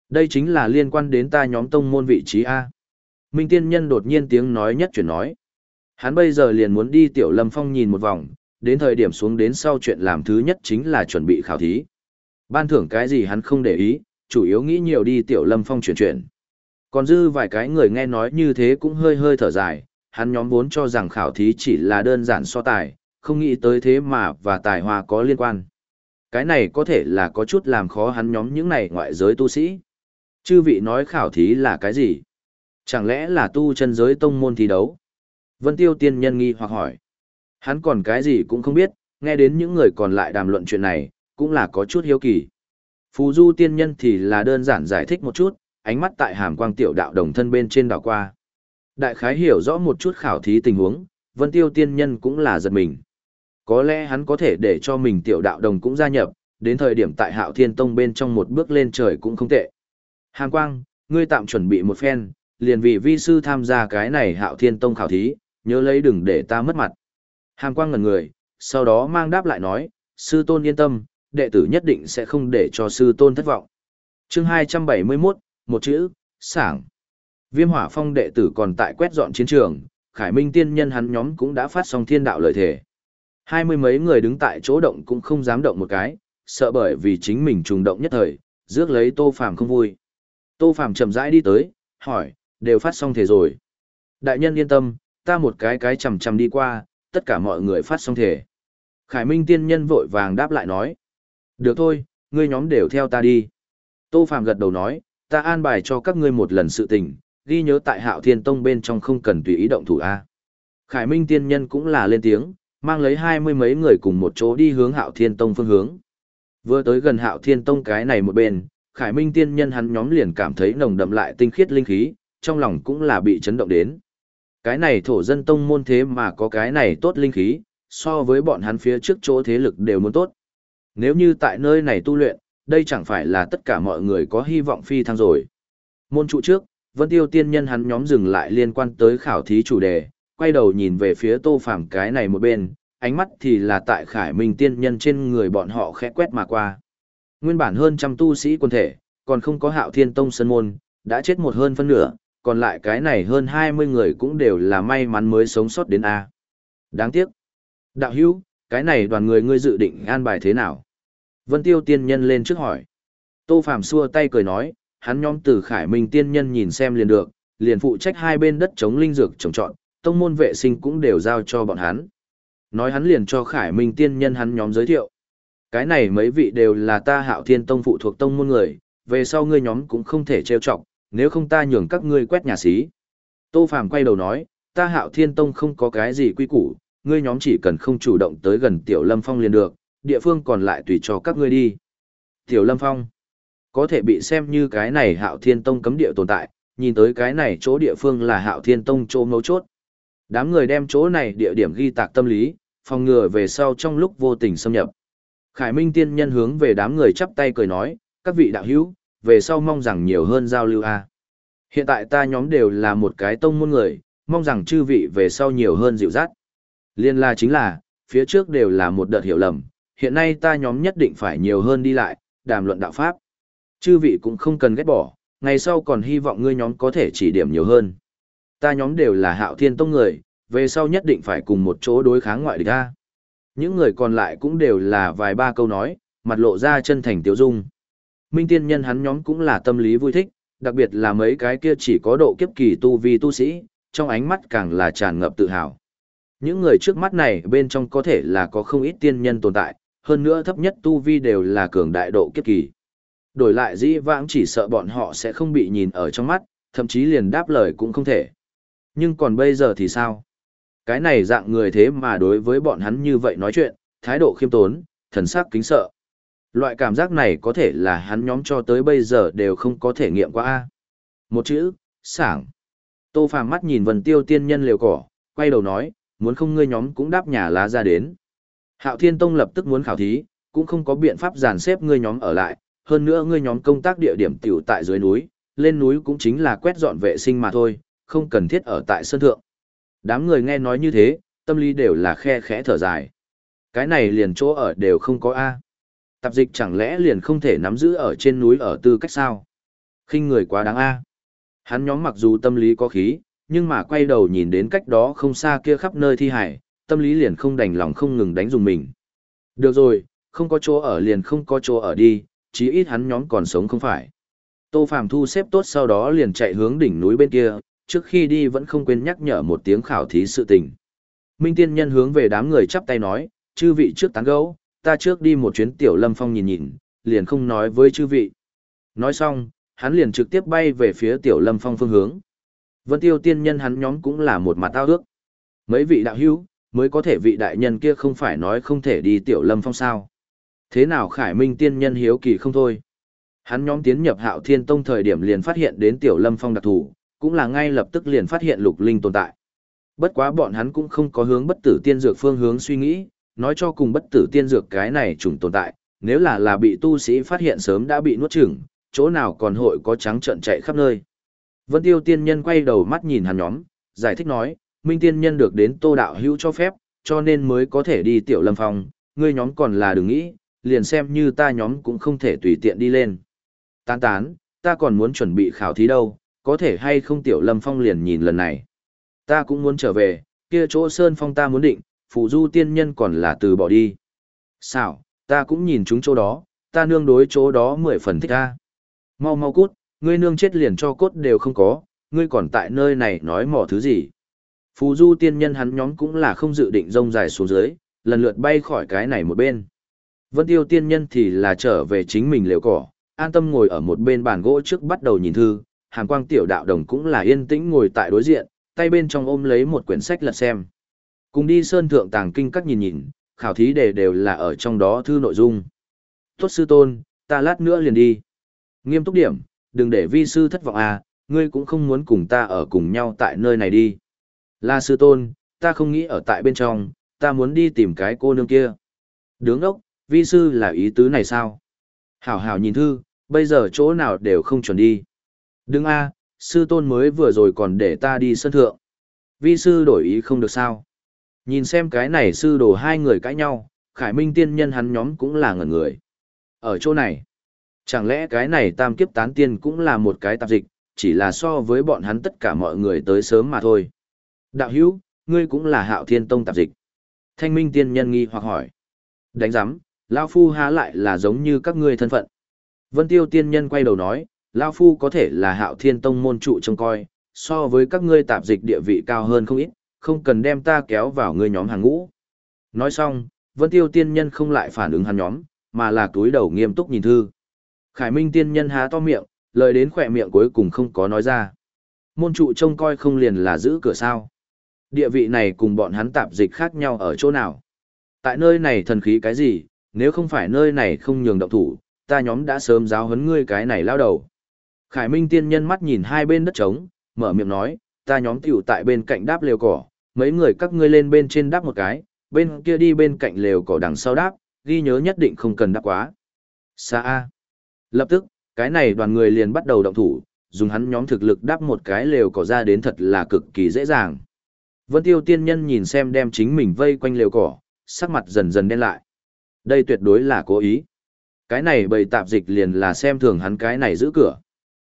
Đây chính là liên quan đến ta nhóm tông môn vị trí A. Minh Tiên Nhân đột nhiên tiếng nói nhất chuyển nói. Hắn bây giờ liền muốn đi Tiểu Lâm Phong nhìn một vòng, đến thời điểm xuống đến sau chuyện làm thứ nhất chính là chuẩn bị khảo thí. Ban thưởng cái gì hắn không để ý, chủ yếu nghĩ nhiều đi Tiểu Lâm Phong chuyển chuyển. Còn dư vài cái người nghe nói như thế cũng hơi hơi thở dài, hắn nhóm vốn cho rằng khảo thí chỉ là đơn giản so tài, không nghĩ tới thế mà và tài hoa có liên quan. Cái này có thể là có chút làm khó hắn nhóm những này ngoại giới tu sĩ. Chư vị nói khảo thí là cái gì? Chẳng lẽ là tu chân giới tông môn thi đấu? Vân Tiêu tiên nhân nghi hoặc hỏi. Hắn còn cái gì cũng không biết, Nghe đến những người còn lại đàm luận chuyện này, cũng là có chút hiếu kỳ. Phù du tiên nhân thì là đơn giản giải thích một chút, ánh mắt tại hàm quang tiểu đạo đồng thân bên trên đảo qua. Đại khái hiểu rõ một chút khảo thí tình huống, vân tiêu tiên nhân cũng là giật mình. Có lẽ hắn có thể để cho mình tiểu đạo đồng cũng gia nhập, đến thời điểm tại hạo thiên tông bên trong một bước lên trời cũng không tệ. Hàm quang, ngươi tạm chuẩn bị một phen, liền vì vi sư tham gia cái này hạo thiên tông khảo thí, nhớ lấy đừng để ta mất mặt. Hàm quang ngẩn người, sau đó mang đáp lại nói, sư tôn yên tâm, đệ tử nhất định sẽ không để cho sư tôn thất vọng. chương 271, một chữ, sảng. Viêm hỏa phong đệ tử còn tại quét dọn chiến trường, khải minh tiên nhân hắn nhóm cũng đã phát xong thiên đạo lợi thể. Hai mươi mấy người đứng tại chỗ động cũng không dám động một cái, sợ bởi vì chính mình trùng động nhất thời, rước lấy tô phàm không vui. Tô phàm chậm rãi đi tới, hỏi, đều phát xong thể rồi. Đại nhân yên tâm, ta một cái cái chầm chầm đi qua, tất cả mọi người phát xong thể. Khải Minh tiên nhân vội vàng đáp lại nói. Được thôi, ngươi nhóm đều theo ta đi. Tô Phạm gật đầu nói, ta an bài cho các ngươi một lần sự tình, ghi nhớ tại hạo thiên tông bên trong không cần tùy ý động thủ A. Khải Minh tiên nhân cũng là lên tiếng, mang lấy hai mươi mấy người cùng một chỗ đi hướng hạo thiên tông phương hướng. Vừa tới gần hạo thiên tông cái này một bên, Khải Minh tiên nhân hắn nhóm liền cảm thấy nồng đậm lại tinh khiết linh khí, trong lòng cũng là bị chấn động đến. Cái này thổ dân tông môn thế mà có cái này tốt linh khí, so với bọn hắn phía trước chỗ thế lực đều muốn tốt. Nếu như tại nơi này tu luyện, đây chẳng phải là tất cả mọi người có hy vọng phi thăng rồi. Môn trụ trước, Vân Tiêu tiên nhân hắn nhóm dừng lại liên quan tới khảo thí chủ đề, quay đầu nhìn về phía Tô Phàm cái này một bên, ánh mắt thì là tại Khải Minh tiên nhân trên người bọn họ khẽ quét mà qua. Nguyên bản hơn trăm tu sĩ quân thể, còn không có Hạo Thiên Tông sân môn, đã chết một hơn phân nửa, còn lại cái này hơn 20 người cũng đều là may mắn mới sống sót đến A. Đáng tiếc. Đạo hữu, cái này đoàn người ngươi dự định an bài thế nào? Vân Tiêu tiên nhân lên trước hỏi. Tô Phạm xua tay cười nói, hắn nhóm từ Khải Minh tiên nhân nhìn xem liền được, liền phụ trách hai bên đất chống linh dược trồng trọn, tông môn vệ sinh cũng đều giao cho bọn hắn. Nói hắn liền cho Khải Minh tiên nhân hắn nhóm giới thiệu. Cái này mấy vị đều là ta hạo thiên tông phụ thuộc tông môn người, về sau ngươi nhóm cũng không thể trêu chọc, nếu không ta nhường các ngươi quét nhà xí. Tô Phàm quay đầu nói, ta hạo thiên tông không có cái gì quy củ, ngươi nhóm chỉ cần không chủ động tới gần Tiểu Lâm Phong liền được, địa phương còn lại tùy cho các ngươi đi. Tiểu Lâm Phong, có thể bị xem như cái này hạo thiên tông cấm địa tồn tại, nhìn tới cái này chỗ địa phương là hạo thiên tông chỗ mấu chốt. Đám người đem chỗ này địa điểm ghi tạc tâm lý, phòng ngừa về sau trong lúc vô tình xâm nhập. Khải Minh tiên nhân hướng về đám người chắp tay cười nói, các vị đạo hữu, về sau mong rằng nhiều hơn giao lưu a. Hiện tại ta nhóm đều là một cái tông môn người, mong rằng chư vị về sau nhiều hơn dịu dắt. Liên la chính là, phía trước đều là một đợt hiểu lầm, hiện nay ta nhóm nhất định phải nhiều hơn đi lại, đàm luận đạo pháp. Chư vị cũng không cần ghét bỏ, ngày sau còn hy vọng ngươi nhóm có thể chỉ điểm nhiều hơn. Ta nhóm đều là hạo thiên tông người, về sau nhất định phải cùng một chỗ đối kháng ngoại địch ta. Những người còn lại cũng đều là vài ba câu nói, mặt lộ ra chân thành tiêu dung. Minh tiên nhân hắn nhóm cũng là tâm lý vui thích, đặc biệt là mấy cái kia chỉ có độ kiếp kỳ tu vi tu sĩ, trong ánh mắt càng là tràn ngập tự hào. Những người trước mắt này bên trong có thể là có không ít tiên nhân tồn tại, hơn nữa thấp nhất tu vi đều là cường đại độ kiếp kỳ. Đổi lại dĩ vãng chỉ sợ bọn họ sẽ không bị nhìn ở trong mắt, thậm chí liền đáp lời cũng không thể. Nhưng còn bây giờ thì sao? Cái này dạng người thế mà đối với bọn hắn như vậy nói chuyện, thái độ khiêm tốn, thần sắc kính sợ. Loại cảm giác này có thể là hắn nhóm cho tới bây giờ đều không có thể nghiệm qua. a Một chữ, sảng. Tô Phàm mắt nhìn vần tiêu tiên nhân liều cỏ, quay đầu nói, muốn không ngươi nhóm cũng đáp nhà lá ra đến. Hạo Thiên Tông lập tức muốn khảo thí, cũng không có biện pháp dàn xếp ngươi nhóm ở lại, hơn nữa ngươi nhóm công tác địa điểm tiểu tại dưới núi, lên núi cũng chính là quét dọn vệ sinh mà thôi, không cần thiết ở tại sân thượng. Đám người nghe nói như thế, tâm lý đều là khe khẽ thở dài. Cái này liền chỗ ở đều không có A. Tạp dịch chẳng lẽ liền không thể nắm giữ ở trên núi ở tư cách sao? khinh người quá đáng A. Hắn nhóm mặc dù tâm lý có khí, nhưng mà quay đầu nhìn đến cách đó không xa kia khắp nơi thi hải, tâm lý liền không đành lòng không ngừng đánh dùng mình. Được rồi, không có chỗ ở liền không có chỗ ở đi, chí ít hắn nhóm còn sống không phải. Tô Phàm thu xếp tốt sau đó liền chạy hướng đỉnh núi bên kia, trước khi đi vẫn không quên nhắc nhở một tiếng khảo thí sự tình. Minh tiên nhân hướng về đám người chắp tay nói, chư vị trước tán gấu, ta trước đi một chuyến tiểu lâm phong nhìn nhìn, liền không nói với chư vị. Nói xong, hắn liền trực tiếp bay về phía tiểu lâm phong phương hướng. Vân tiêu tiên nhân hắn nhóm cũng là một mặt tao ước. Mấy vị đạo hữu, mới có thể vị đại nhân kia không phải nói không thể đi tiểu lâm phong sao. Thế nào Khải Minh tiên nhân hiếu kỳ không thôi. Hắn nhóm tiến nhập hạo thiên tông thời điểm liền phát hiện đến tiểu lâm phong đặc thù, cũng là ngay lập tức liền phát hiện lục linh tồn tại. Bất quá bọn hắn cũng không có hướng bất tử tiên dược phương hướng suy nghĩ, nói cho cùng bất tử tiên dược cái này trùng tồn tại, nếu là là bị tu sĩ phát hiện sớm đã bị nuốt chửng, chỗ nào còn hội có trắng trợn chạy khắp nơi. Vân Tiêu tiên nhân quay đầu mắt nhìn hắn nhóm, giải thích nói, Minh tiên nhân được đến Tô đạo hữu cho phép, cho nên mới có thể đi tiểu lâm phong, ngươi nhóm còn là đừng nghĩ, liền xem như ta nhóm cũng không thể tùy tiện đi lên. Tán tán, ta còn muốn chuẩn bị khảo thí đâu, có thể hay không tiểu lâm phong liền nhìn lần này. Ta cũng muốn trở về, kia chỗ sơn phong ta muốn định, phụ du tiên nhân còn là từ bỏ đi. Sao, ta cũng nhìn chúng chỗ đó, ta nương đối chỗ đó mười phần thích ta. Mau mau cút, ngươi nương chết liền cho cốt đều không có, ngươi còn tại nơi này nói mỏ thứ gì. Phù du tiên nhân hắn nhóm cũng là không dự định rông dài xuống dưới, lần lượt bay khỏi cái này một bên. Vân tiêu tiên nhân thì là trở về chính mình liều cỏ, an tâm ngồi ở một bên bàn gỗ trước bắt đầu nhìn thư, hàng quang tiểu đạo đồng cũng là yên tĩnh ngồi tại đối diện, tay bên trong ôm lấy một quyển sách lật xem. Cùng đi sơn thượng tàng kinh các nhìn nhìn, khảo thí đề đều là ở trong đó thư nội dung. Tốt sư tôn, ta lát nữa liền đi. Nghiêm túc điểm, đừng để vi sư thất vọng à, ngươi cũng không muốn cùng ta ở cùng nhau tại nơi này đi. Là sư tôn, ta không nghĩ ở tại bên trong, ta muốn đi tìm cái cô nương kia. Đứng ốc, vi sư là ý tứ này sao? Hảo hảo nhìn thư, bây giờ chỗ nào đều không chuẩn đi. đứng a, sư tôn mới vừa rồi còn để ta đi sân thượng. Vi sư đổi ý không được sao. Nhìn xem cái này sư đồ hai người cãi nhau, khải minh tiên nhân hắn nhóm cũng là ngẩn người. Ở chỗ này, chẳng lẽ cái này tam kiếp tán tiên cũng là một cái tạp dịch, chỉ là so với bọn hắn tất cả mọi người tới sớm mà thôi. Đạo hữu, ngươi cũng là hạo thiên tông tạp dịch. Thanh minh tiên nhân nghi hoặc hỏi. Đánh giám, Lao Phu há lại là giống như các ngươi thân phận. Vân Tiêu tiên nhân quay đầu nói, Lao Phu có thể là hạo thiên tông môn trụ trông coi, so với các ngươi tạp dịch địa vị cao hơn không ít, không cần đem ta kéo vào ngươi nhóm hàng ngũ. Nói xong, Vân Tiêu tiên nhân không lại phản ứng hắn nhóm, mà là túi đầu nghiêm túc nhìn thư. Khải Minh tiên nhân há to miệng, lời đến khỏe miệng cuối cùng không có nói ra. Môn trụ trông coi không liền là giữ cửa sao. Địa vị này cùng bọn hắn tạp dịch khác nhau ở chỗ nào. Tại nơi này thần khí cái gì, nếu không phải nơi này không nhường động thủ, ta nhóm đã sớm giáo huấn ngươi cái này lao đầu. Khải Minh tiên nhân mắt nhìn hai bên đất trống, mở miệng nói, ta nhóm tiểu tại bên cạnh đáp lều cỏ, mấy người các ngươi lên bên trên đáp một cái, bên kia đi bên cạnh lều cỏ đằng sau đáp, ghi nhớ nhất định không cần đáp quá. Xa A. Lập tức, cái này đoàn người liền bắt đầu động thủ, dùng hắn nhóm thực lực đáp một cái lều cỏ ra đến thật là cực kỳ dễ dàng. Vân Tiêu tiên nhân nhìn xem đem chính mình vây quanh lều cỏ, sắc mặt dần dần đen lại. Đây tuyệt đối là cố ý. Cái này bầy tạp dịch liền là xem thường hắn cái này giữ cửa.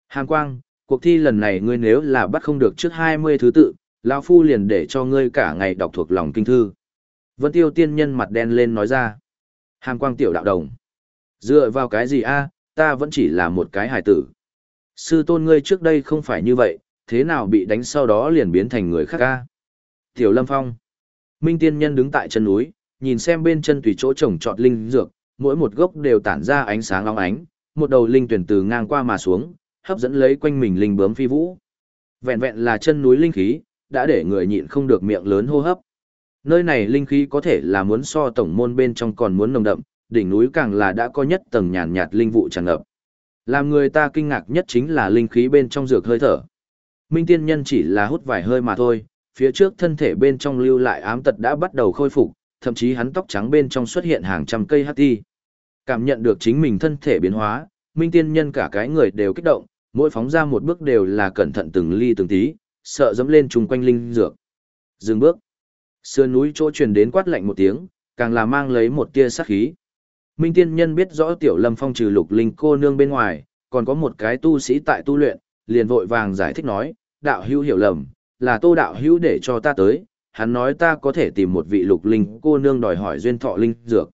Hàng quang, cuộc thi lần này ngươi nếu là bắt không được trước 20 thứ tự, lão Phu liền để cho ngươi cả ngày đọc thuộc lòng kinh thư. Vân Tiêu tiên nhân mặt đen lên nói ra. Hàm quang tiểu đạo đồng. Dựa vào cái gì a? ta vẫn chỉ là một cái hài tử. Sư tôn ngươi trước đây không phải như vậy, thế nào bị đánh sau đó liền biến thành người khác a? Tiểu Lâm Phong. Minh tiên nhân đứng tại chân núi, nhìn xem bên chân tùy chỗ trồng trọt linh dược, mỗi một gốc đều tản ra ánh sáng long ánh, một đầu linh tuyển từ ngang qua mà xuống, hấp dẫn lấy quanh mình linh bướm phi vũ. Vẹn vẹn là chân núi linh khí, đã để người nhịn không được miệng lớn hô hấp. Nơi này linh khí có thể là muốn so tổng môn bên trong còn muốn nồng đậm, đỉnh núi càng là đã có nhất tầng nhàn nhạt linh vụ tràn ngập. Làm người ta kinh ngạc nhất chính là linh khí bên trong dược hơi thở. Minh tiên nhân chỉ là hút vài hơi mà thôi, phía trước thân thể bên trong lưu lại ám tật đã bắt đầu khôi phục, thậm chí hắn tóc trắng bên trong xuất hiện hàng trăm cây hắc ti. Cảm nhận được chính mình thân thể biến hóa, Minh tiên nhân cả cái người đều kích động, mỗi phóng ra một bước đều là cẩn thận từng ly từng tí, sợ dẫm lên chung quanh linh dược. Dừng bước. Sườn núi chỗ truyền đến quát lạnh một tiếng, càng là mang lấy một tia sát khí. Minh tiên nhân biết rõ tiểu lâm phong trừ lục linh cô nương bên ngoài, còn có một cái tu sĩ tại tu luyện, liền vội vàng giải thích nói, đạo hữu hiểu lầm, là tô đạo hữu để cho ta tới, hắn nói ta có thể tìm một vị lục linh cô nương đòi hỏi duyên thọ linh dược.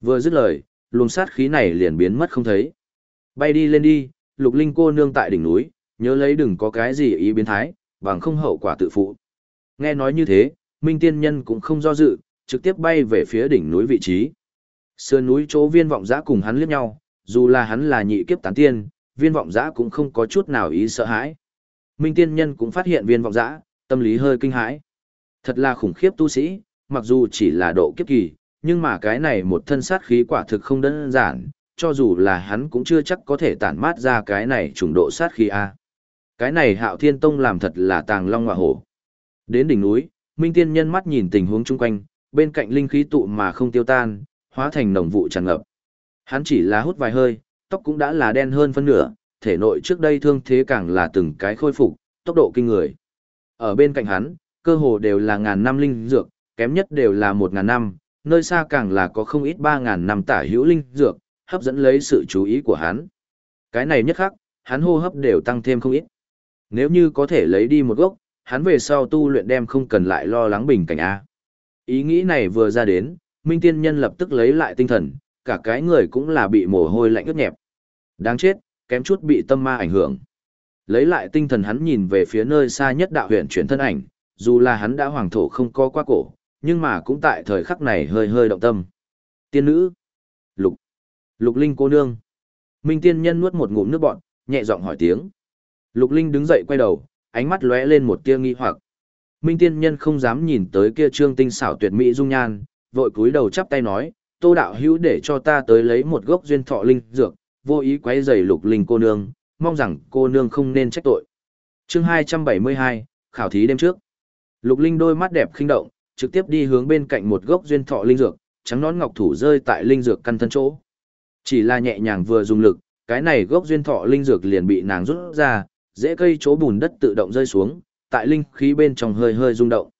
Vừa dứt lời, luồng sát khí này liền biến mất không thấy. Bay đi lên đi, lục linh cô nương tại đỉnh núi, nhớ lấy đừng có cái gì ý biến thái, bằng không hậu quả tự phụ. Nghe nói như thế, Minh Tiên Nhân cũng không do dự, trực tiếp bay về phía đỉnh núi vị trí. Sườn núi chỗ viên vọng giã cùng hắn liếc nhau, dù là hắn là nhị kiếp tán tiên, viên vọng giã cũng không có chút nào ý sợ hãi. Minh Tiên Nhân cũng phát hiện viên vọng giã, tâm lý hơi kinh hãi. Thật là khủng khiếp tu sĩ, mặc dù chỉ là độ kiếp kỳ, nhưng mà cái này một thân sát khí quả thực không đơn giản, cho dù là hắn cũng chưa chắc có thể tản mát ra cái này trùng độ sát khí A. Cái này hạo thiên tông làm thật là tàng long ngọa hổ. Đến đỉnh núi, Minh Tiên nhân mắt nhìn tình huống chung quanh, bên cạnh linh khí tụ mà không tiêu tan, hóa thành nồng vụ tràn ngập. Hắn chỉ là hút vài hơi, tóc cũng đã là đen hơn phân nửa, thể nội trước đây thương thế càng là từng cái khôi phục, tốc độ kinh người. Ở bên cạnh hắn, cơ hồ đều là ngàn năm linh dược, kém nhất đều là một ngàn năm, nơi xa càng là có không ít ba ngàn năm tả hữu linh dược, hấp dẫn lấy sự chú ý của hắn. Cái này nhất khắc, hắn hô hấp đều tăng thêm không ít. Nếu như có thể lấy đi một gốc, hắn về sau tu luyện đem không cần lại lo lắng bình cảnh A. Ý nghĩ này vừa ra đến, Minh Tiên Nhân lập tức lấy lại tinh thần, cả cái người cũng là bị mồ hôi lạnh ướt nhẹp. Đáng chết, kém chút bị tâm ma ảnh hưởng. Lấy lại tinh thần hắn nhìn về phía nơi xa nhất đạo huyện chuyển thân ảnh, dù là hắn đã hoàng thổ không có qua cổ, nhưng mà cũng tại thời khắc này hơi hơi động tâm. Tiên nữ. Lục. Lục Linh cô nương. Minh tiên nhân nuốt một ngụm nước bọn, nhẹ giọng hỏi tiếng. Lục Linh đứng dậy quay đầu, ánh mắt lóe lên một tia nghi hoặc. Minh tiên nhân không dám nhìn tới kia trương tinh xảo tuyệt mỹ dung nhan, vội cúi đầu chắp tay nói, tô đạo hữu để cho ta tới lấy một gốc duyên thọ linh dược, vô ý quấy rầy lục linh cô nương, mong rằng cô nương không nên trách tội. chương 272, khảo thí đêm trước. Lục linh đôi mắt đẹp khinh động, trực tiếp đi hướng bên cạnh một gốc duyên thọ linh dược, trắng nón ngọc thủ rơi tại linh dược căn thân chỗ. Chỉ là nhẹ nhàng vừa dùng lực, cái này gốc duyên thọ linh dược liền bị nàng rút ra, dễ cây chỗ bùn đất tự động rơi xuống, tại linh khí bên trong hơi hơi rung động.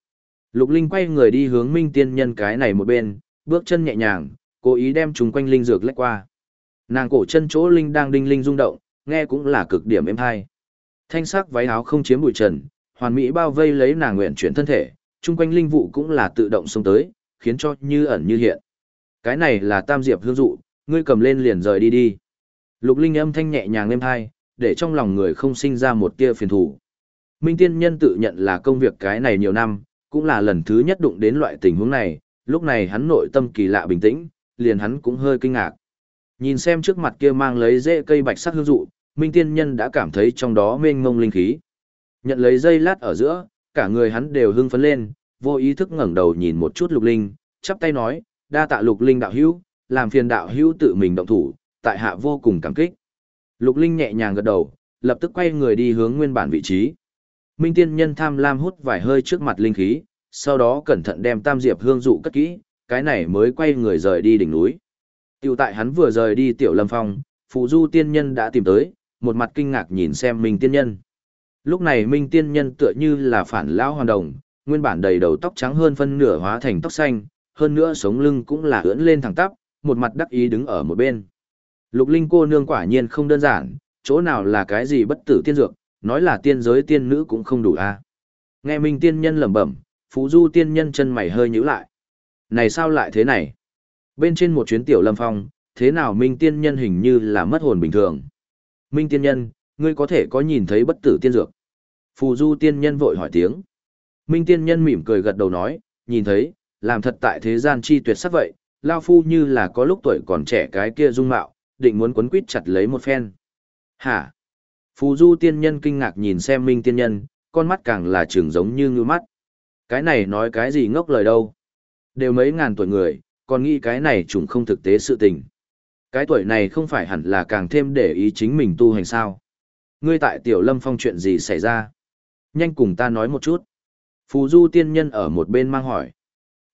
Lục Linh quay người đi hướng Minh Tiên Nhân cái này một bên, bước chân nhẹ nhàng, cố ý đem chúng quanh linh dược lách qua. Nàng cổ chân chỗ linh đang đinh linh rung động, nghe cũng là cực điểm êm hay. Thanh sắc váy áo không chiếm bụi trần, hoàn mỹ bao vây lấy nàng nguyện chuyển thân thể, chung quanh linh vụ cũng là tự động xông tới, khiến cho như ẩn như hiện. Cái này là tam diệp hương dụ, ngươi cầm lên liền rời đi đi. Lục linh âm thanh nhẹ nhàng êm hay, để trong lòng người không sinh ra một tia phiền thủ. Minh tiên nhân tự nhận là công việc cái này nhiều năm, cũng là lần thứ nhất đụng đến loại tình huống này, lúc này hắn nội tâm kỳ lạ bình tĩnh, liền hắn cũng hơi kinh ngạc. Nhìn xem trước mặt kia mang lấy rễ cây bạch sắc hương dụ, Minh Tiên Nhân đã cảm thấy trong đó mênh mông linh khí. Nhận lấy dây lát ở giữa, cả người hắn đều hưng phấn lên, vô ý thức ngẩng đầu nhìn một chút Lục Linh, chắp tay nói, đa tạ Lục Linh đạo hữu, làm phiền đạo hữu tự mình động thủ, tại hạ vô cùng cảm kích. Lục Linh nhẹ nhàng gật đầu, lập tức quay người đi hướng nguyên bản vị trí. Minh Tiên Nhân tham lam hút vài hơi trước mặt linh khí, sau đó cẩn thận đem tam diệp hương dụ cất kỹ, cái này mới quay người rời đi đỉnh núi. Tiểu tại hắn vừa rời đi tiểu lâm phong, phụ du tiên nhân đã tìm tới, một mặt kinh ngạc nhìn xem Minh tiên nhân. Lúc này Minh tiên nhân tựa như là phản lão hoàn đồng, nguyên bản đầy đầu tóc trắng hơn phân nửa hóa thành tóc xanh, hơn nữa sống lưng cũng là ưỡn lên thẳng tắp, một mặt đắc ý đứng ở một bên. Lục Linh cô nương quả nhiên không đơn giản, chỗ nào là cái gì bất tử tiên dược, nói là tiên giới tiên nữ cũng không đủ a. Nghe Minh tiên nhân lẩm bẩm, Phú Du tiên nhân chân mày hơi nhíu lại. Này sao lại thế này? Bên trên một chuyến tiểu lâm phong, thế nào Minh tiên nhân hình như là mất hồn bình thường. Minh tiên nhân, ngươi có thể có nhìn thấy bất tử tiên dược. Phù Du tiên nhân vội hỏi tiếng. Minh tiên nhân mỉm cười gật đầu nói, nhìn thấy, làm thật tại thế gian chi tuyệt sắc vậy, Lao Phu như là có lúc tuổi còn trẻ cái kia dung mạo, định muốn quấn quýt chặt lấy một phen. Hả? Phù Du tiên nhân kinh ngạc nhìn xem Minh tiên nhân, con mắt càng là trường giống như ngư mắt. Cái này nói cái gì ngốc lời đâu. Đều mấy ngàn tuổi người, còn nghĩ cái này chúng không thực tế sự tình. Cái tuổi này không phải hẳn là càng thêm để ý chính mình tu hành sao. Ngươi tại tiểu lâm phong chuyện gì xảy ra? Nhanh cùng ta nói một chút. Phù du tiên nhân ở một bên mang hỏi.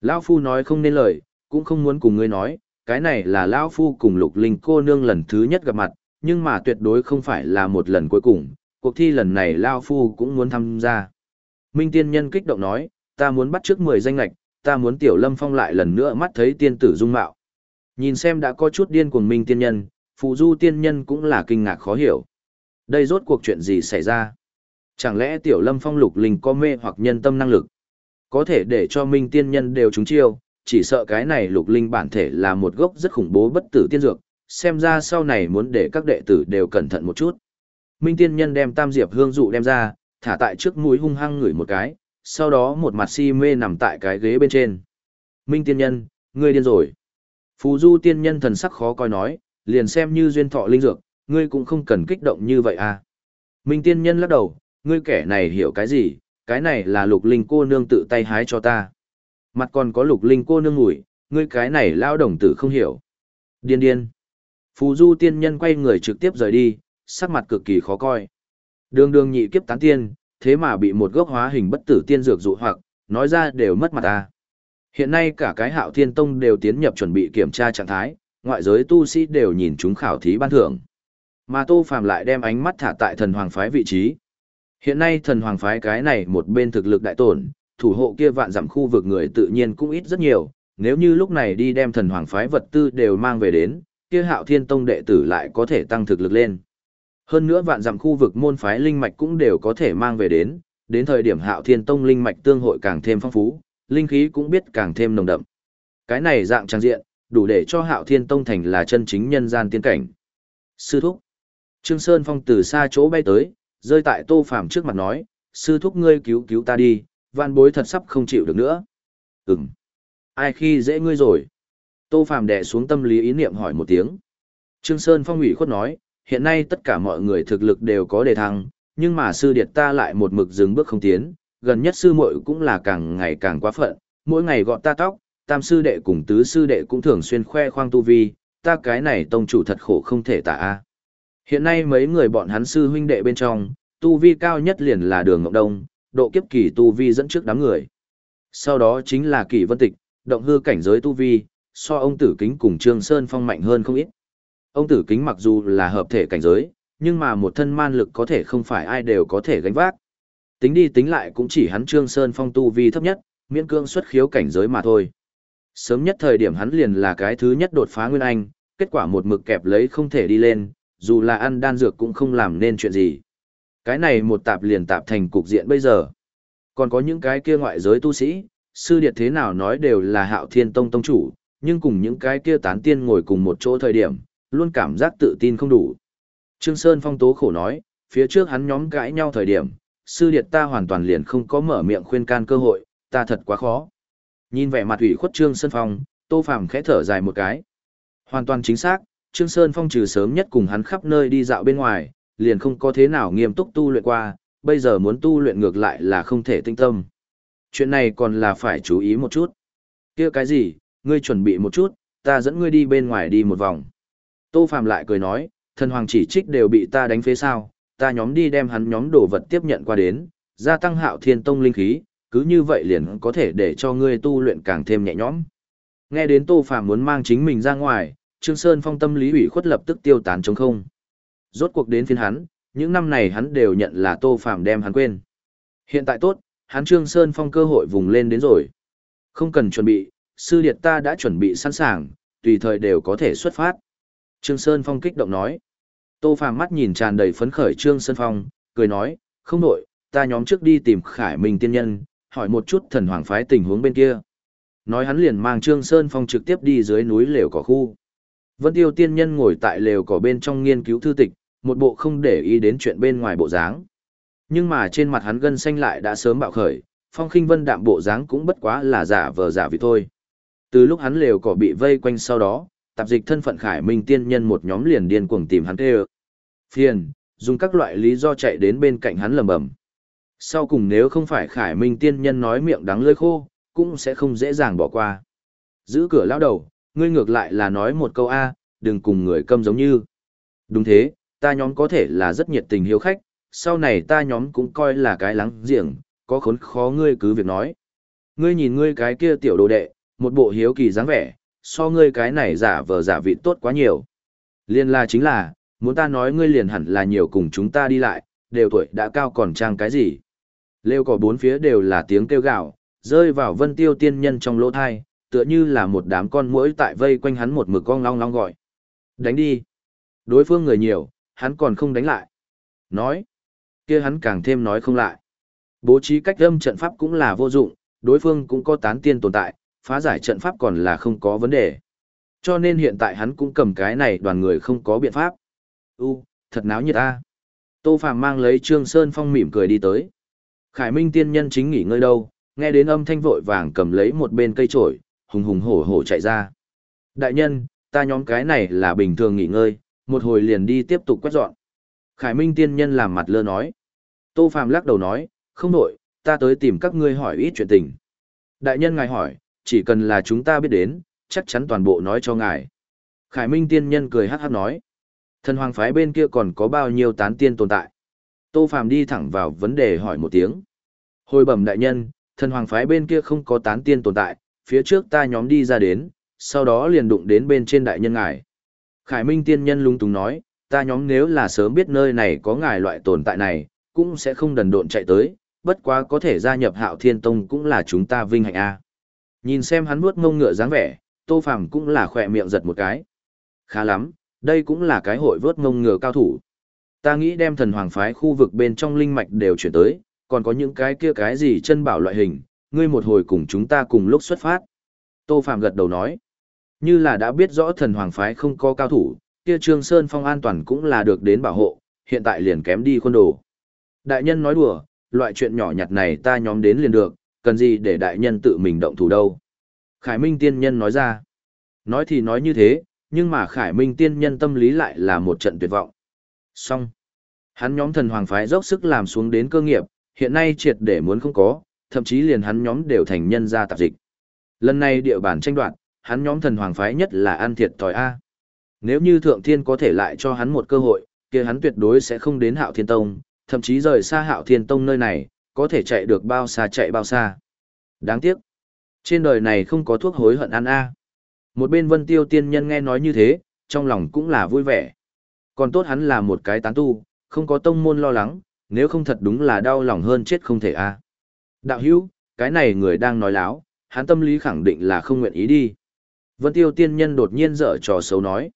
Lão Phu nói không nên lời, cũng không muốn cùng ngươi nói, cái này là Lão Phu cùng lục linh cô nương lần thứ nhất gặp mặt, nhưng mà tuyệt đối không phải là một lần cuối cùng, cuộc thi lần này Lão Phu cũng muốn tham gia. Minh tiên nhân kích động nói, ta muốn bắt trước 10 danh lệch ta muốn tiểu lâm phong lại lần nữa mắt thấy tiên tử dung mạo. Nhìn xem đã có chút điên cuồng minh tiên nhân, phụ du tiên nhân cũng là kinh ngạc khó hiểu. Đây rốt cuộc chuyện gì xảy ra? Chẳng lẽ tiểu lâm phong lục linh có mê hoặc nhân tâm năng lực? Có thể để cho minh tiên nhân đều trúng chiêu, chỉ sợ cái này lục linh bản thể là một gốc rất khủng bố bất tử tiên dược, xem ra sau này muốn để các đệ tử đều cẩn thận một chút. Minh tiên nhân đem tam diệp hương dụ đem ra, thả tại trước mũi hung hăng ngửi một cái, sau đó một mặt si mê nằm tại cái ghế bên trên. Minh tiên nhân, ngươi điên rồi. Phù du tiên nhân thần sắc khó coi nói, liền xem như duyên thọ linh dược, ngươi cũng không cần kích động như vậy à. Minh tiên nhân lắc đầu, ngươi kẻ này hiểu cái gì, cái này là lục linh cô nương tự tay hái cho ta. Mặt còn có lục linh cô nương ngủi, ngươi cái này lao đồng tử không hiểu. Điên điên. Phù du tiên nhân quay người trực tiếp rời đi, sắc mặt cực kỳ khó coi. Đường đường nhị kiếp tán tiên, thế mà bị một gốc hóa hình bất tử tiên dược dụ hoặc, nói ra đều mất mặt ta. Hiện nay cả cái hạo thiên tông đều tiến nhập chuẩn bị kiểm tra trạng thái, ngoại giới tu sĩ đều nhìn chúng khảo thí ban thưởng. Mà Tô Phàm lại đem ánh mắt thả tại thần hoàng phái vị trí. Hiện nay thần hoàng phái cái này một bên thực lực đại tổn, thủ hộ kia vạn dặm khu vực người tự nhiên cũng ít rất nhiều, nếu như lúc này đi đem thần hoàng phái vật tư đều mang về đến, kia hạo thiên tông đệ tử lại có thể tăng thực lực lên. Hơn nữa vạn dặm khu vực môn phái linh mạch cũng đều có thể mang về đến, đến thời điểm hạo thiên tông linh mạch tương hội càng thêm phong phú, linh khí cũng biết càng thêm nồng đậm. Cái này dạng trang diện, đủ để cho hạo thiên tông thành là chân chính nhân gian tiên cảnh. Sư thúc. Trương Sơn Phong từ xa chỗ bay tới, rơi tại tô phàm trước mặt nói, sư thúc ngươi cứu cứu ta đi, van bối thật sắp không chịu được nữa. Ừm. Ai khi dễ ngươi rồi? Tô phàm đè xuống tâm lý ý niệm hỏi một tiếng. Trương Sơn Phong ủy khuất nói, hiện nay tất cả mọi người thực lực đều có đề thăng, nhưng mà sư điệt ta lại một mực dừng bước không tiến, gần nhất sư muội cũng là càng ngày càng quá phận, mỗi ngày gọt ta tóc, tam sư đệ cùng tứ sư đệ cũng thường xuyên khoe khoang tu vi, ta cái này tông chủ thật khổ không thể tả a. Hiện nay mấy người bọn hắn sư huynh đệ bên trong, tu vi cao nhất liền là đường Ngọc Đông, độ kiếp kỳ tu vi dẫn trước đám người. Sau đó chính là kỳ vân tịch, động hư cảnh giới tu vi, so ông tử kính cùng Trương Sơn Phong mạnh hơn không ít. Ông tử kính mặc dù là hợp thể cảnh giới, nhưng mà một thân man lực có thể không phải ai đều có thể gánh vác. Tính đi tính lại cũng chỉ hắn Trương Sơn Phong tu vi thấp nhất, miễn cương xuất khiếu cảnh giới mà thôi. Sớm nhất thời điểm hắn liền là cái thứ nhất đột phá Nguyên Anh, kết quả một mực kẹp lấy không thể đi lên, dù là ăn đan dược cũng không làm nên chuyện gì. Cái này một tạp liền tạp thành cục diện bây giờ. Còn có những cái kia ngoại giới tu sĩ, sư điệt thế nào nói đều là hạo thiên tông tông chủ, nhưng cùng những cái kia tán tiên ngồi cùng một chỗ thời điểm, luôn cảm giác tự tin không đủ. Trương Sơn Phong tố khổ nói, phía trước hắn nhóm cãi nhau thời điểm, sư điệt ta hoàn toàn liền không có mở miệng khuyên can cơ hội, ta thật quá khó. Nhìn vẻ mặt ủy khuất Trương Sơn Phong, Tô Phàm khẽ thở dài một cái. Hoàn toàn chính xác, Trương Sơn Phong trừ sớm nhất cùng hắn khắp nơi đi dạo bên ngoài, liền không có thế nào nghiêm túc tu luyện qua, bây giờ muốn tu luyện ngược lại là không thể tinh tâm. Chuyện này còn là phải chú ý một chút. kia cái gì, ngươi chuẩn bị một chút, ta dẫn ngươi đi bên ngoài đi một vòng. Tô Phạm lại cười nói, thần hoàng chỉ trích đều bị ta đánh phế sao, ta nhóm đi đem hắn nhóm đồ vật tiếp nhận qua đến, gia tăng hạo thiên tông linh khí, cứ như vậy liền có thể để cho ngươi tu luyện càng thêm nhẹ nhõm. Nghe đến Tô Phạm muốn mang chính mình ra ngoài, Trương Sơn Phong tâm lý ủy khuất lập tức tiêu tán trống không. Rốt cuộc đến phiên hắn, những năm này hắn đều nhận là Tô Phạm đem hắn quên. Hiện tại tốt, hắn Trương Sơn Phong cơ hội vùng lên đến rồi. Không cần chuẩn bị, sư điệt ta đã chuẩn bị sẵn sàng, tùy thời đều có thể xuất phát. Trương Sơn Phong kích động nói. Tô Phàm mắt nhìn tràn đầy phấn khởi Trương Sơn Phong, cười nói, không đổi, ta nhóm trước đi tìm Khải Minh tiên nhân, hỏi một chút thần hoàng phái tình huống bên kia. Nói hắn liền mang Trương Sơn Phong trực tiếp đi dưới núi lều cỏ khu. Vân Tiêu tiên nhân ngồi tại lều cỏ bên trong nghiên cứu thư tịch, một bộ không để ý đến chuyện bên ngoài bộ dáng. Nhưng mà trên mặt hắn gân xanh lại đã sớm bạo khởi, Phong Khinh Vân đạm bộ dáng cũng bất quá là giả vờ giả vì thôi. Từ lúc hắn lều cỏ bị vây quanh sau đó, tạp dịch thân phận Khải Minh tiên nhân một nhóm liền điên cuồng tìm hắn tê Phiền, dùng các loại lý do chạy đến bên cạnh hắn lầm bầm. Sau cùng nếu không phải Khải Minh tiên nhân nói miệng đắng lưỡi khô, cũng sẽ không dễ dàng bỏ qua. Giữ cửa lao đầu, ngươi ngược lại là nói một câu A, đừng cùng người câm giống như. Đúng thế, ta nhóm có thể là rất nhiệt tình hiếu khách, sau này ta nhóm cũng coi là cái lắng giềng, có khốn khó ngươi cứ việc nói. Ngươi nhìn ngươi cái kia tiểu đồ đệ, một bộ hiếu kỳ dáng vẻ, so ngươi cái này giả vờ giả vị tốt quá nhiều. Liên la chính là, muốn ta nói ngươi liền hẳn là nhiều cùng chúng ta đi lại, đều tuổi đã cao còn trang cái gì. Lêu cỏ bốn phía đều là tiếng kêu gạo, rơi vào vân tiêu tiên nhân trong lỗ thai, tựa như là một đám con muỗi tại vây quanh hắn một mực con long long gọi. Đánh đi. Đối phương người nhiều, hắn còn không đánh lại. Nói. kia hắn càng thêm nói không lại. Bố trí cách âm trận pháp cũng là vô dụng, đối phương cũng có tán tiên tồn tại, phá giải trận pháp còn là không có vấn đề. Cho nên hiện tại hắn cũng cầm cái này đoàn người không có biện pháp. U, thật náo nhiệt ta, Tô Phàm mang lấy Trương Sơn Phong mỉm cười đi tới. Khải Minh tiên nhân chính nghỉ ngơi đâu, nghe đến âm thanh vội vàng cầm lấy một bên cây trổi, hùng hùng hổ hổ chạy ra. Đại nhân, ta nhóm cái này là bình thường nghỉ ngơi, một hồi liền đi tiếp tục quét dọn. Khải Minh tiên nhân làm mặt lơ nói. Tô Phàm lắc đầu nói, không đổi, ta tới tìm các ngươi hỏi ít chuyện tình. Đại nhân ngài hỏi, chỉ cần là chúng ta biết đến, chắc chắn toàn bộ nói cho ngài. Khải Minh tiên nhân cười hát hát nói. Thần hoàng phái bên kia còn có bao nhiêu tán tiên tồn tại? Tô Phàm đi thẳng vào vấn đề hỏi một tiếng. Hồi bẩm đại nhân, thần hoàng phái bên kia không có tán tiên tồn tại, phía trước ta nhóm đi ra đến, sau đó liền đụng đến bên trên đại nhân ngài. Khải Minh tiên nhân lung tung nói, ta nhóm nếu là sớm biết nơi này có ngài loại tồn tại này, cũng sẽ không đần độn chạy tới, bất quá có thể gia nhập hạo thiên tông cũng là chúng ta vinh hạnh a. Nhìn xem hắn nuốt ngông ngựa dáng vẻ, tô phàm cũng là khỏe miệng giật một cái. Khá lắm, đây cũng là cái hội vớt ngông ngựa cao thủ. Ta nghĩ đem thần hoàng phái khu vực bên trong linh mạch đều chuyển tới, còn có những cái kia cái gì chân bảo loại hình, ngươi một hồi cùng chúng ta cùng lúc xuất phát. Tô Phạm gật đầu nói, như là đã biết rõ thần hoàng phái không có cao thủ, kia Trương Sơn Phong an toàn cũng là được đến bảo hộ, hiện tại liền kém đi khuôn đồ. Đại nhân nói đùa, loại chuyện nhỏ nhặt này ta nhóm đến liền được, cần gì để đại nhân tự mình động thủ đâu. Khải Minh tiên nhân nói ra. Nói thì nói như thế, nhưng mà Khải Minh tiên nhân tâm lý lại là một trận tuyệt vọng. Xong. Hắn nhóm thần hoàng phái dốc sức làm xuống đến cơ nghiệp, hiện nay triệt để muốn không có, thậm chí liền hắn nhóm đều thành nhân gia tạp dịch. Lần này địa bàn tranh đoạt, hắn nhóm thần hoàng phái nhất là ăn thiệt thòi A. Nếu như thượng thiên có thể lại cho hắn một cơ hội, kia hắn tuyệt đối sẽ không đến hạo thiên tông, thậm chí rời xa hạo thiên tông nơi này, có thể chạy được bao xa chạy bao xa. Đáng tiếc. Trên đời này không có thuốc hối hận ăn A. Một bên vân tiêu tiên nhân nghe nói như thế, trong lòng cũng là vui vẻ. Còn tốt hắn là một cái tán tu, không có tông môn lo lắng, nếu không thật đúng là đau lòng hơn chết không thể a. Đạo hữu, cái này người đang nói láo, hắn tâm lý khẳng định là không nguyện ý đi. Vân Tiêu tiên nhân đột nhiên dở trò xấu nói.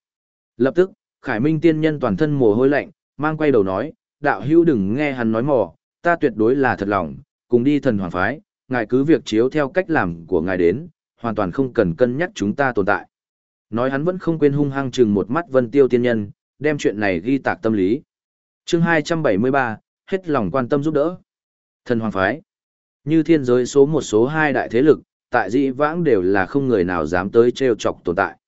Lập tức, Khải Minh tiên nhân toàn thân mồ hôi lạnh, mang quay đầu nói, đạo hữu đừng nghe hắn nói mò, ta tuyệt đối là thật lòng, cùng đi thần hoàng phái, ngài cứ việc chiếu theo cách làm của ngài đến, hoàn toàn không cần cân nhắc chúng ta tồn tại. Nói hắn vẫn không quên hung hăng chừng một mắt Vân Tiêu tiên nhân, đem chuyện này ghi tạc tâm lý. Chương 273, hết lòng quan tâm giúp đỡ. Thần hoàng phái. Như thiên giới số một số hai đại thế lực, tại dĩ vãng đều là không người nào dám tới trêu chọc tồn tại.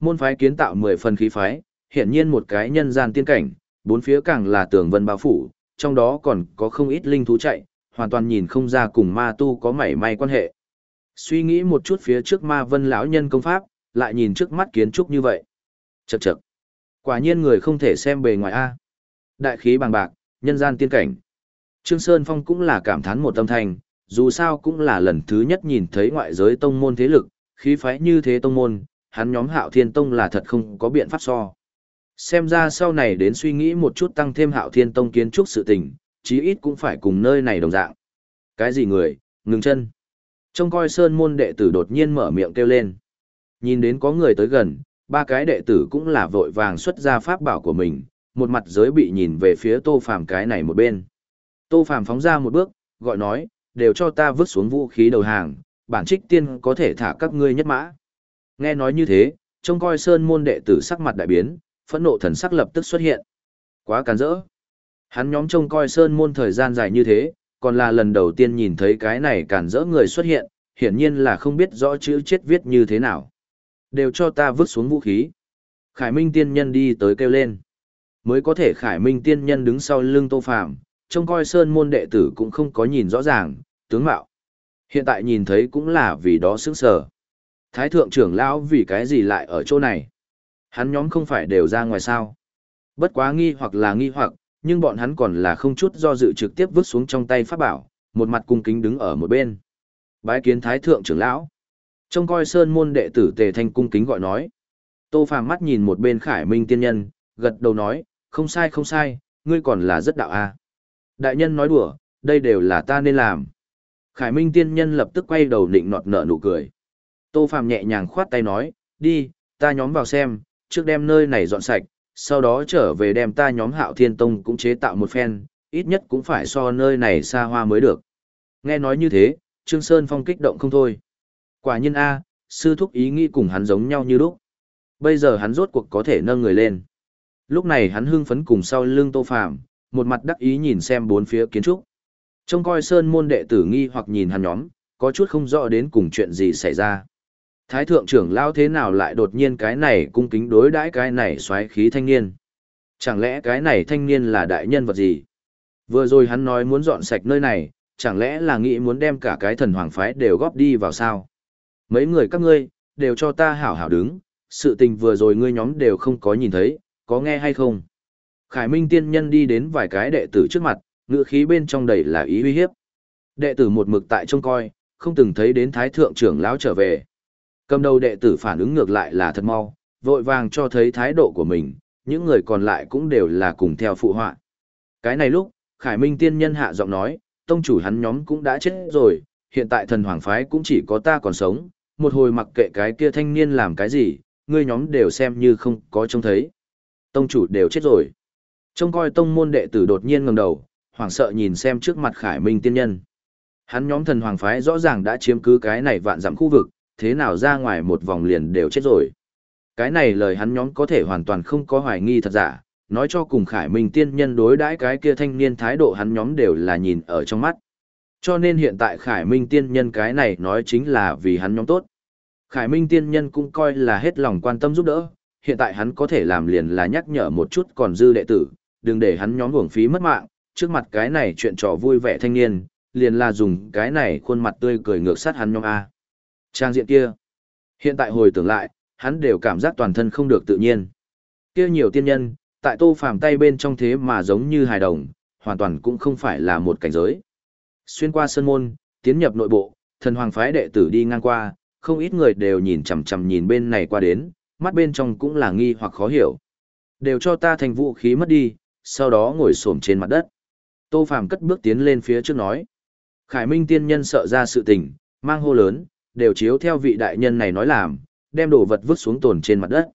Môn phái kiến tạo 10 phần khí phái, hiện nhiên một cái nhân gian tiên cảnh, bốn phía càng là tường vân bao phủ, trong đó còn có không ít linh thú chạy, hoàn toàn nhìn không ra cùng ma tu có mảy may quan hệ. Suy nghĩ một chút phía trước ma vân lão nhân công pháp, lại nhìn trước mắt kiến trúc như vậy. Chậc chậc. Quả nhiên người không thể xem bề ngoài a. Đại khí bằng bạc, nhân gian tiên cảnh. Trương Sơn Phong cũng là cảm thán một tâm thành, dù sao cũng là lần thứ nhất nhìn thấy ngoại giới tông môn thế lực, khí phái như thế tông môn, hắn nhóm hạo thiên tông là thật không có biện pháp so. Xem ra sau này đến suy nghĩ một chút tăng thêm hạo thiên tông kiến trúc sự tình, chí ít cũng phải cùng nơi này đồng dạng. Cái gì người, ngừng chân. Trông coi sơn môn đệ tử đột nhiên mở miệng kêu lên. Nhìn đến có người tới gần, ba cái đệ tử cũng là vội vàng xuất ra pháp bảo của mình, một mặt giới bị nhìn về phía tô phàm cái này một bên. Tô phàm phóng ra một bước, gọi nói, đều cho ta vứt xuống vũ khí đầu hàng, bản trích tiên có thể thả các ngươi nhất mã. Nghe nói như thế, trông coi sơn môn đệ tử sắc mặt đại biến, phẫn nộ thần sắc lập tức xuất hiện. Quá càn rỡ. Hắn nhóm trông coi sơn môn thời gian dài như thế, còn là lần đầu tiên nhìn thấy cái này càn rỡ người xuất hiện, hiển nhiên là không biết rõ chữ chết viết như thế nào. Đều cho ta vứt xuống vũ khí. Khải Minh tiên nhân đi tới kêu lên. Mới có thể Khải Minh tiên nhân đứng sau lưng Tô Phàm, trông coi sơn môn đệ tử cũng không có nhìn rõ ràng, tướng mạo. Hiện tại nhìn thấy cũng là vì đó sững sờ. Thái thượng trưởng lão vì cái gì lại ở chỗ này? Hắn nhóm không phải đều ra ngoài sao? Bất quá nghi hoặc là nghi hoặc, nhưng bọn hắn còn là không chút do dự trực tiếp vứt xuống trong tay pháp bảo, một mặt cung kính đứng ở một bên. Bái kiến thái thượng trưởng lão. Trông coi sơn môn đệ tử tề thanh cung kính gọi nói. Tô phàm mắt nhìn một bên khải minh tiên nhân, gật đầu nói, không sai không sai, ngươi còn là rất đạo a. Đại nhân nói đùa, đây đều là ta nên làm. Khải minh tiên nhân lập tức quay đầu định nọt nở nụ cười. Tô phàm nhẹ nhàng khoát tay nói, đi, ta nhóm vào xem, trước đem nơi này dọn sạch, sau đó trở về đem ta nhóm hạo thiên tông cũng chế tạo một phen, ít nhất cũng phải so nơi này xa hoa mới được. Nghe nói như thế, Trương Sơn Phong kích động không thôi. Quả nhiên A, sư thúc ý nghĩ cùng hắn giống nhau như lúc. Bây giờ hắn rốt cuộc có thể nâng người lên. Lúc này hắn hưng phấn cùng sau lưng tô phạm, một mặt đắc ý nhìn xem bốn phía kiến trúc. Trông coi sơn môn đệ tử nghi hoặc nhìn hắn nhóm, có chút không rõ đến cùng chuyện gì xảy ra. Thái thượng trưởng lao thế nào lại đột nhiên cái này cung kính đối đãi cái này xoáy khí thanh niên. Chẳng lẽ cái này thanh niên là đại nhân vật gì? Vừa rồi hắn nói muốn dọn sạch nơi này, chẳng lẽ là nghĩ muốn đem cả cái thần hoàng phái đều góp đi vào sao? Mấy người các ngươi, đều cho ta hảo hảo đứng, sự tình vừa rồi ngươi nhóm đều không có nhìn thấy, có nghe hay không? Khải Minh tiên nhân đi đến vài cái đệ tử trước mặt, ngựa khí bên trong đầy là ý uy hiếp. Đệ tử một mực tại trông coi, không từng thấy đến thái thượng trưởng lão trở về. Cầm đầu đệ tử phản ứng ngược lại là thật mau, vội vàng cho thấy thái độ của mình, những người còn lại cũng đều là cùng theo phụ họa. Cái này lúc, Khải Minh tiên nhân hạ giọng nói, tông chủ hắn nhóm cũng đã chết rồi, hiện tại thần hoàng phái cũng chỉ có ta còn sống, một hồi mặc kệ cái kia thanh niên làm cái gì, ngươi nhóm đều xem như không có trông thấy. Tông chủ đều chết rồi. Trông coi tông môn đệ tử đột nhiên ngẩng đầu, hoảng sợ nhìn xem trước mặt Khải Minh tiên nhân. Hắn nhóm thần hoàng phái rõ ràng đã chiếm cứ cái này vạn dặm khu vực, thế nào ra ngoài một vòng liền đều chết rồi. Cái này lời hắn nhóm có thể hoàn toàn không có hoài nghi thật giả, nói cho cùng Khải Minh tiên nhân đối đãi cái kia thanh niên thái độ hắn nhóm đều là nhìn ở trong mắt. Cho nên hiện tại Khải Minh tiên nhân cái này nói chính là vì hắn nhóm tốt. Khải Minh tiên nhân cũng coi là hết lòng quan tâm giúp đỡ, hiện tại hắn có thể làm liền là nhắc nhở một chút còn dư đệ tử, đừng để hắn nhóm uổng phí mất mạng, trước mặt cái này chuyện trò vui vẻ thanh niên, liền là dùng cái này khuôn mặt tươi cười ngược sát hắn nhóm A. Trang diện kia, hiện tại hồi tưởng lại, hắn đều cảm giác toàn thân không được tự nhiên. Kia nhiều tiên nhân, tại tô phàm tay bên trong thế mà giống như hài đồng, hoàn toàn cũng không phải là một cảnh giới. Xuyên qua sân môn, tiến nhập nội bộ, thần hoàng phái đệ tử đi ngang qua, không ít người đều nhìn chằm chằm nhìn bên này qua đến, mắt bên trong cũng là nghi hoặc khó hiểu. Đều cho ta thành vũ khí mất đi, sau đó ngồi xổm trên mặt đất. Tô Phàm cất bước tiến lên phía trước nói. Khải Minh tiên nhân sợ ra sự tình, mang hô lớn, đều chiếu theo vị đại nhân này nói làm, đem đồ vật vứt xuống tồn trên mặt đất.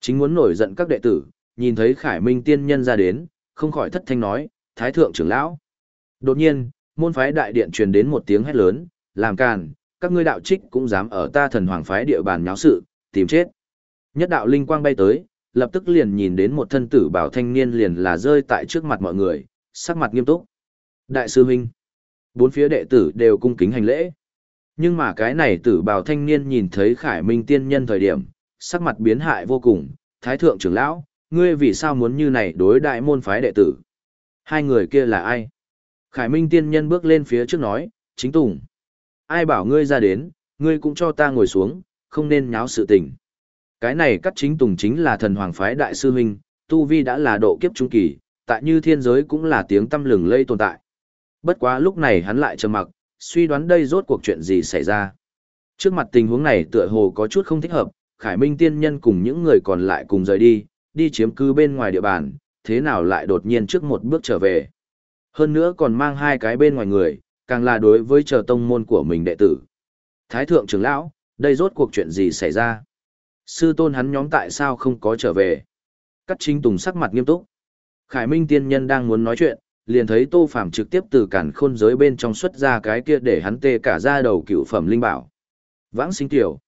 Chính muốn nổi giận các đệ tử, nhìn thấy Khải Minh tiên nhân ra đến, không khỏi thất thanh nói, Thái thượng trưởng lão. Đột nhiên, môn phái đại điện truyền đến một tiếng hét lớn, làm càn, các ngươi đạo trích cũng dám ở ta thần hoàng phái địa bàn nháo sự, tìm chết. Nhất đạo linh quang bay tới, lập tức liền nhìn đến một thân tử bảo thanh niên liền là rơi tại trước mặt mọi người, sắc mặt nghiêm túc. Đại sư huynh, bốn phía đệ tử đều cung kính hành lễ. Nhưng mà cái này tử bảo thanh niên nhìn thấy Khải Minh tiên nhân thời điểm, sắc mặt biến hại vô cùng, thái thượng trưởng lão, ngươi vì sao muốn như này đối đại môn phái đệ tử? Hai người kia là ai? Khải Minh tiên nhân bước lên phía trước nói, chính tùng. Ai bảo ngươi ra đến, ngươi cũng cho ta ngồi xuống, không nên nháo sự tình. Cái này cắt chính tùng chính là thần hoàng phái đại sư huynh, tu vi đã là độ kiếp trung kỳ, tại như thiên giới cũng là tiếng tâm lừng lây tồn tại. Bất quá lúc này hắn lại trầm mặc, suy đoán đây rốt cuộc chuyện gì xảy ra. Trước mặt tình huống này tựa hồ có chút không thích hợp, Khải Minh tiên nhân cùng những người còn lại cùng rời đi, đi chiếm cứ bên ngoài địa bàn, thế nào lại đột nhiên trước một bước trở về. Hơn nữa còn mang hai cái bên ngoài người, càng là đối với chờ tông môn của mình đệ tử. Thái thượng trưởng lão, đây rốt cuộc chuyện gì xảy ra? Sư tôn hắn nhóm tại sao không có trở về? Cắt chính tùng sắc mặt nghiêm túc. Khải Minh tiên nhân đang muốn nói chuyện, liền thấy Tô Phàm trực tiếp từ cản khôn giới bên trong xuất ra cái kia để hắn tê cả ra đầu cựu phẩm linh bảo. Vãng sinh tiểu.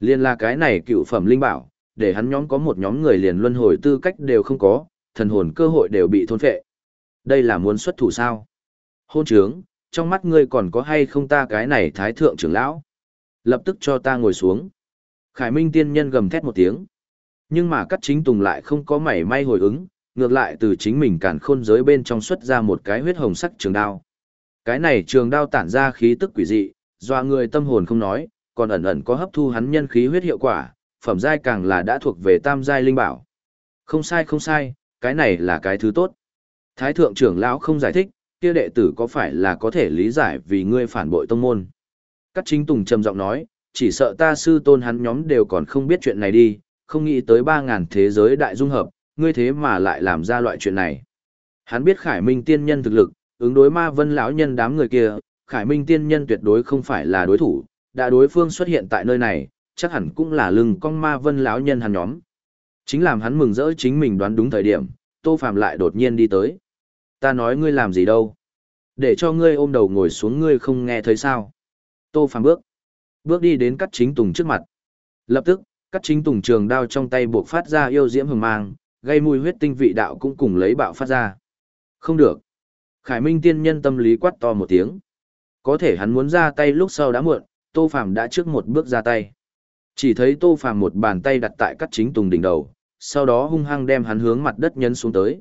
Liền là cái này cựu phẩm linh bảo, để hắn nhóm có một nhóm người liền luân hồi tư cách đều không có, thần hồn cơ hội đều bị thôn phệ. Đây là muốn xuất thủ sao? Hôn trướng, trong mắt ngươi còn có hay không ta cái này thái thượng trưởng lão? Lập tức cho ta ngồi xuống. Khải Minh tiên nhân gầm thét một tiếng. Nhưng mà cắt chính tùng lại không có mảy may hồi ứng, ngược lại từ chính mình cản khôn giới bên trong xuất ra một cái huyết hồng sắc trường đao. Cái này trường đao tản ra khí tức quỷ dị, doa người tâm hồn không nói, còn ẩn ẩn có hấp thu hắn nhân khí huyết hiệu quả, phẩm giai càng là đã thuộc về tam giai linh bảo. Không sai không sai, cái này là cái thứ tốt. Thái thượng trưởng lão không giải thích, kia đệ tử có phải là có thể lý giải vì ngươi phản bội tông môn. Cát chính tùng trầm giọng nói, chỉ sợ ta sư tôn hắn nhóm đều còn không biết chuyện này đi, không nghĩ tới 3.000 thế giới đại dung hợp, ngươi thế mà lại làm ra loại chuyện này. Hắn biết Khải Minh tiên nhân thực lực, ứng đối ma vân lão nhân đám người kia, Khải Minh tiên nhân tuyệt đối không phải là đối thủ, đã đối phương xuất hiện tại nơi này, chắc hẳn cũng là lưng con ma vân lão nhân hắn nhóm. Chính làm hắn mừng rỡ chính mình đoán đúng thời điểm, Tô Phạm lại đột nhiên đi tới. Ta nói ngươi làm gì đâu? Để cho ngươi ôm đầu ngồi xuống ngươi không nghe thấy sao? Tô Phạm bước. Bước đi đến cắt chính tùng trước mặt. Lập tức, cắt chính tùng trường đao trong tay buộc phát ra yêu diễm hừng mang, gây mùi huyết tinh vị đạo cũng cùng lấy bạo phát ra. Không được. Khải Minh tiên nhân tâm lý quát to một tiếng. Có thể hắn muốn ra tay lúc sau đã muộn, Tô Phàm đã trước một bước ra tay. Chỉ thấy Tô Phàm một bàn tay đặt tại cắt chính tùng đỉnh đầu, sau đó hung hăng đem hắn hướng mặt đất nhân xuống tới.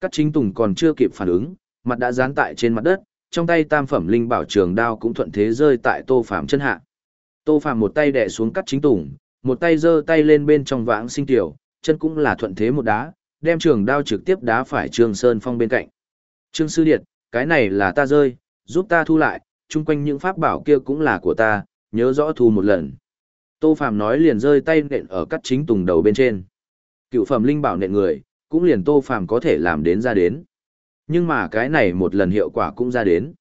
Cắt chính tùng còn chưa kịp phản ứng, mặt đã dán tại trên mặt đất, trong tay tam phẩm linh bảo trường đao cũng thuận thế rơi tại Tô Phàm chân hạ. Tô Phàm một tay đè xuống cắt chính tùng, một tay giơ tay lên bên trong vãng sinh tiểu, chân cũng là thuận thế một đá, đem trường đao trực tiếp đá phải Trương Sơn Phong bên cạnh. Trương Sư Điệt, cái này là ta rơi, giúp ta thu lại, chung quanh những pháp bảo kia cũng là của ta, nhớ rõ thu một lần. Tô Phàm nói liền rơi tay nện ở cắt chính tùng đầu bên trên. Cựu phẩm linh bảo nện người, cũng liền Tô Phàm có thể làm đến ra đến. Nhưng mà cái này một lần hiệu quả cũng ra đến.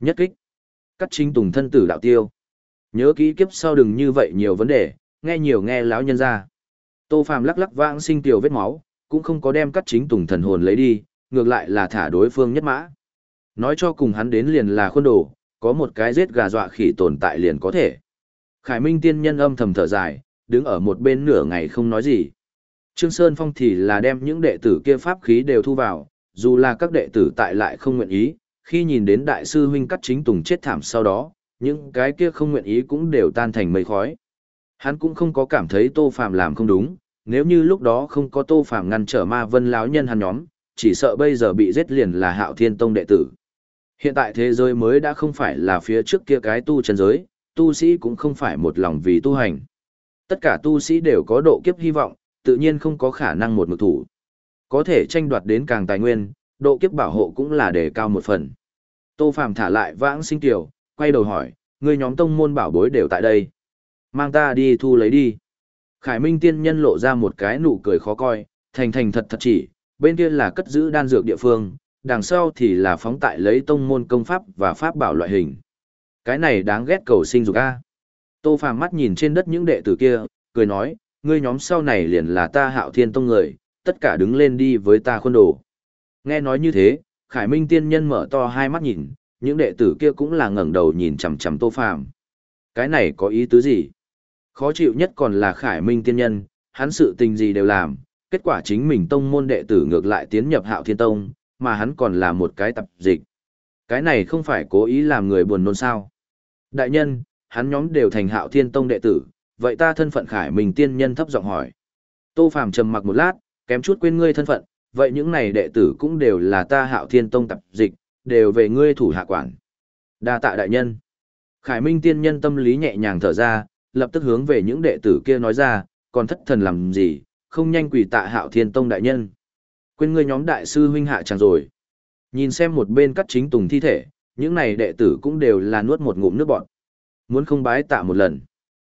Nhất kích. Cắt chính tùng thân tử đạo tiêu. Nhớ kỹ kiếp sau đừng như vậy nhiều vấn đề, nghe nhiều nghe lão nhân ra. Tô Phàm lắc lắc vãng sinh tiểu vết máu, cũng không có đem cắt chính tùng thần hồn lấy đi, ngược lại là thả đối phương nhất mã. Nói cho cùng hắn đến liền là khuôn đồ, có một cái giết gà dọa khỉ tồn tại liền có thể. Khải Minh tiên nhân âm thầm thở dài, đứng ở một bên nửa ngày không nói gì. Trương Sơn Phong thì là đem những đệ tử kia pháp khí đều thu vào, dù là các đệ tử tại lại không nguyện ý, khi nhìn đến đại sư huynh cắt chính tùng chết thảm sau đó, những cái kia không nguyện ý cũng đều tan thành mây khói. Hắn cũng không có cảm thấy Tô Phàm làm không đúng, nếu như lúc đó không có Tô Phàm ngăn trở Ma Vân lão nhân hắn nhóm, chỉ sợ bây giờ bị giết liền là Hạo Thiên Tông đệ tử. Hiện tại thế giới mới đã không phải là phía trước kia cái tu chân giới, tu sĩ cũng không phải một lòng vì tu hành. Tất cả tu sĩ đều có độ kiếp hy vọng, tự nhiên không có khả năng một mực thủ. Có thể tranh đoạt đến càng tài nguyên, độ kiếp bảo hộ cũng là đề cao một phần. Tô Phàm thả lại vãng sinh tiểu, quay đầu hỏi, người nhóm tông môn bảo bối đều tại đây. Mang ta đi thu lấy đi. Khải Minh tiên nhân lộ ra một cái nụ cười khó coi, thành thành thật thật chỉ, bên kia là cất giữ đan dược địa phương, đằng sau thì là phóng tại lấy tông môn công pháp và pháp bảo loại hình. Cái này đáng ghét cầu sinh dục a. Tô Phàm mắt nhìn trên đất những đệ tử kia, cười nói, ngươi nhóm sau này liền là ta Hạo Thiên tông người, tất cả đứng lên đi với ta khuôn đồ. Nghe nói như thế, Khải Minh tiên nhân mở to hai mắt nhìn, những đệ tử kia cũng là ngẩng đầu nhìn chằm chằm Tô Phàm. Cái này có ý tứ gì? Khó chịu nhất còn là Khải Minh tiên nhân, hắn sự tình gì đều làm, kết quả chính mình tông môn đệ tử ngược lại tiến nhập Hạo Thiên tông, mà hắn còn là một cái tập dịch. Cái này không phải cố ý làm người buồn nôn sao? Đại nhân, hắn nhóm đều thành Hạo Thiên tông đệ tử, vậy ta thân phận Khải Minh tiên nhân thấp giọng hỏi. Tô Phàm trầm mặc một lát, kém chút quên ngươi thân phận, vậy những này đệ tử cũng đều là ta Hạo Thiên tông tập dịch, đều về ngươi thủ hạ quản. Đa tạ đại nhân. Khải Minh tiên nhân tâm lý nhẹ nhàng thở ra, lập tức hướng về những đệ tử kia nói ra, còn thất thần làm gì, không nhanh quỳ tạ hạo thiên tông đại nhân. Quên ngươi nhóm đại sư huynh hạ chẳng rồi. Nhìn xem một bên cắt chính tùng thi thể, những này đệ tử cũng đều là nuốt một ngụm nước bọt. Muốn không bái tạ một lần.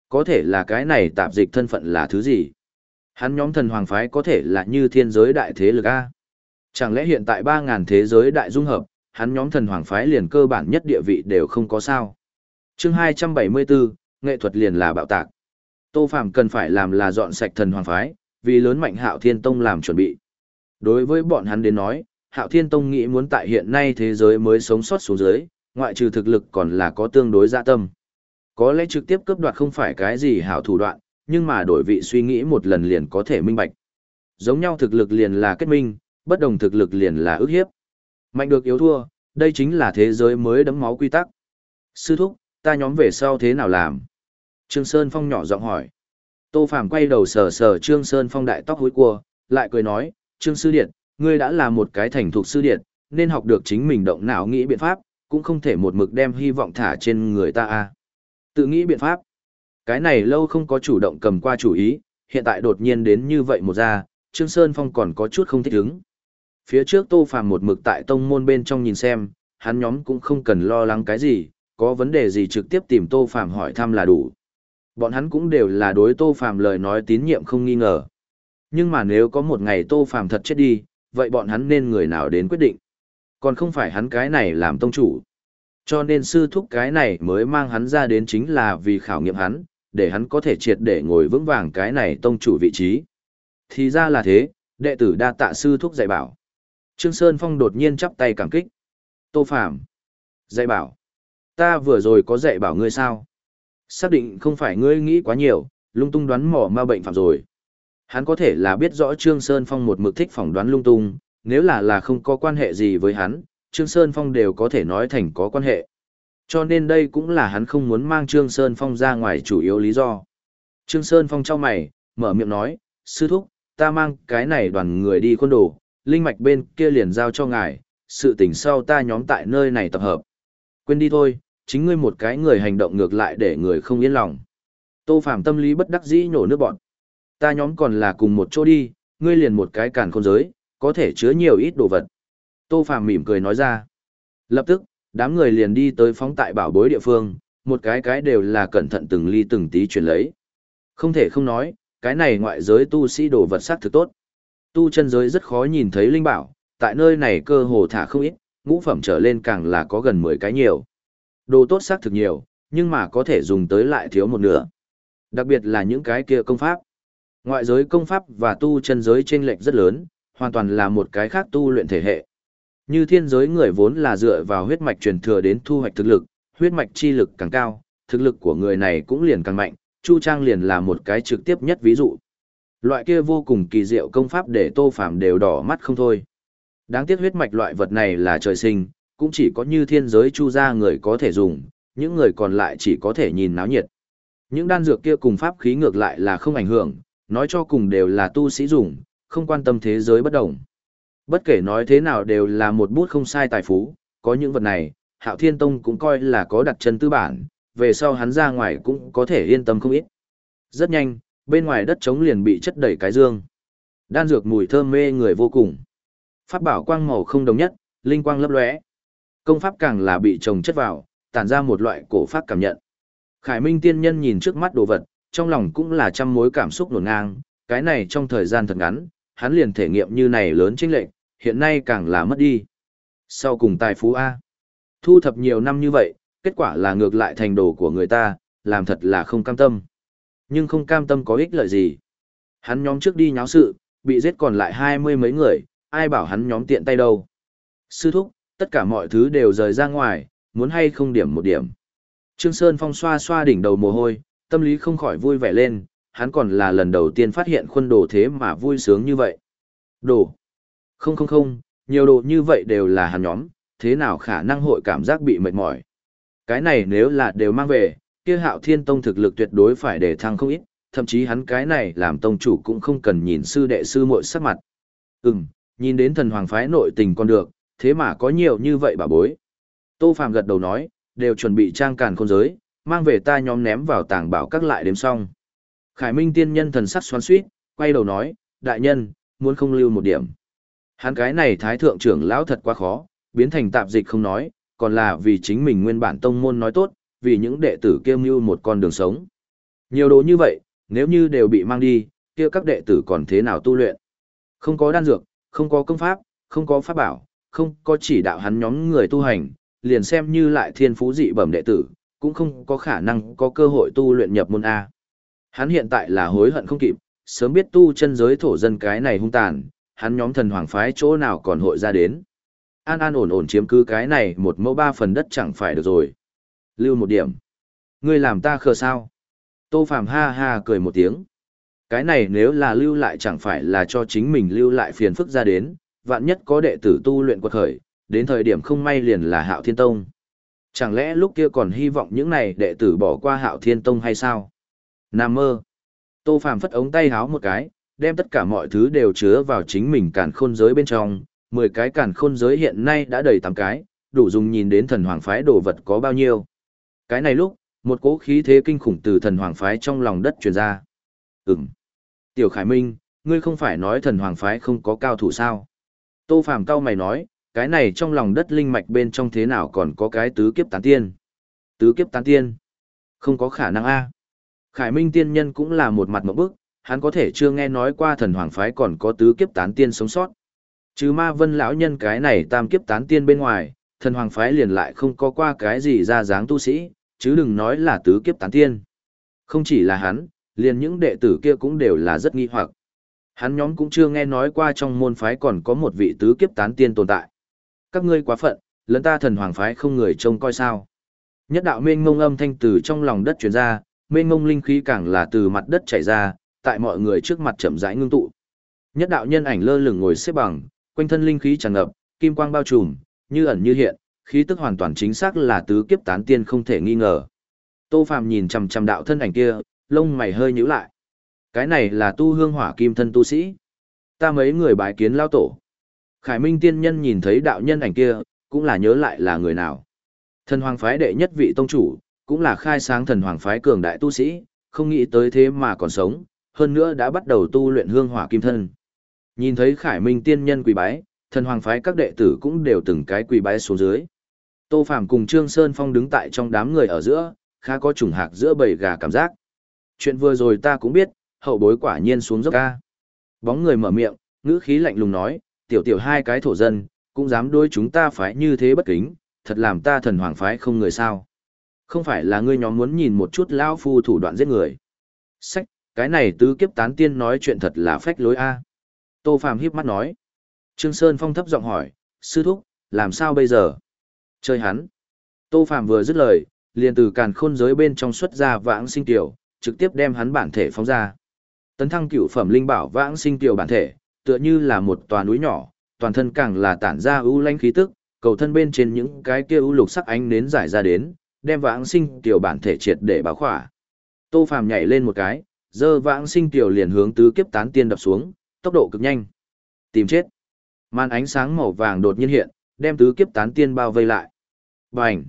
Có thể là cái này tạp dịch thân phận là thứ gì? Hắn nhóm thần hoàng phái có thể là như thiên giới đại thế lực A. Chẳng lẽ hiện tại 3.000 thế giới đại dung hợp, hắn nhóm thần hoàng phái liền cơ bản nhất địa vị đều không có sao. chương 274, nghệ thuật liền là bạo tạc. Tô Phạm cần phải làm là dọn sạch thần hoàng phái, vì lớn mạnh hạo thiên tông làm chuẩn bị. Đối với bọn hắn đến nói, hạo thiên tông nghĩ muốn tại hiện nay thế giới mới sống sót xuống dưới, ngoại trừ thực lực còn là có tương đối dạ tâm. Có lẽ trực tiếp cướp đoạt không phải cái gì hảo thủ đoạn, nhưng mà đổi vị suy nghĩ một lần liền có thể minh bạch. Giống nhau thực lực liền là kết minh, bất đồng thực lực liền là ức hiếp. Mạnh được yếu thua, đây chính là thế giới mới đấm máu quy tắc. Sư thúc, ta nhóm về sau thế nào làm? Trương Sơn Phong nhỏ giọng hỏi. Tô Phàm quay đầu sờ sờ Trương Sơn Phong đại tóc hối cua, lại cười nói, Trương Sư Điện, ngươi đã là một cái thành thục sư điện, nên học được chính mình động não nghĩ biện pháp, cũng không thể một mực đem hy vọng thả trên người ta a. Tự nghĩ biện pháp. Cái này lâu không có chủ động cầm qua chủ ý, hiện tại đột nhiên đến như vậy một ra, Trương Sơn Phong còn có chút không thích ứng. Phía trước Tô Phàm một mực tại tông môn bên trong nhìn xem, hắn nhóm cũng không cần lo lắng cái gì, có vấn đề gì trực tiếp tìm Tô Phàm hỏi thăm là đủ. Bọn hắn cũng đều là đối Tô Phàm lời nói tín nhiệm không nghi ngờ. Nhưng mà nếu có một ngày Tô Phàm thật chết đi, vậy bọn hắn nên người nào đến quyết định? Còn không phải hắn cái này làm tông chủ. Cho nên sư thúc cái này mới mang hắn ra đến chính là vì khảo nghiệm hắn, để hắn có thể triệt để ngồi vững vàng cái này tông chủ vị trí. Thì ra là thế, đệ tử đa tạ sư thúc dạy bảo. Trương Sơn Phong đột nhiên chắp tay cảm kích. Tô Phàm Dạy bảo. Ta vừa rồi có dạy bảo ngươi sao? Xác định không phải ngươi nghĩ quá nhiều, lung tung đoán mò ma bệnh phạm rồi. Hắn có thể là biết rõ Trương Sơn Phong một mực thích phỏng đoán lung tung, nếu là là không có quan hệ gì với hắn, Trương Sơn Phong đều có thể nói thành có quan hệ. Cho nên đây cũng là hắn không muốn mang Trương Sơn Phong ra ngoài chủ yếu lý do. Trương Sơn Phong trao mày, mở miệng nói, sư thúc, ta mang cái này đoàn người đi khuôn đồ, linh mạch bên kia liền giao cho ngài, sự tình sau ta nhóm tại nơi này tập hợp. Quên đi thôi, chính ngươi một cái người hành động ngược lại để người không yên lòng. Tô Phàm tâm lý bất đắc dĩ nhổ nước bọn. Ta nhóm còn là cùng một chỗ đi, ngươi liền một cái càn khôn giới, có thể chứa nhiều ít đồ vật. Tô Phàm mỉm cười nói ra. Lập tức, đám người liền đi tới phóng tại bảo bối địa phương, một cái cái đều là cẩn thận từng ly từng tí chuyển lấy. Không thể không nói, cái này ngoại giới tu sĩ đồ vật sắc thực tốt. Tu chân giới rất khó nhìn thấy linh bảo, tại nơi này cơ hồ thả không ít, ngũ phẩm trở lên càng là có gần 10 cái nhiều. Đồ tốt xác thực nhiều, nhưng mà có thể dùng tới lại thiếu một nửa. Đặc biệt là những cái kia công pháp. Ngoại giới công pháp và tu chân giới chênh lệch rất lớn, hoàn toàn là một cái khác tu luyện thể hệ. Như thiên giới người vốn là dựa vào huyết mạch truyền thừa đến thu hoạch thực lực, huyết mạch chi lực càng cao, thực lực của người này cũng liền càng mạnh, Chu Trang liền là một cái trực tiếp nhất ví dụ. Loại kia vô cùng kỳ diệu công pháp để Tô Phàm đều đỏ mắt không thôi. Đáng tiếc huyết mạch loại vật này là trời sinh, cũng chỉ có như thiên giới Chu gia người có thể dùng, những người còn lại chỉ có thể nhìn náo nhiệt. Những đan dược kia cùng pháp khí ngược lại là không ảnh hưởng, nói cho cùng đều là tu sĩ dùng, không quan tâm thế giới bất đồng. Bất kể nói thế nào đều là một bút không sai tài phú, có những vật này, Hạo Thiên Tông cũng coi là có đặt chân tư bản, về sau hắn ra ngoài cũng có thể yên tâm không ít. Rất nhanh, bên ngoài đất trống liền bị chất đầy cái dương. Đan dược mùi thơm mê người vô cùng. Pháp bảo quang màu không đồng nhất, linh quang lấp lóe. Công pháp càng là bị trồng chất vào, tản ra một loại cổ pháp cảm nhận. Khải Minh tiên nhân nhìn trước mắt đồ vật, trong lòng cũng là trăm mối cảm xúc nổ ngang, cái này trong thời gian thật ngắn, hắn liền thể nghiệm như này lớn chênh lệch, hiện nay càng là mất đi. Sau cùng tài phú A. Thu thập nhiều năm như vậy, kết quả là ngược lại thành đồ của người ta, làm thật là không cam tâm. Nhưng không cam tâm có ích lợi gì. Hắn nhóm trước đi nháo sự, bị giết còn lại hai mươi mấy người, ai bảo hắn nhóm tiện tay đâu. Sư thúc, tất cả mọi thứ đều rời ra ngoài, muốn hay không điểm một điểm. Trương Sơn Phong xoa xoa đỉnh đầu mồ hôi, tâm lý không khỏi vui vẻ lên, hắn còn là lần đầu tiên phát hiện khuôn đồ thế mà vui sướng như vậy. Đồ. Không không không, nhiều đồ như vậy đều là hắn nhóm, thế nào khả năng hội cảm giác bị mệt mỏi. Cái này nếu là đều mang về, kia hạo thiên tông thực lực tuyệt đối phải để thăng không ít, thậm chí hắn cái này làm tông chủ cũng không cần nhìn sư đệ sư muội sắc mặt. Ừm, nhìn đến thần hoàng phái nội tình còn được, thế mà có nhiều như vậy bà bối. Tô Phàm gật đầu nói, đều chuẩn bị trang càn khôn giới, mang về ta nhóm ném vào tàng bảo các lại đếm xong. Khải Minh tiên nhân thần sắc xoắn suýt, quay đầu nói, đại nhân, muốn không lưu một điểm. Hắn cái này thái thượng trưởng lão thật quá khó, biến thành tạp dịch không nói, còn là vì chính mình nguyên bản tông môn nói tốt, vì những đệ tử kia mưu một con đường sống. Nhiều đồ như vậy, nếu như đều bị mang đi, kia các đệ tử còn thế nào tu luyện? Không có đan dược, không có công pháp, không có pháp bảo, không có chỉ đạo hắn nhóm người tu hành, liền xem như lại thiên phú dị bẩm đệ tử, cũng không có khả năng có cơ hội tu luyện nhập môn A. Hắn hiện tại là hối hận không kịp, sớm biết tu chân giới thổ dân cái này hung tàn, hắn nhóm thần hoàng phái chỗ nào còn hội ra đến. An an ổn ổn chiếm cứ cái này một mẫu ba phần đất chẳng phải được rồi. Lưu một điểm. Ngươi làm ta khờ sao? Tô phạm ha ha cười một tiếng. Cái này nếu là lưu lại chẳng phải là cho chính mình lưu lại phiền phức ra đến, vạn nhất có đệ tử tu luyện quật khởi, đến thời điểm không may liền là hạo thiên tông. Chẳng lẽ lúc kia còn hy vọng những này đệ tử bỏ qua hạo thiên tông hay sao? Nam mơ. Tô phạm phất ống tay háo một cái, đem tất cả mọi thứ đều chứa vào chính mình càn khôn giới bên trong, 10 cái càn khôn giới hiện nay đã đầy 8 cái, đủ dùng nhìn đến thần hoàng phái đồ vật có bao nhiêu. Cái này lúc, một cỗ khí thế kinh khủng từ thần hoàng phái trong lòng đất truyền ra. Ừm. Tiểu Khải Minh, ngươi không phải nói thần hoàng phái không có cao thủ sao? Tô Phàm cao mày nói, cái này trong lòng đất linh mạch bên trong thế nào còn có cái tứ kiếp tán tiên? Tứ kiếp tán tiên? Không có khả năng a. Khải Minh tiên nhân cũng là một mặt một bức, hắn có thể chưa nghe nói qua thần hoàng phái còn có tứ kiếp tán tiên sống sót. Chứ ma vân lão nhân cái này tam kiếp tán tiên bên ngoài, thần hoàng phái liền lại không có qua cái gì ra dáng tu sĩ, chứ đừng nói là tứ kiếp tán tiên. Không chỉ là hắn, liền những đệ tử kia cũng đều là rất nghi hoặc. Hắn nhóm cũng chưa nghe nói qua trong môn phái còn có một vị tứ kiếp tán tiên tồn tại. Các ngươi quá phận, lẫn ta thần hoàng phái không người trông coi sao. Nhất đạo mênh ngông âm thanh từ trong lòng đất truyền ra, mênh ngông linh khí càng là từ mặt đất chảy ra, tại mọi người trước mặt chậm rãi ngưng tụ. Nhất đạo nhân ảnh lơ lửng ngồi xếp bằng, quanh thân linh khí tràn ngập, kim quang bao trùm, như ẩn như hiện, khí tức hoàn toàn chính xác là tứ kiếp tán tiên không thể nghi ngờ. Tô Phàm nhìn chằm chằm đạo thân ảnh kia, lông mày hơi nhíu lại. Cái này là tu hương hỏa kim thân tu sĩ. Ta mấy người bái kiến lao tổ. Khải Minh tiên nhân nhìn thấy đạo nhân ảnh kia, cũng là nhớ lại là người nào. Thần hoàng phái đệ nhất vị tông chủ, cũng là khai sáng thần hoàng phái cường đại tu sĩ, không nghĩ tới thế mà còn sống, hơn nữa đã bắt đầu tu luyện hương hỏa kim thân. Nhìn thấy Khải Minh tiên nhân quỳ bái, thần hoàng phái các đệ tử cũng đều từng cái quỳ bái xuống dưới. Tô Phàm cùng Trương Sơn Phong đứng tại trong đám người ở giữa, khá có trùng hạc giữa bầy gà cảm giác. Chuyện vừa rồi ta cũng biết, hậu bối quả nhiên xuống dốc ca. Bóng người mở miệng, ngữ khí lạnh lùng nói, tiểu tiểu hai cái thổ dân, cũng dám đối chúng ta phái như thế bất kính, thật làm ta thần hoàng phái không người sao. Không phải là ngươi nhóm muốn nhìn một chút lão phu thủ đoạn giết người. Sách, cái này tứ kiếp tán tiên nói chuyện thật là phách lối a. Tô Phàm híp mắt nói. Trương Sơn Phong thấp giọng hỏi, sư thúc, làm sao bây giờ? Chơi hắn. Tô phạm vừa dứt lời, liền từ càn khôn giới bên trong xuất ra vãng sinh tiểu, trực tiếp đem hắn bản thể phóng ra. Tấn thăng cựu phẩm linh bảo vãng sinh tiểu bản thể, tựa như là một tòa núi nhỏ, toàn thân càng là tản ra ưu lanh khí tức, cầu thân bên trên những cái kia ưu lục sắc ánh nến giải ra đến, đem vãng sinh tiểu bản thể triệt để báo khỏa. Tô Phàm nhảy lên một cái, dơ vãng sinh tiểu liền hướng tứ kiếp tán tiên đập xuống, tốc độ cực nhanh. Tìm chết. Màn ánh sáng màu vàng đột nhiên hiện, đem tứ kiếp tán tiên bao vây lại. Bành!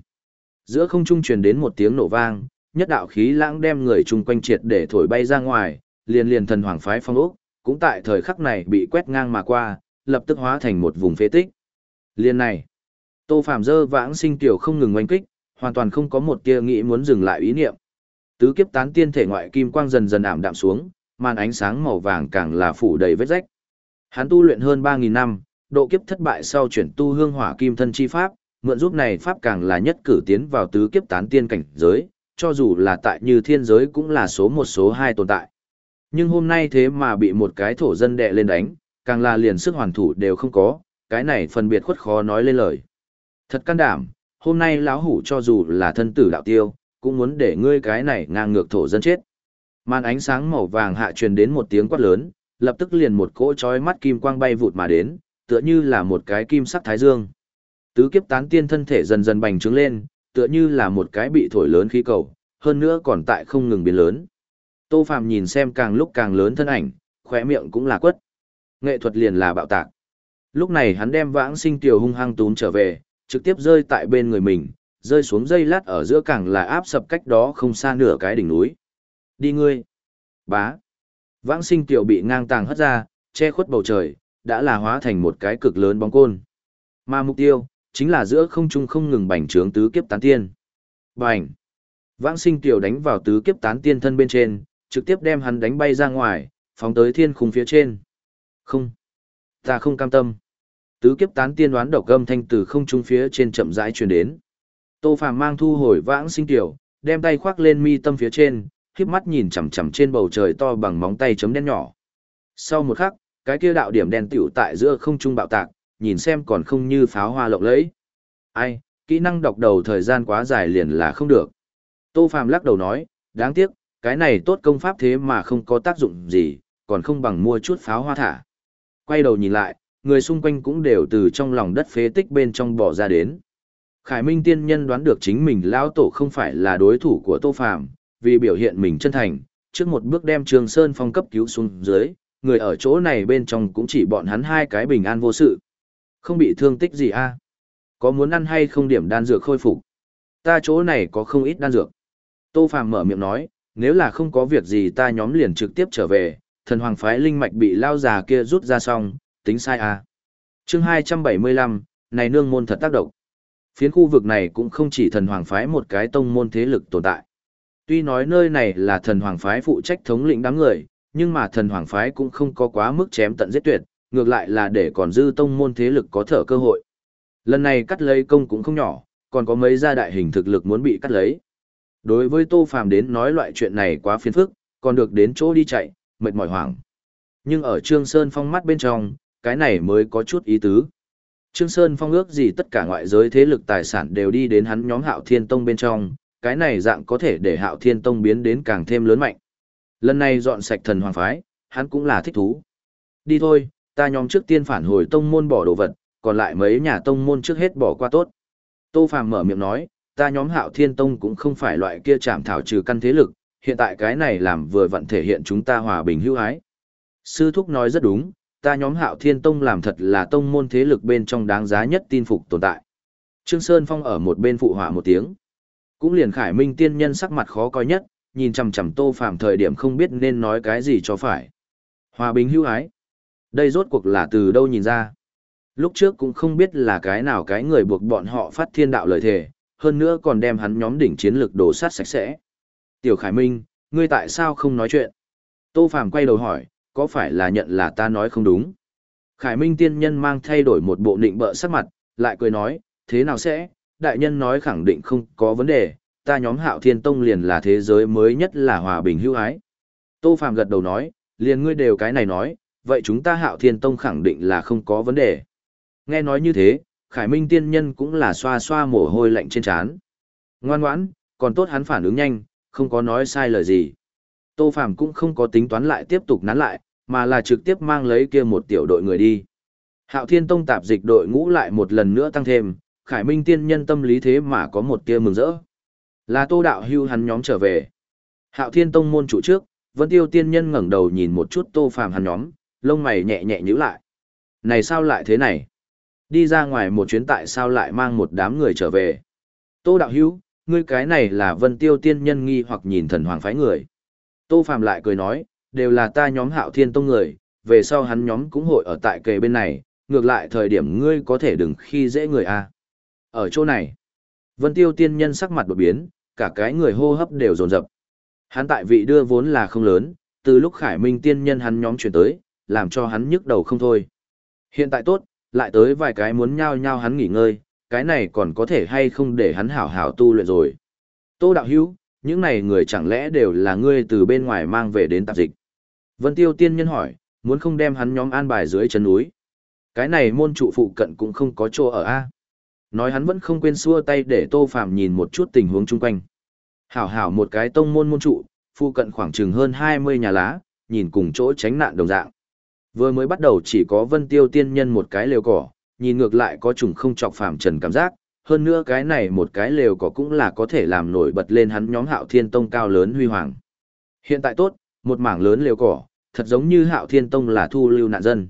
Giữa không trung truyền đến một tiếng nổ vang, nhất đạo khí lãng đem người chung quanh triệt để thổi bay ra ngoài, liền liền thần hoàng phái phong ốc, cũng tại thời khắc này bị quét ngang mà qua, lập tức hóa thành một vùng phế tích. Liên này, Tô Phàm dơ vãng sinh tiểu không ngừng oanh kích, hoàn toàn không có một tia nghĩ muốn dừng lại ý niệm. Tứ kiếp tán tiên thể ngoại kim quang dần dần ảm đạm xuống, màn ánh sáng màu vàng càng là phủ đầy vết rách. Hắn tu luyện hơn 3000 năm, độ kiếp thất bại sau chuyển tu hương hỏa kim thân chi pháp, mượn giúp này pháp càng là nhất cử tiến vào tứ kiếp tán tiên cảnh giới, cho dù là tại như thiên giới cũng là số một số hai tồn tại. Nhưng hôm nay thế mà bị một cái thổ dân đệ lên đánh, càng là liền sức hoàn thủ đều không có, cái này phân biệt khuất khó nói lên lời. Thật can đảm, hôm nay lão hủ cho dù là thân tử đạo tiêu, cũng muốn để ngươi cái này ngang ngược thổ dân chết. Màn ánh sáng màu vàng hạ truyền đến một tiếng quát lớn, lập tức liền một cỗ chói mắt kim quang bay vụt mà đến, tựa như là một cái kim sắc thái dương. Tứ kiếp tán tiên thân thể dần dần bành trướng lên, tựa như là một cái bị thổi lớn khí cầu, hơn nữa còn tại không ngừng biến lớn. Tô Phàm nhìn xem càng lúc càng lớn thân ảnh, khóe miệng cũng là quất. Nghệ thuật liền là bạo tạc. Lúc này hắn đem vãng sinh tiểu hung hăng túm trở về, trực tiếp rơi tại bên người mình, rơi xuống dây lát ở giữa càng là áp sập cách đó không xa nửa cái đỉnh núi. Đi ngươi. Bá. Vãng sinh tiểu bị ngang tàng hất ra, che khuất bầu trời, đã là hóa thành một cái cực lớn bóng côn. Mà mục tiêu, chính là giữa không trung không ngừng bành trướng tứ kiếp tán tiên. Bành! Vãng sinh tiểu đánh vào tứ kiếp tán tiên thân bên trên, trực tiếp đem hắn đánh bay ra ngoài, phóng tới thiên khung phía trên. Không! Ta không cam tâm. Tứ kiếp tán tiên đoán độc âm thanh từ không trung phía trên chậm rãi truyền đến. Tô Phàm mang thu hồi vãng sinh tiểu, đem tay khoác lên mi tâm phía trên, khiếp mắt nhìn chằm chằm trên bầu trời to bằng móng tay chấm đen nhỏ. Sau một khắc, cái kia đạo điểm đen tiểu tại giữa không trung bạo tạc, nhìn xem còn không như pháo hoa lộng lẫy. Ai, kỹ năng đọc đầu thời gian quá dài liền là không được. Tô Phàm lắc đầu nói, đáng tiếc, cái này tốt công pháp thế mà không có tác dụng gì, còn không bằng mua chút pháo hoa thả. Quay đầu nhìn lại, người xung quanh cũng đều từ trong lòng đất phế tích bên trong bỏ ra đến. Khải Minh tiên nhân đoán được chính mình lão tổ không phải là đối thủ của Tô Phàm, vì biểu hiện mình chân thành, trước một bước đem Trường Sơn phong cấp cứu xuống dưới, người ở chỗ này bên trong cũng chỉ bọn hắn hai cái bình an vô sự. Không bị thương tích gì a? Có muốn ăn hay không điểm đan dược khôi phục? Ta chỗ này có không ít đan dược. Tô Phàm mở miệng nói, nếu là không có việc gì ta nhóm liền trực tiếp trở về, thần hoàng phái linh mạch bị lao già kia rút ra xong, tính sai a. Chương 275, này nương môn thật tác động. Phiến khu vực này cũng không chỉ thần hoàng phái một cái tông môn thế lực tồn tại. Tuy nói nơi này là thần hoàng phái phụ trách thống lĩnh đám người, nhưng mà thần hoàng phái cũng không có quá mức chém tận giết tuyệt, ngược lại là để còn dư tông môn thế lực có thở cơ hội. Lần này cắt lấy công cũng không nhỏ, còn có mấy gia đại hình thực lực muốn bị cắt lấy. Đối với Tô Phàm đến nói loại chuyện này quá phiền phức, còn được đến chỗ đi chạy, mệt mỏi hoảng. Nhưng ở Trương Sơn Phong mắt bên trong, cái này mới có chút ý tứ. Trương Sơn Phong ước gì tất cả ngoại giới thế lực tài sản đều đi đến hắn nhóm Hạo Thiên Tông bên trong, cái này dạng có thể để Hạo Thiên Tông biến đến càng thêm lớn mạnh. Lần này dọn sạch thần hoàng phái, hắn cũng là thích thú. Đi thôi, ta nhóm trước tiên phản hồi tông môn bỏ đồ vật, còn lại mấy nhà tông môn trước hết bỏ qua tốt. Tô Phàm mở miệng nói, ta nhóm Hạo Thiên Tông cũng không phải loại kia chạm thảo trừ căn thế lực, hiện tại cái này làm vừa vặn thể hiện chúng ta hòa bình hữu ái. Sư Thúc nói rất đúng, ta nhóm Hạo Thiên Tông làm thật là tông môn thế lực bên trong đáng giá nhất tin phục tồn tại. Trương Sơn Phong ở một bên phụ họa một tiếng. Cũng liền Khải Minh tiên nhân sắc mặt khó coi nhất, nhìn chằm chằm Tô Phàm thời điểm không biết nên nói cái gì cho phải. Hòa bình hữu ái. Đây rốt cuộc là từ đâu nhìn ra. Lúc trước cũng không biết là cái nào cái người buộc bọn họ phát thiên đạo lời thề, hơn nữa còn đem hắn nhóm đỉnh chiến lực đổ sát sạch sẽ. Tiểu Khải Minh, ngươi tại sao không nói chuyện? Tô Phàm quay đầu hỏi, có phải là nhận là ta nói không đúng? Khải Minh tiên nhân mang thay đổi một bộ nịnh bợ sắc mặt, lại cười nói, thế nào sẽ, đại nhân nói khẳng định không có vấn đề, ta nhóm hạo thiên tông liền là thế giới mới nhất là hòa bình hữu ái. Tô Phàm gật đầu nói, liền ngươi đều cái này nói, vậy chúng ta hạo thiên tông khẳng định là không có vấn đề. Nghe nói như thế, Khải Minh tiên nhân cũng là xoa xoa mồ hôi lạnh trên trán. Ngoan ngoãn, còn tốt hắn phản ứng nhanh, không có nói sai lời gì. Tô Phàm cũng không có tính toán lại tiếp tục nán lại, mà là trực tiếp mang lấy kia một tiểu đội người đi. Hạo Thiên Tông tạp dịch đội ngũ lại một lần nữa tăng thêm, Khải Minh tiên nhân tâm lý thế mà có một tia mừng rỡ. Là Tô đạo hưu hắn nhóm trở về. Hạo Thiên Tông môn chủ trước, Vân Tiêu tiên nhân ngẩng đầu nhìn một chút Tô Phàm hắn nhóm, lông mày nhẹ nhẹ nhíu lại. Này sao lại thế này? Đi ra ngoài một chuyến tại sao lại mang một đám người trở về? Tô đạo hưu, ngươi cái này là Vân Tiêu tiên nhân nghi hoặc nhìn thần hoàng phái người. Tô Phàm lại cười nói, đều là ta nhóm Hạo Thiên Tông người, về sau hắn nhóm cũng hội ở tại kề bên này, ngược lại thời điểm ngươi có thể đừng khi dễ người a. Ở chỗ này, Vân Tiêu tiên nhân sắc mặt đột biến, cả cái người hô hấp đều dồn dập. Hắn tại vị đưa vốn là không lớn, từ lúc Khải Minh tiên nhân hắn nhóm chuyển tới, làm cho hắn nhức đầu không thôi. Hiện tại tốt, lại tới vài cái muốn nhao nhao hắn nghỉ ngơi, cái này còn có thể hay không để hắn hảo hảo tu luyện rồi. Tô đạo hữu, những này người chẳng lẽ đều là ngươi từ bên ngoài mang về đến tạp dịch. Vân Tiêu tiên nhân hỏi, muốn không đem hắn nhóm an bài dưới chân núi. Cái này môn trụ phụ cận cũng không có chỗ ở a. Nói hắn vẫn không quên xua tay để Tô Phàm nhìn một chút tình huống chung quanh. Hảo hảo một cái tông môn môn trụ, phụ cận khoảng chừng hơn 20 nhà lá, nhìn cùng chỗ tránh nạn đồng dạng. Vừa mới bắt đầu chỉ có Vân Tiêu tiên nhân một cái lều cỏ, nhìn ngược lại có trùng không chọc phàm trần cảm giác, hơn nữa cái này một cái lều cỏ cũng là có thể làm nổi bật lên hắn nhóm Hạo Thiên Tông cao lớn huy hoàng. Hiện tại tốt, một mảng lớn lều cỏ, thật giống như Hạo Thiên Tông là thu lưu nạn dân.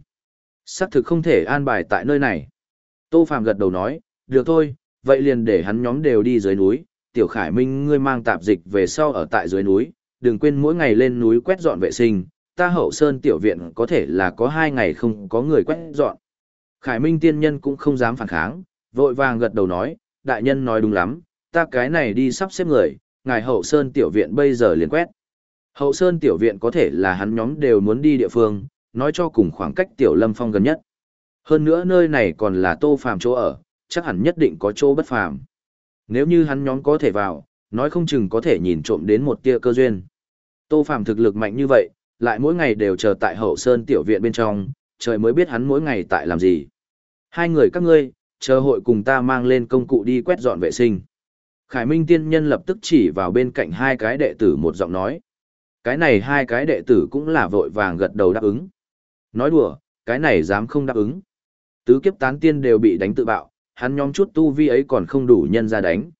Xác thực không thể an bài tại nơi này. Tô Phàm gật đầu nói, được thôi, vậy liền để hắn nhóm đều đi dưới núi, Tiểu Khải Minh ngươi mang tạp dịch về sau ở tại dưới núi, đừng quên mỗi ngày lên núi quét dọn vệ sinh, ta hậu sơn tiểu viện có thể là có hai ngày không có người quét dọn. Khải Minh tiên nhân cũng không dám phản kháng, vội vàng gật đầu nói, đại nhân nói đúng lắm, ta cái này đi sắp xếp người, ngài hậu sơn tiểu viện bây giờ liền quét. Hậu sơn tiểu viện có thể là hắn nhóm đều muốn đi địa phương, nói cho cùng khoảng cách tiểu lâm phong gần nhất. Hơn nữa nơi này còn là tô phàm chỗ ở, chắc hẳn nhất định có chỗ bất phàm. Nếu như hắn nhóm có thể vào, nói không chừng có thể nhìn trộm đến một tia cơ duyên. Tô phàm thực lực mạnh như vậy, lại mỗi ngày đều chờ tại hậu sơn tiểu viện bên trong, trời mới biết hắn mỗi ngày tại làm gì. Hai người các ngươi, chờ hội cùng ta mang lên công cụ đi quét dọn vệ sinh. Khải Minh tiên nhân lập tức chỉ vào bên cạnh hai cái đệ tử một giọng nói. Cái này hai cái đệ tử cũng là vội vàng gật đầu đáp ứng. Nói đùa, cái này dám không đáp ứng. Tứ kiếp tán tiên đều bị đánh tự bạo, hắn nhóm chút tu vi ấy còn không đủ nhân ra đánh.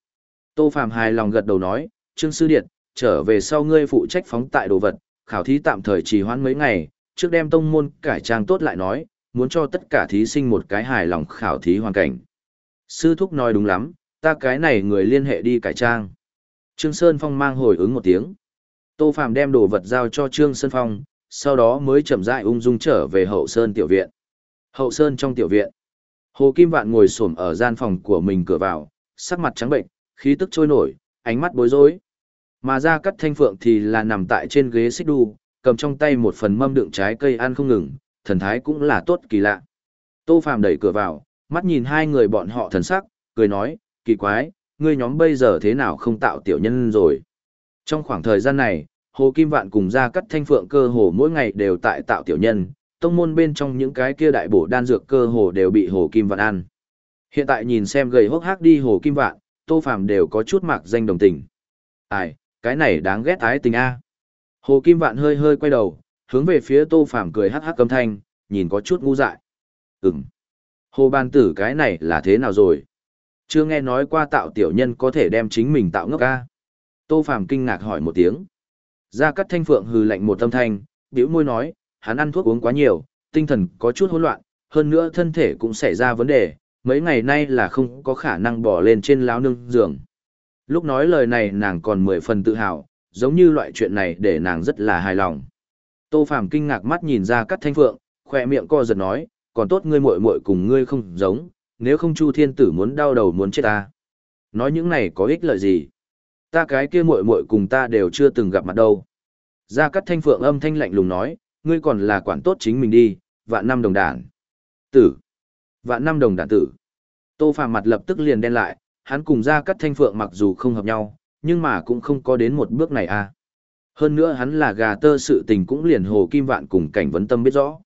Tô Phạm hài lòng gật đầu nói, Trương Sư Điệt, trở về sau ngươi phụ trách phóng tại đồ vật, khảo thí tạm thời trì hoãn mấy ngày, trước đem tông môn cải trang tốt lại nói, muốn cho tất cả thí sinh một cái hài lòng khảo thí hoàn cảnh. Sư Thúc nói đúng lắm, ta cái này người liên hệ đi cải trang. Trương Sơn Phong mang hồi ứng một tiếng. Tô Phạm đem đồ vật giao cho Trương Sơn Phong, sau đó mới chậm rãi ung dung trở về hậu sơn tiểu viện. Hậu sơn trong tiểu viện. Hồ Kim Vạn ngồi xổm ở gian phòng của mình cửa vào, sắc mặt trắng bệnh, khí tức trôi nổi, ánh mắt bối rối. Mà ra cắt thanh phượng thì là nằm tại trên ghế xích đu, cầm trong tay một phần mâm đựng trái cây ăn không ngừng, thần thái cũng là tốt kỳ lạ. Tô Phàm đẩy cửa vào, mắt nhìn hai người bọn họ thần sắc, cười nói, kỳ quái, ngươi nhóm bây giờ thế nào không tạo tiểu nhân rồi. Trong khoảng thời gian này, Hồ Kim Vạn cùng ra cắt thanh phượng cơ hồ mỗi ngày đều tại tạo tiểu nhân, tông môn bên trong những cái kia đại bổ đan dược cơ hồ đều bị Hồ Kim Vạn ăn. Hiện tại nhìn xem gầy hốc hác đi Hồ Kim Vạn, Tô Phàm đều có chút mạc danh đồng tình. Ai, cái này đáng ghét ái tình a. Hồ Kim Vạn hơi hơi quay đầu, hướng về phía Tô Phàm cười hắc hắc cấm thanh, nhìn có chút ngu dại. Ừm. Hồ Ban Tử cái này là thế nào rồi? Chưa nghe nói qua tạo tiểu nhân có thể đem chính mình tạo ngốc a. Tô Phàm kinh ngạc hỏi một tiếng. Gia Cát Thanh Phượng hừ lạnh một âm thanh, bĩu môi nói, hắn ăn thuốc uống quá nhiều, tinh thần có chút hỗn loạn, hơn nữa thân thể cũng xảy ra vấn đề, mấy ngày nay là không có khả năng bỏ lên trên lão nương giường. Lúc nói lời này nàng còn mười phần tự hào, giống như loại chuyện này để nàng rất là hài lòng. Tô Phàm kinh ngạc mắt nhìn ra Cát Thanh Phượng, khỏe miệng co giật nói, còn tốt ngươi muội muội cùng ngươi không giống, nếu không Chu Thiên Tử muốn đau đầu muốn chết ta. Nói những này có ích lợi gì? Ta cái kia muội muội cùng ta đều chưa từng gặp mặt đâu. Gia Cát Thanh Phượng âm thanh lạnh lùng nói, ngươi còn là quản tốt chính mình đi, vạn năm đồng đản. Tử. Vạn năm đồng đản tử. Tô Phàm mặt lập tức liền đen lại, hắn cùng Gia Cát Thanh Phượng mặc dù không hợp nhau, nhưng mà cũng không có đến một bước này à. Hơn nữa hắn là gà tơ sự tình cũng liền hồ kim vạn cùng cảnh vấn tâm biết rõ.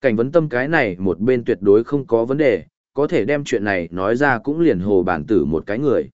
Cảnh vấn tâm cái này một bên tuyệt đối không có vấn đề, có thể đem chuyện này nói ra cũng liền hồ bản tử một cái người.